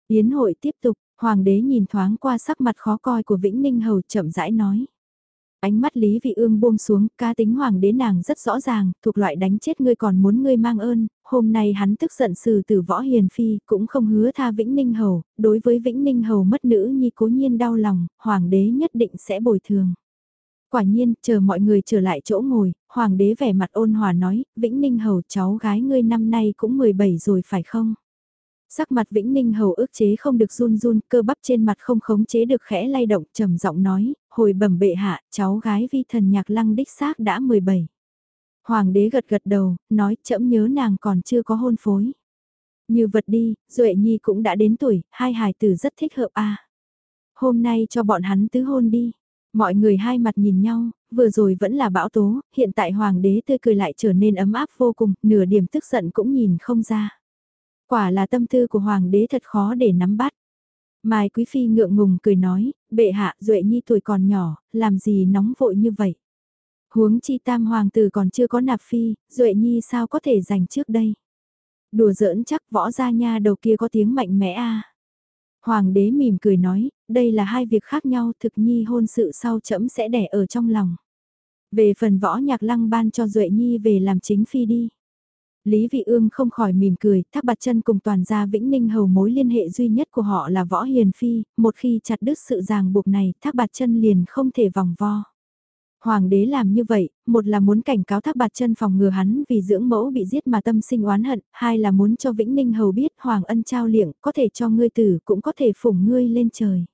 Yến hội tiếp tục, hoàng đế nhìn thoáng qua sắc mặt khó coi của Vĩnh Ninh Hầu chậm rãi nói. Ánh mắt Lý Vị Ương buông xuống, ca tính hoàng đế nàng rất rõ ràng, thuộc loại đánh chết ngươi còn muốn ngươi mang ơn, hôm nay hắn tức giận xử tử võ hiền phi, cũng không hứa tha Vĩnh Ninh Hầu, đối với Vĩnh Ninh Hầu mất nữ nhi cố nhiên đau lòng, hoàng đế nhất định sẽ bồi thường. Quả nhiên, chờ mọi người trở lại chỗ ngồi, hoàng đế vẻ mặt ôn hòa nói, Vĩnh Ninh Hầu cháu gái ngươi năm nay cũng 17 rồi phải không? Sắc mặt Vĩnh Ninh hầu ức chế không được run run, cơ bắp trên mặt không khống chế được khẽ lay động, trầm giọng nói, hồi bẩm bệ hạ, cháu gái vi thần nhạc lăng đích xác đã 17. Hoàng đế gật gật đầu, nói chậm nhớ nàng còn chưa có hôn phối. Như vật đi, Duệ Nhi cũng đã đến tuổi, hai hài tử rất thích hợp a. Hôm nay cho bọn hắn tứ hôn đi. Mọi người hai mặt nhìn nhau, vừa rồi vẫn là bão tố, hiện tại hoàng đế tươi cười lại trở nên ấm áp vô cùng, nửa điểm tức giận cũng nhìn không ra. Quả là tâm tư của hoàng đế thật khó để nắm bắt. Mai Quý Phi ngượng ngùng cười nói, bệ hạ Duệ Nhi tuổi còn nhỏ, làm gì nóng vội như vậy. Huống chi tam hoàng tử còn chưa có nạp phi, Duệ Nhi sao có thể giành trước đây. Đùa giỡn chắc võ gia nha đầu kia có tiếng mạnh mẽ a. Hoàng đế mỉm cười nói, đây là hai việc khác nhau thực nhi hôn sự sau chậm sẽ đẻ ở trong lòng. Về phần võ nhạc lăng ban cho Duệ Nhi về làm chính phi đi. Lý Vị Ương không khỏi mỉm cười, Thác Bạt Chân cùng toàn gia Vĩnh Ninh hầu mối liên hệ duy nhất của họ là Võ Hiền Phi, một khi chặt đứt sự ràng buộc này, Thác Bạt Chân liền không thể vòng vo. Hoàng đế làm như vậy, một là muốn cảnh cáo Thác Bạt Chân phòng ngừa hắn vì dưỡng mẫu bị giết mà tâm sinh oán hận, hai là muốn cho Vĩnh Ninh hầu biết Hoàng ân trao liệng, có thể cho ngươi tử, cũng có thể phủng ngươi lên trời.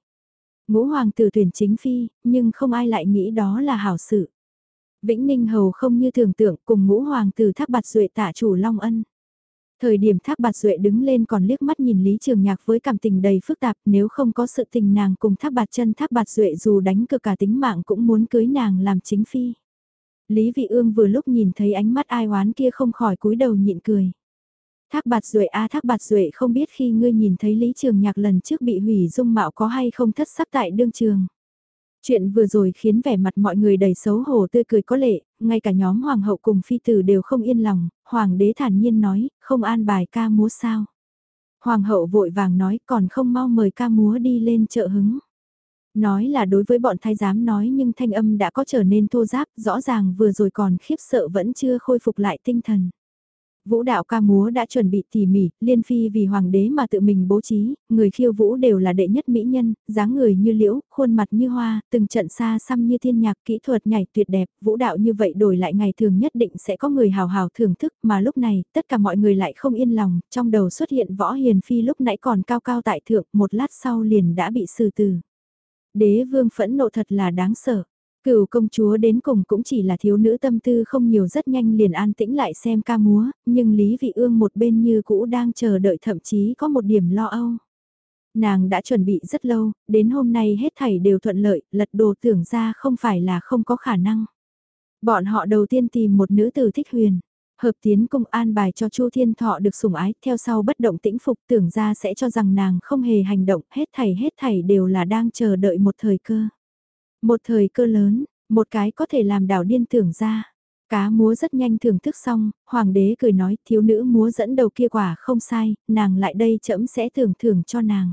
Ngũ hoàng tử tuyển chính phi, nhưng không ai lại nghĩ đó là hảo sự. Vĩnh Ninh Hầu không như tưởng tượng cùng ngũ hoàng tử thác bạt duệ tạ chủ Long Ân. Thời điểm thác bạt duệ đứng lên còn liếc mắt nhìn Lý Trường Nhạc với cảm tình đầy phức tạp, nếu không có sự tình nàng cùng thác bạt chân thác bạt duệ dù đánh cược cả tính mạng cũng muốn cưới nàng làm chính phi. Lý Vị Ương vừa lúc nhìn thấy ánh mắt ai oán kia không khỏi cúi đầu nhịn cười. Thác bạt duệ a, thác bạt duệ không biết khi ngươi nhìn thấy Lý Trường Nhạc lần trước bị hủy dung mạo có hay không thất sắc tại đương trường. Chuyện vừa rồi khiến vẻ mặt mọi người đầy xấu hổ tươi cười có lệ, ngay cả nhóm hoàng hậu cùng phi tử đều không yên lòng, hoàng đế thản nhiên nói, không an bài ca múa sao. Hoàng hậu vội vàng nói còn không mau mời ca múa đi lên chợ hứng. Nói là đối với bọn thái giám nói nhưng thanh âm đã có trở nên thô giáp, rõ ràng vừa rồi còn khiếp sợ vẫn chưa khôi phục lại tinh thần. Vũ đạo ca múa đã chuẩn bị tỉ mỉ, liên phi vì hoàng đế mà tự mình bố trí, người khiêu vũ đều là đệ nhất mỹ nhân, dáng người như liễu, khuôn mặt như hoa, từng trận xa xăm như thiên nhạc, kỹ thuật nhảy tuyệt đẹp, vũ đạo như vậy đổi lại ngày thường nhất định sẽ có người hào hào thưởng thức, mà lúc này, tất cả mọi người lại không yên lòng, trong đầu xuất hiện võ hiền phi lúc nãy còn cao cao tại thượng, một lát sau liền đã bị xử tử. Đế vương phẫn nộ thật là đáng sợ. Cửu công chúa đến cùng cũng chỉ là thiếu nữ tâm tư không nhiều rất nhanh liền an tĩnh lại xem ca múa, nhưng Lý Vị Ương một bên như cũ đang chờ đợi thậm chí có một điểm lo âu. Nàng đã chuẩn bị rất lâu, đến hôm nay hết thảy đều thuận lợi, lật đồ tưởng ra không phải là không có khả năng. Bọn họ đầu tiên tìm một nữ tử thích huyền. Hợp tiến cung an bài cho Chu Thiên Thọ được sủng ái, theo sau bất động tĩnh phục tưởng ra sẽ cho rằng nàng không hề hành động, hết thảy hết thảy đều là đang chờ đợi một thời cơ. Một thời cơ lớn, một cái có thể làm đảo điên tưởng ra. Cá múa rất nhanh thưởng thức xong, hoàng đế cười nói thiếu nữ múa dẫn đầu kia quả không sai, nàng lại đây chậm sẽ thưởng thưởng cho nàng.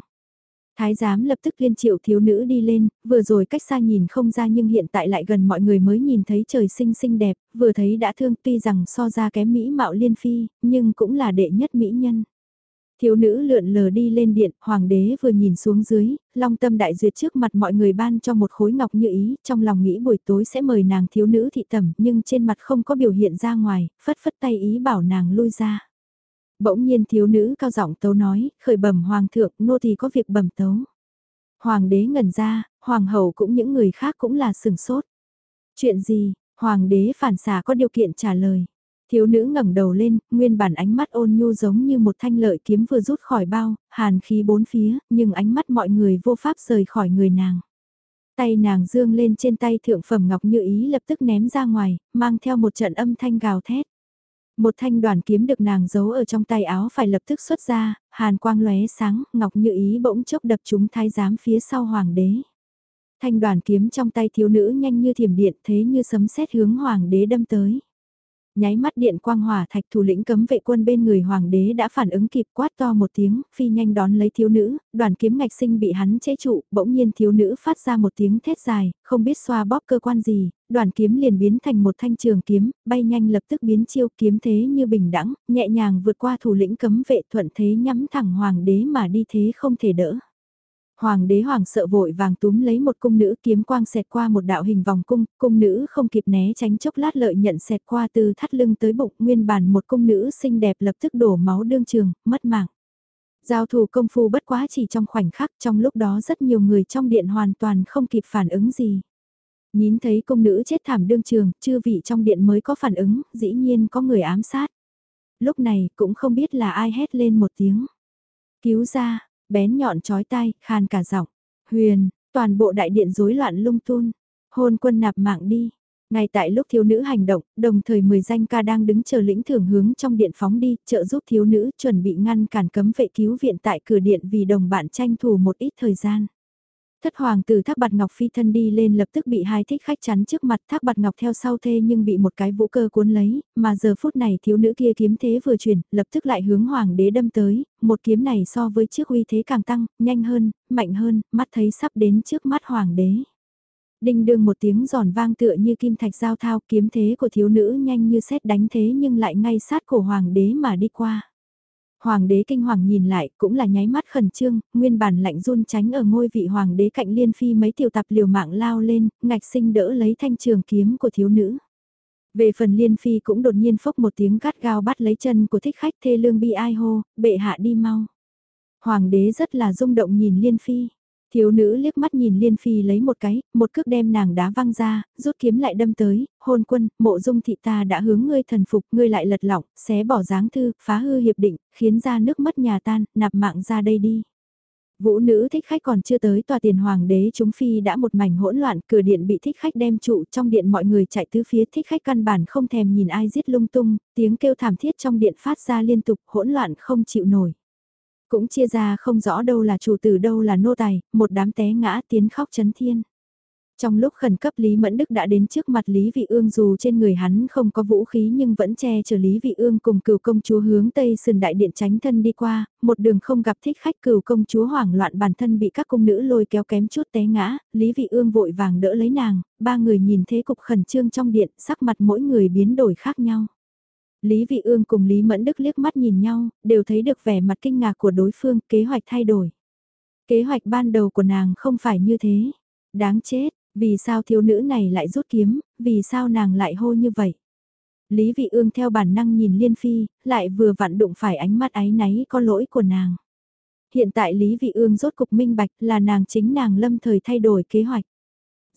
Thái giám lập tức liên triệu thiếu nữ đi lên, vừa rồi cách xa nhìn không ra nhưng hiện tại lại gần mọi người mới nhìn thấy trời xinh xinh đẹp, vừa thấy đã thương tuy rằng so ra kém mỹ mạo liên phi, nhưng cũng là đệ nhất mỹ nhân. Thiếu nữ lượn lờ đi lên điện, hoàng đế vừa nhìn xuống dưới, long tâm đại duyệt trước mặt mọi người ban cho một khối ngọc như ý, trong lòng nghĩ buổi tối sẽ mời nàng thiếu nữ thị tẩm nhưng trên mặt không có biểu hiện ra ngoài, phất phất tay ý bảo nàng lui ra. Bỗng nhiên thiếu nữ cao giọng tấu nói, khởi bẩm hoàng thượng, nô thì có việc bẩm tấu. Hoàng đế ngẩn ra, hoàng hậu cũng những người khác cũng là sừng sốt. Chuyện gì, hoàng đế phản xả có điều kiện trả lời. Thiếu nữ ngẩng đầu lên, nguyên bản ánh mắt ôn nhu giống như một thanh lợi kiếm vừa rút khỏi bao, hàn khí bốn phía, nhưng ánh mắt mọi người vô pháp rời khỏi người nàng. Tay nàng dương lên trên tay thượng phẩm ngọc như ý lập tức ném ra ngoài, mang theo một trận âm thanh gào thét. Một thanh đoàn kiếm được nàng giấu ở trong tay áo phải lập tức xuất ra, hàn quang lóe sáng, ngọc như ý bỗng chốc đập chúng thái giám phía sau hoàng đế. Thanh đoàn kiếm trong tay thiếu nữ nhanh như thiểm điện thế như sấm sét hướng hoàng đế đâm tới. Nháy mắt điện quang hỏa thạch thủ lĩnh cấm vệ quân bên người hoàng đế đã phản ứng kịp quát to một tiếng, phi nhanh đón lấy thiếu nữ, đoàn kiếm ngạch sinh bị hắn chế trụ, bỗng nhiên thiếu nữ phát ra một tiếng thét dài, không biết xoa bóp cơ quan gì, đoàn kiếm liền biến thành một thanh trường kiếm, bay nhanh lập tức biến chiêu kiếm thế như bình đẳng, nhẹ nhàng vượt qua thủ lĩnh cấm vệ thuận thế nhắm thẳng hoàng đế mà đi thế không thể đỡ. Hoàng đế hoàng sợ vội vàng túm lấy một cung nữ kiếm quang xẹt qua một đạo hình vòng cung, cung nữ không kịp né tránh chốc lát lợi nhận xẹt qua từ thắt lưng tới bụng nguyên bản một cung nữ xinh đẹp lập tức đổ máu đương trường, mất mạng. Giao thủ công phu bất quá chỉ trong khoảnh khắc trong lúc đó rất nhiều người trong điện hoàn toàn không kịp phản ứng gì. Nhìn thấy công nữ chết thảm đương trường, chư vị trong điện mới có phản ứng, dĩ nhiên có người ám sát. Lúc này cũng không biết là ai hét lên một tiếng. Cứu ra, bén nhọn chói tai, khan cả giọng. Huyền, toàn bộ đại điện rối loạn lung tung. Hôn quân nạp mạng đi. Ngay tại lúc thiếu nữ hành động, đồng thời 10 danh ca đang đứng chờ lĩnh thưởng hướng trong điện phóng đi, trợ giúp thiếu nữ chuẩn bị ngăn cản cấm vệ cứu viện tại cửa điện vì đồng bạn tranh thủ một ít thời gian. Thất hoàng tử thác bạt ngọc phi thân đi lên lập tức bị hai thích khách chắn trước mặt thác bạt ngọc theo sau thê nhưng bị một cái vũ cơ cuốn lấy, mà giờ phút này thiếu nữ kia kiếm thế vừa chuyển, lập tức lại hướng hoàng đế đâm tới, một kiếm này so với trước uy thế càng tăng, nhanh hơn, mạnh hơn, mắt thấy sắp đến trước mắt hoàng đế. Đinh đương một tiếng giòn vang tựa như kim thạch giao thao kiếm thế của thiếu nữ nhanh như xét đánh thế nhưng lại ngay sát cổ hoàng đế mà đi qua. Hoàng đế kinh hoàng nhìn lại cũng là nháy mắt khẩn trương, nguyên bản lạnh run tránh ở ngôi vị hoàng đế cạnh liên phi mấy tiểu tạp liều mạng lao lên, ngạch sinh đỡ lấy thanh trường kiếm của thiếu nữ. Về phần liên phi cũng đột nhiên phốc một tiếng gắt gao bắt lấy chân của thích khách thê lương bi ai hô, bệ hạ đi mau. Hoàng đế rất là rung động nhìn liên phi, Thiếu nữ liếc mắt nhìn Liên Phi lấy một cái, một cước đem nàng đá văng ra, rút kiếm lại đâm tới, hôn quân, mộ dung thị ta đã hướng ngươi thần phục, ngươi lại lật lỏng, xé bỏ dáng thư, phá hư hiệp định, khiến ra nước mất nhà tan, nạp mạng ra đây đi. Vũ nữ thích khách còn chưa tới tòa tiền hoàng đế chúng phi đã một mảnh hỗn loạn, cửa điện bị thích khách đem trụ trong điện mọi người chạy tứ phía thích khách căn bản không thèm nhìn ai giết lung tung, tiếng kêu thảm thiết trong điện phát ra liên tục hỗn loạn không chịu nổi. Cũng chia ra không rõ đâu là chủ tử đâu là nô tài, một đám té ngã tiến khóc chấn thiên. Trong lúc khẩn cấp Lý Mẫn Đức đã đến trước mặt Lý Vị Ương dù trên người hắn không có vũ khí nhưng vẫn che chở Lý Vị Ương cùng cửu công chúa hướng Tây sườn đại điện tránh thân đi qua, một đường không gặp thích khách cửu công chúa hoảng loạn bản thân bị các cung nữ lôi kéo kém chút té ngã, Lý Vị Ương vội vàng đỡ lấy nàng, ba người nhìn thế cục khẩn trương trong điện, sắc mặt mỗi người biến đổi khác nhau. Lý Vị Ương cùng Lý Mẫn Đức liếc mắt nhìn nhau, đều thấy được vẻ mặt kinh ngạc của đối phương, kế hoạch thay đổi. Kế hoạch ban đầu của nàng không phải như thế. Đáng chết, vì sao thiếu nữ này lại rút kiếm, vì sao nàng lại hô như vậy? Lý Vị Ương theo bản năng nhìn Liên Phi, lại vừa vặn đụng phải ánh mắt ái náy có lỗi của nàng. Hiện tại Lý Vị Ương rốt cục minh bạch là nàng chính nàng lâm thời thay đổi kế hoạch.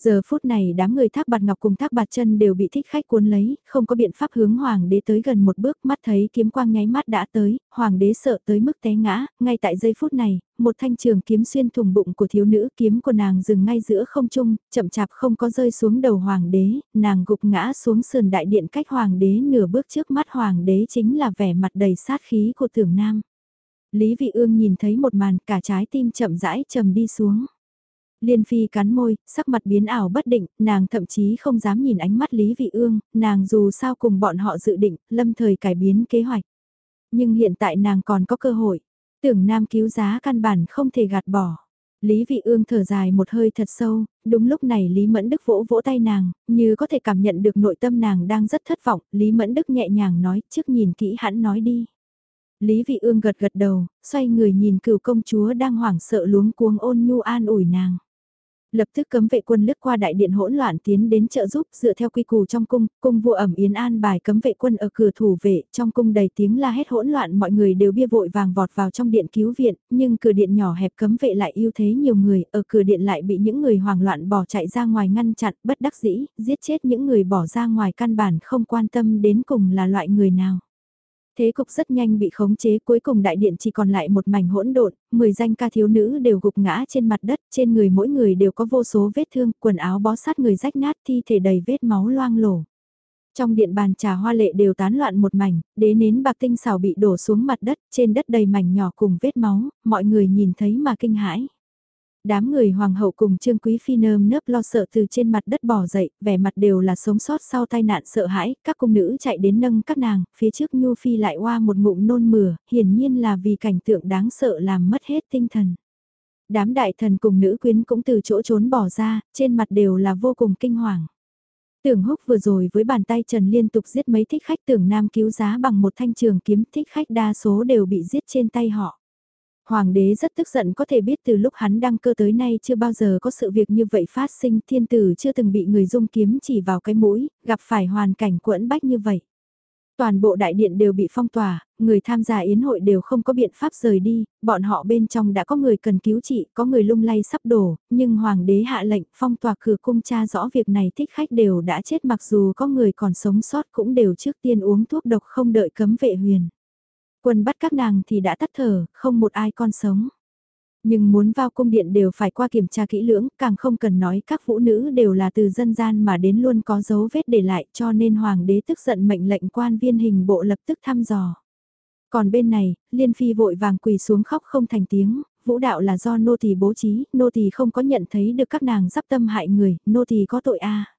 Giờ phút này đám người thác bạt ngọc cùng thác bạt chân đều bị thích khách cuốn lấy, không có biện pháp hướng hoàng đế tới gần một bước mắt thấy kiếm quang nháy mắt đã tới, hoàng đế sợ tới mức té ngã, ngay tại giây phút này, một thanh trường kiếm xuyên thùng bụng của thiếu nữ kiếm của nàng dừng ngay giữa không trung, chậm chạp không có rơi xuống đầu hoàng đế, nàng gục ngã xuống sườn đại điện cách hoàng đế nửa bước trước mắt hoàng đế chính là vẻ mặt đầy sát khí của tưởng nam. Lý vị ương nhìn thấy một màn cả trái tim chậm rãi trầm đi xuống. Liên Phi cắn môi, sắc mặt biến ảo bất định, nàng thậm chí không dám nhìn ánh mắt Lý Vị Ương, nàng dù sao cùng bọn họ dự định, lâm thời cải biến kế hoạch. Nhưng hiện tại nàng còn có cơ hội, tưởng nam cứu giá căn bản không thể gạt bỏ. Lý Vị Ương thở dài một hơi thật sâu, đúng lúc này Lý Mẫn Đức vỗ vỗ tay nàng, như có thể cảm nhận được nội tâm nàng đang rất thất vọng, Lý Mẫn Đức nhẹ nhàng nói, trước nhìn kỹ hẳn nói đi. Lý Vị Ương gật gật đầu, xoay người nhìn cửu công chúa đang hoảng sợ luống cuống ôn nhu an ủi nàng. Lập tức cấm vệ quân lướt qua đại điện hỗn loạn tiến đến trợ giúp dựa theo quy củ trong cung, cung vua ẩm yến an bài cấm vệ quân ở cửa thủ vệ, trong cung đầy tiếng la hét hỗn loạn mọi người đều bia vội vàng vọt vào trong điện cứu viện, nhưng cửa điện nhỏ hẹp cấm vệ lại ưu thế nhiều người, ở cửa điện lại bị những người hoảng loạn bỏ chạy ra ngoài ngăn chặn, bất đắc dĩ, giết chết những người bỏ ra ngoài căn bản không quan tâm đến cùng là loại người nào. Thế cục rất nhanh bị khống chế cuối cùng đại điện chỉ còn lại một mảnh hỗn độn, 10 danh ca thiếu nữ đều gục ngã trên mặt đất, trên người mỗi người đều có vô số vết thương, quần áo bó sát người rách nát thi thể đầy vết máu loang lổ. Trong điện bàn trà hoa lệ đều tán loạn một mảnh, đế nến bạc tinh xào bị đổ xuống mặt đất, trên đất đầy mảnh nhỏ cùng vết máu, mọi người nhìn thấy mà kinh hãi. Đám người hoàng hậu cùng trương quý phi nơm nớp lo sợ từ trên mặt đất bỏ dậy, vẻ mặt đều là sống sót sau tai nạn sợ hãi, các cung nữ chạy đến nâng các nàng, phía trước nhu phi lại qua một ngụm nôn mửa, hiển nhiên là vì cảnh tượng đáng sợ làm mất hết tinh thần. Đám đại thần cùng nữ quyến cũng từ chỗ trốn bỏ ra, trên mặt đều là vô cùng kinh hoàng. Tưởng húc vừa rồi với bàn tay Trần liên tục giết mấy thích khách tưởng nam cứu giá bằng một thanh trường kiếm thích khách đa số đều bị giết trên tay họ. Hoàng đế rất tức giận có thể biết từ lúc hắn đăng cơ tới nay chưa bao giờ có sự việc như vậy phát sinh thiên tử chưa từng bị người dung kiếm chỉ vào cái mũi, gặp phải hoàn cảnh quẫn bách như vậy. Toàn bộ đại điện đều bị phong tỏa, người tham gia yến hội đều không có biện pháp rời đi, bọn họ bên trong đã có người cần cứu trị, có người lung lay sắp đổ, nhưng hoàng đế hạ lệnh phong tỏa cửa cung tra rõ việc này thích khách đều đã chết mặc dù có người còn sống sót cũng đều trước tiên uống thuốc độc không đợi cấm vệ huyền. Quân bắt các nàng thì đã tắt thở, không một ai con sống. Nhưng muốn vào cung điện đều phải qua kiểm tra kỹ lưỡng, càng không cần nói các vũ nữ đều là từ dân gian mà đến luôn có dấu vết để lại cho nên hoàng đế tức giận mệnh lệnh quan viên hình bộ lập tức thăm dò. Còn bên này, Liên Phi vội vàng quỳ xuống khóc không thành tiếng, vũ đạo là do nô tỳ bố trí, nô tỳ không có nhận thấy được các nàng sắp tâm hại người, nô tỳ có tội a.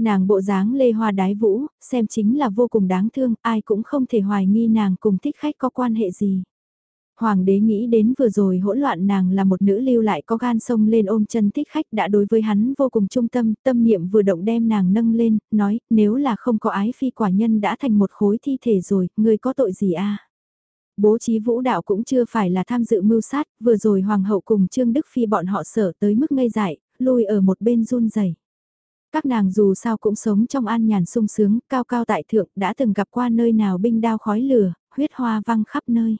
Nàng bộ dáng lê hoa đái vũ, xem chính là vô cùng đáng thương, ai cũng không thể hoài nghi nàng cùng thích khách có quan hệ gì. Hoàng đế nghĩ đến vừa rồi hỗn loạn nàng là một nữ lưu lại có gan sông lên ôm chân thích khách đã đối với hắn vô cùng trung tâm, tâm niệm vừa động đem nàng nâng lên, nói, nếu là không có ái phi quả nhân đã thành một khối thi thể rồi, người có tội gì a Bố trí vũ đạo cũng chưa phải là tham dự mưu sát, vừa rồi hoàng hậu cùng Trương Đức Phi bọn họ sở tới mức ngây dại, lùi ở một bên run rẩy các nàng dù sao cũng sống trong an nhàn sung sướng, cao cao tại thượng, đã từng gặp qua nơi nào binh đao khói lửa, huyết hoa văng khắp nơi.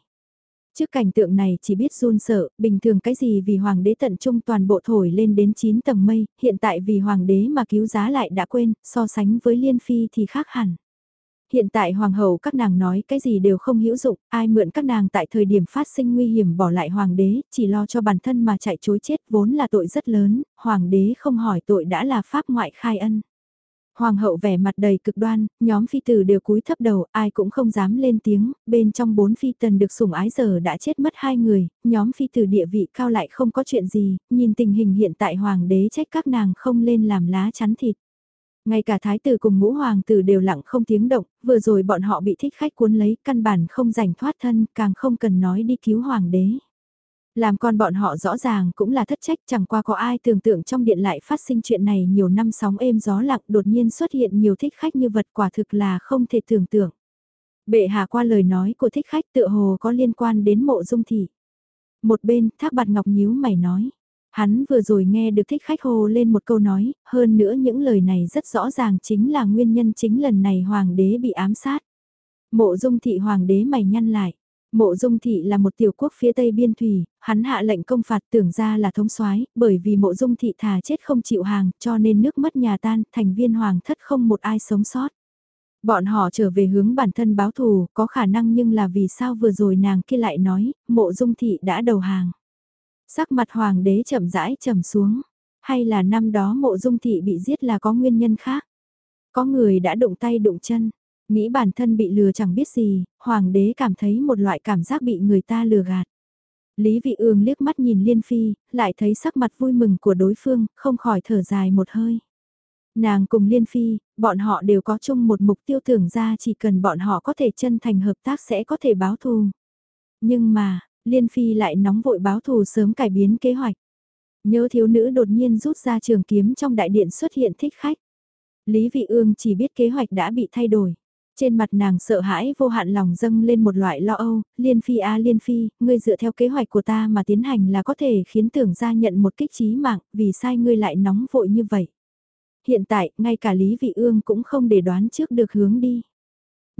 Trước cảnh tượng này chỉ biết run sợ, bình thường cái gì vì hoàng đế tận trung toàn bộ thổi lên đến 9 tầng mây, hiện tại vì hoàng đế mà cứu giá lại đã quên, so sánh với liên phi thì khác hẳn. Hiện tại hoàng hậu các nàng nói cái gì đều không hữu dụng, ai mượn các nàng tại thời điểm phát sinh nguy hiểm bỏ lại hoàng đế, chỉ lo cho bản thân mà chạy chối chết vốn là tội rất lớn, hoàng đế không hỏi tội đã là pháp ngoại khai ân. Hoàng hậu vẻ mặt đầy cực đoan, nhóm phi tử đều cúi thấp đầu, ai cũng không dám lên tiếng, bên trong bốn phi tần được sủng ái giờ đã chết mất hai người, nhóm phi tử địa vị cao lại không có chuyện gì, nhìn tình hình hiện tại hoàng đế trách các nàng không lên làm lá chắn thịt. Ngay cả thái tử cùng ngũ hoàng tử đều lặng không tiếng động, vừa rồi bọn họ bị thích khách cuốn lấy, căn bản không giành thoát thân, càng không cần nói đi cứu hoàng đế. Làm con bọn họ rõ ràng cũng là thất trách chẳng qua có ai tưởng tượng trong điện lại phát sinh chuyện này nhiều năm sóng êm gió lặng đột nhiên xuất hiện nhiều thích khách như vật quả thực là không thể tưởng tượng. Bệ hạ qua lời nói của thích khách tựa hồ có liên quan đến mộ dung thị. Một bên thác bạt ngọc nhíu mày nói. Hắn vừa rồi nghe được thích khách hồ lên một câu nói, hơn nữa những lời này rất rõ ràng chính là nguyên nhân chính lần này hoàng đế bị ám sát. Mộ dung thị hoàng đế mày nhăn lại. Mộ dung thị là một tiểu quốc phía tây biên thủy, hắn hạ lệnh công phạt tưởng ra là thống soái bởi vì mộ dung thị thà chết không chịu hàng cho nên nước mất nhà tan, thành viên hoàng thất không một ai sống sót. Bọn họ trở về hướng bản thân báo thù, có khả năng nhưng là vì sao vừa rồi nàng kia lại nói, mộ dung thị đã đầu hàng. Sắc mặt hoàng đế chậm rãi trầm xuống, hay là năm đó mộ dung thị bị giết là có nguyên nhân khác. Có người đã đụng tay đụng chân, nghĩ bản thân bị lừa chẳng biết gì, hoàng đế cảm thấy một loại cảm giác bị người ta lừa gạt. Lý vị ương liếc mắt nhìn Liên Phi, lại thấy sắc mặt vui mừng của đối phương, không khỏi thở dài một hơi. Nàng cùng Liên Phi, bọn họ đều có chung một mục tiêu tưởng ra chỉ cần bọn họ có thể chân thành hợp tác sẽ có thể báo thù. Nhưng mà, Liên Phi lại nóng vội báo thù sớm cải biến kế hoạch. Nhớ thiếu nữ đột nhiên rút ra trường kiếm trong đại điện xuất hiện thích khách. Lý Vị Ương chỉ biết kế hoạch đã bị thay đổi. Trên mặt nàng sợ hãi vô hạn lòng dâng lên một loại lo âu, liên phi a liên phi, ngươi dựa theo kế hoạch của ta mà tiến hành là có thể khiến tưởng gia nhận một kích trí mạng, vì sai ngươi lại nóng vội như vậy. Hiện tại, ngay cả Lý Vị Ương cũng không để đoán trước được hướng đi.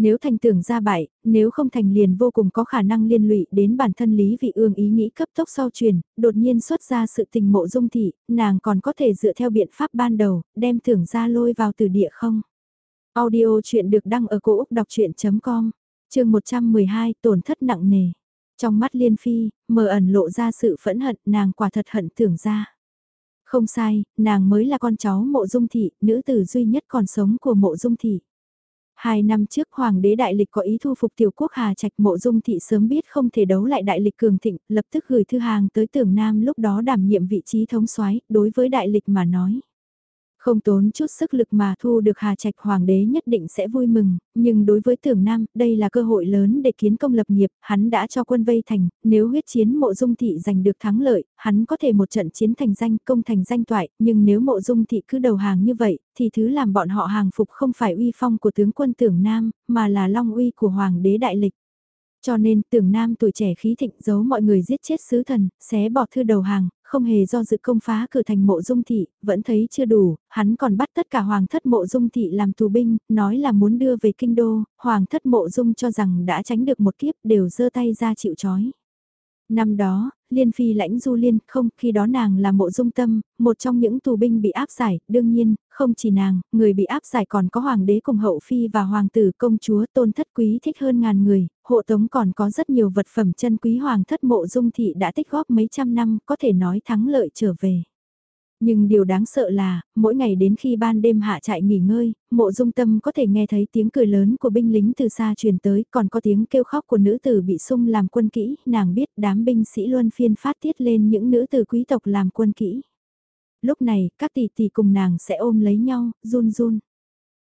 Nếu thành tưởng ra bại, nếu không thành liền vô cùng có khả năng liên lụy đến bản thân Lý Vị Ương ý nghĩ cấp tốc sau truyền, đột nhiên xuất ra sự tình mộ dung thị, nàng còn có thể dựa theo biện pháp ban đầu, đem tưởng ra lôi vào từ địa không. Audio chuyện được đăng ở cổ Úc đọc chuyện.com, trường 112 tổn thất nặng nề. Trong mắt Liên Phi, mờ ẩn lộ ra sự phẫn hận nàng quả thật hận tưởng ra. Không sai, nàng mới là con cháu mộ dung thị, nữ tử duy nhất còn sống của mộ dung thị. Hai năm trước Hoàng đế Đại Lịch có ý thu phục tiểu quốc Hà Trạch mộ dung thị sớm biết không thể đấu lại Đại Lịch cường thịnh, lập tức gửi thư hàng tới tưởng Nam lúc đó đảm nhiệm vị trí thống soái đối với Đại Lịch mà nói. Không tốn chút sức lực mà thu được Hà Trạch Hoàng đế nhất định sẽ vui mừng, nhưng đối với tưởng Nam, đây là cơ hội lớn để kiến công lập nghiệp, hắn đã cho quân vây thành, nếu huyết chiến mộ dung thị giành được thắng lợi, hắn có thể một trận chiến thành danh công thành danh toại, nhưng nếu mộ dung thị cứ đầu hàng như vậy, thì thứ làm bọn họ hàng phục không phải uy phong của tướng quân tưởng Nam, mà là long uy của Hoàng đế Đại Lịch. Cho nên tưởng nam tuổi trẻ khí thịnh giấu mọi người giết chết sứ thần, xé bỏ thư đầu hàng, không hề do dự công phá cửa thành mộ dung thị, vẫn thấy chưa đủ, hắn còn bắt tất cả hoàng thất mộ dung thị làm tù binh, nói là muốn đưa về kinh đô, hoàng thất mộ dung cho rằng đã tránh được một kiếp đều giơ tay ra chịu chói. Năm đó, Liên Phi lãnh du liên, không, khi đó nàng là mộ dung tâm, một trong những tù binh bị áp giải, đương nhiên, không chỉ nàng, người bị áp giải còn có hoàng đế cùng hậu phi và hoàng tử công chúa tôn thất quý thích hơn ngàn người, hộ tống còn có rất nhiều vật phẩm chân quý hoàng thất mộ dung thị đã tích góp mấy trăm năm, có thể nói thắng lợi trở về. Nhưng điều đáng sợ là, mỗi ngày đến khi ban đêm hạ trại nghỉ ngơi, mộ dung tâm có thể nghe thấy tiếng cười lớn của binh lính từ xa truyền tới, còn có tiếng kêu khóc của nữ tử bị sung làm quân kỹ, nàng biết đám binh sĩ luân phiên phát tiết lên những nữ tử quý tộc làm quân kỹ. Lúc này, các tỷ tỷ cùng nàng sẽ ôm lấy nhau, run run.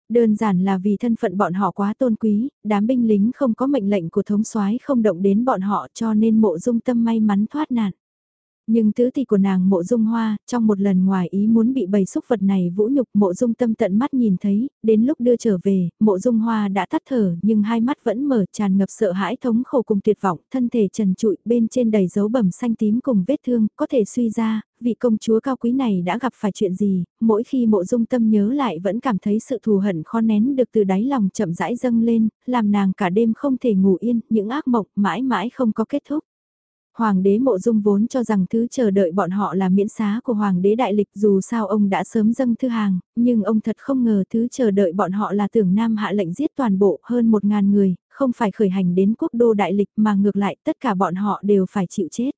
Đơn giản là vì thân phận bọn họ quá tôn quý, đám binh lính không có mệnh lệnh của thống soái không động đến bọn họ cho nên mộ dung tâm may mắn thoát nạn. Nhưng tứ tỷ của nàng mộ dung hoa, trong một lần ngoài ý muốn bị bầy xúc vật này vũ nhục mộ dung tâm tận mắt nhìn thấy, đến lúc đưa trở về, mộ dung hoa đã tắt thở nhưng hai mắt vẫn mở tràn ngập sợ hãi thống khổ cùng tuyệt vọng, thân thể trần trụi bên trên đầy dấu bầm xanh tím cùng vết thương, có thể suy ra, vị công chúa cao quý này đã gặp phải chuyện gì, mỗi khi mộ dung tâm nhớ lại vẫn cảm thấy sự thù hận khó nén được từ đáy lòng chậm rãi dâng lên, làm nàng cả đêm không thể ngủ yên, những ác mộng mãi mãi không có kết thúc. Hoàng đế mộ dung vốn cho rằng thứ chờ đợi bọn họ là miễn xá của Hoàng đế đại lịch dù sao ông đã sớm dâng thư hàng, nhưng ông thật không ngờ thứ chờ đợi bọn họ là tưởng Nam hạ lệnh giết toàn bộ hơn một ngàn người, không phải khởi hành đến quốc đô đại lịch mà ngược lại tất cả bọn họ đều phải chịu chết.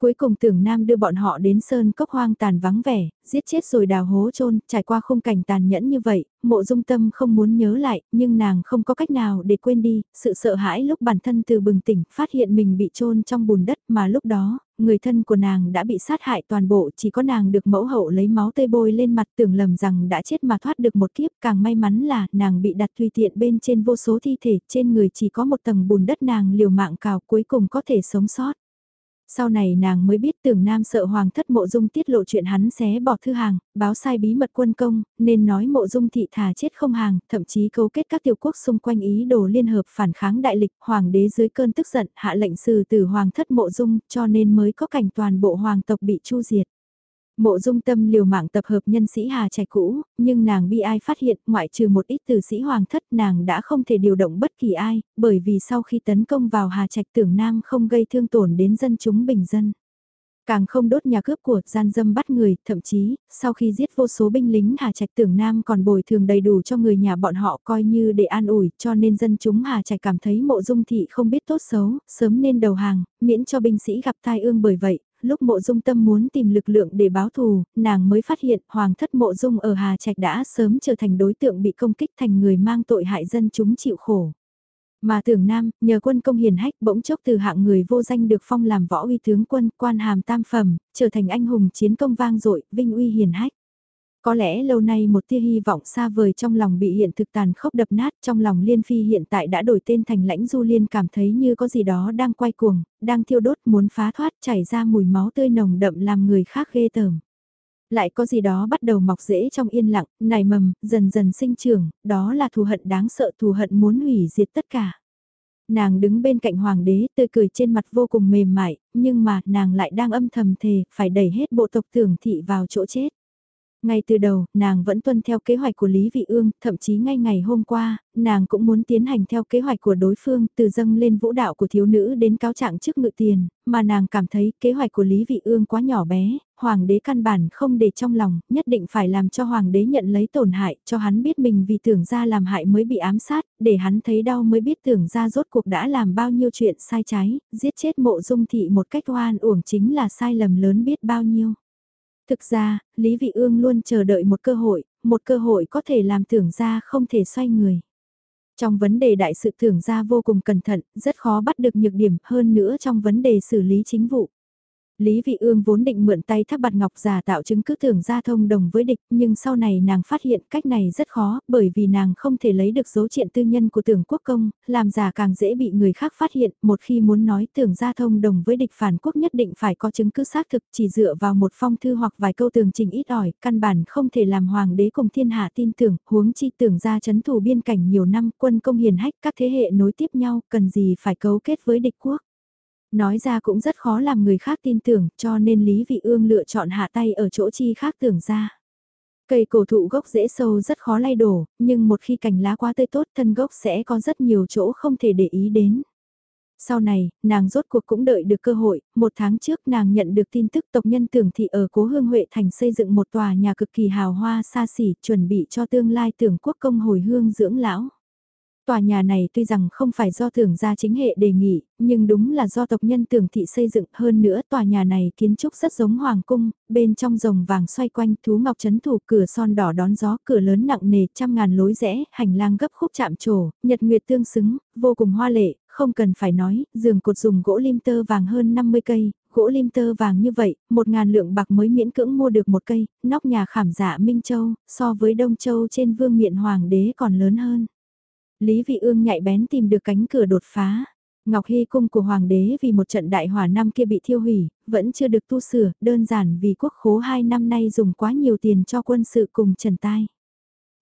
Cuối cùng tưởng Nam đưa bọn họ đến sơn cốc hoang tàn vắng vẻ, giết chết rồi đào hố chôn trải qua khung cảnh tàn nhẫn như vậy, mộ dung tâm không muốn nhớ lại, nhưng nàng không có cách nào để quên đi, sự sợ hãi lúc bản thân từ bừng tỉnh, phát hiện mình bị chôn trong bùn đất mà lúc đó, người thân của nàng đã bị sát hại toàn bộ, chỉ có nàng được mẫu hậu lấy máu tê bôi lên mặt tưởng lầm rằng đã chết mà thoát được một kiếp, càng may mắn là nàng bị đặt tùy tiện bên trên vô số thi thể, trên người chỉ có một tầng bùn đất nàng liều mạng cào cuối cùng có thể sống sót. Sau này nàng mới biết tưởng nam sợ hoàng thất mộ dung tiết lộ chuyện hắn xé bỏ thư hàng, báo sai bí mật quân công, nên nói mộ dung thị thà chết không hàng, thậm chí cấu kết các tiểu quốc xung quanh ý đồ liên hợp phản kháng đại lịch, hoàng đế dưới cơn tức giận hạ lệnh xử tử hoàng thất mộ dung, cho nên mới có cảnh toàn bộ hoàng tộc bị chu diệt. Mộ dung tâm liều mạng tập hợp nhân sĩ Hà Trạch cũ, nhưng nàng bị ai phát hiện ngoại trừ một ít tử sĩ hoàng thất nàng đã không thể điều động bất kỳ ai, bởi vì sau khi tấn công vào Hà Trạch tưởng Nam không gây thương tổn đến dân chúng bình dân. Càng không đốt nhà cướp của gian dâm bắt người, thậm chí, sau khi giết vô số binh lính Hà Trạch tưởng Nam còn bồi thường đầy đủ cho người nhà bọn họ coi như để an ủi, cho nên dân chúng Hà Trạch cảm thấy mộ dung thị không biết tốt xấu, sớm nên đầu hàng, miễn cho binh sĩ gặp tai ương bởi vậy, lúc mộ dung tâm muốn tìm lực lượng để báo thù, nàng mới phát hiện hoàng thất mộ dung ở Hà Trạch đã sớm trở thành đối tượng bị công kích thành người mang tội hại dân chúng chịu khổ. Mà tưởng nam, nhờ quân công hiền hách bỗng chốc từ hạng người vô danh được phong làm võ uy tướng quân quan hàm tam phẩm, trở thành anh hùng chiến công vang dội vinh uy hiền hách. Có lẽ lâu nay một tia hy vọng xa vời trong lòng bị hiện thực tàn khốc đập nát trong lòng Liên Phi hiện tại đã đổi tên thành lãnh du liên cảm thấy như có gì đó đang quay cuồng, đang thiêu đốt muốn phá thoát chảy ra mùi máu tươi nồng đậm làm người khác ghê tởm. Lại có gì đó bắt đầu mọc rễ trong yên lặng, nảy mầm, dần dần sinh trưởng, đó là thù hận đáng sợ thù hận muốn hủy diệt tất cả. Nàng đứng bên cạnh hoàng đế tươi cười trên mặt vô cùng mềm mại, nhưng mà nàng lại đang âm thầm thề, phải đẩy hết bộ tộc tưởng thị vào chỗ chết. Ngay từ đầu, nàng vẫn tuân theo kế hoạch của Lý Vị Ương, thậm chí ngay ngày hôm qua, nàng cũng muốn tiến hành theo kế hoạch của đối phương, từ dâng lên vũ đạo của thiếu nữ đến cáo trạng trước ngự tiền, mà nàng cảm thấy kế hoạch của Lý Vị Ương quá nhỏ bé, hoàng đế căn bản không để trong lòng, nhất định phải làm cho hoàng đế nhận lấy tổn hại, cho hắn biết mình vì tưởng ra làm hại mới bị ám sát, để hắn thấy đau mới biết tưởng ra rốt cuộc đã làm bao nhiêu chuyện sai trái, giết chết mộ dung thị một cách oan uổng chính là sai lầm lớn biết bao nhiêu. Thực ra, Lý Vị Ương luôn chờ đợi một cơ hội, một cơ hội có thể làm tưởng ra không thể xoay người. Trong vấn đề đại sự tưởng ra vô cùng cẩn thận, rất khó bắt được nhược điểm hơn nữa trong vấn đề xử lý chính vụ. Lý Vị Ương vốn định mượn tay tháp bạt ngọc giả tạo chứng cứ tưởng ra thông đồng với địch, nhưng sau này nàng phát hiện cách này rất khó, bởi vì nàng không thể lấy được dấu triện tư nhân của tưởng quốc công, làm giả càng dễ bị người khác phát hiện, một khi muốn nói tưởng ra thông đồng với địch phản quốc nhất định phải có chứng cứ xác thực, chỉ dựa vào một phong thư hoặc vài câu tường trình ít ỏi, căn bản không thể làm hoàng đế cùng thiên hạ tin tưởng, huống chi tưởng ra chấn thủ biên cảnh nhiều năm, quân công hiền hách các thế hệ nối tiếp nhau, cần gì phải cấu kết với địch quốc. Nói ra cũng rất khó làm người khác tin tưởng cho nên Lý Vị Ương lựa chọn hạ tay ở chỗ chi khác tưởng ra. Cây cổ thụ gốc rễ sâu rất khó lay đổ, nhưng một khi cành lá quá tươi tốt thân gốc sẽ có rất nhiều chỗ không thể để ý đến. Sau này, nàng rốt cuộc cũng đợi được cơ hội, một tháng trước nàng nhận được tin tức tộc nhân tưởng thị ở Cố Hương Huệ Thành xây dựng một tòa nhà cực kỳ hào hoa xa xỉ chuẩn bị cho tương lai tưởng quốc công hồi hương dưỡng lão. Tòa nhà này tuy rằng không phải do thưởng gia chính hệ đề nghị, nhưng đúng là do tộc nhân tưởng thị xây dựng hơn nữa tòa nhà này kiến trúc rất giống hoàng cung, bên trong rồng vàng xoay quanh thú ngọc chấn thủ cửa son đỏ đón gió cửa lớn nặng nề trăm ngàn lối rẽ, hành lang gấp khúc chạm trổ, nhật nguyệt tương xứng, vô cùng hoa lệ, không cần phải nói, giường cột dùng gỗ lim tơ vàng hơn 50 cây, gỗ lim tơ vàng như vậy, một ngàn lượng bạc mới miễn cưỡng mua được một cây, nóc nhà khảm dạ Minh Châu, so với Đông Châu trên vương miện hoàng đế còn lớn hơn. Lý Vị Ương nhạy bén tìm được cánh cửa đột phá. Ngọc Hy cung của Hoàng đế vì một trận đại hỏa năm kia bị thiêu hủy, vẫn chưa được tu sửa, đơn giản vì quốc khố hai năm nay dùng quá nhiều tiền cho quân sự cùng trần tai.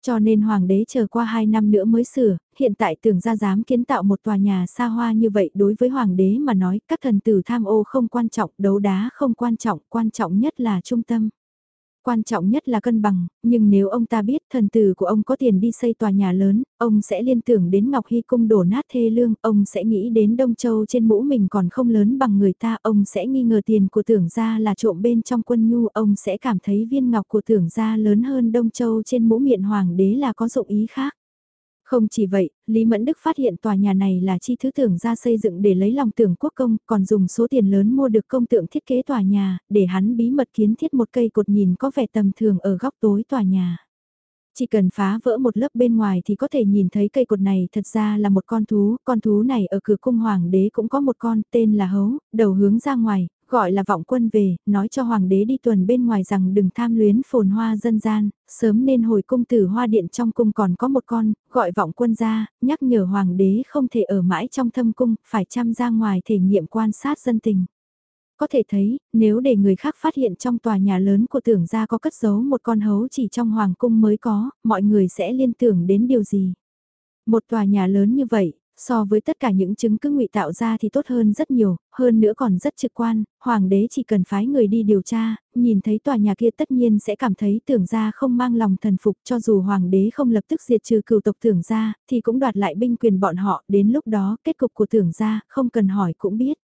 Cho nên Hoàng đế chờ qua hai năm nữa mới sửa, hiện tại tưởng ra dám kiến tạo một tòa nhà xa hoa như vậy đối với Hoàng đế mà nói các thần tử tham ô không quan trọng, đấu đá không quan trọng, quan trọng nhất là trung tâm quan trọng nhất là cân bằng, nhưng nếu ông ta biết thần tử của ông có tiền đi xây tòa nhà lớn, ông sẽ liên tưởng đến Ngọc Hy cung đổ nát thê lương, ông sẽ nghĩ đến Đông Châu trên mũ mình còn không lớn bằng người ta, ông sẽ nghi ngờ tiền của tưởng gia là trộm bên trong quân nhu, ông sẽ cảm thấy viên ngọc của tưởng gia lớn hơn Đông Châu trên mũ miệng hoàng đế là có dụng ý khác. Không chỉ vậy, Lý Mẫn Đức phát hiện tòa nhà này là chi thứ tưởng ra xây dựng để lấy lòng tưởng quốc công, còn dùng số tiền lớn mua được công tượng thiết kế tòa nhà, để hắn bí mật kiến thiết một cây cột nhìn có vẻ tầm thường ở góc tối tòa nhà. Chỉ cần phá vỡ một lớp bên ngoài thì có thể nhìn thấy cây cột này thật ra là một con thú, con thú này ở cửa cung hoàng đế cũng có một con tên là hấu, đầu hướng ra ngoài, gọi là vọng quân về, nói cho hoàng đế đi tuần bên ngoài rằng đừng tham luyến phồn hoa dân gian, sớm nên hồi cung tử hoa điện trong cung còn có một con, gọi vọng quân ra, nhắc nhở hoàng đế không thể ở mãi trong thâm cung, phải chăm ra ngoài thể nghiệm quan sát dân tình. Có thể thấy, nếu để người khác phát hiện trong tòa nhà lớn của tưởng gia có cất giấu một con hấu chỉ trong hoàng cung mới có, mọi người sẽ liên tưởng đến điều gì. Một tòa nhà lớn như vậy, So với tất cả những chứng cứ ngụy tạo ra thì tốt hơn rất nhiều, hơn nữa còn rất trực quan, hoàng đế chỉ cần phái người đi điều tra, nhìn thấy tòa nhà kia tất nhiên sẽ cảm thấy tưởng ra không mang lòng thần phục cho dù hoàng đế không lập tức diệt trừ cựu tộc tưởng ra, thì cũng đoạt lại binh quyền bọn họ, đến lúc đó kết cục của tưởng ra không cần hỏi cũng biết.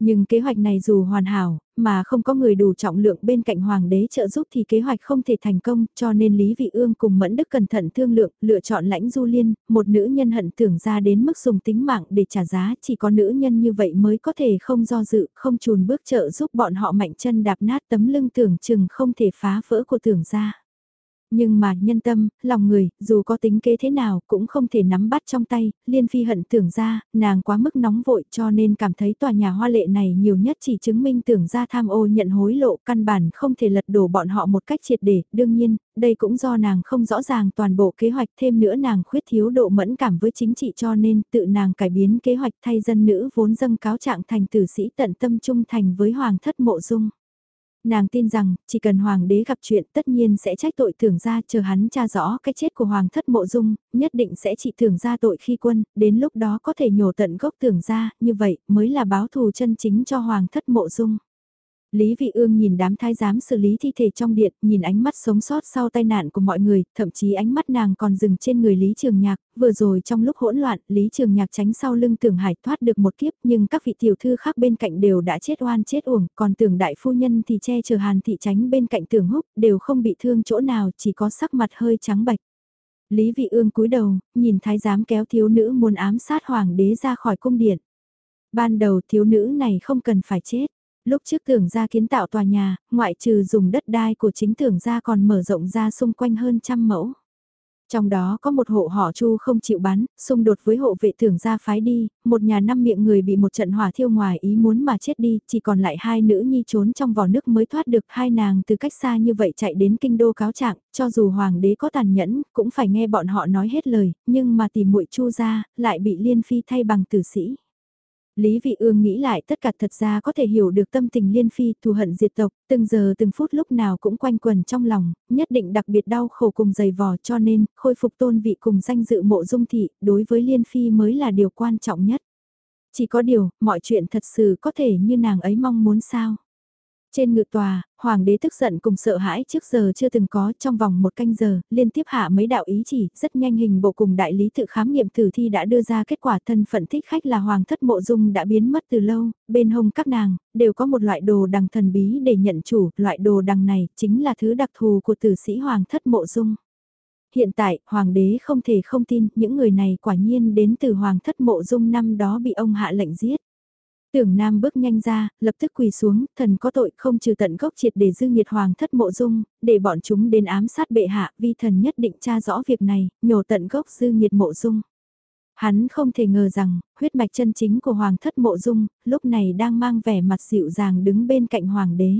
Nhưng kế hoạch này dù hoàn hảo, mà không có người đủ trọng lượng bên cạnh hoàng đế trợ giúp thì kế hoạch không thể thành công, cho nên Lý Vị Ương cùng Mẫn Đức cẩn thận thương lượng, lựa chọn lãnh du liên, một nữ nhân hận tưởng ra đến mức dùng tính mạng để trả giá, chỉ có nữ nhân như vậy mới có thể không do dự, không chùn bước trợ giúp bọn họ mạnh chân đạp nát tấm lưng tưởng chừng không thể phá vỡ của tưởng ra. Nhưng mà nhân tâm, lòng người, dù có tính kế thế nào cũng không thể nắm bắt trong tay, Liên Phi hận tưởng ra, nàng quá mức nóng vội cho nên cảm thấy tòa nhà hoa lệ này nhiều nhất chỉ chứng minh tưởng ra tham ô nhận hối lộ căn bản không thể lật đổ bọn họ một cách triệt để, đương nhiên, đây cũng do nàng không rõ ràng toàn bộ kế hoạch thêm nữa nàng khuyết thiếu độ mẫn cảm với chính trị cho nên tự nàng cải biến kế hoạch thay dân nữ vốn dâng cáo trạng thành tử sĩ tận tâm trung thành với hoàng thất mộ dung. Nàng tin rằng, chỉ cần hoàng đế gặp chuyện tất nhiên sẽ trách tội thưởng ra chờ hắn tra rõ cái chết của hoàng thất mộ dung, nhất định sẽ trị thưởng ra tội khi quân, đến lúc đó có thể nhổ tận gốc thưởng ra, như vậy mới là báo thù chân chính cho hoàng thất mộ dung. Lý Vị Ương nhìn đám thái giám xử lý thi thể trong điện, nhìn ánh mắt sống sót sau tai nạn của mọi người, thậm chí ánh mắt nàng còn dừng trên người Lý Trường Nhạc, vừa rồi trong lúc hỗn loạn, Lý Trường Nhạc tránh sau lưng tưởng hải thoát được một kiếp nhưng các vị tiểu thư khác bên cạnh đều đã chết oan chết uổng, còn tưởng đại phu nhân thì che chở hàn thị tránh bên cạnh tưởng húc, đều không bị thương chỗ nào, chỉ có sắc mặt hơi trắng bệch. Lý Vị Ương cúi đầu, nhìn thái giám kéo thiếu nữ muốn ám sát hoàng đế ra khỏi cung điện. Ban đầu thiếu nữ này không cần phải chết. Lúc trước tưởng ra kiến tạo tòa nhà, ngoại trừ dùng đất đai của chính tưởng ra còn mở rộng ra xung quanh hơn trăm mẫu. Trong đó có một hộ họ Chu không chịu bán, xung đột với hộ vệ tưởng gia phái đi, một nhà năm miệng người bị một trận hỏa thiêu ngoài ý muốn mà chết đi, chỉ còn lại hai nữ nhi trốn trong vỏ nước mới thoát được hai nàng từ cách xa như vậy chạy đến kinh đô cáo trạng, cho dù hoàng đế có tàn nhẫn, cũng phải nghe bọn họ nói hết lời, nhưng mà tìm muội Chu ra, lại bị liên phi thay bằng tử sĩ. Lý Vị Ương nghĩ lại tất cả thật ra có thể hiểu được tâm tình liên phi thù hận diệt tộc, từng giờ từng phút lúc nào cũng quanh quần trong lòng, nhất định đặc biệt đau khổ cùng dày vò cho nên, khôi phục tôn vị cùng danh dự mộ dung thị, đối với liên phi mới là điều quan trọng nhất. Chỉ có điều, mọi chuyện thật sự có thể như nàng ấy mong muốn sao. Trên ngự tòa, hoàng đế tức giận cùng sợ hãi trước giờ chưa từng có trong vòng một canh giờ, liên tiếp hạ mấy đạo ý chỉ, rất nhanh hình bộ cùng đại lý tự khám nghiệm tử thi đã đưa ra kết quả thân phận thích khách là hoàng thất mộ dung đã biến mất từ lâu, bên hông các nàng, đều có một loại đồ đằng thần bí để nhận chủ, loại đồ đằng này chính là thứ đặc thù của tử sĩ hoàng thất mộ dung. Hiện tại, hoàng đế không thể không tin những người này quả nhiên đến từ hoàng thất mộ dung năm đó bị ông hạ lệnh giết. Tưởng Nam bước nhanh ra, lập tức quỳ xuống, thần có tội không trừ tận gốc triệt để dư nhiệt hoàng thất mộ dung, để bọn chúng đến ám sát bệ hạ, vi thần nhất định tra rõ việc này, nhổ tận gốc dư nhiệt mộ dung. Hắn không thể ngờ rằng, huyết mạch chân chính của hoàng thất mộ dung, lúc này đang mang vẻ mặt dịu dàng đứng bên cạnh hoàng đế.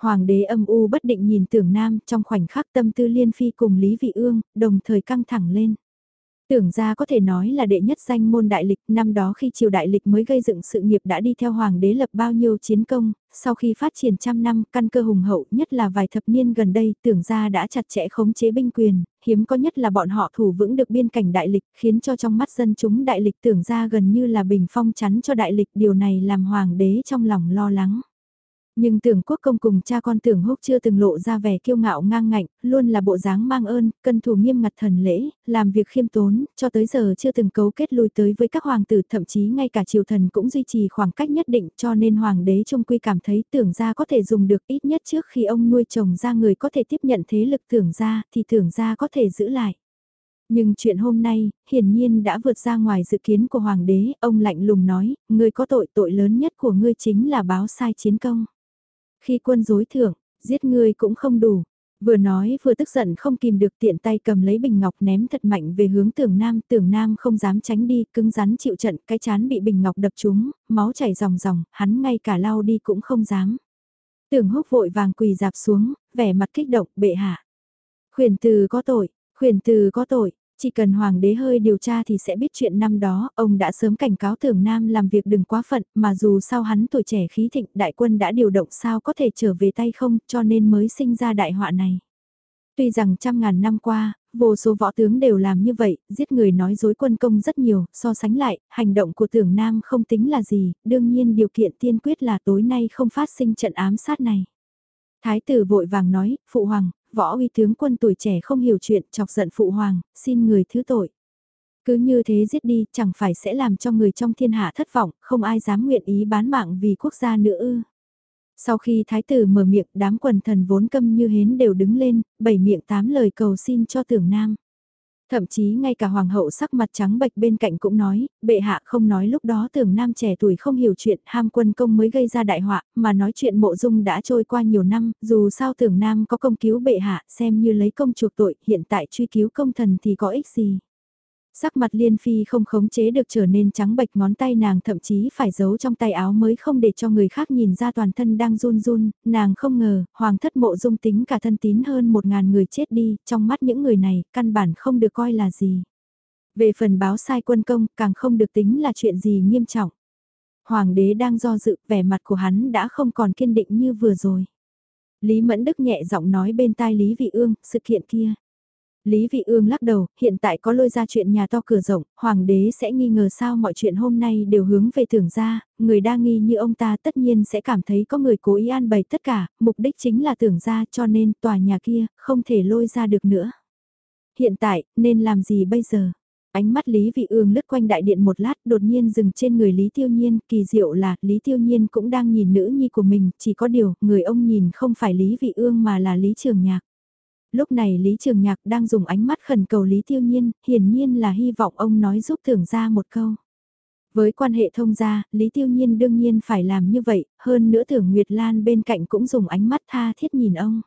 Hoàng đế âm u bất định nhìn tưởng nam trong khoảnh khắc tâm tư liên phi cùng Lý Vị Ương, đồng thời căng thẳng lên. Tưởng ra có thể nói là đệ nhất danh môn đại lịch, năm đó khi triều đại lịch mới gây dựng sự nghiệp đã đi theo hoàng đế lập bao nhiêu chiến công, sau khi phát triển trăm năm, căn cơ hùng hậu, nhất là vài thập niên gần đây, tưởng ra đã chặt chẽ khống chế binh quyền, hiếm có nhất là bọn họ thủ vững được biên cảnh đại lịch, khiến cho trong mắt dân chúng đại lịch tưởng ra gần như là bình phong chắn cho đại lịch, điều này làm hoàng đế trong lòng lo lắng. Nhưng tưởng quốc công cùng cha con tưởng húc chưa từng lộ ra vẻ kiêu ngạo ngang ngạnh, luôn là bộ dáng mang ơn, cân thủ nghiêm ngặt thần lễ, làm việc khiêm tốn, cho tới giờ chưa từng cấu kết lùi tới với các hoàng tử, thậm chí ngay cả triều thần cũng duy trì khoảng cách nhất định cho nên hoàng đế trung quy cảm thấy tưởng ra có thể dùng được ít nhất trước khi ông nuôi chồng ra người có thể tiếp nhận thế lực tưởng ra thì tưởng ra có thể giữ lại. Nhưng chuyện hôm nay, hiển nhiên đã vượt ra ngoài dự kiến của hoàng đế, ông lạnh lùng nói, ngươi có tội tội lớn nhất của ngươi chính là báo sai chiến công. Khi quân dối thưởng, giết ngươi cũng không đủ. Vừa nói vừa tức giận không kìm được tiện tay cầm lấy bình ngọc ném thật mạnh về hướng tường nam. Tường nam không dám tránh đi, cứng rắn chịu trận, cái chán bị bình ngọc đập trúng, máu chảy ròng ròng, hắn ngay cả lao đi cũng không dám. Tường húc vội vàng quỳ dạp xuống, vẻ mặt kích động, bệ hạ. Khuyển từ có tội, khuyển từ có tội, chỉ cần hoàng đế hơi điều tra thì sẽ biết chuyện năm đó, ông đã sớm cảnh cáo tưởng nam làm việc đừng quá phận, mà dù sao hắn tuổi trẻ khí thịnh đại quân đã điều động sao có thể trở về tay không, cho nên mới sinh ra đại họa này. Tuy rằng trăm ngàn năm qua, vô số võ tướng đều làm như vậy, giết người nói dối quân công rất nhiều, so sánh lại, hành động của tưởng nam không tính là gì, đương nhiên điều kiện tiên quyết là tối nay không phát sinh trận ám sát này. Thái tử vội vàng nói, phụ hoàng, võ uy tướng quân tuổi trẻ không hiểu chuyện chọc giận phụ hoàng, xin người thứ tội. Cứ như thế giết đi chẳng phải sẽ làm cho người trong thiên hạ thất vọng, không ai dám nguyện ý bán mạng vì quốc gia nữa ư. Sau khi thái tử mở miệng đám quần thần vốn câm như hến đều đứng lên, bảy miệng tám lời cầu xin cho tưởng nam. Thậm chí ngay cả hoàng hậu sắc mặt trắng bệch bên cạnh cũng nói, bệ hạ không nói lúc đó tưởng nam trẻ tuổi không hiểu chuyện ham quân công mới gây ra đại họa, mà nói chuyện mộ dung đã trôi qua nhiều năm, dù sao tưởng nam có công cứu bệ hạ xem như lấy công chuộc tội, hiện tại truy cứu công thần thì có ích gì. Sắc mặt Liên Phi không khống chế được trở nên trắng bệch ngón tay nàng thậm chí phải giấu trong tay áo mới không để cho người khác nhìn ra toàn thân đang run run, nàng không ngờ, hoàng thất mộ dung tính cả thân tín hơn một ngàn người chết đi, trong mắt những người này, căn bản không được coi là gì. Về phần báo sai quân công, càng không được tính là chuyện gì nghiêm trọng. Hoàng đế đang do dự, vẻ mặt của hắn đã không còn kiên định như vừa rồi. Lý Mẫn Đức nhẹ giọng nói bên tai Lý Vị Ương, sự kiện kia. Lý Vị Ương lắc đầu, hiện tại có lôi ra chuyện nhà to cửa rộng, hoàng đế sẽ nghi ngờ sao mọi chuyện hôm nay đều hướng về tưởng gia. người đa nghi như ông ta tất nhiên sẽ cảm thấy có người cố ý an bày tất cả, mục đích chính là tưởng gia cho nên tòa nhà kia không thể lôi ra được nữa. Hiện tại, nên làm gì bây giờ? Ánh mắt Lý Vị Ương lướt quanh đại điện một lát đột nhiên dừng trên người Lý Tiêu Nhiên, kỳ diệu là Lý Tiêu Nhiên cũng đang nhìn nữ nhi của mình, chỉ có điều, người ông nhìn không phải Lý Vị Ương mà là Lý Trường Nhạc. Lúc này Lý Trường Nhạc đang dùng ánh mắt khẩn cầu Lý Tiêu Nhiên, hiển nhiên là hy vọng ông nói giúp thưởng ra một câu. Với quan hệ thông gia, Lý Tiêu Nhiên đương nhiên phải làm như vậy, hơn nữa thưởng Nguyệt Lan bên cạnh cũng dùng ánh mắt tha thiết nhìn ông.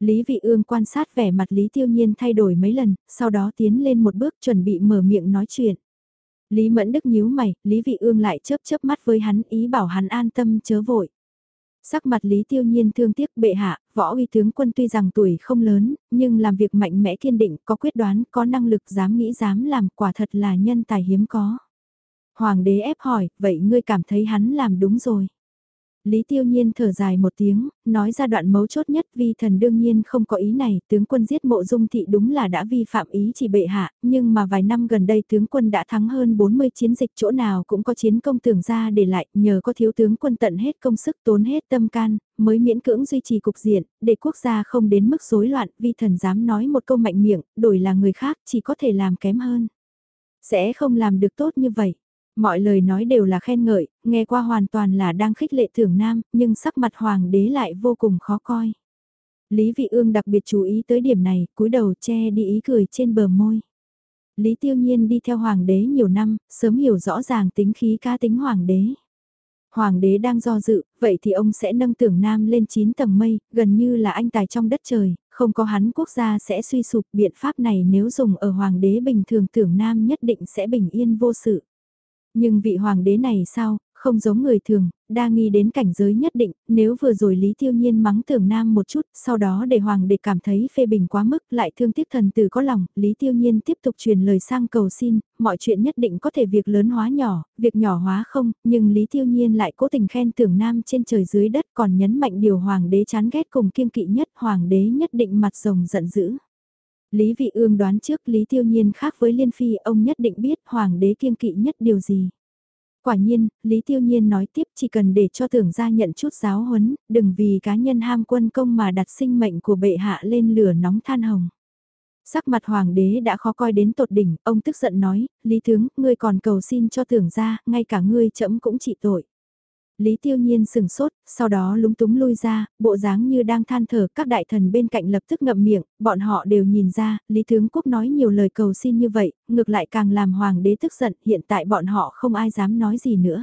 Lý Vị Ương quan sát vẻ mặt Lý Tiêu Nhiên thay đổi mấy lần, sau đó tiến lên một bước chuẩn bị mở miệng nói chuyện. Lý Mẫn Đức nhíu mày, Lý Vị Ương lại chớp chớp mắt với hắn ý bảo hắn an tâm chớ vội. Sắc mặt Lý Tiêu Nhiên thương tiếc bệ hạ, võ uy tướng quân tuy rằng tuổi không lớn, nhưng làm việc mạnh mẽ kiên định, có quyết đoán, có năng lực dám nghĩ dám làm quả thật là nhân tài hiếm có. Hoàng đế ép hỏi, vậy ngươi cảm thấy hắn làm đúng rồi. Lý Tiêu Nhiên thở dài một tiếng, nói ra đoạn mấu chốt nhất vi thần đương nhiên không có ý này, tướng quân giết mộ dung thị đúng là đã vi phạm ý chỉ bệ hạ, nhưng mà vài năm gần đây tướng quân đã thắng hơn 40 chiến dịch chỗ nào cũng có chiến công tưởng ra để lại, nhờ có thiếu tướng quân tận hết công sức tốn hết tâm can, mới miễn cưỡng duy trì cục diện, để quốc gia không đến mức rối loạn, vi thần dám nói một câu mạnh miệng, đổi là người khác chỉ có thể làm kém hơn. Sẽ không làm được tốt như vậy. Mọi lời nói đều là khen ngợi, nghe qua hoàn toàn là đang khích lệ thưởng nam, nhưng sắc mặt hoàng đế lại vô cùng khó coi. Lý Vị Ương đặc biệt chú ý tới điểm này, cúi đầu che đi ý cười trên bờ môi. Lý Tiêu Nhiên đi theo hoàng đế nhiều năm, sớm hiểu rõ ràng tính khí ca tính hoàng đế. Hoàng đế đang do dự, vậy thì ông sẽ nâng tưởng nam lên 9 tầng mây, gần như là anh tài trong đất trời, không có hắn quốc gia sẽ suy sụp biện pháp này nếu dùng ở hoàng đế bình thường tưởng nam nhất định sẽ bình yên vô sự. Nhưng vị hoàng đế này sao, không giống người thường, đa nghi đến cảnh giới nhất định, nếu vừa rồi Lý Tiêu Nhiên mắng tưởng nam một chút, sau đó để hoàng đế cảm thấy phê bình quá mức lại thương tiếc thần từ có lòng, Lý Tiêu Nhiên tiếp tục truyền lời sang cầu xin, mọi chuyện nhất định có thể việc lớn hóa nhỏ, việc nhỏ hóa không, nhưng Lý Tiêu Nhiên lại cố tình khen tưởng nam trên trời dưới đất còn nhấn mạnh điều hoàng đế chán ghét cùng kiêng kỵ nhất, hoàng đế nhất định mặt rồng giận dữ. Lý Vị Ương đoán trước Lý Tiêu Nhiên khác với Liên Phi ông nhất định biết hoàng đế kiêng kỵ nhất điều gì. Quả nhiên, Lý Tiêu Nhiên nói tiếp chỉ cần để cho tưởng gia nhận chút giáo huấn, đừng vì cá nhân ham quân công mà đặt sinh mệnh của bệ hạ lên lửa nóng than hồng. Sắc mặt hoàng đế đã khó coi đến tột đỉnh, ông tức giận nói, Lý Tướng, ngươi còn cầu xin cho tưởng gia, ngay cả ngươi chậm cũng trị tội. Lý Tiêu Nhiên sừng sốt, sau đó lúng túng lui ra, bộ dáng như đang than thở các đại thần bên cạnh lập tức ngậm miệng, bọn họ đều nhìn ra, Lý Tướng Quốc nói nhiều lời cầu xin như vậy, ngược lại càng làm hoàng đế tức giận, hiện tại bọn họ không ai dám nói gì nữa.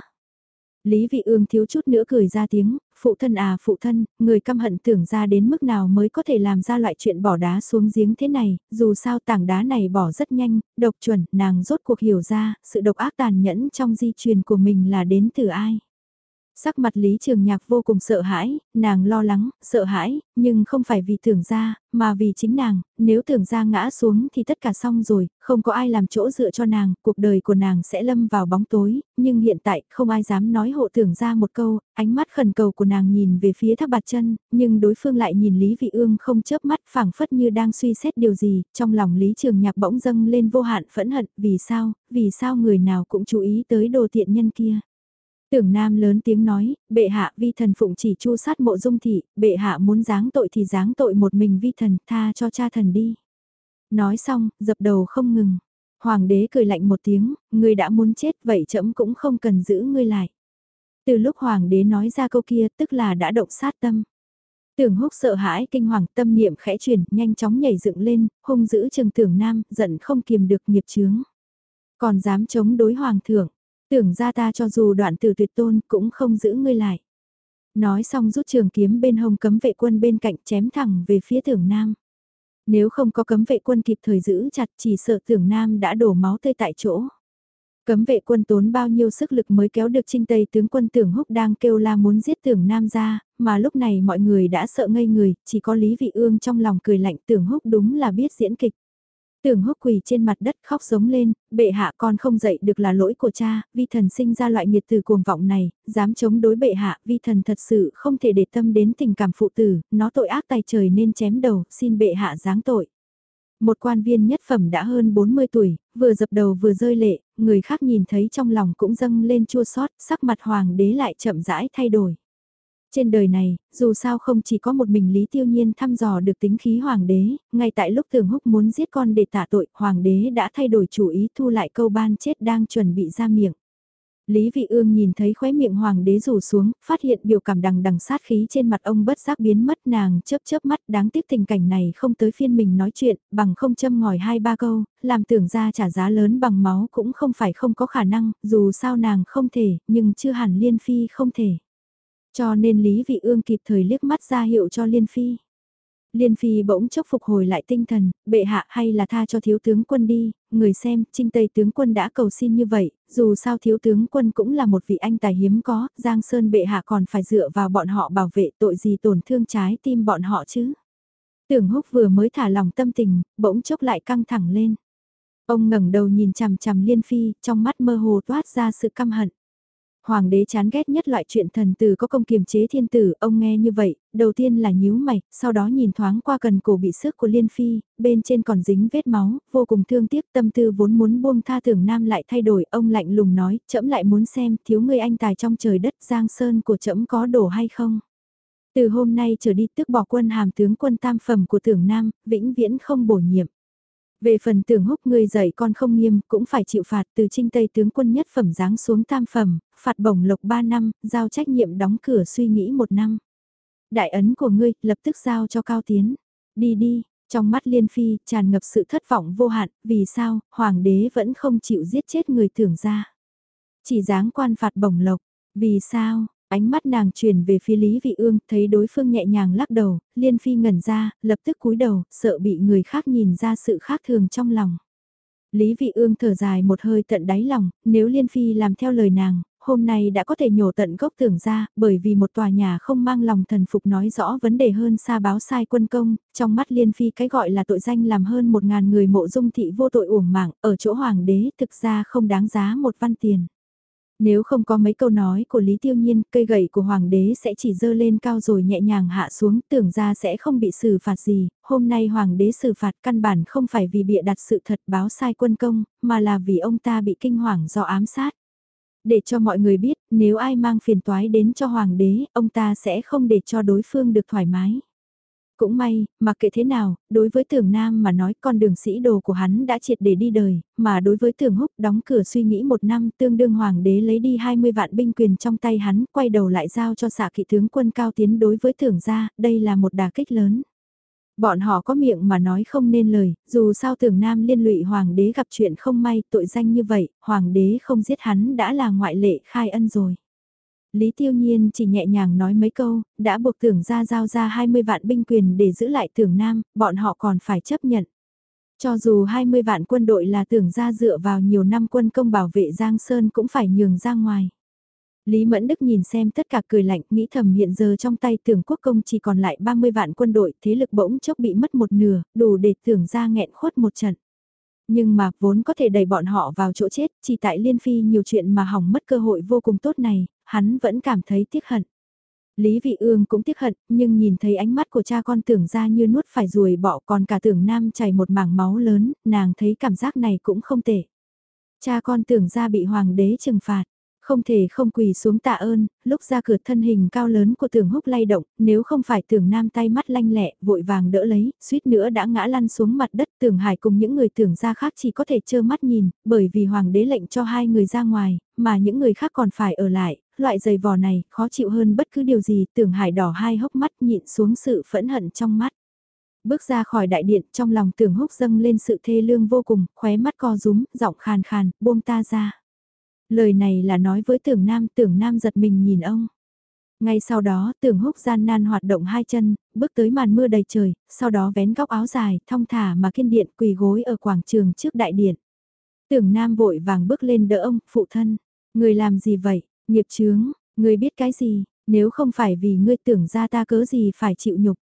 Lý Vị Ương thiếu chút nữa cười ra tiếng, phụ thân à phụ thân, người căm hận tưởng ra đến mức nào mới có thể làm ra loại chuyện bỏ đá xuống giếng thế này, dù sao tảng đá này bỏ rất nhanh, độc chuẩn, nàng rốt cuộc hiểu ra, sự độc ác tàn nhẫn trong di truyền của mình là đến từ ai. Sắc mặt Lý Trường Nhạc vô cùng sợ hãi, nàng lo lắng, sợ hãi, nhưng không phải vì tưởng ra, mà vì chính nàng, nếu tưởng ra ngã xuống thì tất cả xong rồi, không có ai làm chỗ dựa cho nàng, cuộc đời của nàng sẽ lâm vào bóng tối, nhưng hiện tại không ai dám nói hộ tưởng ra một câu, ánh mắt khẩn cầu của nàng nhìn về phía thác bạt chân, nhưng đối phương lại nhìn Lý Vị Ương không chớp mắt phảng phất như đang suy xét điều gì, trong lòng Lý Trường Nhạc bỗng dâng lên vô hạn phẫn hận, vì sao, vì sao người nào cũng chú ý tới đồ tiện nhân kia. Tưởng Nam lớn tiếng nói, bệ hạ vi thần phụng chỉ chu sát mộ dung thị, bệ hạ muốn giáng tội thì giáng tội một mình vi thần, tha cho cha thần đi. Nói xong, dập đầu không ngừng. Hoàng đế cười lạnh một tiếng, ngươi đã muốn chết vậy trẫm cũng không cần giữ ngươi lại. Từ lúc hoàng đế nói ra câu kia tức là đã động sát tâm. Tưởng húc sợ hãi kinh hoàng tâm niệm khẽ chuyển, nhanh chóng nhảy dựng lên, hung dữ trừng tưởng nam, giận không kiềm được nghiệp chướng. Còn dám chống đối hoàng thượng, tưởng ra ta cho dù đoạn từ tuyệt tôn cũng không giữ ngươi lại. Nói xong rút trường kiếm bên hông cấm vệ quân bên cạnh chém thẳng về phía tưởng nam. Nếu không có cấm vệ quân kịp thời giữ chặt chỉ sợ tưởng nam đã đổ máu tươi tại chỗ. Cấm vệ quân tốn bao nhiêu sức lực mới kéo được trinh tây tướng quân tưởng húc đang kêu la muốn giết tưởng nam ra, mà lúc này mọi người đã sợ ngây người, chỉ có Lý Vị Ương trong lòng cười lạnh tưởng húc đúng là biết diễn kịch. Tưởng húc quỳ trên mặt đất khóc giống lên, bệ hạ con không dậy được là lỗi của cha, vi thần sinh ra loại nghiệt từ cuồng vọng này, dám chống đối bệ hạ, vi thần thật sự không thể để tâm đến tình cảm phụ tử, nó tội ác tay trời nên chém đầu, xin bệ hạ giáng tội. Một quan viên nhất phẩm đã hơn 40 tuổi, vừa dập đầu vừa rơi lệ, người khác nhìn thấy trong lòng cũng dâng lên chua xót sắc mặt hoàng đế lại chậm rãi thay đổi. Trên đời này, dù sao không chỉ có một mình Lý Tiêu Nhiên thăm dò được tính khí hoàng đế, ngay tại lúc Thường Húc muốn giết con để tạ tội, hoàng đế đã thay đổi chủ ý thu lại câu ban chết đang chuẩn bị ra miệng. Lý Vị Ương nhìn thấy khóe miệng hoàng đế rủ xuống, phát hiện biểu cảm đằng đằng sát khí trên mặt ông bất giác biến mất nàng chớp chớp mắt đáng tiếc tình cảnh này không tới phiên mình nói chuyện, bằng không châm ngòi hai ba câu, làm tưởng ra trả giá lớn bằng máu cũng không phải không có khả năng, dù sao nàng không thể, nhưng chưa hẳn Liên Phi không thể. Cho nên Lý Vị Ương kịp thời liếc mắt ra hiệu cho Liên Phi. Liên Phi bỗng chốc phục hồi lại tinh thần, bệ hạ hay là tha cho thiếu tướng quân đi, người xem, trinh tây tướng quân đã cầu xin như vậy, dù sao thiếu tướng quân cũng là một vị anh tài hiếm có, Giang Sơn bệ hạ còn phải dựa vào bọn họ bảo vệ tội gì tổn thương trái tim bọn họ chứ. Tưởng húc vừa mới thả lòng tâm tình, bỗng chốc lại căng thẳng lên. Ông ngẩng đầu nhìn chằm chằm Liên Phi, trong mắt mơ hồ toát ra sự căm hận. Hoàng đế chán ghét nhất loại chuyện thần tử có công kiềm chế thiên tử, ông nghe như vậy, đầu tiên là nhíu mày, sau đó nhìn thoáng qua cần cổ bị sức của Liên Phi, bên trên còn dính vết máu, vô cùng thương tiếc tâm tư vốn muốn buông tha tưởng nam lại thay đổi, ông lạnh lùng nói, chậm lại muốn xem thiếu người anh tài trong trời đất giang sơn của chậm có đổ hay không. Từ hôm nay trở đi tức bỏ quân hàm tướng quân tam phẩm của tưởng nam, vĩnh viễn không bổ nhiệm. Về phần tưởng húc ngươi dạy con không nghiêm, cũng phải chịu phạt từ trinh tây tướng quân nhất phẩm giáng xuống tam phẩm, phạt bổng lộc 3 năm, giao trách nhiệm đóng cửa suy nghĩ một năm. Đại ấn của ngươi, lập tức giao cho cao tiến. Đi đi, trong mắt liên phi, tràn ngập sự thất vọng vô hạn, vì sao, hoàng đế vẫn không chịu giết chết người tưởng ra. Chỉ dáng quan phạt bổng lộc, vì sao, Ánh mắt nàng truyền về phía Lý Vị Ương, thấy đối phương nhẹ nhàng lắc đầu, Liên Phi ngẩn ra, lập tức cúi đầu, sợ bị người khác nhìn ra sự khác thường trong lòng. Lý Vị Ương thở dài một hơi tận đáy lòng, nếu Liên Phi làm theo lời nàng, hôm nay đã có thể nhổ tận gốc tưởng ra, bởi vì một tòa nhà không mang lòng thần phục nói rõ vấn đề hơn xa báo sai quân công, trong mắt Liên Phi cái gọi là tội danh làm hơn một ngàn người mộ dung thị vô tội uổng mạng, ở chỗ hoàng đế thực ra không đáng giá một văn tiền. Nếu không có mấy câu nói của Lý Tiêu Nhiên, cây gậy của Hoàng đế sẽ chỉ dơ lên cao rồi nhẹ nhàng hạ xuống, tưởng ra sẽ không bị xử phạt gì, hôm nay Hoàng đế xử phạt căn bản không phải vì bịa đặt sự thật báo sai quân công, mà là vì ông ta bị kinh hoàng do ám sát. Để cho mọi người biết, nếu ai mang phiền toái đến cho Hoàng đế, ông ta sẽ không để cho đối phương được thoải mái. Cũng may, mà kệ thế nào, đối với tưởng nam mà nói con đường sĩ đồ của hắn đã triệt để đi đời, mà đối với tưởng húc đóng cửa suy nghĩ một năm tương đương hoàng đế lấy đi 20 vạn binh quyền trong tay hắn, quay đầu lại giao cho xạ kỵ tướng quân cao tiến đối với tưởng gia, đây là một đà kích lớn. Bọn họ có miệng mà nói không nên lời, dù sao tưởng nam liên lụy hoàng đế gặp chuyện không may tội danh như vậy, hoàng đế không giết hắn đã là ngoại lệ khai ân rồi. Lý Tiêu Nhiên chỉ nhẹ nhàng nói mấy câu, đã buộc tưởng ra giao ra 20 vạn binh quyền để giữ lại tưởng Nam, bọn họ còn phải chấp nhận. Cho dù 20 vạn quân đội là tưởng ra dựa vào nhiều năm quân công bảo vệ Giang Sơn cũng phải nhường ra ngoài. Lý Mẫn Đức nhìn xem tất cả cười lạnh, nghĩ thầm hiện giờ trong tay tưởng quốc công chỉ còn lại 30 vạn quân đội, thế lực bỗng chốc bị mất một nửa, đủ để tưởng ra nghẹn khuất một trận. Nhưng mà vốn có thể đẩy bọn họ vào chỗ chết, chỉ tại Liên Phi nhiều chuyện mà hỏng mất cơ hội vô cùng tốt này, hắn vẫn cảm thấy tiếc hận. Lý Vị Ương cũng tiếc hận, nhưng nhìn thấy ánh mắt của cha con tưởng ra như nuốt phải ruồi bỏ còn cả tưởng nam chảy một mảng máu lớn, nàng thấy cảm giác này cũng không tệ. Cha con tưởng ra bị hoàng đế trừng phạt, không thể không quỳ xuống tạ ơn, lúc ra cửa thân hình cao lớn của tưởng húc lay động, nếu không phải tưởng nam tay mắt lanh lẹ, vội vàng đỡ lấy, suýt nữa đã ngã lăn xuống mặt đất tưởng hải cùng những người tưởng ra khác chỉ có thể trơ mắt nhìn, bởi vì hoàng đế lệnh cho hai người ra ngoài, mà những người khác còn phải ở lại, loại giày vò này khó chịu hơn bất cứ điều gì, tưởng hải đỏ hai hốc mắt nhịn xuống sự phẫn hận trong mắt. Bước ra khỏi đại điện trong lòng tưởng húc dâng lên sự thê lương vô cùng, khóe mắt co rúm, giọng khàn khàn, buông ta ra. Lời này là nói với tưởng nam, tưởng nam giật mình nhìn ông. Ngay sau đó, tưởng húc gian nan hoạt động hai chân, bước tới màn mưa đầy trời, sau đó vén góc áo dài, thong thả mà kiên điện quỳ gối ở quảng trường trước đại điện. Tưởng nam vội vàng bước lên đỡ ông, phụ thân. Người làm gì vậy, nghiệp chướng, người biết cái gì, nếu không phải vì ngươi tưởng ra ta cớ gì phải chịu nhục.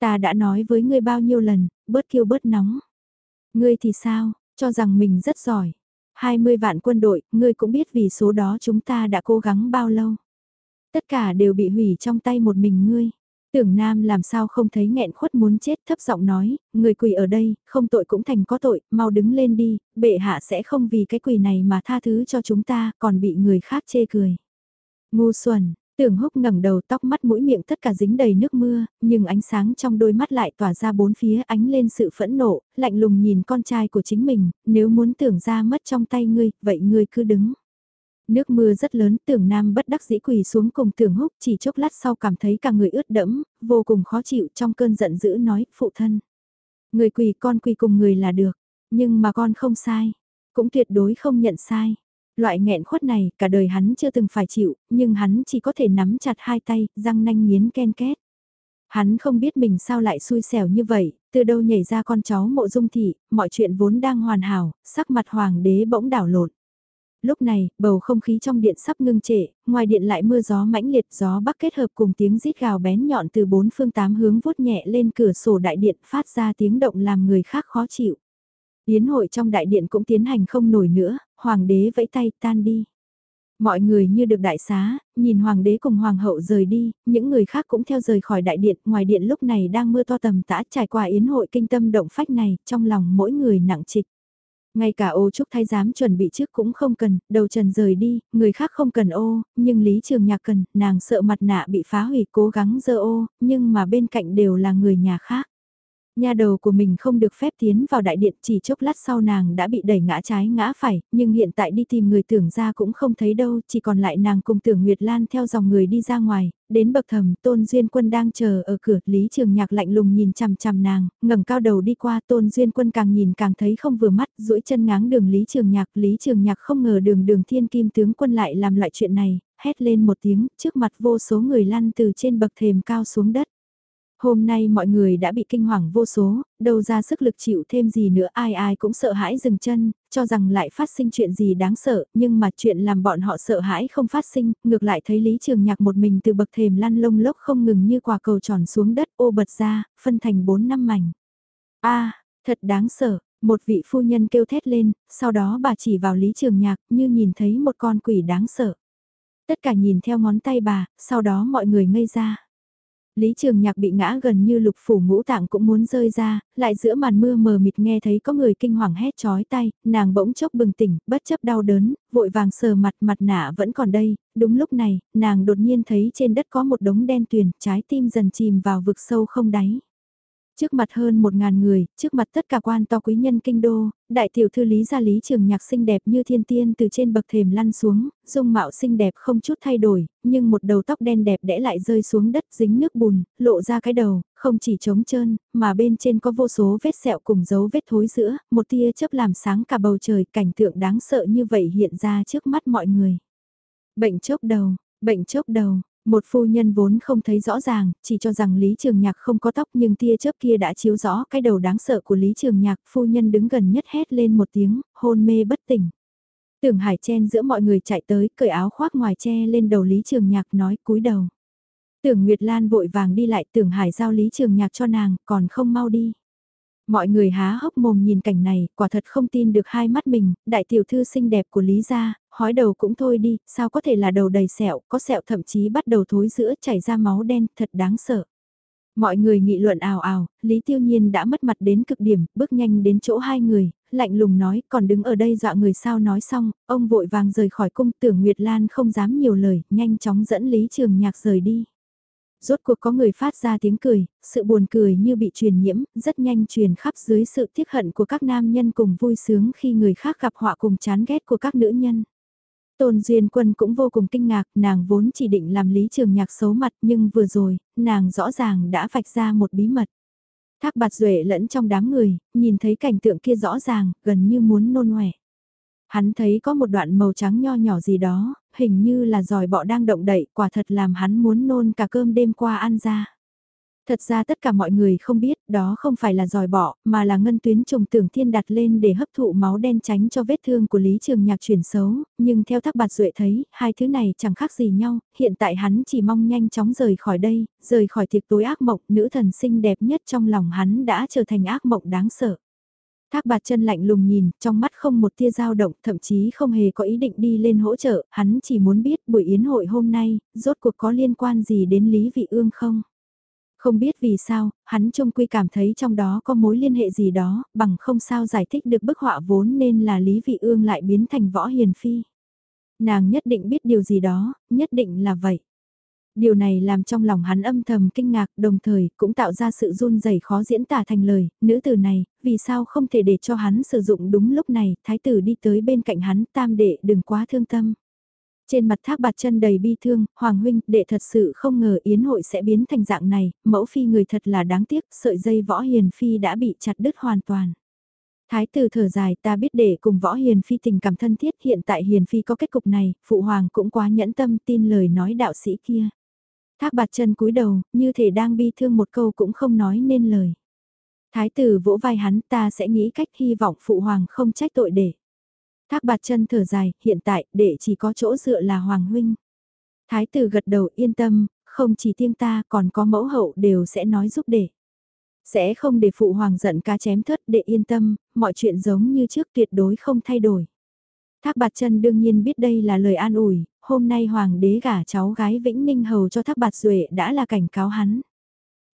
Ta đã nói với ngươi bao nhiêu lần, bớt kiêu bớt nóng. Ngươi thì sao, cho rằng mình rất giỏi. 20 vạn quân đội, ngươi cũng biết vì số đó chúng ta đã cố gắng bao lâu. Tất cả đều bị hủy trong tay một mình ngươi. Tưởng Nam làm sao không thấy nghẹn khuất muốn chết thấp giọng nói, người quỳ ở đây, không tội cũng thành có tội, mau đứng lên đi, bệ hạ sẽ không vì cái quỳ này mà tha thứ cho chúng ta, còn bị người khác chê cười. Ngu xuẩn, tưởng húc ngẩng đầu tóc mắt mũi miệng tất cả dính đầy nước mưa, nhưng ánh sáng trong đôi mắt lại tỏa ra bốn phía ánh lên sự phẫn nộ, lạnh lùng nhìn con trai của chính mình, nếu muốn tưởng ra mất trong tay ngươi, vậy ngươi cứ đứng. Nước mưa rất lớn, tưởng nam bất đắc dĩ quỳ xuống cùng tưởng húc chỉ chốc lát sau cảm thấy cả người ướt đẫm, vô cùng khó chịu trong cơn giận dữ nói, phụ thân. Người quỳ con quỳ cùng người là được, nhưng mà con không sai, cũng tuyệt đối không nhận sai. Loại nghẹn khuất này, cả đời hắn chưa từng phải chịu, nhưng hắn chỉ có thể nắm chặt hai tay, răng nanh miến ken két. Hắn không biết mình sao lại xui xẻo như vậy, từ đâu nhảy ra con cháu mộ dung thị, mọi chuyện vốn đang hoàn hảo, sắc mặt hoàng đế bỗng đảo lộn. Lúc này, bầu không khí trong điện sắp ngưng trệ, ngoài điện lại mưa gió mãnh liệt gió bắc kết hợp cùng tiếng rít gào bén nhọn từ bốn phương tám hướng vuốt nhẹ lên cửa sổ đại điện phát ra tiếng động làm người khác khó chịu. Yến hội trong đại điện cũng tiến hành không nổi nữa, hoàng đế vẫy tay tan đi. Mọi người như được đại xá, nhìn hoàng đế cùng hoàng hậu rời đi, những người khác cũng theo rời khỏi đại điện, ngoài điện lúc này đang mưa to tầm tã trải qua yến hội kinh tâm động phách này, trong lòng mỗi người nặng trịch. Ngay cả ô trúc thái giám chuẩn bị trước cũng không cần, đầu trần rời đi, người khác không cần ô, nhưng Lý Trường Nhạc cần, nàng sợ mặt nạ bị phá hủy cố gắng dơ ô, nhưng mà bên cạnh đều là người nhà khác. Nhà đầu của mình không được phép tiến vào đại điện chỉ chốc lát sau nàng đã bị đẩy ngã trái ngã phải, nhưng hiện tại đi tìm người tưởng ra cũng không thấy đâu, chỉ còn lại nàng cùng tưởng Nguyệt Lan theo dòng người đi ra ngoài, đến bậc thầm Tôn Duyên Quân đang chờ ở cửa, Lý Trường Nhạc lạnh lùng nhìn chằm chằm nàng, ngẩng cao đầu đi qua Tôn Duyên Quân càng nhìn càng thấy không vừa mắt, duỗi chân ngáng đường Lý Trường Nhạc, Lý Trường Nhạc không ngờ đường đường thiên kim tướng quân lại làm loại chuyện này, hét lên một tiếng, trước mặt vô số người lăn từ trên bậc thềm cao xuống đất. Hôm nay mọi người đã bị kinh hoàng vô số, đâu ra sức lực chịu thêm gì nữa ai ai cũng sợ hãi dừng chân, cho rằng lại phát sinh chuyện gì đáng sợ, nhưng mà chuyện làm bọn họ sợ hãi không phát sinh, ngược lại thấy Lý Trường Nhạc một mình từ bậc thềm lăn lông lốc không ngừng như quả cầu tròn xuống đất ô bật ra, phân thành bốn năm mảnh. a thật đáng sợ, một vị phu nhân kêu thét lên, sau đó bà chỉ vào Lý Trường Nhạc như nhìn thấy một con quỷ đáng sợ. Tất cả nhìn theo ngón tay bà, sau đó mọi người ngây ra. Lý Trường Nhạc bị ngã gần như lục phủ ngũ tạng cũng muốn rơi ra, lại giữa màn mưa mờ mịt nghe thấy có người kinh hoàng hét chói tay, nàng bỗng chốc bừng tỉnh, bất chấp đau đớn, vội vàng sờ mặt mặt nạ vẫn còn đây, đúng lúc này, nàng đột nhiên thấy trên đất có một đống đen tuyền, trái tim dần chìm vào vực sâu không đáy. Trước mặt hơn một ngàn người, trước mặt tất cả quan to quý nhân kinh đô, đại tiểu thư lý gia lý trường nhạc xinh đẹp như thiên tiên từ trên bậc thềm lăn xuống, dung mạo xinh đẹp không chút thay đổi, nhưng một đầu tóc đen đẹp đẽ lại rơi xuống đất dính nước bùn, lộ ra cái đầu, không chỉ trống trơn, mà bên trên có vô số vết sẹo cùng dấu vết thối giữa, một tia chớp làm sáng cả bầu trời, cảnh tượng đáng sợ như vậy hiện ra trước mắt mọi người. Bệnh chốc đầu, bệnh chốc đầu, một phu nhân vốn không thấy rõ ràng, chỉ cho rằng Lý Trường Nhạc không có tóc nhưng tia chớp kia đã chiếu rõ cái đầu đáng sợ của Lý Trường Nhạc. Phu nhân đứng gần nhất hét lên một tiếng, hôn mê bất tỉnh. Tưởng Hải chen giữa mọi người chạy tới, cởi áo khoác ngoài che lên đầu Lý Trường Nhạc nói cúi đầu. Tưởng Nguyệt Lan vội vàng đi lại tưởng Hải giao Lý Trường Nhạc cho nàng, còn không mau đi. Mọi người há hốc mồm nhìn cảnh này, quả thật không tin được hai mắt mình, đại tiểu thư xinh đẹp của Lý gia, hói đầu cũng thôi đi, sao có thể là đầu đầy sẹo, có sẹo thậm chí bắt đầu thối giữa chảy ra máu đen, thật đáng sợ. Mọi người nghị luận ào ào, Lý Tiêu Nhiên đã mất mặt đến cực điểm, bước nhanh đến chỗ hai người, lạnh lùng nói, còn đứng ở đây dọa người sao nói xong, ông vội vàng rời khỏi cung tưởng Nguyệt Lan không dám nhiều lời, nhanh chóng dẫn Lý Trường Nhạc rời đi. Rốt cuộc có người phát ra tiếng cười, sự buồn cười như bị truyền nhiễm, rất nhanh truyền khắp dưới sự tiếc hận của các nam nhân cùng vui sướng khi người khác gặp họa cùng chán ghét của các nữ nhân. Tôn Duyên Quân cũng vô cùng kinh ngạc, nàng vốn chỉ định làm Lý Trường Nhạc xấu mặt nhưng vừa rồi, nàng rõ ràng đã vạch ra một bí mật. Thác bạt duệ lẫn trong đám người, nhìn thấy cảnh tượng kia rõ ràng, gần như muốn nôn ngoẻ. Hắn thấy có một đoạn màu trắng nho nhỏ gì đó, hình như là giỏi bọ đang động đậy, quả thật làm hắn muốn nôn cả cơm đêm qua ăn ra. Thật ra tất cả mọi người không biết, đó không phải là giỏi bọ, mà là ngân tuyến trùng tưởng thiên đặt lên để hấp thụ máu đen tránh cho vết thương của Lý Trường Nhạc chuyển xấu, nhưng theo thác bạt duệ thấy, hai thứ này chẳng khác gì nhau, hiện tại hắn chỉ mong nhanh chóng rời khỏi đây, rời khỏi thiệt tối ác mộng, nữ thần xinh đẹp nhất trong lòng hắn đã trở thành ác mộng đáng sợ. Thác bạt chân lạnh lùng nhìn, trong mắt không một tia dao động, thậm chí không hề có ý định đi lên hỗ trợ, hắn chỉ muốn biết buổi yến hội hôm nay, rốt cuộc có liên quan gì đến Lý Vị Ương không? Không biết vì sao, hắn trông quy cảm thấy trong đó có mối liên hệ gì đó, bằng không sao giải thích được bức họa vốn nên là Lý Vị Ương lại biến thành võ hiền phi. Nàng nhất định biết điều gì đó, nhất định là vậy. Điều này làm trong lòng hắn âm thầm kinh ngạc đồng thời cũng tạo ra sự run rẩy khó diễn tả thành lời, nữ tử này, vì sao không thể để cho hắn sử dụng đúng lúc này, thái tử đi tới bên cạnh hắn tam đệ đừng quá thương tâm. Trên mặt thác bạt chân đầy bi thương, Hoàng huynh, đệ thật sự không ngờ yến hội sẽ biến thành dạng này, mẫu phi người thật là đáng tiếc, sợi dây võ hiền phi đã bị chặt đứt hoàn toàn. Thái tử thở dài ta biết để cùng võ hiền phi tình cảm thân thiết hiện tại hiền phi có kết cục này, phụ hoàng cũng quá nhẫn tâm tin lời nói đạo sĩ kia. Thác bạt chân cúi đầu, như thể đang bi thương một câu cũng không nói nên lời. Thái tử vỗ vai hắn ta sẽ nghĩ cách hy vọng phụ hoàng không trách tội để. Thác bạt chân thở dài, hiện tại để chỉ có chỗ dựa là hoàng huynh. Thái tử gật đầu yên tâm, không chỉ tiên ta còn có mẫu hậu đều sẽ nói giúp để. Sẽ không để phụ hoàng giận cá chém thất để yên tâm, mọi chuyện giống như trước tuyệt đối không thay đổi. Thác bạt chân đương nhiên biết đây là lời an ủi, hôm nay hoàng đế gả cháu gái Vĩnh Ninh Hầu cho thác bạt duệ đã là cảnh cáo hắn.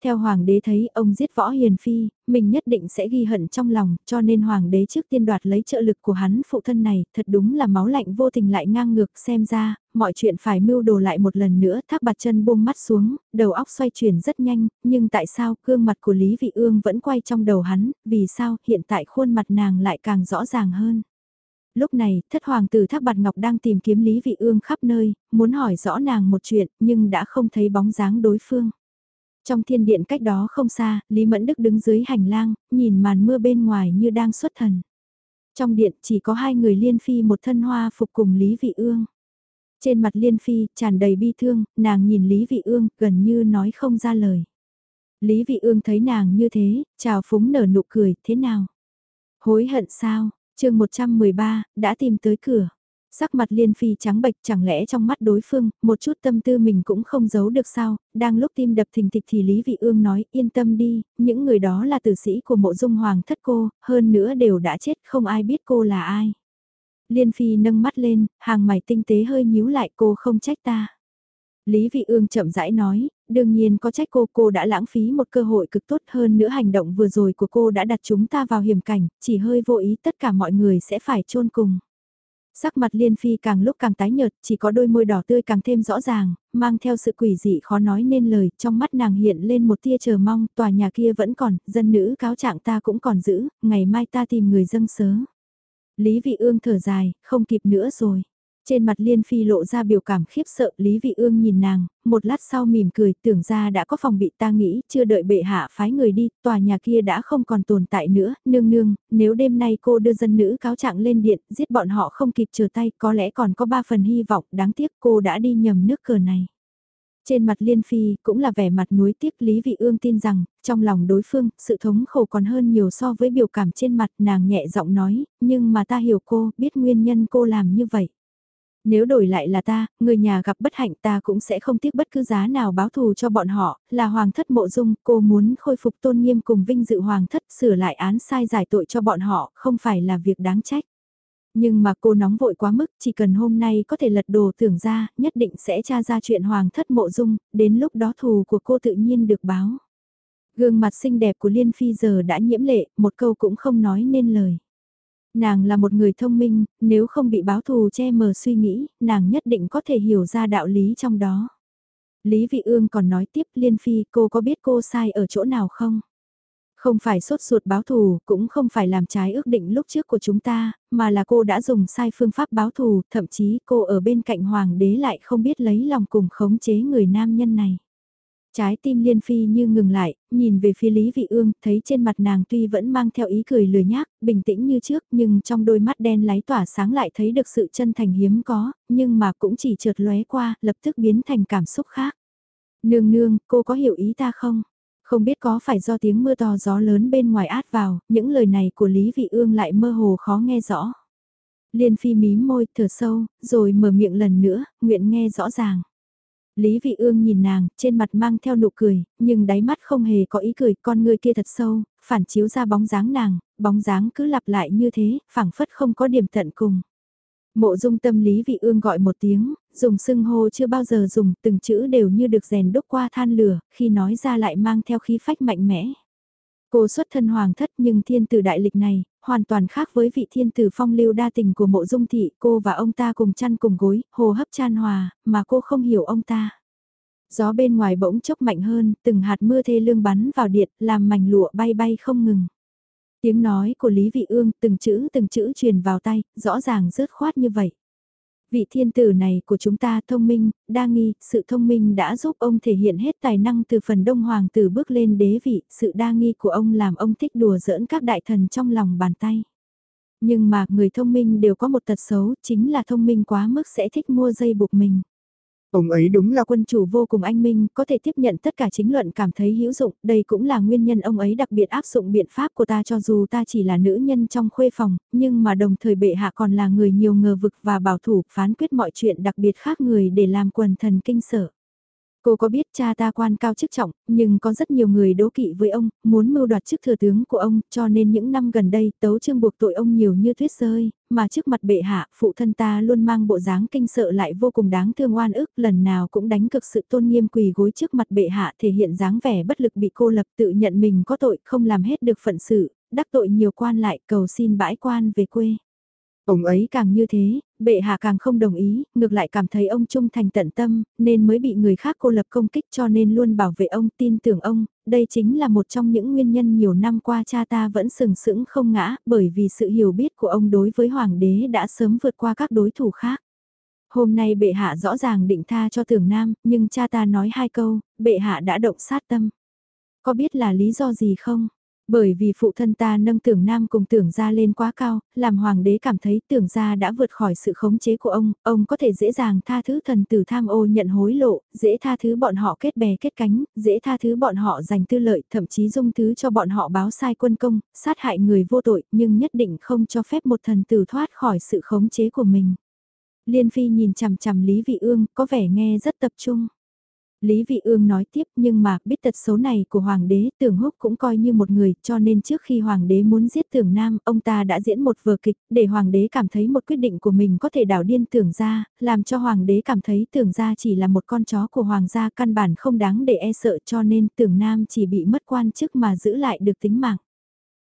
Theo hoàng đế thấy ông giết võ hiền phi, mình nhất định sẽ ghi hận trong lòng, cho nên hoàng đế trước tiên đoạt lấy trợ lực của hắn phụ thân này, thật đúng là máu lạnh vô tình lại ngang ngược xem ra, mọi chuyện phải mưu đồ lại một lần nữa, thác bạt chân buông mắt xuống, đầu óc xoay chuyển rất nhanh, nhưng tại sao gương mặt của Lý Vị Ương vẫn quay trong đầu hắn, vì sao hiện tại khuôn mặt nàng lại càng rõ ràng hơn lúc này, thất hoàng tử Thác Bạt Ngọc đang tìm kiếm Lý Vị Ương khắp nơi, muốn hỏi rõ nàng một chuyện, nhưng đã không thấy bóng dáng đối phương. Trong thiên điện cách đó không xa, Lý Mẫn Đức đứng dưới hành lang, nhìn màn mưa bên ngoài như đang xuất thần. Trong điện chỉ có hai người Liên Phi một thân hoa phục cùng Lý Vị Ương. Trên mặt Liên Phi, tràn đầy bi thương, nàng nhìn Lý Vị Ương, gần như nói không ra lời. Lý Vị Ương thấy nàng như thế, chào phúng nở nụ cười, thế nào? Hối hận sao? Chương 113, đã tìm tới cửa. Sắc mặt liên phi trắng bệch chẳng lẽ trong mắt đối phương, một chút tâm tư mình cũng không giấu được sao, đang lúc tim đập thình thịch thì Lý Vị Ương nói yên tâm đi, những người đó là tử sĩ của mộ dung hoàng thất cô, hơn nữa đều đã chết không ai biết cô là ai. Liên phi nâng mắt lên, hàng mày tinh tế hơi nhíu lại cô không trách ta. Lý Vị Ương chậm rãi nói, đương nhiên có trách cô, cô đã lãng phí một cơ hội cực tốt hơn nữa hành động vừa rồi của cô đã đặt chúng ta vào hiểm cảnh, chỉ hơi vô ý tất cả mọi người sẽ phải chôn cùng. Sắc mặt Liên Phi càng lúc càng tái nhợt, chỉ có đôi môi đỏ tươi càng thêm rõ ràng, mang theo sự quỷ dị khó nói nên lời, trong mắt nàng hiện lên một tia chờ mong, tòa nhà kia vẫn còn, dân nữ cáo trạng ta cũng còn giữ, ngày mai ta tìm người dâng sớ. Lý Vị Ương thở dài, không kịp nữa rồi. Trên mặt Liên Phi lộ ra biểu cảm khiếp sợ, Lý Vị Ương nhìn nàng, một lát sau mỉm cười, tưởng ra đã có phòng bị ta nghĩ, chưa đợi bệ hạ phái người đi, tòa nhà kia đã không còn tồn tại nữa, nương nương, nếu đêm nay cô đưa dân nữ cáo trạng lên điện, giết bọn họ không kịp chờ tay, có lẽ còn có ba phần hy vọng, đáng tiếc cô đã đi nhầm nước cờ này. Trên mặt Liên Phi cũng là vẻ mặt nuối tiếc Lý Vị Ương tin rằng, trong lòng đối phương, sự thống khổ còn hơn nhiều so với biểu cảm trên mặt nàng nhẹ giọng nói, nhưng mà ta hiểu cô, biết nguyên nhân cô làm như vậy. Nếu đổi lại là ta, người nhà gặp bất hạnh ta cũng sẽ không tiếc bất cứ giá nào báo thù cho bọn họ, là hoàng thất mộ dung, cô muốn khôi phục tôn nghiêm cùng vinh dự hoàng thất sửa lại án sai giải tội cho bọn họ, không phải là việc đáng trách. Nhưng mà cô nóng vội quá mức, chỉ cần hôm nay có thể lật đồ tưởng ra, nhất định sẽ tra ra chuyện hoàng thất mộ dung, đến lúc đó thù của cô tự nhiên được báo. Gương mặt xinh đẹp của Liên Phi giờ đã nhiễm lệ, một câu cũng không nói nên lời. Nàng là một người thông minh, nếu không bị báo thù che mờ suy nghĩ, nàng nhất định có thể hiểu ra đạo lý trong đó. Lý Vị Ương còn nói tiếp Liên Phi cô có biết cô sai ở chỗ nào không? Không phải sốt ruột báo thù, cũng không phải làm trái ước định lúc trước của chúng ta, mà là cô đã dùng sai phương pháp báo thù, thậm chí cô ở bên cạnh hoàng đế lại không biết lấy lòng cùng khống chế người nam nhân này. Trái tim Liên Phi như ngừng lại, nhìn về phía Lý Vị Ương, thấy trên mặt nàng tuy vẫn mang theo ý cười lười nhác, bình tĩnh như trước, nhưng trong đôi mắt đen láy tỏa sáng lại thấy được sự chân thành hiếm có, nhưng mà cũng chỉ chợt lóe qua, lập tức biến thành cảm xúc khác. Nương nương, cô có hiểu ý ta không? Không biết có phải do tiếng mưa to gió lớn bên ngoài át vào, những lời này của Lý Vị Ương lại mơ hồ khó nghe rõ. Liên Phi mím môi, thở sâu, rồi mở miệng lần nữa, nguyện nghe rõ ràng. Lý Vị Ương nhìn nàng, trên mặt mang theo nụ cười, nhưng đáy mắt không hề có ý cười, con người kia thật sâu, phản chiếu ra bóng dáng nàng, bóng dáng cứ lặp lại như thế, phảng phất không có điểm tận cùng. Mộ dung tâm Lý Vị Ương gọi một tiếng, dùng sưng hô chưa bao giờ dùng, từng chữ đều như được rèn đúc qua than lửa, khi nói ra lại mang theo khí phách mạnh mẽ. Cô xuất thân hoàng thất nhưng thiên tử đại lịch này, hoàn toàn khác với vị thiên tử phong lưu đa tình của mộ dung thị, cô và ông ta cùng chăn cùng gối, hồ hấp chan hòa, mà cô không hiểu ông ta. Gió bên ngoài bỗng chốc mạnh hơn, từng hạt mưa thê lương bắn vào điện, làm mảnh lụa bay bay không ngừng. Tiếng nói của Lý Vị Ương từng chữ từng chữ truyền vào tay, rõ ràng rớt khoát như vậy. Vị thiên tử này của chúng ta thông minh, đa nghi, sự thông minh đã giúp ông thể hiện hết tài năng từ phần đông hoàng tử bước lên đế vị, sự đa nghi của ông làm ông thích đùa giỡn các đại thần trong lòng bàn tay. Nhưng mà người thông minh đều có một tật xấu, chính là thông minh quá mức sẽ thích mua dây buộc mình. Ông ấy đúng là quân chủ vô cùng anh minh, có thể tiếp nhận tất cả chính luận cảm thấy hữu dụng, đây cũng là nguyên nhân ông ấy đặc biệt áp dụng biện pháp của ta cho dù ta chỉ là nữ nhân trong khuê phòng, nhưng mà đồng thời bệ hạ còn là người nhiều ngờ vực và bảo thủ, phán quyết mọi chuyện đặc biệt khác người để làm quần thần kinh sở. Cô có biết cha ta quan cao chức trọng, nhưng có rất nhiều người đố kỵ với ông, muốn mưu đoạt chức thừa tướng của ông, cho nên những năm gần đây tấu trương buộc tội ông nhiều như tuyết rơi, mà trước mặt bệ hạ, phụ thân ta luôn mang bộ dáng kinh sợ lại vô cùng đáng thương oan ức, lần nào cũng đánh cực sự tôn nghiêm quỳ gối trước mặt bệ hạ thể hiện dáng vẻ bất lực bị cô lập tự nhận mình có tội không làm hết được phận sự, đắc tội nhiều quan lại cầu xin bãi quan về quê. Ông ấy càng như thế, bệ hạ càng không đồng ý, ngược lại cảm thấy ông trung thành tận tâm, nên mới bị người khác cô lập công kích cho nên luôn bảo vệ ông, tin tưởng ông, đây chính là một trong những nguyên nhân nhiều năm qua cha ta vẫn sừng sững không ngã, bởi vì sự hiểu biết của ông đối với hoàng đế đã sớm vượt qua các đối thủ khác. Hôm nay bệ hạ rõ ràng định tha cho tưởng nam, nhưng cha ta nói hai câu, bệ hạ đã động sát tâm. Có biết là lý do gì không? Bởi vì phụ thân ta nâng tưởng nam cùng tưởng gia lên quá cao, làm hoàng đế cảm thấy tưởng gia đã vượt khỏi sự khống chế của ông, ông có thể dễ dàng tha thứ thần tử tham ô nhận hối lộ, dễ tha thứ bọn họ kết bè kết cánh, dễ tha thứ bọn họ giành tư lợi, thậm chí dung thứ cho bọn họ báo sai quân công, sát hại người vô tội, nhưng nhất định không cho phép một thần tử thoát khỏi sự khống chế của mình. Liên Phi nhìn chằm chằm Lý Vị Ương, có vẻ nghe rất tập trung. Lý Vị Ương nói tiếp nhưng mà biết tật xấu này của Hoàng đế tưởng húc cũng coi như một người cho nên trước khi Hoàng đế muốn giết tưởng nam ông ta đã diễn một vở kịch để Hoàng đế cảm thấy một quyết định của mình có thể đảo điên tưởng ra, làm cho Hoàng đế cảm thấy tưởng ra chỉ là một con chó của Hoàng gia căn bản không đáng để e sợ cho nên tưởng nam chỉ bị mất quan chức mà giữ lại được tính mạng.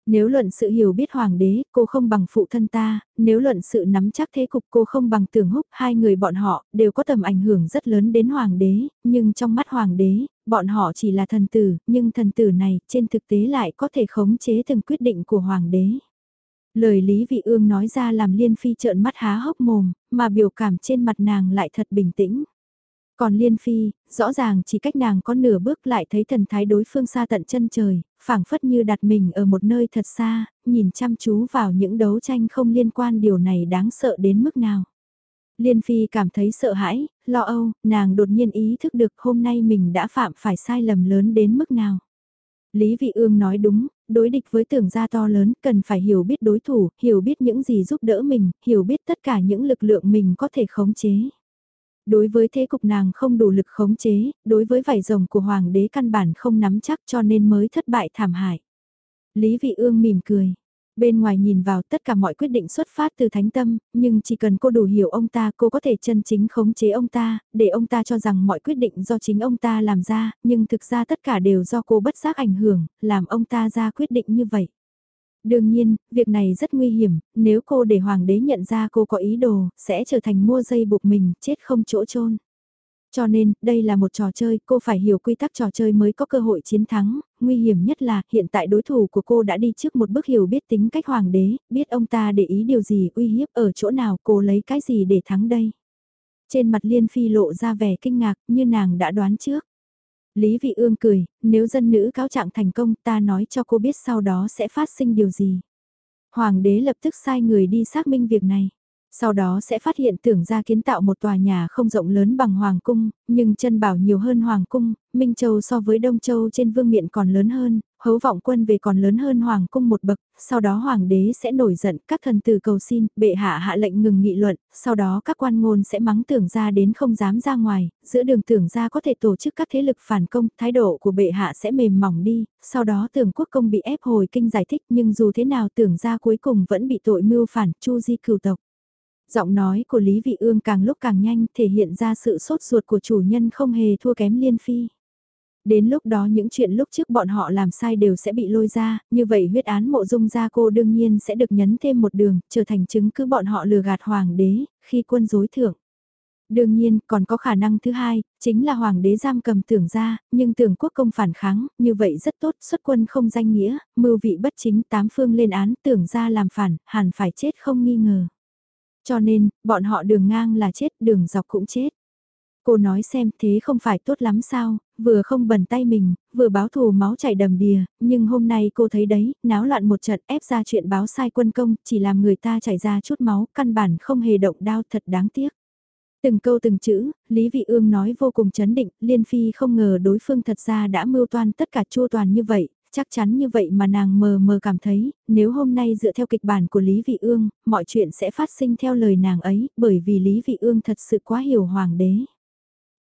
Nếu luận sự hiểu biết hoàng đế, cô không bằng phụ thân ta, nếu luận sự nắm chắc thế cục cô không bằng tưởng húc, hai người bọn họ đều có tầm ảnh hưởng rất lớn đến hoàng đế, nhưng trong mắt hoàng đế, bọn họ chỉ là thần tử, nhưng thần tử này trên thực tế lại có thể khống chế từng quyết định của hoàng đế. Lời Lý Vị Ương nói ra làm Liên Phi trợn mắt há hốc mồm, mà biểu cảm trên mặt nàng lại thật bình tĩnh. Còn Liên Phi, rõ ràng chỉ cách nàng có nửa bước lại thấy thần thái đối phương xa tận chân trời, phảng phất như đặt mình ở một nơi thật xa, nhìn chăm chú vào những đấu tranh không liên quan điều này đáng sợ đến mức nào. Liên Phi cảm thấy sợ hãi, lo âu, nàng đột nhiên ý thức được hôm nay mình đã phạm phải sai lầm lớn đến mức nào. Lý Vị Ương nói đúng, đối địch với tưởng gia to lớn cần phải hiểu biết đối thủ, hiểu biết những gì giúp đỡ mình, hiểu biết tất cả những lực lượng mình có thể khống chế. Đối với thế cục nàng không đủ lực khống chế, đối với vải rồng của hoàng đế căn bản không nắm chắc cho nên mới thất bại thảm hại. Lý Vị Ương mỉm cười. Bên ngoài nhìn vào tất cả mọi quyết định xuất phát từ thánh tâm, nhưng chỉ cần cô đủ hiểu ông ta cô có thể chân chính khống chế ông ta, để ông ta cho rằng mọi quyết định do chính ông ta làm ra, nhưng thực ra tất cả đều do cô bất giác ảnh hưởng, làm ông ta ra quyết định như vậy. Đương nhiên, việc này rất nguy hiểm, nếu cô để hoàng đế nhận ra cô có ý đồ, sẽ trở thành mua dây buộc mình, chết không chỗ chôn Cho nên, đây là một trò chơi, cô phải hiểu quy tắc trò chơi mới có cơ hội chiến thắng, nguy hiểm nhất là hiện tại đối thủ của cô đã đi trước một bước hiểu biết tính cách hoàng đế, biết ông ta để ý điều gì uy hiếp ở chỗ nào cô lấy cái gì để thắng đây. Trên mặt Liên Phi lộ ra vẻ kinh ngạc như nàng đã đoán trước. Lý Vị Ương cười, nếu dân nữ cáo trạng thành công ta nói cho cô biết sau đó sẽ phát sinh điều gì. Hoàng đế lập tức sai người đi xác minh việc này. Sau đó sẽ phát hiện tưởng ra kiến tạo một tòa nhà không rộng lớn bằng Hoàng Cung, nhưng chân bảo nhiều hơn Hoàng Cung, Minh Châu so với Đông Châu trên vương miện còn lớn hơn, hấu vọng quân về còn lớn hơn Hoàng Cung một bậc, sau đó Hoàng đế sẽ nổi giận các thần tử cầu xin, bệ hạ hạ lệnh ngừng nghị luận, sau đó các quan ngôn sẽ mắng tưởng ra đến không dám ra ngoài, giữa đường tưởng ra có thể tổ chức các thế lực phản công, thái độ của bệ hạ sẽ mềm mỏng đi, sau đó tưởng quốc công bị ép hồi kinh giải thích nhưng dù thế nào tưởng ra cuối cùng vẫn bị tội mưu phản, chu di cửu tộc. Giọng nói của Lý Vị Ương càng lúc càng nhanh thể hiện ra sự sốt ruột của chủ nhân không hề thua kém Liên Phi. Đến lúc đó những chuyện lúc trước bọn họ làm sai đều sẽ bị lôi ra, như vậy huyết án mộ dung gia cô đương nhiên sẽ được nhấn thêm một đường, trở thành chứng cứ bọn họ lừa gạt hoàng đế, khi quân dối thưởng. Đương nhiên, còn có khả năng thứ hai, chính là hoàng đế giam cầm tưởng ra, nhưng tưởng quốc công phản kháng, như vậy rất tốt, xuất quân không danh nghĩa, mưu vị bất chính tám phương lên án tưởng ra làm phản, hẳn phải chết không nghi ngờ. Cho nên, bọn họ đường ngang là chết, đường dọc cũng chết. Cô nói xem thế không phải tốt lắm sao, vừa không bẩn tay mình, vừa báo thù máu chảy đầm đìa, nhưng hôm nay cô thấy đấy, náo loạn một trận ép ra chuyện báo sai quân công, chỉ làm người ta chảy ra chút máu, căn bản không hề động đau thật đáng tiếc. Từng câu từng chữ, Lý Vị Ương nói vô cùng chấn định, Liên Phi không ngờ đối phương thật ra đã mưu toan tất cả chua toàn như vậy, chắc chắn như vậy mà nàng mờ mờ cảm thấy, nếu hôm nay dựa theo kịch bản của Lý Vị Ương, mọi chuyện sẽ phát sinh theo lời nàng ấy, bởi vì Lý Vị Ương thật sự quá hiểu hoàng đế.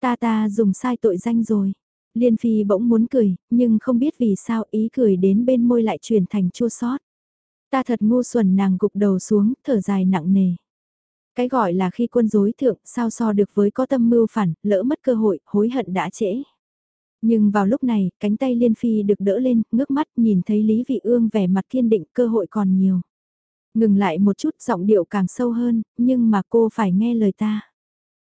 Ta ta dùng sai tội danh rồi. Liên Phi bỗng muốn cười, nhưng không biết vì sao ý cười đến bên môi lại chuyển thành chua xót. Ta thật ngu xuẩn nàng gục đầu xuống, thở dài nặng nề. Cái gọi là khi quân dối thượng sao so được với có tâm mưu phản, lỡ mất cơ hội, hối hận đã trễ. Nhưng vào lúc này, cánh tay Liên Phi được đỡ lên, ngước mắt nhìn thấy Lý Vị Ương vẻ mặt kiên định cơ hội còn nhiều. Ngừng lại một chút giọng điệu càng sâu hơn, nhưng mà cô phải nghe lời ta.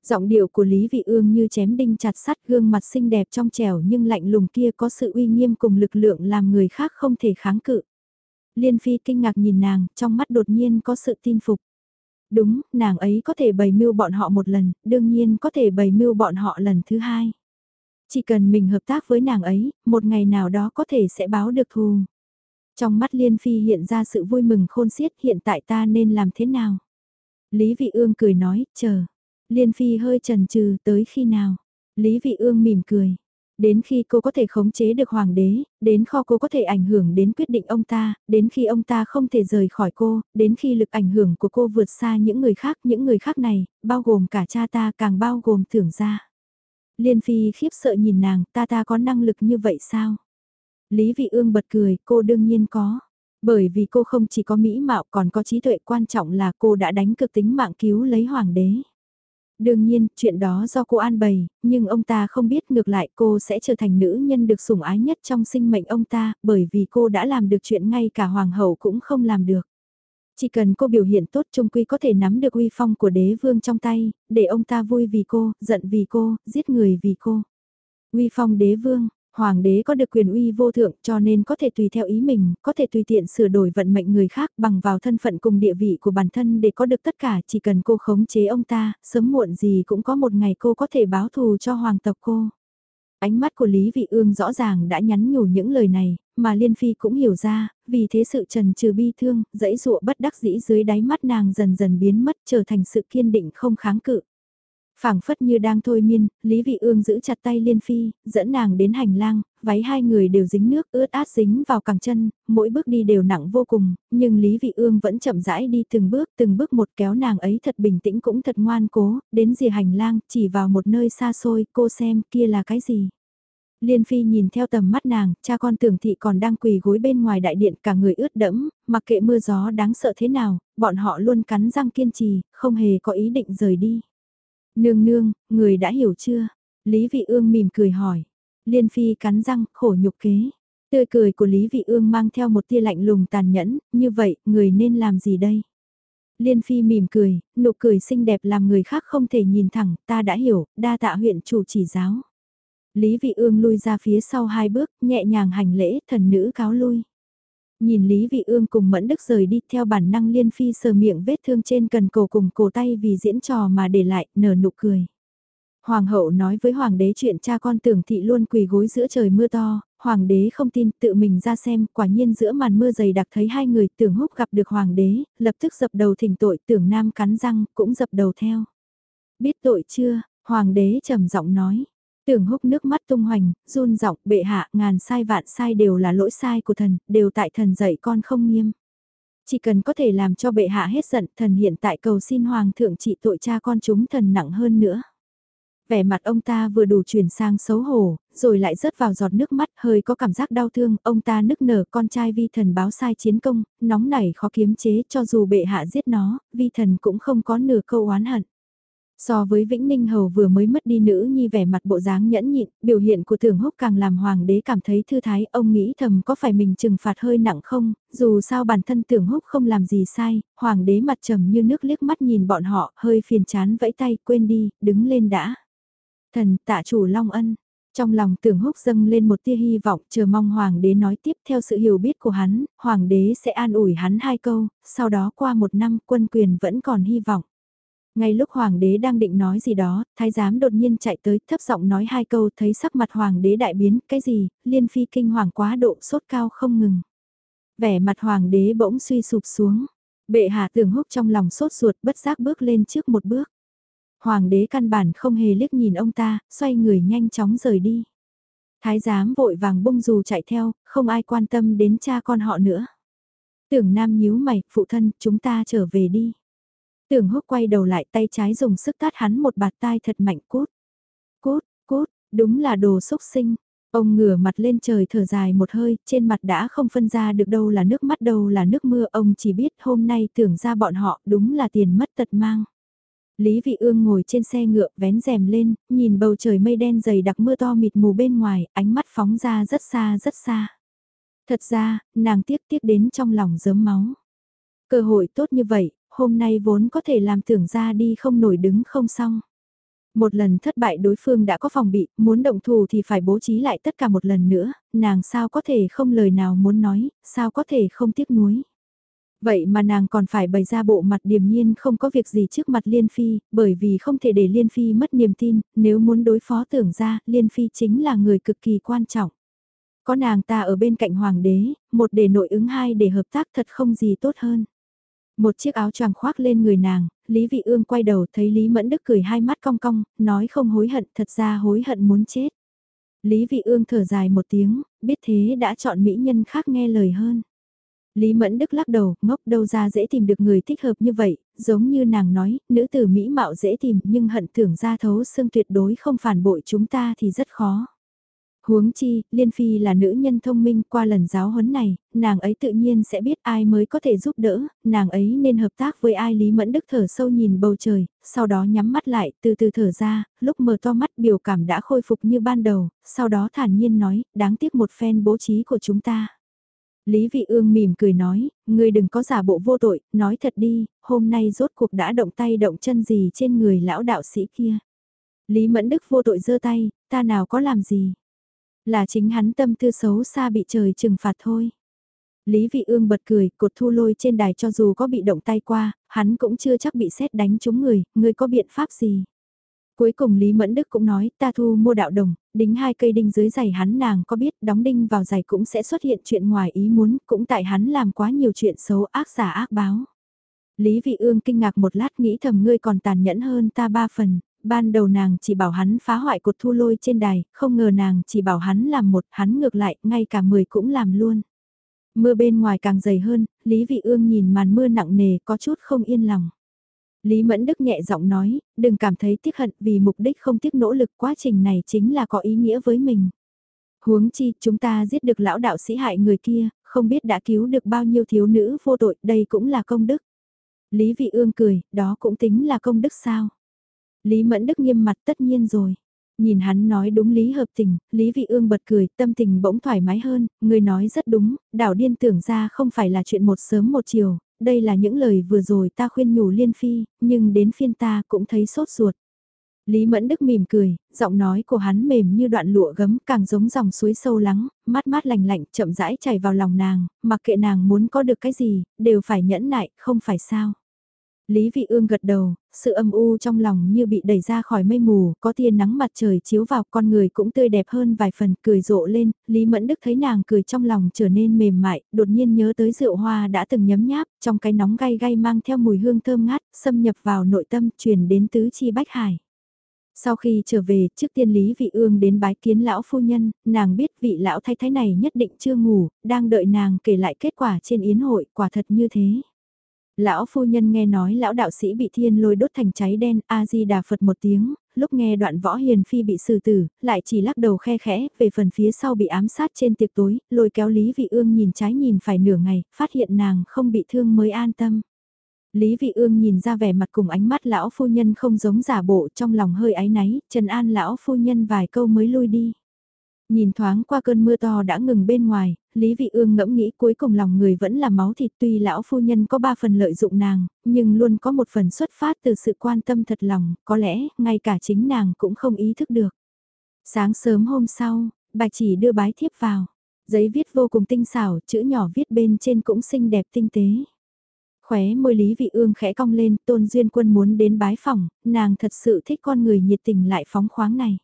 Giọng điệu của Lý Vị Ương như chém đinh chặt sắt gương mặt xinh đẹp trong trẻo nhưng lạnh lùng kia có sự uy nghiêm cùng lực lượng làm người khác không thể kháng cự. Liên Phi kinh ngạc nhìn nàng, trong mắt đột nhiên có sự tin phục. Đúng, nàng ấy có thể bày mưu bọn họ một lần, đương nhiên có thể bày mưu bọn họ lần thứ hai. Chỉ cần mình hợp tác với nàng ấy, một ngày nào đó có thể sẽ báo được thù. Trong mắt Liên Phi hiện ra sự vui mừng khôn xiết hiện tại ta nên làm thế nào? Lý Vị Ương cười nói, chờ. Liên Phi hơi chần chừ tới khi nào? Lý Vị Ương mỉm cười. Đến khi cô có thể khống chế được hoàng đế, đến kho cô có thể ảnh hưởng đến quyết định ông ta, đến khi ông ta không thể rời khỏi cô, đến khi lực ảnh hưởng của cô vượt xa những người khác, những người khác này, bao gồm cả cha ta càng bao gồm thưởng gia. Liên Phi khiếp sợ nhìn nàng, ta ta có năng lực như vậy sao? Lý Vị Ương bật cười, cô đương nhiên có. Bởi vì cô không chỉ có mỹ mạo còn có trí tuệ quan trọng là cô đã đánh cực tính mạng cứu lấy hoàng đế. Đương nhiên, chuyện đó do cô an bày, nhưng ông ta không biết ngược lại cô sẽ trở thành nữ nhân được sủng ái nhất trong sinh mệnh ông ta, bởi vì cô đã làm được chuyện ngay cả hoàng hậu cũng không làm được. Chỉ cần cô biểu hiện tốt trung quy có thể nắm được uy phong của đế vương trong tay, để ông ta vui vì cô, giận vì cô, giết người vì cô. Uy phong đế vương, hoàng đế có được quyền uy vô thượng cho nên có thể tùy theo ý mình, có thể tùy tiện sửa đổi vận mệnh người khác bằng vào thân phận cùng địa vị của bản thân để có được tất cả chỉ cần cô khống chế ông ta, sớm muộn gì cũng có một ngày cô có thể báo thù cho hoàng tộc cô. Ánh mắt của Lý Vị Ương rõ ràng đã nhắn nhủ những lời này, mà Liên Phi cũng hiểu ra, vì thế sự trần trừ bi thương, dãy dụa bất đắc dĩ dưới đáy mắt nàng dần dần biến mất trở thành sự kiên định không kháng cự phảng phất như đang thôi miên, Lý Vị Ương giữ chặt tay Liên Phi, dẫn nàng đến hành lang, váy hai người đều dính nước ướt át dính vào cẳng chân, mỗi bước đi đều nặng vô cùng, nhưng Lý Vị Ương vẫn chậm rãi đi từng bước từng bước một kéo nàng ấy thật bình tĩnh cũng thật ngoan cố, đến dìa hành lang, chỉ vào một nơi xa xôi, cô xem kia là cái gì. Liên Phi nhìn theo tầm mắt nàng, cha con tưởng thị còn đang quỳ gối bên ngoài đại điện cả người ướt đẫm, mặc kệ mưa gió đáng sợ thế nào, bọn họ luôn cắn răng kiên trì, không hề có ý định rời đi. Nương nương, người đã hiểu chưa? Lý Vị Ương mỉm cười hỏi. Liên Phi cắn răng, khổ nhục kế. Tươi cười của Lý Vị Ương mang theo một tia lạnh lùng tàn nhẫn, như vậy, người nên làm gì đây? Liên Phi mỉm cười, nụ cười xinh đẹp làm người khác không thể nhìn thẳng, ta đã hiểu, đa tạ huyện chủ chỉ giáo. Lý Vị Ương lui ra phía sau hai bước, nhẹ nhàng hành lễ, thần nữ cáo lui. Nhìn Lý Vị Ương cùng Mẫn Đức rời đi theo bản năng Liên Phi sờ miệng vết thương trên cần cổ cùng cổ tay vì diễn trò mà để lại, nở nụ cười. Hoàng hậu nói với hoàng đế chuyện cha con tưởng thị luôn quỳ gối giữa trời mưa to, hoàng đế không tin tự mình ra xem, quả nhiên giữa màn mưa dày đặc thấy hai người tưởng húc gặp được hoàng đế, lập tức dập đầu thỉnh tội tưởng nam cắn răng, cũng dập đầu theo. Biết tội chưa, hoàng đế trầm giọng nói. Tưởng húc nước mắt tung hoành, run giọng bệ hạ ngàn sai vạn sai đều là lỗi sai của thần, đều tại thần dạy con không nghiêm. Chỉ cần có thể làm cho bệ hạ hết giận, thần hiện tại cầu xin hoàng thượng trị tội cha con chúng thần nặng hơn nữa. Vẻ mặt ông ta vừa đủ chuyển sang xấu hổ, rồi lại rớt vào giọt nước mắt hơi có cảm giác đau thương, ông ta nức nở con trai vi thần báo sai chiến công, nóng nảy khó kiếm chế cho dù bệ hạ giết nó, vi thần cũng không có nửa câu oán hận. So với Vĩnh Ninh Hầu vừa mới mất đi nữ nhi vẻ mặt bộ dáng nhẫn nhịn, biểu hiện của tưởng húc càng làm hoàng đế cảm thấy thư thái, ông nghĩ thầm có phải mình trừng phạt hơi nặng không, dù sao bản thân tưởng húc không làm gì sai, hoàng đế mặt trầm như nước liếc mắt nhìn bọn họ, hơi phiền chán vẫy tay, quên đi, đứng lên đã. Thần tạ chủ Long Ân. Trong lòng tưởng húc dâng lên một tia hy vọng chờ mong hoàng đế nói tiếp theo sự hiểu biết của hắn, hoàng đế sẽ an ủi hắn hai câu, sau đó qua một năm quân quyền vẫn còn hy vọng. Ngay lúc hoàng đế đang định nói gì đó, thái giám đột nhiên chạy tới thấp giọng nói hai câu thấy sắc mặt hoàng đế đại biến, cái gì, liên phi kinh hoàng quá độ sốt cao không ngừng. Vẻ mặt hoàng đế bỗng suy sụp xuống, bệ hạ tưởng húc trong lòng sốt ruột bất giác bước lên trước một bước. Hoàng đế căn bản không hề liếc nhìn ông ta, xoay người nhanh chóng rời đi. Thái giám vội vàng bung dù chạy theo, không ai quan tâm đến cha con họ nữa. Tưởng Nam nhíu mày, phụ thân, chúng ta trở về đi. Tưởng húc quay đầu lại tay trái dùng sức tát hắn một bạt tai thật mạnh cút. Cút, cút, đúng là đồ xúc sinh. Ông ngửa mặt lên trời thở dài một hơi, trên mặt đã không phân ra được đâu là nước mắt đâu là nước mưa. Ông chỉ biết hôm nay tưởng ra bọn họ đúng là tiền mất tật mang. Lý Vị Ương ngồi trên xe ngựa vén rèm lên, nhìn bầu trời mây đen dày đặc mưa to mịt mù bên ngoài, ánh mắt phóng ra rất xa rất xa. Thật ra, nàng tiếc tiếc đến trong lòng giớm máu. Cơ hội tốt như vậy, hôm nay vốn có thể làm tưởng ra đi không nổi đứng không xong. Một lần thất bại đối phương đã có phòng bị, muốn động thù thì phải bố trí lại tất cả một lần nữa, nàng sao có thể không lời nào muốn nói, sao có thể không tiếc nuối. Vậy mà nàng còn phải bày ra bộ mặt điềm nhiên không có việc gì trước mặt Liên Phi, bởi vì không thể để Liên Phi mất niềm tin, nếu muốn đối phó tưởng ra, Liên Phi chính là người cực kỳ quan trọng. Có nàng ta ở bên cạnh hoàng đế, một để nội ứng hai để hợp tác thật không gì tốt hơn. Một chiếc áo choàng khoác lên người nàng, Lý Vị Ương quay đầu thấy Lý Mẫn Đức cười hai mắt cong cong, nói không hối hận, thật ra hối hận muốn chết. Lý Vị Ương thở dài một tiếng, biết thế đã chọn mỹ nhân khác nghe lời hơn. Lý Mẫn Đức lắc đầu, ngốc đâu ra dễ tìm được người thích hợp như vậy, giống như nàng nói, nữ tử mỹ mạo dễ tìm nhưng hận tưởng ra thấu xương tuyệt đối không phản bội chúng ta thì rất khó. Huống chi, Liên Phi là nữ nhân thông minh qua lần giáo huấn này, nàng ấy tự nhiên sẽ biết ai mới có thể giúp đỡ, nàng ấy nên hợp tác với ai Lý Mẫn Đức thở sâu nhìn bầu trời, sau đó nhắm mắt lại, từ từ thở ra, lúc mở to mắt biểu cảm đã khôi phục như ban đầu, sau đó thản nhiên nói, đáng tiếc một phen bố trí của chúng ta. Lý Vị Ương mỉm cười nói, ngươi đừng có giả bộ vô tội, nói thật đi, hôm nay rốt cuộc đã động tay động chân gì trên người lão đạo sĩ kia. Lý Mẫn Đức vô tội giơ tay, ta nào có làm gì. Là chính hắn tâm tư xấu xa bị trời trừng phạt thôi. Lý Vị Ương bật cười, cột thu lôi trên đài cho dù có bị động tay qua, hắn cũng chưa chắc bị xét đánh trúng người, người có biện pháp gì. Cuối cùng Lý Mẫn Đức cũng nói, ta thu mua đạo đồng, đính hai cây đinh dưới giày hắn nàng có biết đóng đinh vào giày cũng sẽ xuất hiện chuyện ngoài ý muốn, cũng tại hắn làm quá nhiều chuyện xấu ác giả ác báo. Lý Vị Ương kinh ngạc một lát nghĩ thầm ngươi còn tàn nhẫn hơn ta ba phần, ban đầu nàng chỉ bảo hắn phá hoại cột thu lôi trên đài, không ngờ nàng chỉ bảo hắn làm một, hắn ngược lại, ngay cả mười cũng làm luôn. Mưa bên ngoài càng dày hơn, Lý Vị Ương nhìn màn mưa nặng nề có chút không yên lòng. Lý Mẫn Đức nhẹ giọng nói, đừng cảm thấy tiếc hận vì mục đích không tiếc nỗ lực quá trình này chính là có ý nghĩa với mình. Huống chi, chúng ta giết được lão đạo sĩ hại người kia, không biết đã cứu được bao nhiêu thiếu nữ vô tội, đây cũng là công đức. Lý Vị Ương cười, đó cũng tính là công đức sao? Lý Mẫn Đức nghiêm mặt tất nhiên rồi. Nhìn hắn nói đúng lý hợp tình, Lý Vị Ương bật cười, tâm tình bỗng thoải mái hơn, người nói rất đúng, đảo điên tưởng ra không phải là chuyện một sớm một chiều, đây là những lời vừa rồi ta khuyên nhủ Liên Phi, nhưng đến phiên ta cũng thấy sốt ruột. Lý Mẫn Đức mỉm cười, giọng nói của hắn mềm như đoạn lụa gấm càng giống dòng suối sâu lắng, mát mát lành lạnh chậm rãi chảy vào lòng nàng, mặc kệ nàng muốn có được cái gì, đều phải nhẫn nại, không phải sao. Lý Vị Ương gật đầu, sự âm u trong lòng như bị đẩy ra khỏi mây mù, có tia nắng mặt trời chiếu vào con người cũng tươi đẹp hơn vài phần, cười rộ lên, Lý Mẫn Đức thấy nàng cười trong lòng trở nên mềm mại, đột nhiên nhớ tới rượu hoa đã từng nhấm nháp, trong cái nóng gay gay mang theo mùi hương thơm ngát, xâm nhập vào nội tâm, truyền đến tứ chi bách hải. Sau khi trở về, trước tiên Lý Vị Ương đến bái kiến lão phu nhân, nàng biết vị lão thái thái này nhất định chưa ngủ, đang đợi nàng kể lại kết quả trên yến hội, quả thật như thế. Lão phu nhân nghe nói lão đạo sĩ bị thiên lôi đốt thành cháy đen, A-di-đà Phật một tiếng, lúc nghe đoạn võ hiền phi bị xử tử, lại chỉ lắc đầu khe khẽ, về phần phía sau bị ám sát trên tiệc tối, lôi kéo Lý Vị Ương nhìn trái nhìn phải nửa ngày, phát hiện nàng không bị thương mới an tâm. Lý Vị Ương nhìn ra vẻ mặt cùng ánh mắt lão phu nhân không giống giả bộ trong lòng hơi áy náy, trần an lão phu nhân vài câu mới lui đi. Nhìn thoáng qua cơn mưa to đã ngừng bên ngoài, Lý Vị Ương ngẫm nghĩ cuối cùng lòng người vẫn là máu thịt tuy lão phu nhân có ba phần lợi dụng nàng, nhưng luôn có một phần xuất phát từ sự quan tâm thật lòng, có lẽ ngay cả chính nàng cũng không ý thức được. Sáng sớm hôm sau, bà chỉ đưa bái thiếp vào, giấy viết vô cùng tinh xảo, chữ nhỏ viết bên trên cũng xinh đẹp tinh tế. Khóe môi Lý Vị Ương khẽ cong lên, Tôn Duyên Quân muốn đến bái phòng, nàng thật sự thích con người nhiệt tình lại phóng khoáng này.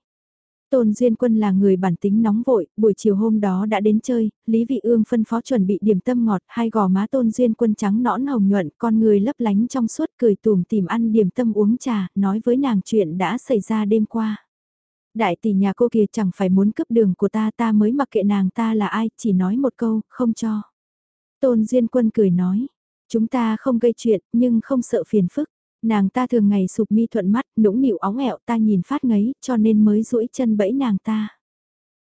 Tôn Duyên Quân là người bản tính nóng vội, buổi chiều hôm đó đã đến chơi, Lý Vị Ương phân phó chuẩn bị điểm tâm ngọt, hai gò má Tôn Duyên Quân trắng nõn hồng nhuận, con người lấp lánh trong suốt cười tùm tìm ăn điểm tâm uống trà, nói với nàng chuyện đã xảy ra đêm qua. Đại tỷ nhà cô kia chẳng phải muốn cướp đường của ta ta mới mặc kệ nàng ta là ai, chỉ nói một câu, không cho. Tôn Duyên Quân cười nói, chúng ta không gây chuyện, nhưng không sợ phiền phức. Nàng ta thường ngày sụp mi thuận mắt, nũng nịu óng ẹo ta nhìn phát ngấy, cho nên mới duỗi chân bẫy nàng ta.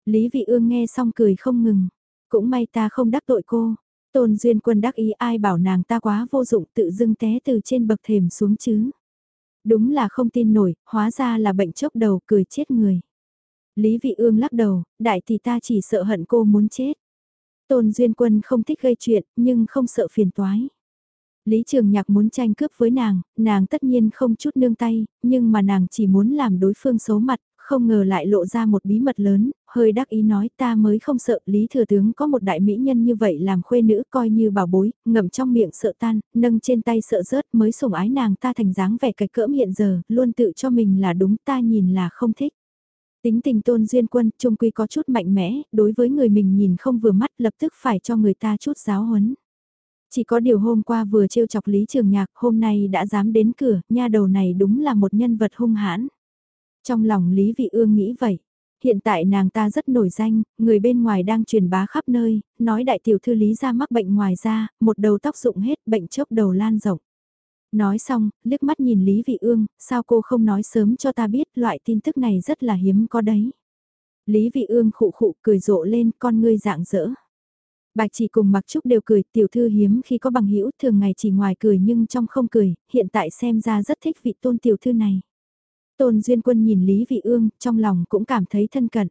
Lý Vị Ương nghe xong cười không ngừng. Cũng may ta không đắc tội cô. Tôn Duyên Quân đắc ý ai bảo nàng ta quá vô dụng tự dưng té từ trên bậc thềm xuống chứ. Đúng là không tin nổi, hóa ra là bệnh chốc đầu cười chết người. Lý Vị Ương lắc đầu, đại thì ta chỉ sợ hận cô muốn chết. Tôn Duyên Quân không thích gây chuyện, nhưng không sợ phiền toái. Lý Trường Nhạc muốn tranh cướp với nàng, nàng tất nhiên không chút nương tay, nhưng mà nàng chỉ muốn làm đối phương xấu mặt, không ngờ lại lộ ra một bí mật lớn, hơi đắc ý nói ta mới không sợ Lý Thừa Tướng có một đại mỹ nhân như vậy làm khuê nữ coi như bảo bối, ngậm trong miệng sợ tan, nâng trên tay sợ rớt mới sủng ái nàng ta thành dáng vẻ cạch cỡm hiện giờ, luôn tự cho mình là đúng ta nhìn là không thích. Tính tình tôn duyên quân trung quy có chút mạnh mẽ, đối với người mình nhìn không vừa mắt lập tức phải cho người ta chút giáo huấn. Chỉ có điều hôm qua vừa trêu chọc Lý Trường Nhạc, hôm nay đã dám đến cửa, nha đầu này đúng là một nhân vật hung hãn. Trong lòng Lý Vị Ương nghĩ vậy. Hiện tại nàng ta rất nổi danh, người bên ngoài đang truyền bá khắp nơi, nói đại tiểu thư Lý ra mắc bệnh ngoài da, một đầu tóc rụng hết, bệnh chốc đầu lan rộng. Nói xong, liếc mắt nhìn Lý Vị Ương, sao cô không nói sớm cho ta biết loại tin tức này rất là hiếm có đấy. Lý Vị Ương khụ khụ cười rộ lên con ngươi dạng dỡ. Bạch chỉ cùng Mặc Trúc đều cười, tiểu thư hiếm khi có bằng hữu thường ngày chỉ ngoài cười nhưng trong không cười, hiện tại xem ra rất thích vị tôn tiểu thư này. Tôn Duyên Quân nhìn Lý Vị Ương, trong lòng cũng cảm thấy thân cận.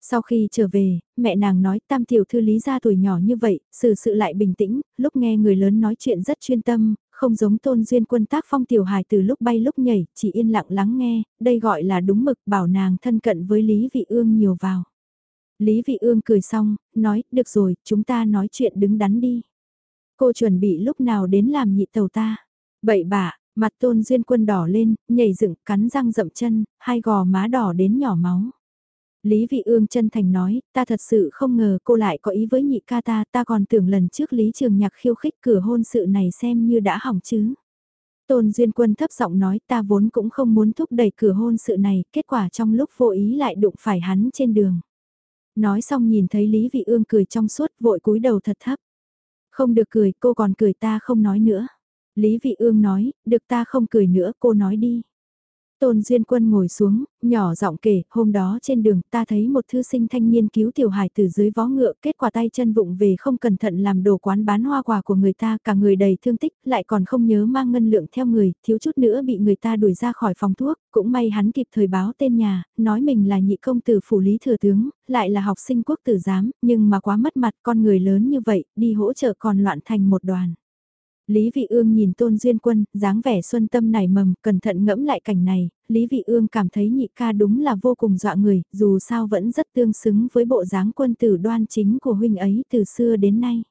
Sau khi trở về, mẹ nàng nói tam tiểu thư lý gia tuổi nhỏ như vậy, xử sự lại bình tĩnh, lúc nghe người lớn nói chuyện rất chuyên tâm, không giống tôn duyên quân tác phong tiểu hài từ lúc bay lúc nhảy, chỉ yên lặng lắng nghe, đây gọi là đúng mực bảo nàng thân cận với Lý Vị Ương nhiều vào. Lý Vị Ương cười xong, nói, được rồi, chúng ta nói chuyện đứng đắn đi. Cô chuẩn bị lúc nào đến làm nhị tàu ta. Bậy bạ, mặt tôn duyên quân đỏ lên, nhảy dựng, cắn răng rậm chân, hai gò má đỏ đến nhỏ máu. Lý Vị Ương chân thành nói, ta thật sự không ngờ cô lại có ý với nhị ca ta, ta còn tưởng lần trước Lý Trường Nhạc khiêu khích cửa hôn sự này xem như đã hỏng chứ. Tôn Duyên Quân thấp giọng nói ta vốn cũng không muốn thúc đẩy cửa hôn sự này, kết quả trong lúc vô ý lại đụng phải hắn trên đường. Nói xong nhìn thấy Lý Vị Ương cười trong suốt vội cúi đầu thật thấp. Không được cười, cô còn cười ta không nói nữa. Lý Vị Ương nói, được ta không cười nữa, cô nói đi. Tôn Duyên Quân ngồi xuống, nhỏ giọng kể, hôm đó trên đường ta thấy một thư sinh thanh niên cứu tiểu hải từ dưới vó ngựa, kết quả tay chân vụng về không cẩn thận làm đồ quán bán hoa quả của người ta, cả người đầy thương tích, lại còn không nhớ mang ngân lượng theo người, thiếu chút nữa bị người ta đuổi ra khỏi phòng thuốc, cũng may hắn kịp thời báo tên nhà, nói mình là nhị công tử phủ lý thừa tướng, lại là học sinh quốc tử giám, nhưng mà quá mất mặt con người lớn như vậy, đi hỗ trợ còn loạn thành một đoàn. Lý Vị Ương nhìn Tôn Duyên Quân, dáng vẻ xuân tâm nảy mầm, cẩn thận ngẫm lại cảnh này, Lý Vị Ương cảm thấy nhị ca đúng là vô cùng dọa người, dù sao vẫn rất tương xứng với bộ dáng quân tử đoan chính của huynh ấy từ xưa đến nay.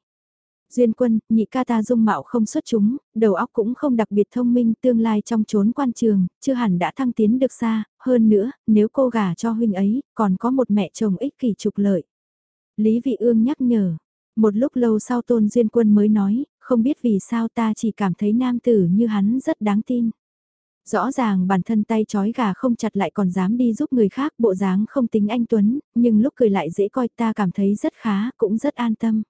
Duyên quân, nhị ca ta dung mạo không xuất chúng, đầu óc cũng không đặc biệt thông minh tương lai trong chốn quan trường, chưa hẳn đã thăng tiến được xa, hơn nữa, nếu cô gả cho huynh ấy, còn có một mẹ chồng ích kỷ trục lợi. Lý Vị Ương nhắc nhở, một lúc lâu sau Tôn Duyên Quân mới nói, không biết vì sao ta chỉ cảm thấy nam tử như hắn rất đáng tin. Rõ ràng bản thân tay chói gà không chặt lại còn dám đi giúp người khác bộ dáng không tính anh Tuấn, nhưng lúc cười lại dễ coi ta cảm thấy rất khá, cũng rất an tâm.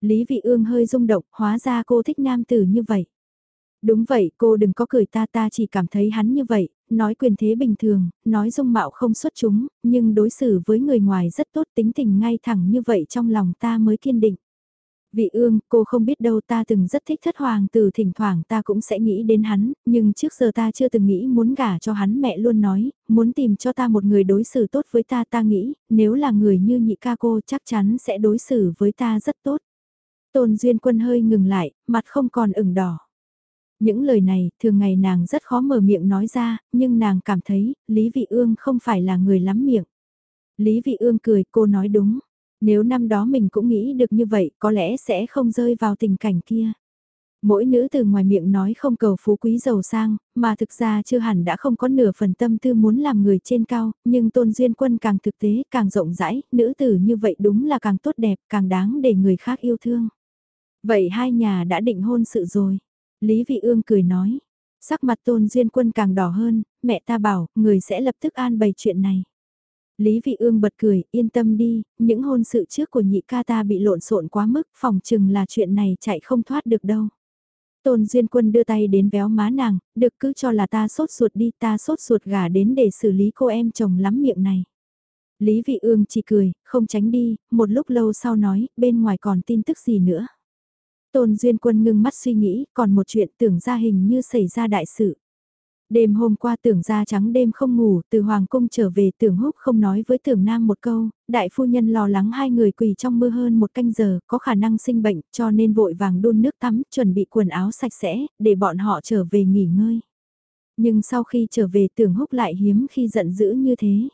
Lý Vị Ương hơi rung động, hóa ra cô thích nam tử như vậy. Đúng vậy, cô đừng có cười ta ta chỉ cảm thấy hắn như vậy, nói quyền thế bình thường, nói dung mạo không xuất chúng, nhưng đối xử với người ngoài rất tốt tính tình ngay thẳng như vậy trong lòng ta mới kiên định. Vị ương, cô không biết đâu ta từng rất thích thất hoàng từ thỉnh thoảng ta cũng sẽ nghĩ đến hắn, nhưng trước giờ ta chưa từng nghĩ muốn gả cho hắn mẹ luôn nói, muốn tìm cho ta một người đối xử tốt với ta ta nghĩ, nếu là người như nhị ca cô chắc chắn sẽ đối xử với ta rất tốt. Tôn Duyên Quân hơi ngừng lại, mặt không còn ửng đỏ. Những lời này, thường ngày nàng rất khó mở miệng nói ra, nhưng nàng cảm thấy, Lý Vị Ương không phải là người lắm miệng. Lý Vị Ương cười, cô nói đúng. Nếu năm đó mình cũng nghĩ được như vậy, có lẽ sẽ không rơi vào tình cảnh kia. Mỗi nữ từ ngoài miệng nói không cầu phú quý giàu sang, mà thực ra chưa hẳn đã không có nửa phần tâm tư muốn làm người trên cao, nhưng tôn duyên quân càng thực tế, càng rộng rãi, nữ tử như vậy đúng là càng tốt đẹp, càng đáng để người khác yêu thương. Vậy hai nhà đã định hôn sự rồi. Lý Vị Ương cười nói. Sắc mặt tôn duyên quân càng đỏ hơn, mẹ ta bảo, người sẽ lập tức an bày chuyện này. Lý Vị Ương bật cười, yên tâm đi, những hôn sự trước của nhị ca ta bị lộn xộn quá mức, phòng chừng là chuyện này chạy không thoát được đâu. Tôn Duyên Quân đưa tay đến véo má nàng, được cứ cho là ta sốt ruột đi, ta sốt ruột gà đến để xử lý cô em chồng lắm miệng này. Lý Vị Ương chỉ cười, không tránh đi, một lúc lâu sau nói, bên ngoài còn tin tức gì nữa. Tôn Duyên Quân ngưng mắt suy nghĩ, còn một chuyện tưởng ra hình như xảy ra đại sự. Đêm hôm qua tưởng ra trắng đêm không ngủ, từ Hoàng Cung trở về tưởng húc không nói với tưởng nam một câu, đại phu nhân lo lắng hai người quỳ trong mưa hơn một canh giờ, có khả năng sinh bệnh, cho nên vội vàng đun nước tắm, chuẩn bị quần áo sạch sẽ, để bọn họ trở về nghỉ ngơi. Nhưng sau khi trở về tưởng húc lại hiếm khi giận dữ như thế.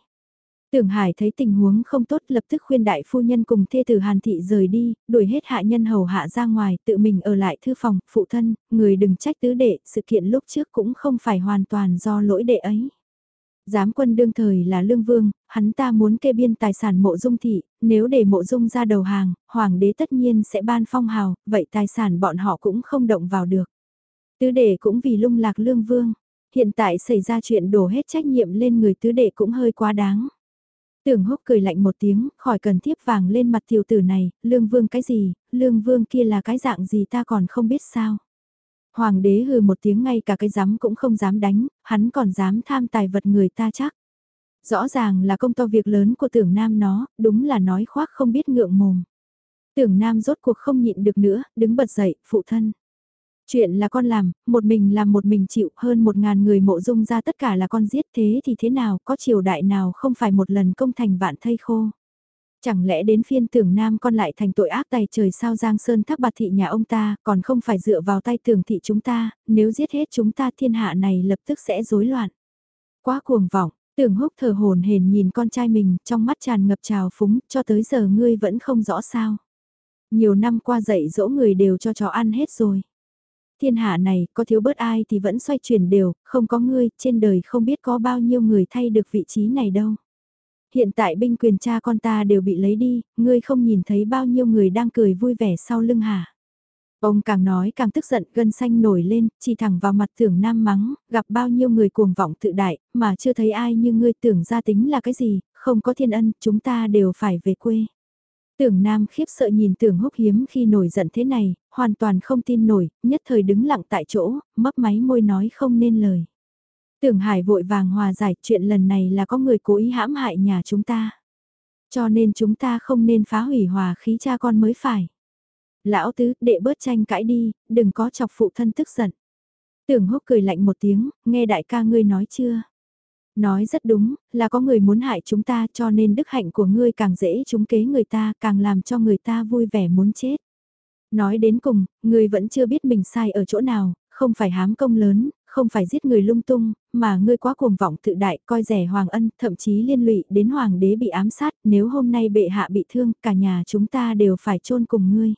Tưởng Hải thấy tình huống không tốt lập tức khuyên đại phu nhân cùng thê tử Hàn Thị rời đi, đuổi hết hạ nhân hầu hạ ra ngoài, tự mình ở lại thư phòng, phụ thân, người đừng trách tứ đệ, sự kiện lúc trước cũng không phải hoàn toàn do lỗi đệ ấy. Giám quân đương thời là lương vương, hắn ta muốn kê biên tài sản mộ dung thị, nếu để mộ dung ra đầu hàng, hoàng đế tất nhiên sẽ ban phong hào, vậy tài sản bọn họ cũng không động vào được. Tứ đệ cũng vì lung lạc lương vương, hiện tại xảy ra chuyện đổ hết trách nhiệm lên người tứ đệ cũng hơi quá đáng. Tưởng húc cười lạnh một tiếng, khỏi cần thiếp vàng lên mặt tiểu tử này, lương vương cái gì, lương vương kia là cái dạng gì ta còn không biết sao. Hoàng đế hừ một tiếng ngay cả cái dám cũng không dám đánh, hắn còn dám tham tài vật người ta chắc. Rõ ràng là công to việc lớn của tưởng nam nó, đúng là nói khoác không biết ngượng mồm. Tưởng nam rốt cuộc không nhịn được nữa, đứng bật dậy, phụ thân. Chuyện là con làm, một mình làm một mình chịu hơn một ngàn người mộ dung ra tất cả là con giết thế thì thế nào, có triều đại nào không phải một lần công thành vạn thây khô. Chẳng lẽ đến phiên tưởng nam con lại thành tội ác tài trời sao Giang Sơn thác bạt thị nhà ông ta, còn không phải dựa vào tay tưởng thị chúng ta, nếu giết hết chúng ta thiên hạ này lập tức sẽ rối loạn. Quá cuồng vọng, tưởng húc thờ hồn hển nhìn con trai mình, trong mắt tràn ngập trào phúng, cho tới giờ ngươi vẫn không rõ sao. Nhiều năm qua dạy dỗ người đều cho chó ăn hết rồi thiên hạ này có thiếu bớt ai thì vẫn xoay chuyển đều, không có ngươi, trên đời không biết có bao nhiêu người thay được vị trí này đâu. Hiện tại binh quyền cha con ta đều bị lấy đi, ngươi không nhìn thấy bao nhiêu người đang cười vui vẻ sau lưng hả. Ông càng nói càng tức giận, gân xanh nổi lên, chỉ thẳng vào mặt tưởng nam mắng, gặp bao nhiêu người cuồng vọng tự đại, mà chưa thấy ai như ngươi tưởng ra tính là cái gì, không có thiên ân, chúng ta đều phải về quê. Tưởng Nam khiếp sợ nhìn tưởng húc hiếm khi nổi giận thế này, hoàn toàn không tin nổi, nhất thời đứng lặng tại chỗ, mấp máy môi nói không nên lời. Tưởng Hải vội vàng hòa giải chuyện lần này là có người cố ý hãm hại nhà chúng ta. Cho nên chúng ta không nên phá hủy hòa khí cha con mới phải. Lão tứ, đệ bớt tranh cãi đi, đừng có chọc phụ thân tức giận. Tưởng húc cười lạnh một tiếng, nghe đại ca ngươi nói chưa? Nói rất đúng, là có người muốn hại chúng ta cho nên đức hạnh của ngươi càng dễ trúng kế người ta càng làm cho người ta vui vẻ muốn chết. Nói đến cùng, ngươi vẫn chưa biết mình sai ở chỗ nào, không phải hám công lớn, không phải giết người lung tung, mà ngươi quá cuồng vọng tự đại, coi rẻ hoàng ân, thậm chí liên lụy đến hoàng đế bị ám sát, nếu hôm nay bệ hạ bị thương, cả nhà chúng ta đều phải chôn cùng ngươi.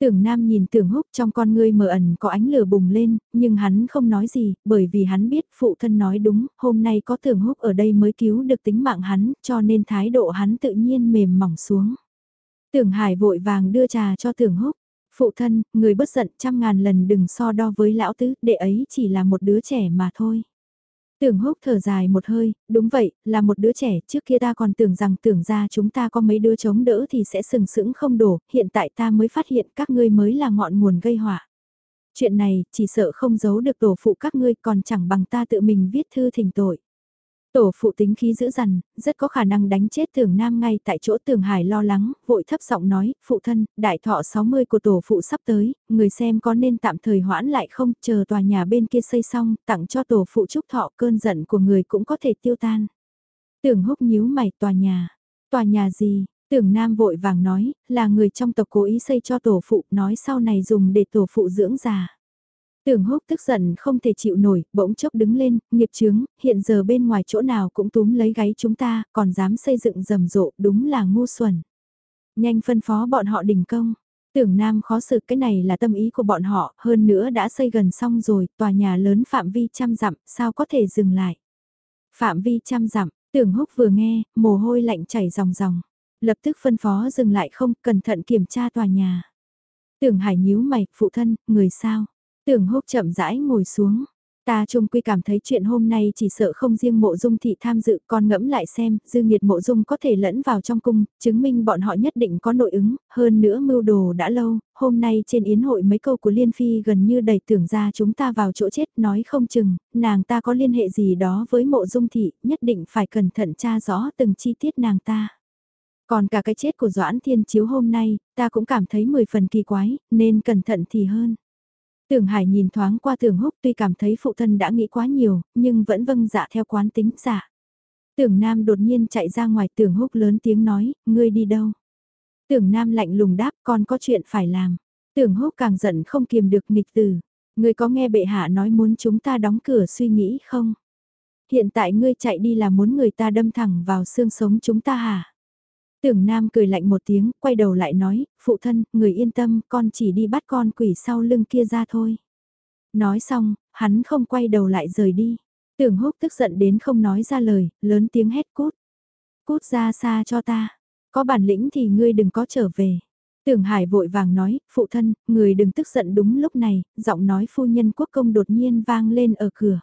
Tưởng Nam nhìn Tưởng Húc trong con ngươi mờ ẩn có ánh lửa bùng lên, nhưng hắn không nói gì, bởi vì hắn biết phụ thân nói đúng, hôm nay có Tưởng Húc ở đây mới cứu được tính mạng hắn, cho nên thái độ hắn tự nhiên mềm mỏng xuống. Tưởng Hải vội vàng đưa trà cho Tưởng Húc, phụ thân, người bất giận trăm ngàn lần đừng so đo với lão tứ, đệ ấy chỉ là một đứa trẻ mà thôi. Tưởng húc thở dài một hơi, đúng vậy, là một đứa trẻ, trước kia ta còn tưởng rằng tưởng ra chúng ta có mấy đứa chống đỡ thì sẽ sừng sững không đổ, hiện tại ta mới phát hiện các ngươi mới là ngọn nguồn gây họa. Chuyện này, chỉ sợ không giấu được tổ phụ các ngươi còn chẳng bằng ta tự mình viết thư thỉnh tội. Tổ phụ tính khí dữ dằn, rất có khả năng đánh chết Tưởng Nam ngay tại chỗ Tưởng Hải lo lắng, vội thấp giọng nói, phụ thân, đại thọ 60 của tổ phụ sắp tới, người xem có nên tạm thời hoãn lại không, chờ tòa nhà bên kia xây xong, tặng cho tổ phụ chúc thọ cơn giận của người cũng có thể tiêu tan. Tưởng húc nhíu mày tòa nhà, tòa nhà gì, Tưởng Nam vội vàng nói, là người trong tộc cố ý xây cho tổ phụ, nói sau này dùng để tổ phụ dưỡng già. Tưởng húc tức giận không thể chịu nổi, bỗng chốc đứng lên, nghiệp chướng, hiện giờ bên ngoài chỗ nào cũng túm lấy gáy chúng ta, còn dám xây dựng rầm rộ, đúng là ngu xuẩn. Nhanh phân phó bọn họ đình công. Tưởng Nam khó xử cái này là tâm ý của bọn họ, hơn nữa đã xây gần xong rồi, tòa nhà lớn phạm vi trăm dặm, sao có thể dừng lại. Phạm vi trăm dặm, tưởng húc vừa nghe, mồ hôi lạnh chảy ròng ròng. Lập tức phân phó dừng lại không, cẩn thận kiểm tra tòa nhà. Tưởng hải nhíu mày, phụ thân, người sao? Tưởng húc chậm rãi ngồi xuống. Ta chung quy cảm thấy chuyện hôm nay chỉ sợ không riêng mộ dung thị tham dự còn ngẫm lại xem, dư nghiệt mộ dung có thể lẫn vào trong cung, chứng minh bọn họ nhất định có nội ứng, hơn nữa mưu đồ đã lâu, hôm nay trên yến hội mấy câu của Liên Phi gần như đẩy tưởng ra chúng ta vào chỗ chết nói không chừng, nàng ta có liên hệ gì đó với mộ dung thị, nhất định phải cẩn thận tra rõ từng chi tiết nàng ta. Còn cả cái chết của Doãn Thiên Chiếu hôm nay, ta cũng cảm thấy mười phần kỳ quái, nên cẩn thận thì hơn. Tưởng Hải nhìn thoáng qua Tưởng Húc tuy cảm thấy phụ thân đã nghĩ quá nhiều, nhưng vẫn vâng dạ theo quán tính giả. Tưởng Nam đột nhiên chạy ra ngoài Tưởng Húc lớn tiếng nói, ngươi đi đâu? Tưởng Nam lạnh lùng đáp con có chuyện phải làm. Tưởng Húc càng giận không kiềm được nghịch từ. Ngươi có nghe bệ hạ nói muốn chúng ta đóng cửa suy nghĩ không? Hiện tại ngươi chạy đi là muốn người ta đâm thẳng vào xương sống chúng ta hả? Tưởng Nam cười lạnh một tiếng, quay đầu lại nói, phụ thân, người yên tâm, con chỉ đi bắt con quỷ sau lưng kia ra thôi. Nói xong, hắn không quay đầu lại rời đi. Tưởng húc tức giận đến không nói ra lời, lớn tiếng hét cút. Cút ra xa cho ta. Có bản lĩnh thì ngươi đừng có trở về. Tưởng Hải vội vàng nói, phụ thân, người đừng tức giận đúng lúc này, giọng nói phu nhân quốc công đột nhiên vang lên ở cửa.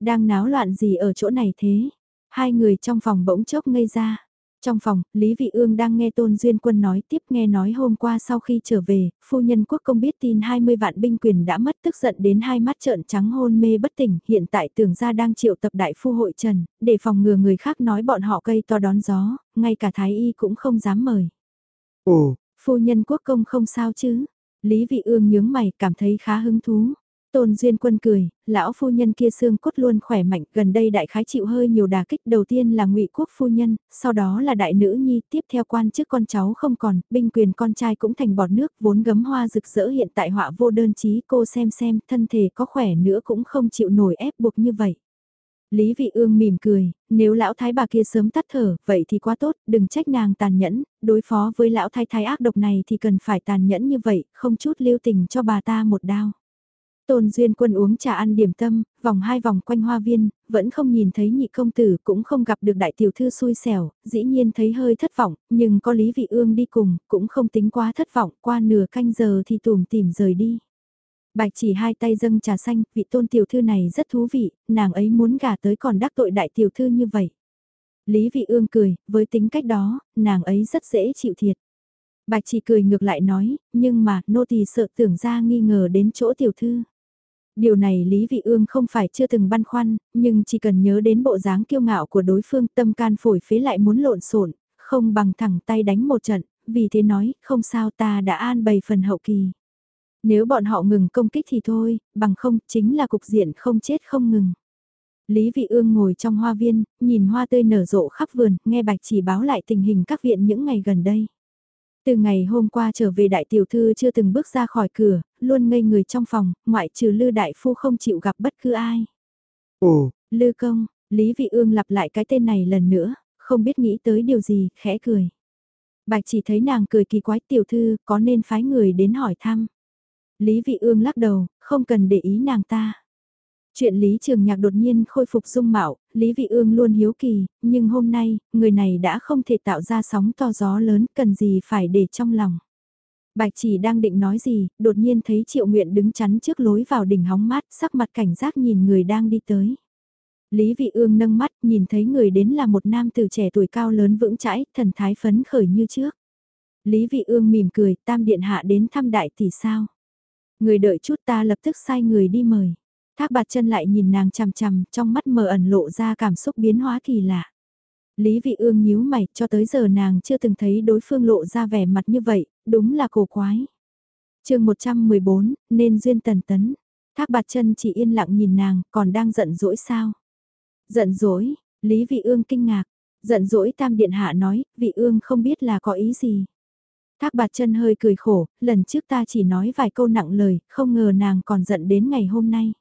Đang náo loạn gì ở chỗ này thế? Hai người trong phòng bỗng chốc ngây ra. Trong phòng, Lý Vị Ương đang nghe Tôn Duyên Quân nói tiếp nghe nói hôm qua sau khi trở về, phu nhân quốc công biết tin 20 vạn binh quyền đã mất tức giận đến hai mắt trợn trắng hôn mê bất tỉnh, hiện tại tưởng ra đang triệu tập đại phu hội trần, để phòng ngừa người khác nói bọn họ cây to đón gió, ngay cả Thái Y cũng không dám mời. Ồ, phu nhân quốc công không sao chứ? Lý Vị Ương nhướng mày cảm thấy khá hứng thú. Tôn Duyên Quân cười, lão phu nhân kia xương cốt luôn khỏe mạnh, gần đây đại khái chịu hơi nhiều đà kích, đầu tiên là Ngụy Quốc phu nhân, sau đó là đại nữ nhi, tiếp theo quan chức con cháu không còn, binh quyền con trai cũng thành bọt nước, vốn gấm hoa rực rỡ hiện tại họa vô đơn chí, cô xem xem, thân thể có khỏe nữa cũng không chịu nổi ép buộc như vậy. Lý Vị Ương mỉm cười, nếu lão thái bà kia sớm tắt thở, vậy thì quá tốt, đừng trách nàng tàn nhẫn, đối phó với lão thái thái ác độc này thì cần phải tàn nhẫn như vậy, không chút lưu tình cho bà ta một đao. Tôn Duyên Quân uống trà ăn điểm tâm, vòng hai vòng quanh hoa viên, vẫn không nhìn thấy nhị công tử, cũng không gặp được đại tiểu thư xui xẻo, dĩ nhiên thấy hơi thất vọng, nhưng có Lý Vị Ương đi cùng, cũng không tính quá thất vọng, qua nửa canh giờ thì tùm tìm rời đi. Bạch chỉ hai tay dâng trà xanh, vị tôn tiểu thư này rất thú vị, nàng ấy muốn gả tới còn đắc tội đại tiểu thư như vậy. Lý Vị Ương cười, với tính cách đó, nàng ấy rất dễ chịu thiệt. Bạch chỉ cười ngược lại nói, nhưng mà, nô tỳ sợ tưởng ra nghi ngờ đến chỗ tiểu thư. Điều này Lý Vị Ương không phải chưa từng băn khoăn, nhưng chỉ cần nhớ đến bộ dáng kiêu ngạo của đối phương tâm can phổi phế lại muốn lộn xộn, không bằng thẳng tay đánh một trận, vì thế nói, không sao ta đã an bày phần hậu kỳ. Nếu bọn họ ngừng công kích thì thôi, bằng không chính là cục diện không chết không ngừng. Lý Vị Ương ngồi trong hoa viên, nhìn hoa tươi nở rộ khắp vườn, nghe bạch chỉ báo lại tình hình các viện những ngày gần đây. Từ ngày hôm qua trở về đại tiểu thư chưa từng bước ra khỏi cửa, luôn ngây người trong phòng, ngoại trừ Lư đại phu không chịu gặp bất cứ ai. Ồ, Lư công, Lý Vị Ương lặp lại cái tên này lần nữa, không biết nghĩ tới điều gì, khẽ cười. Bạch chỉ thấy nàng cười kỳ quái tiểu thư, có nên phái người đến hỏi thăm. Lý Vị Ương lắc đầu, không cần để ý nàng ta. Chuyện Lý Trường Nhạc đột nhiên khôi phục dung mạo, Lý Vị Ương luôn hiếu kỳ, nhưng hôm nay, người này đã không thể tạo ra sóng to gió lớn, cần gì phải để trong lòng. Bạch chỉ đang định nói gì, đột nhiên thấy Triệu Nguyện đứng chắn trước lối vào đỉnh hóng mát, sắc mặt cảnh giác nhìn người đang đi tới. Lý Vị Ương nâng mắt, nhìn thấy người đến là một nam tử trẻ tuổi cao lớn vững chãi, thần thái phấn khởi như trước. Lý Vị Ương mỉm cười, tam điện hạ đến thăm đại tỷ sao. Người đợi chút ta lập tức sai người đi mời. Thác bạt chân lại nhìn nàng chằm chằm, trong mắt mờ ẩn lộ ra cảm xúc biến hóa kỳ lạ. Lý vị ương nhíu mày, cho tới giờ nàng chưa từng thấy đối phương lộ ra vẻ mặt như vậy, đúng là cổ quái. chương 114, nên duyên tần tấn. Thác bạt chân chỉ yên lặng nhìn nàng, còn đang giận dỗi sao? Giận dỗi, Lý vị ương kinh ngạc. Giận dỗi tam điện hạ nói, vị ương không biết là có ý gì. Thác bạt chân hơi cười khổ, lần trước ta chỉ nói vài câu nặng lời, không ngờ nàng còn giận đến ngày hôm nay.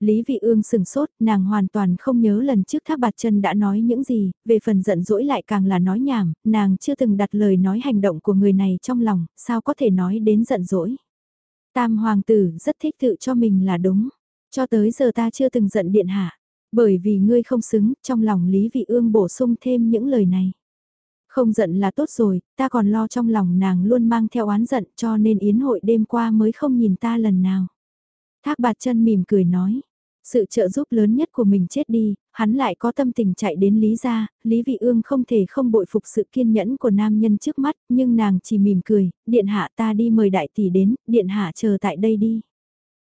Lý Vị Ương sừng sốt, nàng hoàn toàn không nhớ lần trước Thác Bạt Chân đã nói những gì, về phần giận dỗi lại càng là nói nhảm, nàng chưa từng đặt lời nói hành động của người này trong lòng, sao có thể nói đến giận dỗi. Tam hoàng tử rất thích tự cho mình là đúng, cho tới giờ ta chưa từng giận điện hạ, bởi vì ngươi không xứng, trong lòng Lý Vị Ương bổ sung thêm những lời này. Không giận là tốt rồi, ta còn lo trong lòng nàng luôn mang theo oán giận cho nên yến hội đêm qua mới không nhìn ta lần nào. Thác bạt chân mỉm cười nói, sự trợ giúp lớn nhất của mình chết đi, hắn lại có tâm tình chạy đến Lý gia, Lý Vị Ương không thể không bội phục sự kiên nhẫn của nam nhân trước mắt, nhưng nàng chỉ mỉm cười, điện hạ ta đi mời đại tỷ đến, điện hạ chờ tại đây đi.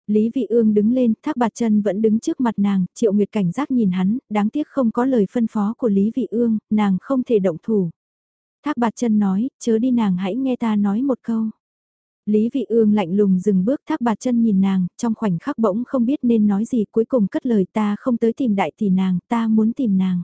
Lý Vị Ương đứng lên, Thác Bạt Chân vẫn đứng trước mặt nàng, Triệu Nguyệt cảnh giác nhìn hắn, đáng tiếc không có lời phân phó của Lý Vị Ương, nàng không thể động thủ. Thác Bạt Chân nói, chớ đi nàng hãy nghe ta nói một câu. Lý Vị Ương lạnh lùng dừng bước thác bạt chân nhìn nàng, trong khoảnh khắc bỗng không biết nên nói gì cuối cùng cất lời ta không tới tìm đại tỷ nàng, ta muốn tìm nàng.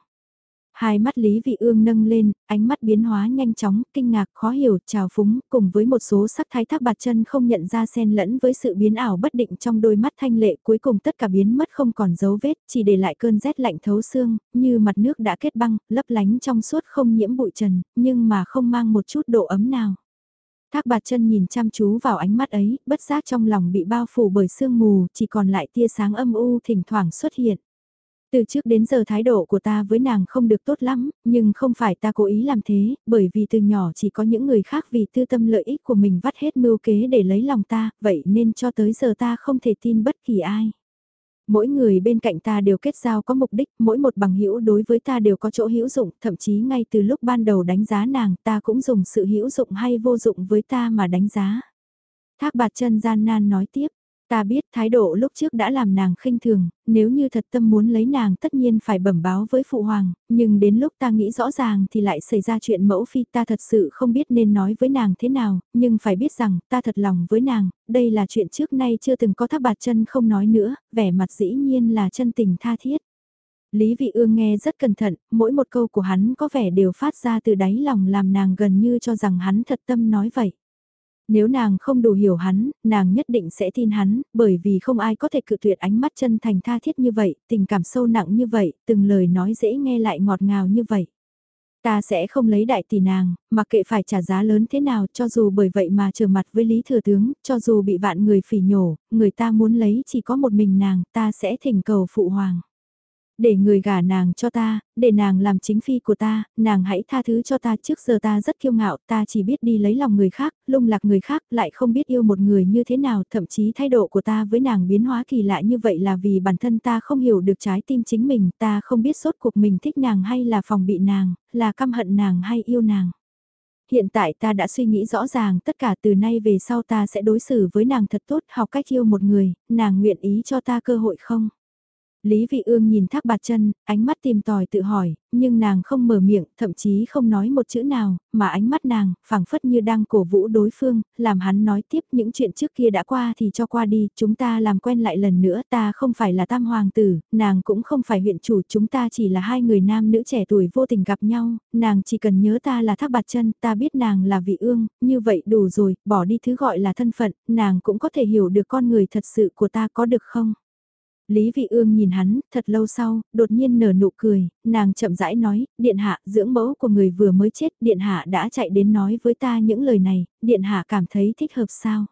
Hai mắt Lý Vị Ương nâng lên, ánh mắt biến hóa nhanh chóng, kinh ngạc, khó hiểu, trào phúng, cùng với một số sắc thái thác bạt chân không nhận ra xen lẫn với sự biến ảo bất định trong đôi mắt thanh lệ cuối cùng tất cả biến mất không còn dấu vết, chỉ để lại cơn rét lạnh thấu xương, như mặt nước đã kết băng, lấp lánh trong suốt không nhiễm bụi trần, nhưng mà không mang một chút độ ấm nào. Thác bạt chân nhìn chăm chú vào ánh mắt ấy, bất giác trong lòng bị bao phủ bởi sương mù, chỉ còn lại tia sáng âm u thỉnh thoảng xuất hiện. Từ trước đến giờ thái độ của ta với nàng không được tốt lắm, nhưng không phải ta cố ý làm thế, bởi vì từ nhỏ chỉ có những người khác vì tư tâm lợi ích của mình vắt hết mưu kế để lấy lòng ta, vậy nên cho tới giờ ta không thể tin bất kỳ ai mỗi người bên cạnh ta đều kết giao có mục đích, mỗi một bằng hữu đối với ta đều có chỗ hữu dụng, thậm chí ngay từ lúc ban đầu đánh giá nàng, ta cũng dùng sự hữu dụng hay vô dụng với ta mà đánh giá. Thác bạt chân gian nan nói tiếp, Ta biết thái độ lúc trước đã làm nàng khinh thường, nếu như thật tâm muốn lấy nàng tất nhiên phải bẩm báo với phụ hoàng, nhưng đến lúc ta nghĩ rõ ràng thì lại xảy ra chuyện mẫu phi ta thật sự không biết nên nói với nàng thế nào, nhưng phải biết rằng ta thật lòng với nàng, đây là chuyện trước nay chưa từng có thác bạt chân không nói nữa, vẻ mặt dĩ nhiên là chân tình tha thiết. Lý Vị Ương nghe rất cẩn thận, mỗi một câu của hắn có vẻ đều phát ra từ đáy lòng làm nàng gần như cho rằng hắn thật tâm nói vậy. Nếu nàng không đủ hiểu hắn, nàng nhất định sẽ tin hắn, bởi vì không ai có thể cự tuyệt ánh mắt chân thành tha thiết như vậy, tình cảm sâu nặng như vậy, từng lời nói dễ nghe lại ngọt ngào như vậy. Ta sẽ không lấy đại tỷ nàng, mà kệ phải trả giá lớn thế nào cho dù bởi vậy mà trở mặt với Lý Thừa Tướng, cho dù bị vạn người phỉ nhổ, người ta muốn lấy chỉ có một mình nàng, ta sẽ thỉnh cầu phụ hoàng. Để người gả nàng cho ta, để nàng làm chính phi của ta, nàng hãy tha thứ cho ta trước giờ ta rất kiêu ngạo, ta chỉ biết đi lấy lòng người khác, lung lạc người khác, lại không biết yêu một người như thế nào, thậm chí thái độ của ta với nàng biến hóa kỳ lạ như vậy là vì bản thân ta không hiểu được trái tim chính mình, ta không biết sốt cuộc mình thích nàng hay là phòng bị nàng, là căm hận nàng hay yêu nàng. Hiện tại ta đã suy nghĩ rõ ràng tất cả từ nay về sau ta sẽ đối xử với nàng thật tốt, học cách yêu một người, nàng nguyện ý cho ta cơ hội không? Lý Vị Ương nhìn Thác Bạt Chân, ánh mắt tìm tòi tự hỏi, nhưng nàng không mở miệng, thậm chí không nói một chữ nào, mà ánh mắt nàng, phảng phất như đang cổ vũ đối phương, làm hắn nói tiếp những chuyện trước kia đã qua thì cho qua đi, chúng ta làm quen lại lần nữa, ta không phải là tam hoàng tử, nàng cũng không phải huyện chủ, chúng ta chỉ là hai người nam nữ trẻ tuổi vô tình gặp nhau, nàng chỉ cần nhớ ta là Thác Bạt Chân, ta biết nàng là Vị Ương, như vậy đủ rồi, bỏ đi thứ gọi là thân phận, nàng cũng có thể hiểu được con người thật sự của ta có được không? Lý Vị Ương nhìn hắn, thật lâu sau, đột nhiên nở nụ cười, nàng chậm rãi nói, điện hạ, dưỡng mẫu của người vừa mới chết, điện hạ đã chạy đến nói với ta những lời này, điện hạ cảm thấy thích hợp sao?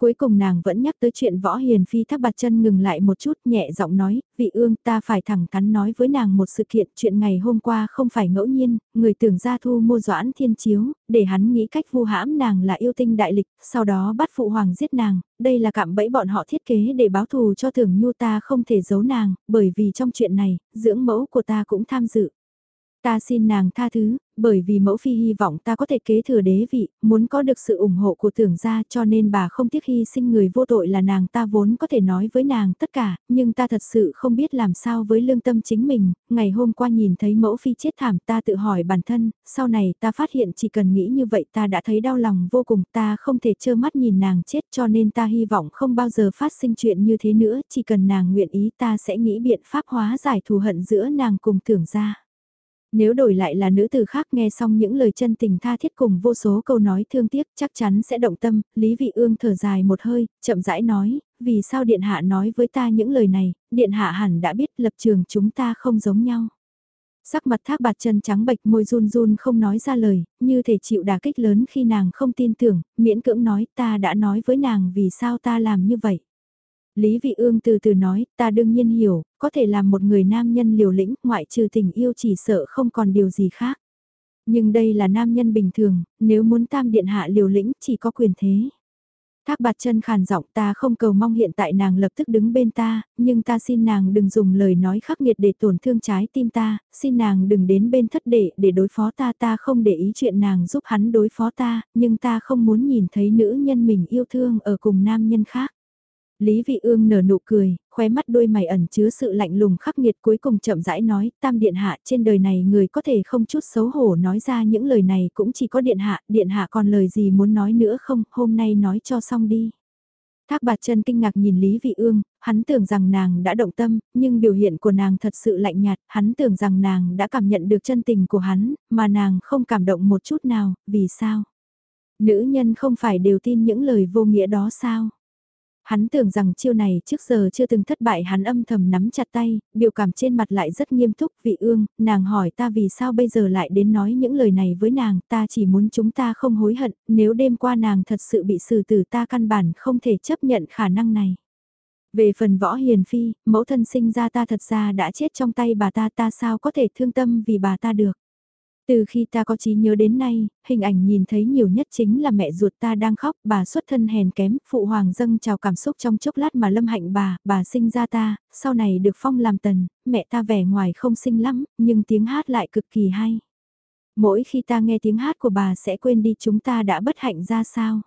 Cuối cùng nàng vẫn nhắc tới chuyện võ hiền phi thác bạt chân ngừng lại một chút nhẹ giọng nói, vị ương ta phải thẳng thắn nói với nàng một sự kiện chuyện ngày hôm qua không phải ngẫu nhiên, người tưởng ra thu mua doãn thiên chiếu, để hắn nghĩ cách vu hãm nàng là yêu tinh đại lịch, sau đó bắt phụ hoàng giết nàng, đây là cạm bẫy bọn họ thiết kế để báo thù cho thường nhu ta không thể giấu nàng, bởi vì trong chuyện này, dưỡng mẫu của ta cũng tham dự. Ta xin nàng tha thứ, bởi vì mẫu phi hy vọng ta có thể kế thừa đế vị, muốn có được sự ủng hộ của tưởng gia cho nên bà không tiếc hy sinh người vô tội là nàng ta vốn có thể nói với nàng tất cả, nhưng ta thật sự không biết làm sao với lương tâm chính mình, ngày hôm qua nhìn thấy mẫu phi chết thảm ta tự hỏi bản thân, sau này ta phát hiện chỉ cần nghĩ như vậy ta đã thấy đau lòng vô cùng, ta không thể trơ mắt nhìn nàng chết cho nên ta hy vọng không bao giờ phát sinh chuyện như thế nữa, chỉ cần nàng nguyện ý ta sẽ nghĩ biện pháp hóa giải thù hận giữa nàng cùng tưởng gia. Nếu đổi lại là nữ tử khác nghe xong những lời chân tình tha thiết cùng vô số câu nói thương tiếc chắc chắn sẽ động tâm, Lý Vị Ương thở dài một hơi, chậm rãi nói, vì sao Điện Hạ nói với ta những lời này, Điện Hạ hẳn đã biết lập trường chúng ta không giống nhau. Sắc mặt thác bạt chân trắng bệch môi run run không nói ra lời, như thể chịu đả kích lớn khi nàng không tin tưởng, miễn cưỡng nói ta đã nói với nàng vì sao ta làm như vậy. Lý Vị Ương từ từ nói, ta đương nhiên hiểu, có thể làm một người nam nhân liều lĩnh, ngoại trừ tình yêu chỉ sợ không còn điều gì khác. Nhưng đây là nam nhân bình thường, nếu muốn tam điện hạ liều lĩnh chỉ có quyền thế. Thác bạt chân khàn giọng ta không cầu mong hiện tại nàng lập tức đứng bên ta, nhưng ta xin nàng đừng dùng lời nói khắc nghiệt để tổn thương trái tim ta, xin nàng đừng đến bên thất đệ để đối phó ta ta không để ý chuyện nàng giúp hắn đối phó ta, nhưng ta không muốn nhìn thấy nữ nhân mình yêu thương ở cùng nam nhân khác. Lý Vị Ương nở nụ cười, khóe mắt đôi mày ẩn chứa sự lạnh lùng khắc nghiệt cuối cùng chậm rãi nói, tam điện hạ trên đời này người có thể không chút xấu hổ nói ra những lời này cũng chỉ có điện hạ, điện hạ còn lời gì muốn nói nữa không, hôm nay nói cho xong đi. Thác bạt chân kinh ngạc nhìn Lý Vị Ương, hắn tưởng rằng nàng đã động tâm, nhưng biểu hiện của nàng thật sự lạnh nhạt, hắn tưởng rằng nàng đã cảm nhận được chân tình của hắn, mà nàng không cảm động một chút nào, vì sao? Nữ nhân không phải đều tin những lời vô nghĩa đó sao? Hắn tưởng rằng chiêu này trước giờ chưa từng thất bại hắn âm thầm nắm chặt tay, biểu cảm trên mặt lại rất nghiêm túc vị ương, nàng hỏi ta vì sao bây giờ lại đến nói những lời này với nàng, ta chỉ muốn chúng ta không hối hận, nếu đêm qua nàng thật sự bị xử tử ta căn bản không thể chấp nhận khả năng này. Về phần võ hiền phi, mẫu thân sinh ra ta thật ra đã chết trong tay bà ta ta sao có thể thương tâm vì bà ta được. Từ khi ta có trí nhớ đến nay, hình ảnh nhìn thấy nhiều nhất chính là mẹ ruột ta đang khóc, bà xuất thân hèn kém, phụ hoàng dâng chào cảm xúc trong chốc lát mà lâm hạnh bà, bà sinh ra ta, sau này được phong làm tần, mẹ ta vẻ ngoài không xinh lắm, nhưng tiếng hát lại cực kỳ hay. Mỗi khi ta nghe tiếng hát của bà sẽ quên đi chúng ta đã bất hạnh ra sao.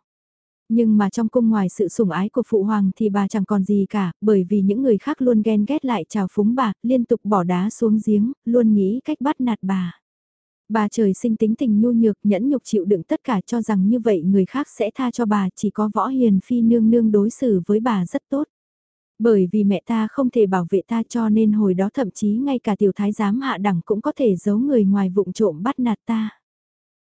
Nhưng mà trong cung ngoài sự sủng ái của phụ hoàng thì bà chẳng còn gì cả, bởi vì những người khác luôn ghen ghét lại trào phúng bà, liên tục bỏ đá xuống giếng, luôn nghĩ cách bắt nạt bà. Bà trời sinh tính tình nhu nhược nhẫn nhục chịu đựng tất cả cho rằng như vậy người khác sẽ tha cho bà chỉ có võ hiền phi nương nương đối xử với bà rất tốt. Bởi vì mẹ ta không thể bảo vệ ta cho nên hồi đó thậm chí ngay cả tiểu thái giám hạ đẳng cũng có thể giấu người ngoài vụng trộm bắt nạt ta.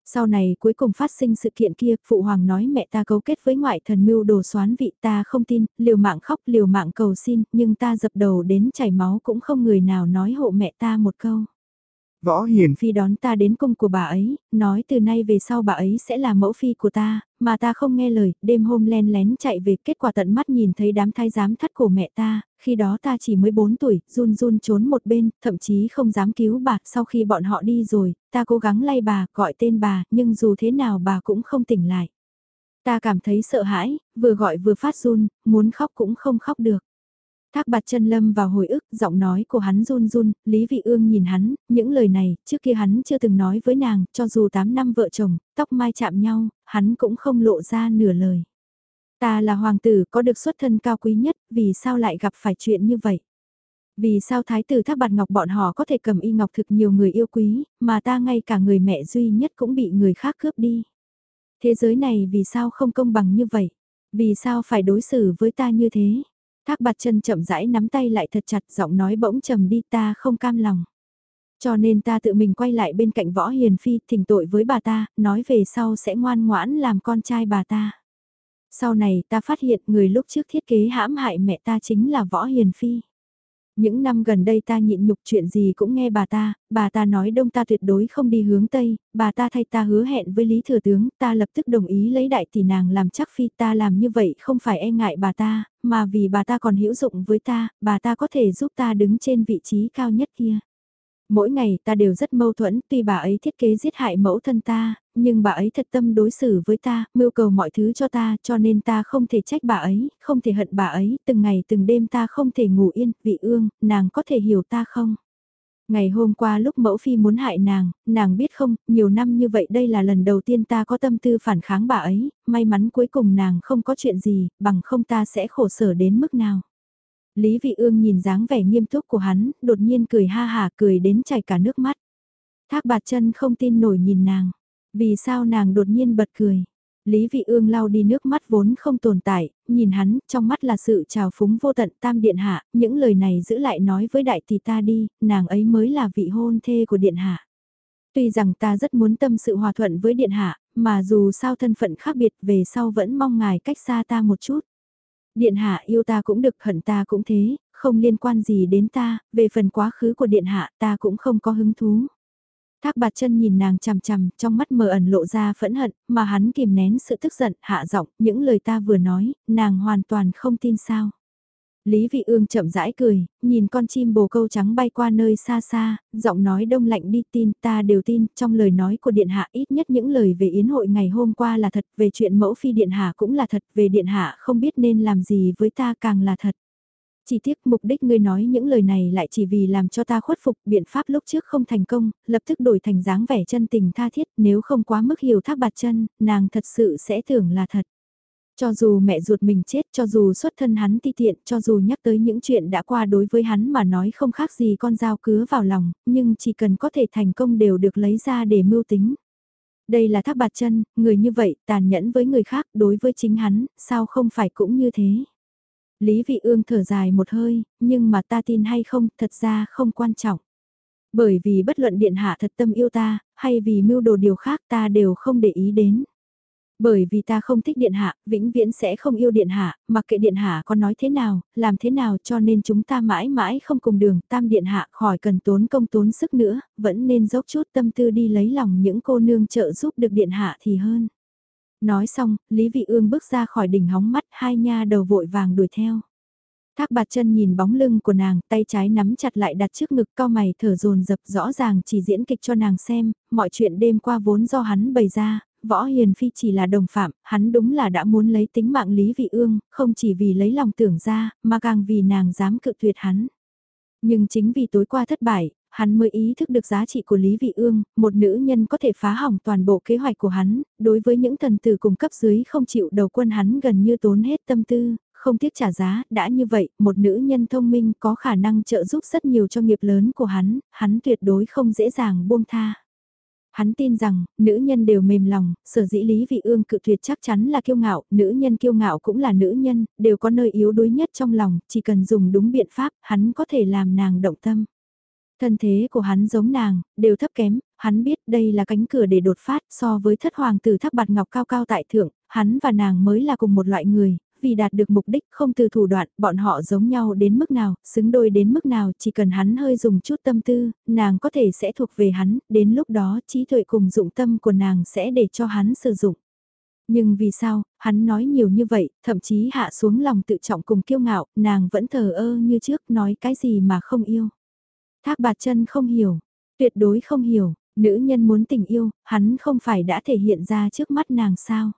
Sau này cuối cùng phát sinh sự kiện kia, phụ hoàng nói mẹ ta cấu kết với ngoại thần mưu đồ xoán vị ta không tin, liều mạng khóc liều mạng cầu xin, nhưng ta dập đầu đến chảy máu cũng không người nào nói hộ mẹ ta một câu. Võ Hiền Phi đón ta đến cung của bà ấy, nói từ nay về sau bà ấy sẽ là mẫu phi của ta, mà ta không nghe lời, đêm hôm len lén chạy về kết quả tận mắt nhìn thấy đám thái giám thắt cổ mẹ ta, khi đó ta chỉ mới 4 tuổi, run run trốn một bên, thậm chí không dám cứu bà, sau khi bọn họ đi rồi, ta cố gắng lay bà, gọi tên bà, nhưng dù thế nào bà cũng không tỉnh lại. Ta cảm thấy sợ hãi, vừa gọi vừa phát run, muốn khóc cũng không khóc được. Thác bạt chân lâm vào hồi ức, giọng nói của hắn run run, Lý Vị Ương nhìn hắn, những lời này, trước kia hắn chưa từng nói với nàng, cho dù 8 năm vợ chồng, tóc mai chạm nhau, hắn cũng không lộ ra nửa lời. Ta là hoàng tử có được xuất thân cao quý nhất, vì sao lại gặp phải chuyện như vậy? Vì sao thái tử thác bạt ngọc bọn họ có thể cầm y ngọc thực nhiều người yêu quý, mà ta ngay cả người mẹ duy nhất cũng bị người khác cướp đi. Thế giới này vì sao không công bằng như vậy? Vì sao phải đối xử với ta như thế? Thác bạt chân chậm rãi nắm tay lại thật chặt giọng nói bỗng trầm đi ta không cam lòng. Cho nên ta tự mình quay lại bên cạnh võ hiền phi thỉnh tội với bà ta, nói về sau sẽ ngoan ngoãn làm con trai bà ta. Sau này ta phát hiện người lúc trước thiết kế hãm hại mẹ ta chính là võ hiền phi. Những năm gần đây ta nhịn nhục chuyện gì cũng nghe bà ta, bà ta nói đông ta tuyệt đối không đi hướng Tây, bà ta thay ta hứa hẹn với Lý Thừa Tướng, ta lập tức đồng ý lấy đại tỷ nàng làm chắc phi ta làm như vậy không phải e ngại bà ta, mà vì bà ta còn hữu dụng với ta, bà ta có thể giúp ta đứng trên vị trí cao nhất kia. Mỗi ngày ta đều rất mâu thuẫn, tuy bà ấy thiết kế giết hại mẫu thân ta, nhưng bà ấy thật tâm đối xử với ta, mưu cầu mọi thứ cho ta, cho nên ta không thể trách bà ấy, không thể hận bà ấy, từng ngày từng đêm ta không thể ngủ yên, vị ương, nàng có thể hiểu ta không? Ngày hôm qua lúc mẫu phi muốn hại nàng, nàng biết không, nhiều năm như vậy đây là lần đầu tiên ta có tâm tư phản kháng bà ấy, may mắn cuối cùng nàng không có chuyện gì, bằng không ta sẽ khổ sở đến mức nào. Lý Vị Ương nhìn dáng vẻ nghiêm túc của hắn, đột nhiên cười ha hà cười đến chảy cả nước mắt. Thác bạt chân không tin nổi nhìn nàng. Vì sao nàng đột nhiên bật cười? Lý Vị Ương lau đi nước mắt vốn không tồn tại, nhìn hắn, trong mắt là sự trào phúng vô tận tam điện hạ, những lời này giữ lại nói với đại tỷ ta đi, nàng ấy mới là vị hôn thê của điện hạ. Tuy rằng ta rất muốn tâm sự hòa thuận với điện hạ, mà dù sao thân phận khác biệt về sau vẫn mong ngài cách xa ta một chút. Điện hạ yêu ta cũng được hận ta cũng thế, không liên quan gì đến ta, về phần quá khứ của điện hạ ta cũng không có hứng thú. Thác bạt chân nhìn nàng chằm chằm, trong mắt mờ ẩn lộ ra phẫn hận, mà hắn kìm nén sự tức giận, hạ giọng, những lời ta vừa nói, nàng hoàn toàn không tin sao. Lý Vị Ương chậm rãi cười, nhìn con chim bồ câu trắng bay qua nơi xa xa, giọng nói đông lạnh đi tin ta đều tin, trong lời nói của Điện Hạ ít nhất những lời về yến hội ngày hôm qua là thật, về chuyện mẫu phi Điện Hạ cũng là thật, về Điện Hạ không biết nên làm gì với ta càng là thật. Chỉ tiếc mục đích ngươi nói những lời này lại chỉ vì làm cho ta khuất phục biện pháp lúc trước không thành công, lập tức đổi thành dáng vẻ chân tình tha thiết nếu không quá mức hiểu thác bạt chân, nàng thật sự sẽ tưởng là thật. Cho dù mẹ ruột mình chết, cho dù xuất thân hắn ti tiện, cho dù nhắc tới những chuyện đã qua đối với hắn mà nói không khác gì con dao cứa vào lòng, nhưng chỉ cần có thể thành công đều được lấy ra để mưu tính. Đây là thác bạt chân, người như vậy, tàn nhẫn với người khác, đối với chính hắn, sao không phải cũng như thế. Lý Vị Ương thở dài một hơi, nhưng mà ta tin hay không, thật ra không quan trọng. Bởi vì bất luận điện hạ thật tâm yêu ta, hay vì mưu đồ điều khác ta đều không để ý đến. Bởi vì ta không thích điện hạ, vĩnh viễn sẽ không yêu điện hạ, mặc kệ điện hạ có nói thế nào, làm thế nào cho nên chúng ta mãi mãi không cùng đường, tam điện hạ khỏi cần tốn công tốn sức nữa, vẫn nên dốc chút tâm tư đi lấy lòng những cô nương trợ giúp được điện hạ thì hơn. Nói xong, Lý Vị Ương bước ra khỏi đỉnh hóng mắt hai nha đầu vội vàng đuổi theo. Thác bạt chân nhìn bóng lưng của nàng, tay trái nắm chặt lại đặt trước ngực cao mày thở dồn dập rõ ràng chỉ diễn kịch cho nàng xem, mọi chuyện đêm qua vốn do hắn bày ra, võ hiền phi chỉ là đồng phạm, hắn đúng là đã muốn lấy tính mạng Lý Vị Ương, không chỉ vì lấy lòng tưởng ra, mà càng vì nàng dám cự tuyệt hắn. Nhưng chính vì tối qua thất bại, hắn mới ý thức được giá trị của Lý Vị Ương, một nữ nhân có thể phá hỏng toàn bộ kế hoạch của hắn, đối với những thần tử cùng cấp dưới không chịu đầu quân hắn gần như tốn hết tâm tư, không tiếc trả giá, đã như vậy, một nữ nhân thông minh có khả năng trợ giúp rất nhiều cho nghiệp lớn của hắn, hắn tuyệt đối không dễ dàng buông tha. Hắn tin rằng, nữ nhân đều mềm lòng, sở dĩ Lý Vị Ương cự tuyệt chắc chắn là kiêu ngạo, nữ nhân kiêu ngạo cũng là nữ nhân, đều có nơi yếu đuối nhất trong lòng, chỉ cần dùng đúng biện pháp, hắn có thể làm nàng động tâm. Thân thế của hắn giống nàng, đều thấp kém, hắn biết đây là cánh cửa để đột phát so với thất hoàng tử thác bạt ngọc cao cao tại thượng, hắn và nàng mới là cùng một loại người, vì đạt được mục đích không từ thủ đoạn, bọn họ giống nhau đến mức nào, xứng đôi đến mức nào, chỉ cần hắn hơi dùng chút tâm tư, nàng có thể sẽ thuộc về hắn, đến lúc đó trí tuệ cùng dụng tâm của nàng sẽ để cho hắn sử dụng. Nhưng vì sao, hắn nói nhiều như vậy, thậm chí hạ xuống lòng tự trọng cùng kiêu ngạo, nàng vẫn thờ ơ như trước nói cái gì mà không yêu. Thác bạt chân không hiểu, tuyệt đối không hiểu, nữ nhân muốn tình yêu, hắn không phải đã thể hiện ra trước mắt nàng sao.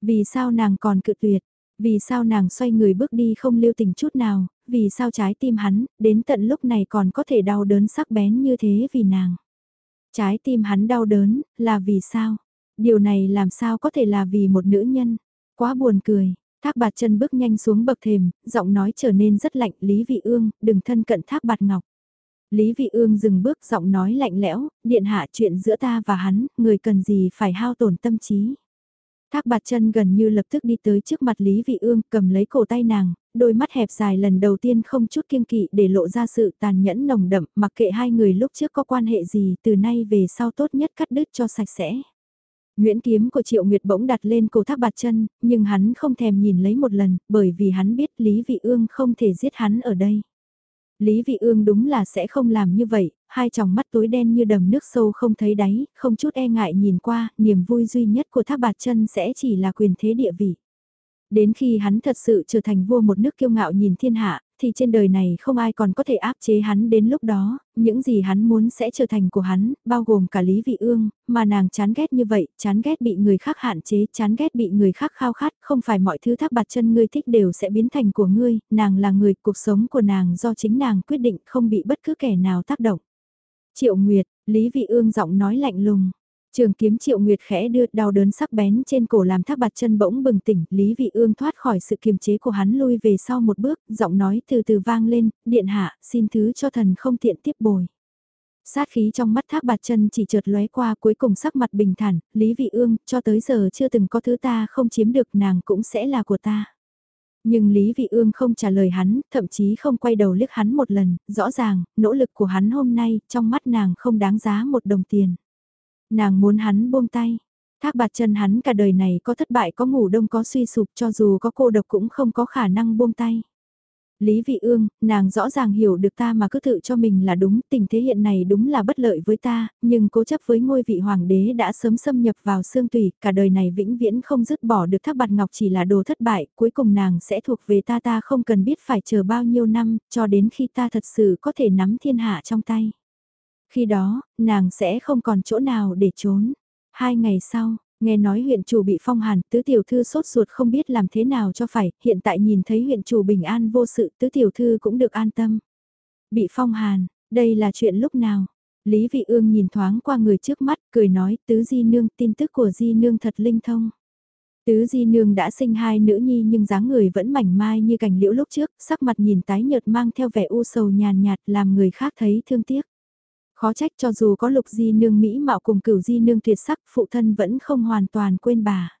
Vì sao nàng còn cự tuyệt, vì sao nàng xoay người bước đi không lưu tình chút nào, vì sao trái tim hắn, đến tận lúc này còn có thể đau đớn sắc bén như thế vì nàng. Trái tim hắn đau đớn, là vì sao? Điều này làm sao có thể là vì một nữ nhân? Quá buồn cười, Thác bạt chân bước nhanh xuống bậc thềm, giọng nói trở nên rất lạnh, Lý Vị Ương, đừng thân cận thác bạt ngọc. Lý Vị Ương dừng bước giọng nói lạnh lẽo, điện hạ chuyện giữa ta và hắn, người cần gì phải hao tổn tâm trí. Thác bạt chân gần như lập tức đi tới trước mặt Lý Vị Ương cầm lấy cổ tay nàng, đôi mắt hẹp dài lần đầu tiên không chút kiêng kỵ để lộ ra sự tàn nhẫn nồng đậm mặc kệ hai người lúc trước có quan hệ gì từ nay về sau tốt nhất cắt đứt cho sạch sẽ. Nguyễn kiếm của Triệu Nguyệt bỗng đặt lên cổ thác bạt chân, nhưng hắn không thèm nhìn lấy một lần, bởi vì hắn biết Lý Vị Ương không thể giết hắn ở đây. Lý Vị Ương đúng là sẽ không làm như vậy, hai tròng mắt tối đen như đầm nước sâu không thấy đáy, không chút e ngại nhìn qua, niềm vui duy nhất của thác bạt chân sẽ chỉ là quyền thế địa vị. Đến khi hắn thật sự trở thành vua một nước kiêu ngạo nhìn thiên hạ, thì trên đời này không ai còn có thể áp chế hắn đến lúc đó, những gì hắn muốn sẽ trở thành của hắn, bao gồm cả Lý Vị Ương, mà nàng chán ghét như vậy, chán ghét bị người khác hạn chế, chán ghét bị người khác khao khát, không phải mọi thứ thác bạt chân ngươi thích đều sẽ biến thành của ngươi, nàng là người, cuộc sống của nàng do chính nàng quyết định không bị bất cứ kẻ nào tác động. Triệu Nguyệt, Lý Vị Ương giọng nói lạnh lùng. Trường kiếm triệu nguyệt khẽ đưa đau đớn sắc bén trên cổ làm thác bạt chân bỗng bừng tỉnh, Lý Vị Ương thoát khỏi sự kiềm chế của hắn lui về sau một bước, giọng nói từ từ vang lên, điện hạ, xin thứ cho thần không tiện tiếp bồi. Sát khí trong mắt thác bạt chân chỉ chợt lóe qua cuối cùng sắc mặt bình thản, Lý Vị Ương, cho tới giờ chưa từng có thứ ta không chiếm được nàng cũng sẽ là của ta. Nhưng Lý Vị Ương không trả lời hắn, thậm chí không quay đầu liếc hắn một lần, rõ ràng, nỗ lực của hắn hôm nay, trong mắt nàng không đáng giá một đồng tiền. Nàng muốn hắn buông tay. Thác bạt chân hắn cả đời này có thất bại có ngủ đông có suy sụp cho dù có cô độc cũng không có khả năng buông tay. Lý Vị Ương, nàng rõ ràng hiểu được ta mà cứ tự cho mình là đúng, tình thế hiện này đúng là bất lợi với ta, nhưng cố chấp với ngôi vị hoàng đế đã sớm xâm nhập vào xương tùy, cả đời này vĩnh viễn không dứt bỏ được thác bạt ngọc chỉ là đồ thất bại, cuối cùng nàng sẽ thuộc về ta ta không cần biết phải chờ bao nhiêu năm, cho đến khi ta thật sự có thể nắm thiên hạ trong tay. Khi đó, nàng sẽ không còn chỗ nào để trốn. Hai ngày sau, nghe nói huyện chủ bị phong hàn, tứ tiểu thư sốt ruột không biết làm thế nào cho phải, hiện tại nhìn thấy huyện chủ bình an vô sự, tứ tiểu thư cũng được an tâm. Bị phong hàn, đây là chuyện lúc nào? Lý Vị Ương nhìn thoáng qua người trước mắt, cười nói, tứ di nương, tin tức của di nương thật linh thông. Tứ di nương đã sinh hai nữ nhi nhưng dáng người vẫn mảnh mai như cành liễu lúc trước, sắc mặt nhìn tái nhợt mang theo vẻ u sầu nhàn nhạt làm người khác thấy thương tiếc. Khó trách cho dù có lục di nương Mỹ mạo cùng cửu di nương tuyệt sắc, phụ thân vẫn không hoàn toàn quên bà.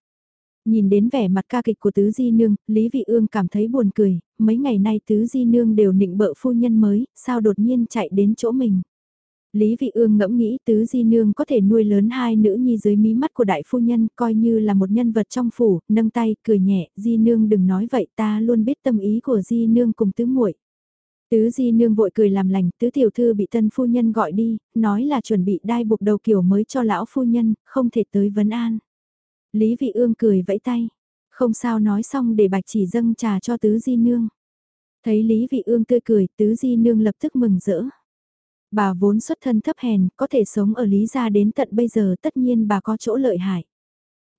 Nhìn đến vẻ mặt ca kịch của tứ di nương, Lý Vị Ương cảm thấy buồn cười, mấy ngày nay tứ di nương đều nịnh bợ phu nhân mới, sao đột nhiên chạy đến chỗ mình. Lý Vị Ương ngẫm nghĩ tứ di nương có thể nuôi lớn hai nữ nhi dưới mí mắt của đại phu nhân coi như là một nhân vật trong phủ, nâng tay, cười nhẹ, di nương đừng nói vậy ta luôn biết tâm ý của di nương cùng tứ muội Tứ di nương vội cười làm lành, tứ tiểu thư bị tân phu nhân gọi đi, nói là chuẩn bị đai buộc đầu kiểu mới cho lão phu nhân, không thể tới vấn an. Lý vị ương cười vẫy tay, không sao nói xong để bạch chỉ dâng trà cho tứ di nương. Thấy Lý vị ương tươi cười, tứ di nương lập tức mừng rỡ. Bà vốn xuất thân thấp hèn, có thể sống ở Lý gia đến tận bây giờ tất nhiên bà có chỗ lợi hại.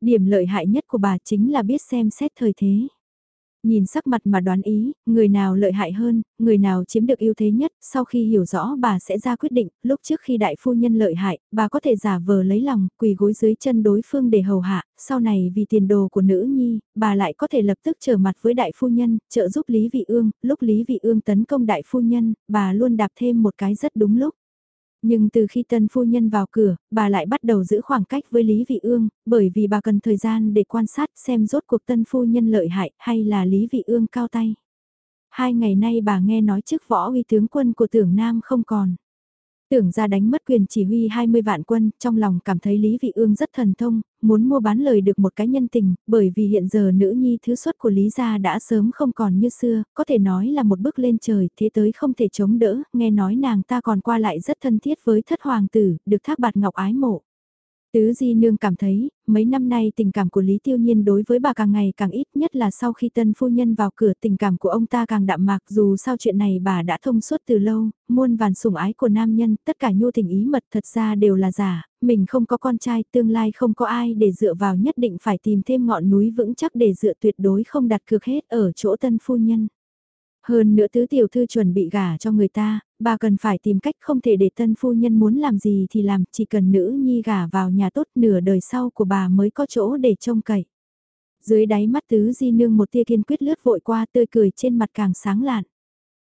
Điểm lợi hại nhất của bà chính là biết xem xét thời thế. Nhìn sắc mặt mà đoán ý, người nào lợi hại hơn, người nào chiếm được ưu thế nhất, sau khi hiểu rõ bà sẽ ra quyết định, lúc trước khi đại phu nhân lợi hại, bà có thể giả vờ lấy lòng, quỳ gối dưới chân đối phương để hầu hạ, sau này vì tiền đồ của nữ nhi, bà lại có thể lập tức trở mặt với đại phu nhân, trợ giúp Lý Vị Ương, lúc Lý Vị Ương tấn công đại phu nhân, bà luôn đạp thêm một cái rất đúng lúc. Nhưng từ khi tân phu nhân vào cửa, bà lại bắt đầu giữ khoảng cách với Lý Vị Ương, bởi vì bà cần thời gian để quan sát xem rốt cuộc tân phu nhân lợi hại hay là Lý Vị Ương cao tay. Hai ngày nay bà nghe nói chức võ uy tướng quân của tưởng Nam không còn. Tưởng ra đánh mất quyền chỉ huy 20 vạn quân, trong lòng cảm thấy Lý Vị Ương rất thần thông, muốn mua bán lời được một cái nhân tình, bởi vì hiện giờ nữ nhi thứ xuất của Lý gia đã sớm không còn như xưa, có thể nói là một bước lên trời, thế tới không thể chống đỡ, nghe nói nàng ta còn qua lại rất thân thiết với thất hoàng tử, được thác bạt ngọc ái mộ. Tứ Di Nương cảm thấy, mấy năm nay tình cảm của Lý Tiêu Nhiên đối với bà càng ngày càng ít nhất là sau khi tân phu nhân vào cửa tình cảm của ông ta càng đạm mạc dù sao chuyện này bà đã thông suốt từ lâu, muôn vàn sủng ái của nam nhân, tất cả nhu tình ý mật thật ra đều là giả, mình không có con trai, tương lai không có ai để dựa vào nhất định phải tìm thêm ngọn núi vững chắc để dựa tuyệt đối không đặt cược hết ở chỗ tân phu nhân. Hơn nữa tứ tiểu thư chuẩn bị gả cho người ta, bà cần phải tìm cách không thể để tân phu nhân muốn làm gì thì làm, chỉ cần nữ nhi gả vào nhà tốt nửa đời sau của bà mới có chỗ để trông cậy. Dưới đáy mắt tứ di nương một tia kiên quyết lướt vội qua tươi cười trên mặt càng sáng lạn.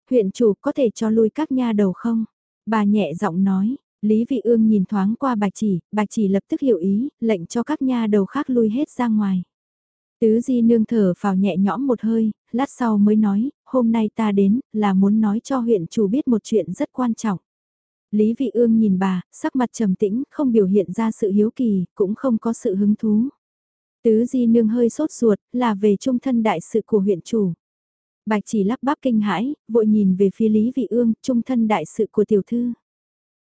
Huyện chủ có thể cho lui các nha đầu không? Bà nhẹ giọng nói, Lý Vị Ương nhìn thoáng qua bạch chỉ, bạch chỉ lập tức hiểu ý, lệnh cho các nha đầu khác lui hết ra ngoài. Tứ di nương thở vào nhẹ nhõm một hơi, lát sau mới nói, hôm nay ta đến, là muốn nói cho huyện chủ biết một chuyện rất quan trọng. Lý Vị Ương nhìn bà, sắc mặt trầm tĩnh, không biểu hiện ra sự hiếu kỳ, cũng không có sự hứng thú. Tứ di nương hơi sốt ruột, là về trung thân đại sự của huyện chủ. Bạch chỉ lắp bắp kinh hãi, vội nhìn về phía Lý Vị Ương, trung thân đại sự của tiểu thư.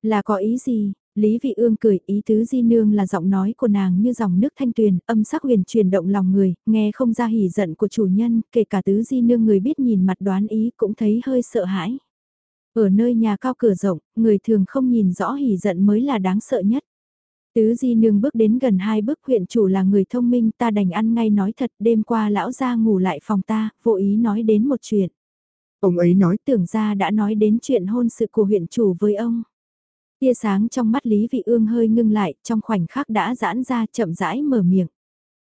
Là có ý gì? Lý Vị Ương cười, ý tứ di nương là giọng nói của nàng như dòng nước thanh tuyền, âm sắc huyền truyền động lòng người, nghe không ra hỉ giận của chủ nhân, kể cả tứ di nương người biết nhìn mặt đoán ý cũng thấy hơi sợ hãi. Ở nơi nhà cao cửa rộng, người thường không nhìn rõ hỉ giận mới là đáng sợ nhất. Tứ di nương bước đến gần hai bước huyện chủ là người thông minh ta đành ăn ngay nói thật đêm qua lão ra ngủ lại phòng ta, vô ý nói đến một chuyện. Ông ấy nói tưởng ra đã nói đến chuyện hôn sự của huyện chủ với ông. Tia sáng trong mắt Lý Vị Ương hơi ngưng lại, trong khoảnh khắc đã giãn ra chậm rãi mở miệng.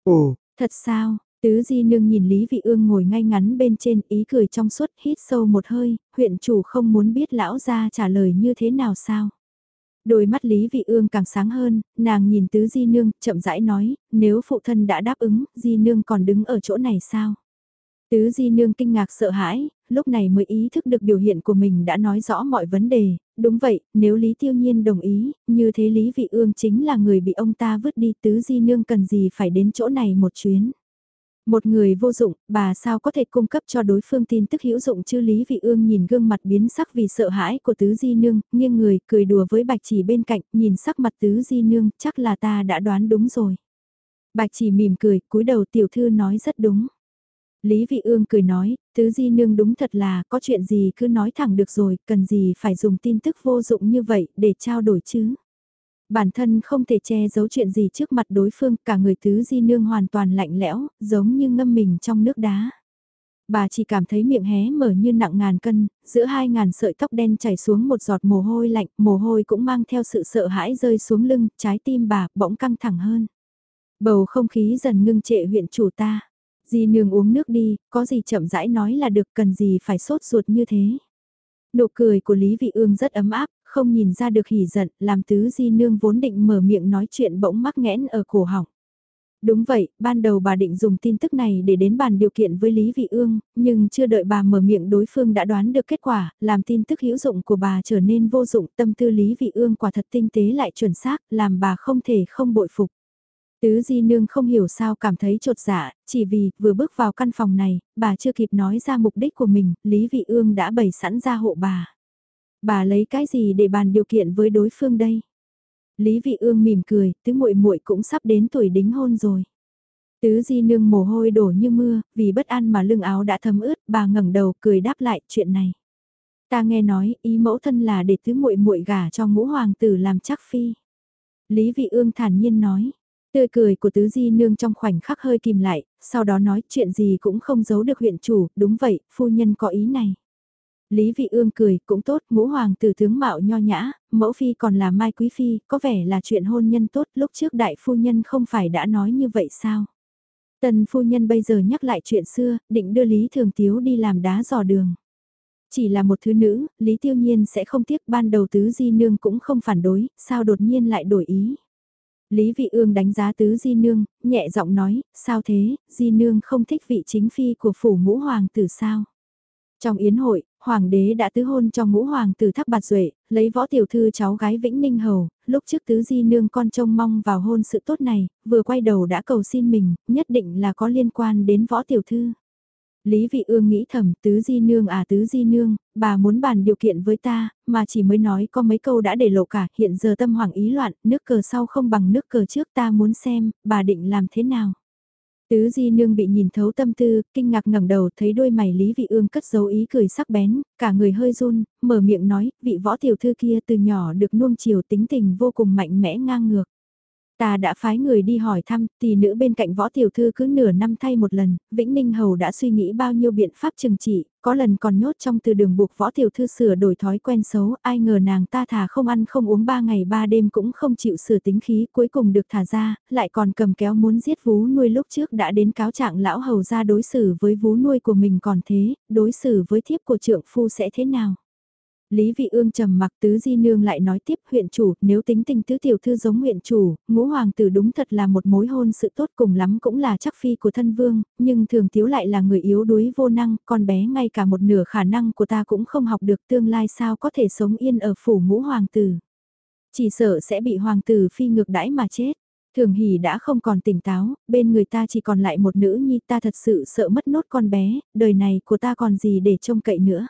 Ồ, thật sao? Tứ Di Nương nhìn Lý Vị Ương ngồi ngay ngắn bên trên ý cười trong suốt hít sâu một hơi, huyện chủ không muốn biết lão gia trả lời như thế nào sao? Đôi mắt Lý Vị Ương càng sáng hơn, nàng nhìn Tứ Di Nương, chậm rãi nói, nếu phụ thân đã đáp ứng, Di Nương còn đứng ở chỗ này sao? Tứ Di Nương kinh ngạc sợ hãi, lúc này mới ý thức được biểu hiện của mình đã nói rõ mọi vấn đề, đúng vậy, nếu Lý Tiêu Nhiên đồng ý, như thế Lý Vị Ương chính là người bị ông ta vứt đi Tứ Di Nương cần gì phải đến chỗ này một chuyến. Một người vô dụng, bà sao có thể cung cấp cho đối phương tin tức hữu dụng chứ Lý Vị Ương nhìn gương mặt biến sắc vì sợ hãi của Tứ Di Nương, nghiêng người, cười đùa với Bạch Chỉ bên cạnh, nhìn sắc mặt Tứ Di Nương, chắc là ta đã đoán đúng rồi. Bạch Chỉ mỉm cười, cúi đầu tiểu thư nói rất đúng. Lý Vị Ương cười nói, Tứ Di Nương đúng thật là có chuyện gì cứ nói thẳng được rồi, cần gì phải dùng tin tức vô dụng như vậy để trao đổi chứ bản thân không thể che giấu chuyện gì trước mặt đối phương, cả người tứ di nương hoàn toàn lạnh lẽo, giống như ngâm mình trong nước đá. Bà chỉ cảm thấy miệng hé mở như nặng ngàn cân, giữa hai ngàn sợi tóc đen chảy xuống một giọt mồ hôi lạnh, mồ hôi cũng mang theo sự sợ hãi rơi xuống lưng, trái tim bà bỗng căng thẳng hơn. Bầu không khí dần ngưng trệ huyện chủ ta. Di nương uống nước đi, có gì chậm rãi nói là được cần gì phải sốt ruột như thế. Nụ cười của Lý Vị Ương rất ấm áp, không nhìn ra được hỉ giận, làm tứ di nương vốn định mở miệng nói chuyện bỗng mắc nghẽn ở cổ họng. Đúng vậy, ban đầu bà định dùng tin tức này để đến bàn điều kiện với Lý Vị Ương, nhưng chưa đợi bà mở miệng đối phương đã đoán được kết quả, làm tin tức hữu dụng của bà trở nên vô dụng, tâm tư Lý Vị Ương quả thật tinh tế lại chuẩn xác, làm bà không thể không bội phục. Tứ Di Nương không hiểu sao cảm thấy trột dạ, chỉ vì vừa bước vào căn phòng này, bà chưa kịp nói ra mục đích của mình, Lý Vị Ương đã bày sẵn ra hộ bà. Bà lấy cái gì để bàn điều kiện với đối phương đây? Lý Vị Ương mỉm cười, tứ muội muội cũng sắp đến tuổi đính hôn rồi. Tứ Di Nương mồ hôi đổ như mưa, vì bất an mà lưng áo đã thấm ướt, bà ngẩng đầu cười đáp lại chuyện này. Ta nghe nói, ý mẫu thân là để tứ muội muội gả cho ngũ hoàng tử làm chắc phi. Lý Vị Ương thản nhiên nói, Tươi cười của tứ di nương trong khoảnh khắc hơi kìm lại, sau đó nói chuyện gì cũng không giấu được huyện chủ, đúng vậy, phu nhân có ý này. Lý Vị Ương cười, cũng tốt, ngũ hoàng tử tướng mạo nho nhã, mẫu phi còn là mai quý phi, có vẻ là chuyện hôn nhân tốt, lúc trước đại phu nhân không phải đã nói như vậy sao? Tần phu nhân bây giờ nhắc lại chuyện xưa, định đưa Lý Thường Tiếu đi làm đá dò đường. Chỉ là một thứ nữ, Lý Tiêu Nhiên sẽ không tiếc ban đầu tứ di nương cũng không phản đối, sao đột nhiên lại đổi ý. Lý Vị Ương đánh giá tứ Di Nương, nhẹ giọng nói, sao thế, Di Nương không thích vị chính phi của phủ ngũ hoàng tử sao? Trong yến hội, hoàng đế đã tứ hôn cho ngũ hoàng tử Thác Bạt Duệ, lấy võ tiểu thư cháu gái Vĩnh Ninh Hầu, lúc trước tứ Di Nương con trông mong vào hôn sự tốt này, vừa quay đầu đã cầu xin mình, nhất định là có liên quan đến võ tiểu thư. Lý Vị Ương nghĩ thầm, tứ di nương à tứ di nương, bà muốn bàn điều kiện với ta, mà chỉ mới nói có mấy câu đã để lộ cả, hiện giờ tâm hoàng ý loạn, nước cờ sau không bằng nước cờ trước ta muốn xem, bà định làm thế nào. Tứ di nương bị nhìn thấu tâm tư, kinh ngạc ngẩng đầu thấy đôi mày Lý Vị Ương cất dấu ý cười sắc bén, cả người hơi run, mở miệng nói, vị võ tiểu thư kia từ nhỏ được nuông chiều tính tình vô cùng mạnh mẽ ngang ngược. Ta đã phái người đi hỏi thăm, tỷ nữ bên cạnh võ tiểu thư cứ nửa năm thay một lần, Vĩnh Ninh Hầu đã suy nghĩ bao nhiêu biện pháp trừng trị, có lần còn nhốt trong từ đường buộc võ tiểu thư sửa đổi thói quen xấu, ai ngờ nàng ta thả không ăn không uống ba ngày ba đêm cũng không chịu sửa tính khí, cuối cùng được thả ra, lại còn cầm kéo muốn giết vú nuôi lúc trước đã đến cáo trạng lão hầu ra đối xử với vú nuôi của mình còn thế, đối xử với thiếp của trượng phu sẽ thế nào. Lý Vị Ương trầm mặc tứ di nương lại nói tiếp huyện chủ, nếu tính tình tứ tiểu thư giống huyện chủ, ngũ hoàng tử đúng thật là một mối hôn sự tốt cùng lắm cũng là chắc phi của thân vương, nhưng thường thiếu lại là người yếu đuối vô năng, con bé ngay cả một nửa khả năng của ta cũng không học được tương lai sao có thể sống yên ở phủ ngũ hoàng tử. Chỉ sợ sẽ bị hoàng tử phi ngược đãi mà chết. Thường hỉ đã không còn tỉnh táo, bên người ta chỉ còn lại một nữ nhi ta thật sự sợ mất nốt con bé, đời này của ta còn gì để trông cậy nữa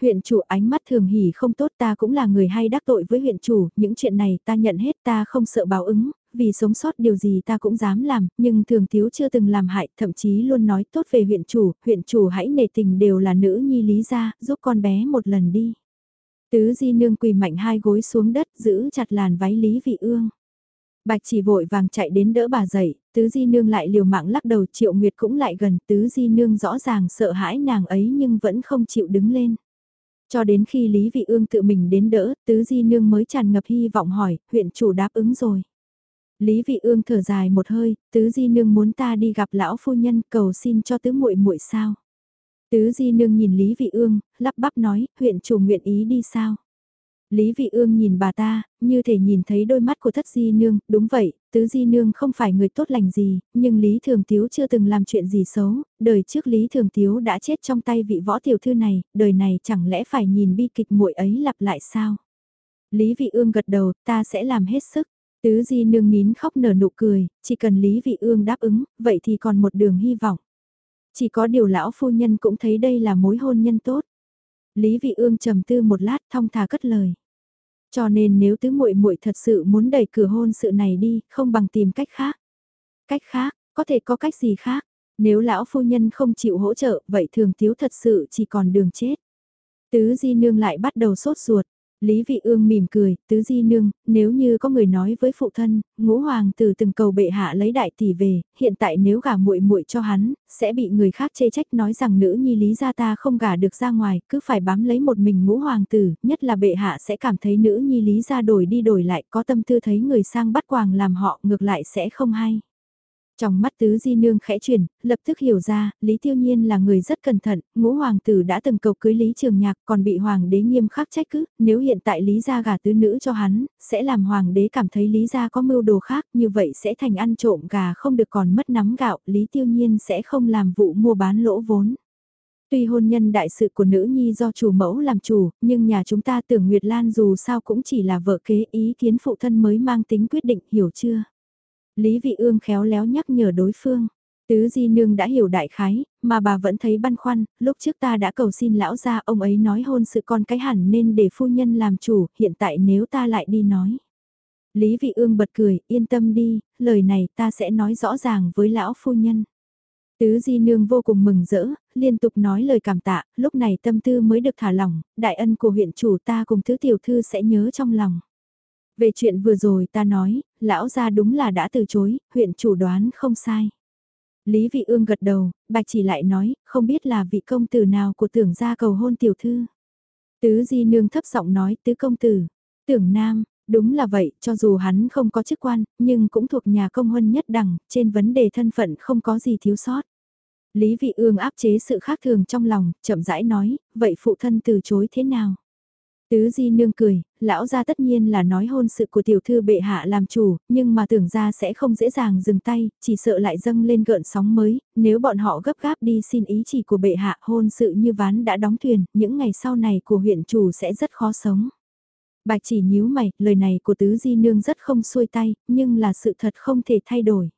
huyện chủ ánh mắt thường hỉ không tốt ta cũng là người hay đắc tội với huyện chủ, những chuyện này ta nhận hết ta không sợ báo ứng, vì sống sót điều gì ta cũng dám làm, nhưng thường thiếu chưa từng làm hại, thậm chí luôn nói tốt về huyện chủ, huyện chủ hãy nể tình đều là nữ nhi lý gia, giúp con bé một lần đi. Tứ di nương quỳ mạnh hai gối xuống đất giữ chặt làn váy Lý Vị Ương. Bạch chỉ vội vàng chạy đến đỡ bà dậy, tứ di nương lại liều mạng lắc đầu triệu nguyệt cũng lại gần tứ di nương rõ ràng sợ hãi nàng ấy nhưng vẫn không chịu đứng lên. Cho đến khi Lý Vị Ương tự mình đến đỡ, Tứ Di Nương mới tràn ngập hy vọng hỏi, huyện chủ đáp ứng rồi. Lý Vị Ương thở dài một hơi, Tứ Di Nương muốn ta đi gặp lão phu nhân cầu xin cho tứ muội muội sao. Tứ Di Nương nhìn Lý Vị Ương, lắp bắp nói, huyện chủ nguyện ý đi sao. Lý Vị Ương nhìn bà ta, như thể nhìn thấy đôi mắt của thất di nương, đúng vậy, tứ di nương không phải người tốt lành gì, nhưng Lý Thường Tiếu chưa từng làm chuyện gì xấu, đời trước Lý Thường Tiếu đã chết trong tay vị võ tiểu thư này, đời này chẳng lẽ phải nhìn bi kịch muội ấy lặp lại sao? Lý Vị Ương gật đầu, ta sẽ làm hết sức. Tứ di nương nín khóc nở nụ cười, chỉ cần Lý Vị Ương đáp ứng, vậy thì còn một đường hy vọng. Chỉ có điều lão phu nhân cũng thấy đây là mối hôn nhân tốt. Lý Vị Ương trầm tư một lát thong thả cất lời. Cho nên nếu tứ muội muội thật sự muốn đẩy cửa hôn sự này đi, không bằng tìm cách khác. Cách khác, có thể có cách gì khác? Nếu lão phu nhân không chịu hỗ trợ, vậy thường thiếu thật sự chỉ còn đường chết. Tứ di nương lại bắt đầu sốt ruột. Lý Vị Ương mỉm cười, tứ di nương, nếu như có người nói với phụ thân, ngũ hoàng tử từng cầu bệ hạ lấy đại tỷ về, hiện tại nếu gả muội muội cho hắn, sẽ bị người khác chê trách nói rằng nữ nhi lý gia ta không gả được ra ngoài, cứ phải bám lấy một mình ngũ hoàng tử, nhất là bệ hạ sẽ cảm thấy nữ nhi lý gia đổi đi đổi lại, có tâm tư thấy người sang bắt quàng làm họ, ngược lại sẽ không hay. Trong mắt tứ di nương khẽ chuyển, lập tức hiểu ra, Lý Tiêu Nhiên là người rất cẩn thận, ngũ hoàng tử đã từng cầu cưới Lý Trường Nhạc còn bị hoàng đế nghiêm khắc trách cứ, nếu hiện tại Lý gia gả tứ nữ cho hắn, sẽ làm hoàng đế cảm thấy Lý gia có mưu đồ khác, như vậy sẽ thành ăn trộm gà không được còn mất nắm gạo, Lý Tiêu Nhiên sẽ không làm vụ mua bán lỗ vốn. Tuy hôn nhân đại sự của nữ nhi do chủ mẫu làm chủ, nhưng nhà chúng ta tưởng Nguyệt Lan dù sao cũng chỉ là vợ kế ý kiến phụ thân mới mang tính quyết định, hiểu chưa? Lý Vị Ương khéo léo nhắc nhở đối phương. Tứ Di Nương đã hiểu đại khái, mà bà vẫn thấy băn khoăn, lúc trước ta đã cầu xin lão gia ông ấy nói hôn sự con cái hẳn nên để phu nhân làm chủ, hiện tại nếu ta lại đi nói. Lý Vị Ương bật cười, yên tâm đi, lời này ta sẽ nói rõ ràng với lão phu nhân. Tứ Di Nương vô cùng mừng rỡ, liên tục nói lời cảm tạ, lúc này tâm tư mới được thả lỏng, đại ân của huyện chủ ta cùng thứ tiểu thư sẽ nhớ trong lòng. Về chuyện vừa rồi ta nói, lão gia đúng là đã từ chối, huyện chủ đoán không sai. Lý Vị Ương gật đầu, bạch chỉ lại nói, không biết là vị công tử nào của tưởng gia cầu hôn tiểu thư. Tứ Di Nương thấp giọng nói tứ công tử, tưởng nam, đúng là vậy, cho dù hắn không có chức quan, nhưng cũng thuộc nhà công huân nhất đẳng, trên vấn đề thân phận không có gì thiếu sót. Lý Vị Ương áp chế sự khác thường trong lòng, chậm rãi nói, vậy phụ thân từ chối thế nào? Tứ Di Nương cười, lão gia tất nhiên là nói hôn sự của tiểu thư bệ hạ làm chủ, nhưng mà tưởng ra sẽ không dễ dàng dừng tay, chỉ sợ lại dâng lên gợn sóng mới, nếu bọn họ gấp gáp đi xin ý chỉ của bệ hạ hôn sự như ván đã đóng thuyền, những ngày sau này của huyện chủ sẽ rất khó sống. Bạch chỉ nhíu mày, lời này của Tứ Di Nương rất không xuôi tay, nhưng là sự thật không thể thay đổi.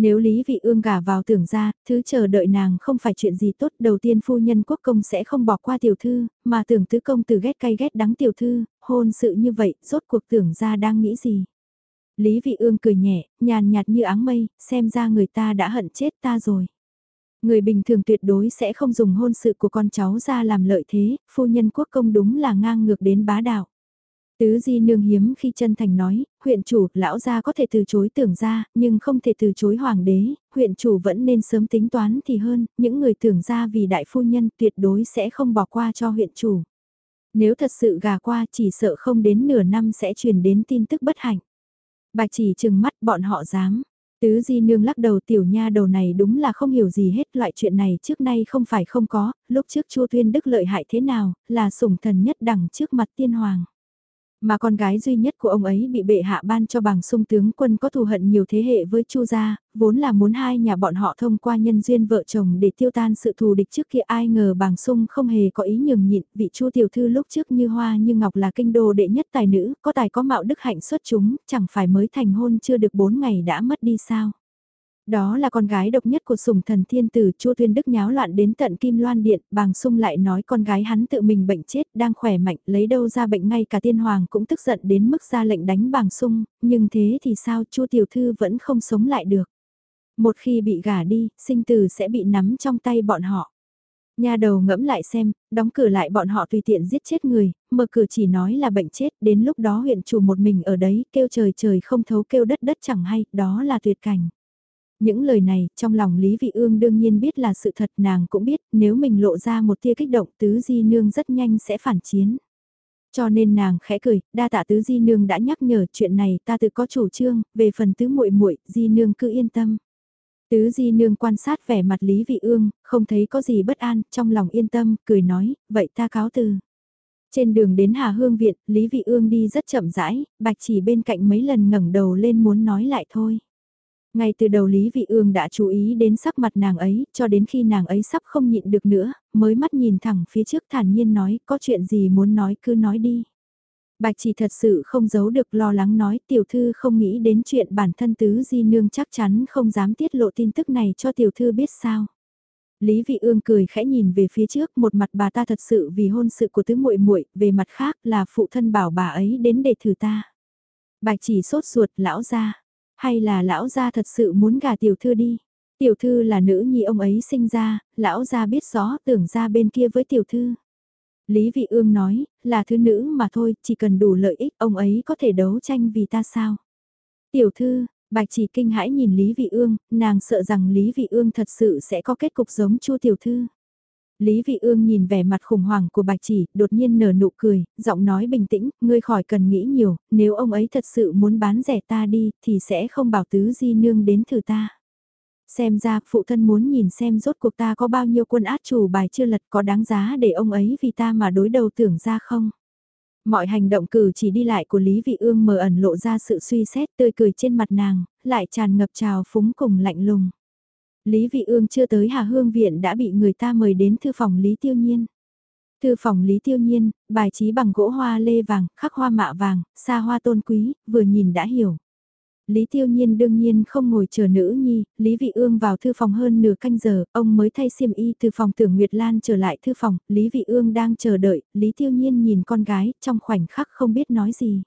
Nếu Lý Vị Ương gả vào tưởng ra, thứ chờ đợi nàng không phải chuyện gì tốt, đầu tiên phu nhân quốc công sẽ không bỏ qua tiểu thư, mà tưởng tứ công từ ghét cay ghét đắng tiểu thư, hôn sự như vậy, rốt cuộc tưởng ra đang nghĩ gì. Lý Vị Ương cười nhẹ, nhàn nhạt như áng mây, xem ra người ta đã hận chết ta rồi. Người bình thường tuyệt đối sẽ không dùng hôn sự của con cháu ra làm lợi thế, phu nhân quốc công đúng là ngang ngược đến bá đạo. Tứ Di Nương hiếm khi chân thành nói, huyện chủ, lão gia có thể từ chối tưởng ra, nhưng không thể từ chối hoàng đế, huyện chủ vẫn nên sớm tính toán thì hơn, những người tưởng ra vì đại phu nhân tuyệt đối sẽ không bỏ qua cho huyện chủ. Nếu thật sự gà qua chỉ sợ không đến nửa năm sẽ truyền đến tin tức bất hạnh. Bạch chỉ chừng mắt bọn họ dám. Tứ Di Nương lắc đầu tiểu nha đầu này đúng là không hiểu gì hết loại chuyện này trước nay không phải không có, lúc trước Chu Tuyên Đức lợi hại thế nào, là sủng thần nhất đẳng trước mặt tiên hoàng. Mà con gái duy nhất của ông ấy bị bệ hạ ban cho bằng sung tướng quân có thù hận nhiều thế hệ với Chu gia, vốn là muốn hai nhà bọn họ thông qua nhân duyên vợ chồng để tiêu tan sự thù địch trước kia ai ngờ bằng sung không hề có ý nhường nhịn, vị Chu tiểu thư lúc trước như hoa như ngọc là kinh đô đệ nhất tài nữ, có tài có mạo đức hạnh xuất chúng, chẳng phải mới thành hôn chưa được bốn ngày đã mất đi sao. Đó là con gái độc nhất của sùng thần thiên tử Chu Tuyên Đức nháo loạn đến tận Kim Loan Điện, bàng sung lại nói con gái hắn tự mình bệnh chết, đang khỏe mạnh, lấy đâu ra bệnh ngay cả tiên hoàng cũng tức giận đến mức ra lệnh đánh bàng sung, nhưng thế thì sao Chu Tiểu Thư vẫn không sống lại được. Một khi bị gả đi, sinh tử sẽ bị nắm trong tay bọn họ. Nhà đầu ngẫm lại xem, đóng cửa lại bọn họ tùy tiện giết chết người, mở cửa chỉ nói là bệnh chết, đến lúc đó huyện chủ một mình ở đấy, kêu trời trời không thấu kêu đất đất chẳng hay, đó là tuyệt cảnh. Những lời này, trong lòng Lý Vị Ương đương nhiên biết là sự thật nàng cũng biết nếu mình lộ ra một tia kích động tứ di nương rất nhanh sẽ phản chiến. Cho nên nàng khẽ cười, đa tạ tứ di nương đã nhắc nhở chuyện này ta tự có chủ trương, về phần tứ muội muội di nương cứ yên tâm. Tứ di nương quan sát vẻ mặt Lý Vị Ương, không thấy có gì bất an, trong lòng yên tâm, cười nói, vậy ta cáo từ. Trên đường đến Hà Hương Viện, Lý Vị Ương đi rất chậm rãi, bạch chỉ bên cạnh mấy lần ngẩng đầu lên muốn nói lại thôi. Ngay từ đầu Lý Vị Ương đã chú ý đến sắc mặt nàng ấy, cho đến khi nàng ấy sắp không nhịn được nữa, mới mắt nhìn thẳng phía trước thản nhiên nói, có chuyện gì muốn nói cứ nói đi. Bạch chỉ thật sự không giấu được lo lắng nói tiểu thư không nghĩ đến chuyện bản thân tứ di nương chắc chắn không dám tiết lộ tin tức này cho tiểu thư biết sao. Lý Vị Ương cười khẽ nhìn về phía trước, một mặt bà ta thật sự vì hôn sự của tứ muội muội, về mặt khác là phụ thân bảo bà ấy đến để thử ta. Bạch chỉ sốt ruột lão ra, hay là lão gia thật sự muốn gả tiểu thư đi? Tiểu thư là nữ nhi ông ấy sinh ra, lão gia biết rõ tưởng ra bên kia với tiểu thư. Lý Vị Ương nói, là thứ nữ mà thôi, chỉ cần đủ lợi ích ông ấy có thể đấu tranh vì ta sao? Tiểu thư, Bạch chỉ kinh hãi nhìn Lý Vị Ương, nàng sợ rằng Lý Vị Ương thật sự sẽ có kết cục giống Chu tiểu thư. Lý Vị Ương nhìn vẻ mặt khủng hoảng của Bạch Chỉ, đột nhiên nở nụ cười, giọng nói bình tĩnh, ngươi khỏi cần nghĩ nhiều, nếu ông ấy thật sự muốn bán rẻ ta đi, thì sẽ không bảo tứ di nương đến thử ta. Xem ra, phụ thân muốn nhìn xem rốt cuộc ta có bao nhiêu quân át chủ bài chưa lật có đáng giá để ông ấy vì ta mà đối đầu tưởng ra không? Mọi hành động cử chỉ đi lại của Lý Vị Ương mờ ẩn lộ ra sự suy xét tươi cười trên mặt nàng, lại tràn ngập trào phúng cùng lạnh lùng. Lý Vị Ương chưa tới Hà Hương Viện đã bị người ta mời đến thư phòng Lý Tiêu Nhiên. Thư phòng Lý Tiêu Nhiên, bài trí bằng gỗ hoa lê vàng, khắc hoa mạ vàng, xa hoa tôn quý, vừa nhìn đã hiểu. Lý Tiêu Nhiên đương nhiên không ngồi chờ nữ nhi, Lý Vị Ương vào thư phòng hơn nửa canh giờ, ông mới thay xiêm y từ phòng tưởng Nguyệt Lan trở lại thư phòng, Lý Vị Ương đang chờ đợi, Lý Tiêu Nhiên nhìn con gái, trong khoảnh khắc không biết nói gì.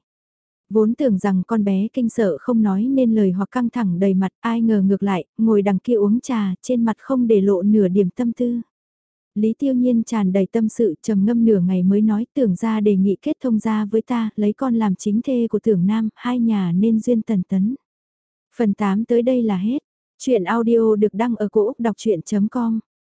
Vốn tưởng rằng con bé kinh sợ không nói nên lời hoặc căng thẳng đầy mặt, ai ngờ ngược lại, ngồi đằng kia uống trà, trên mặt không để lộ nửa điểm tâm tư. Lý Tiêu Nhiên tràn đầy tâm sự trầm ngâm nửa ngày mới nói tưởng ra đề nghị kết thông ra với ta, lấy con làm chính thê của tưởng nam, hai nhà nên duyên tần tấn. Phần 8 tới đây là hết. Chuyện audio được đăng ở cổ Úc đọc chuyện.com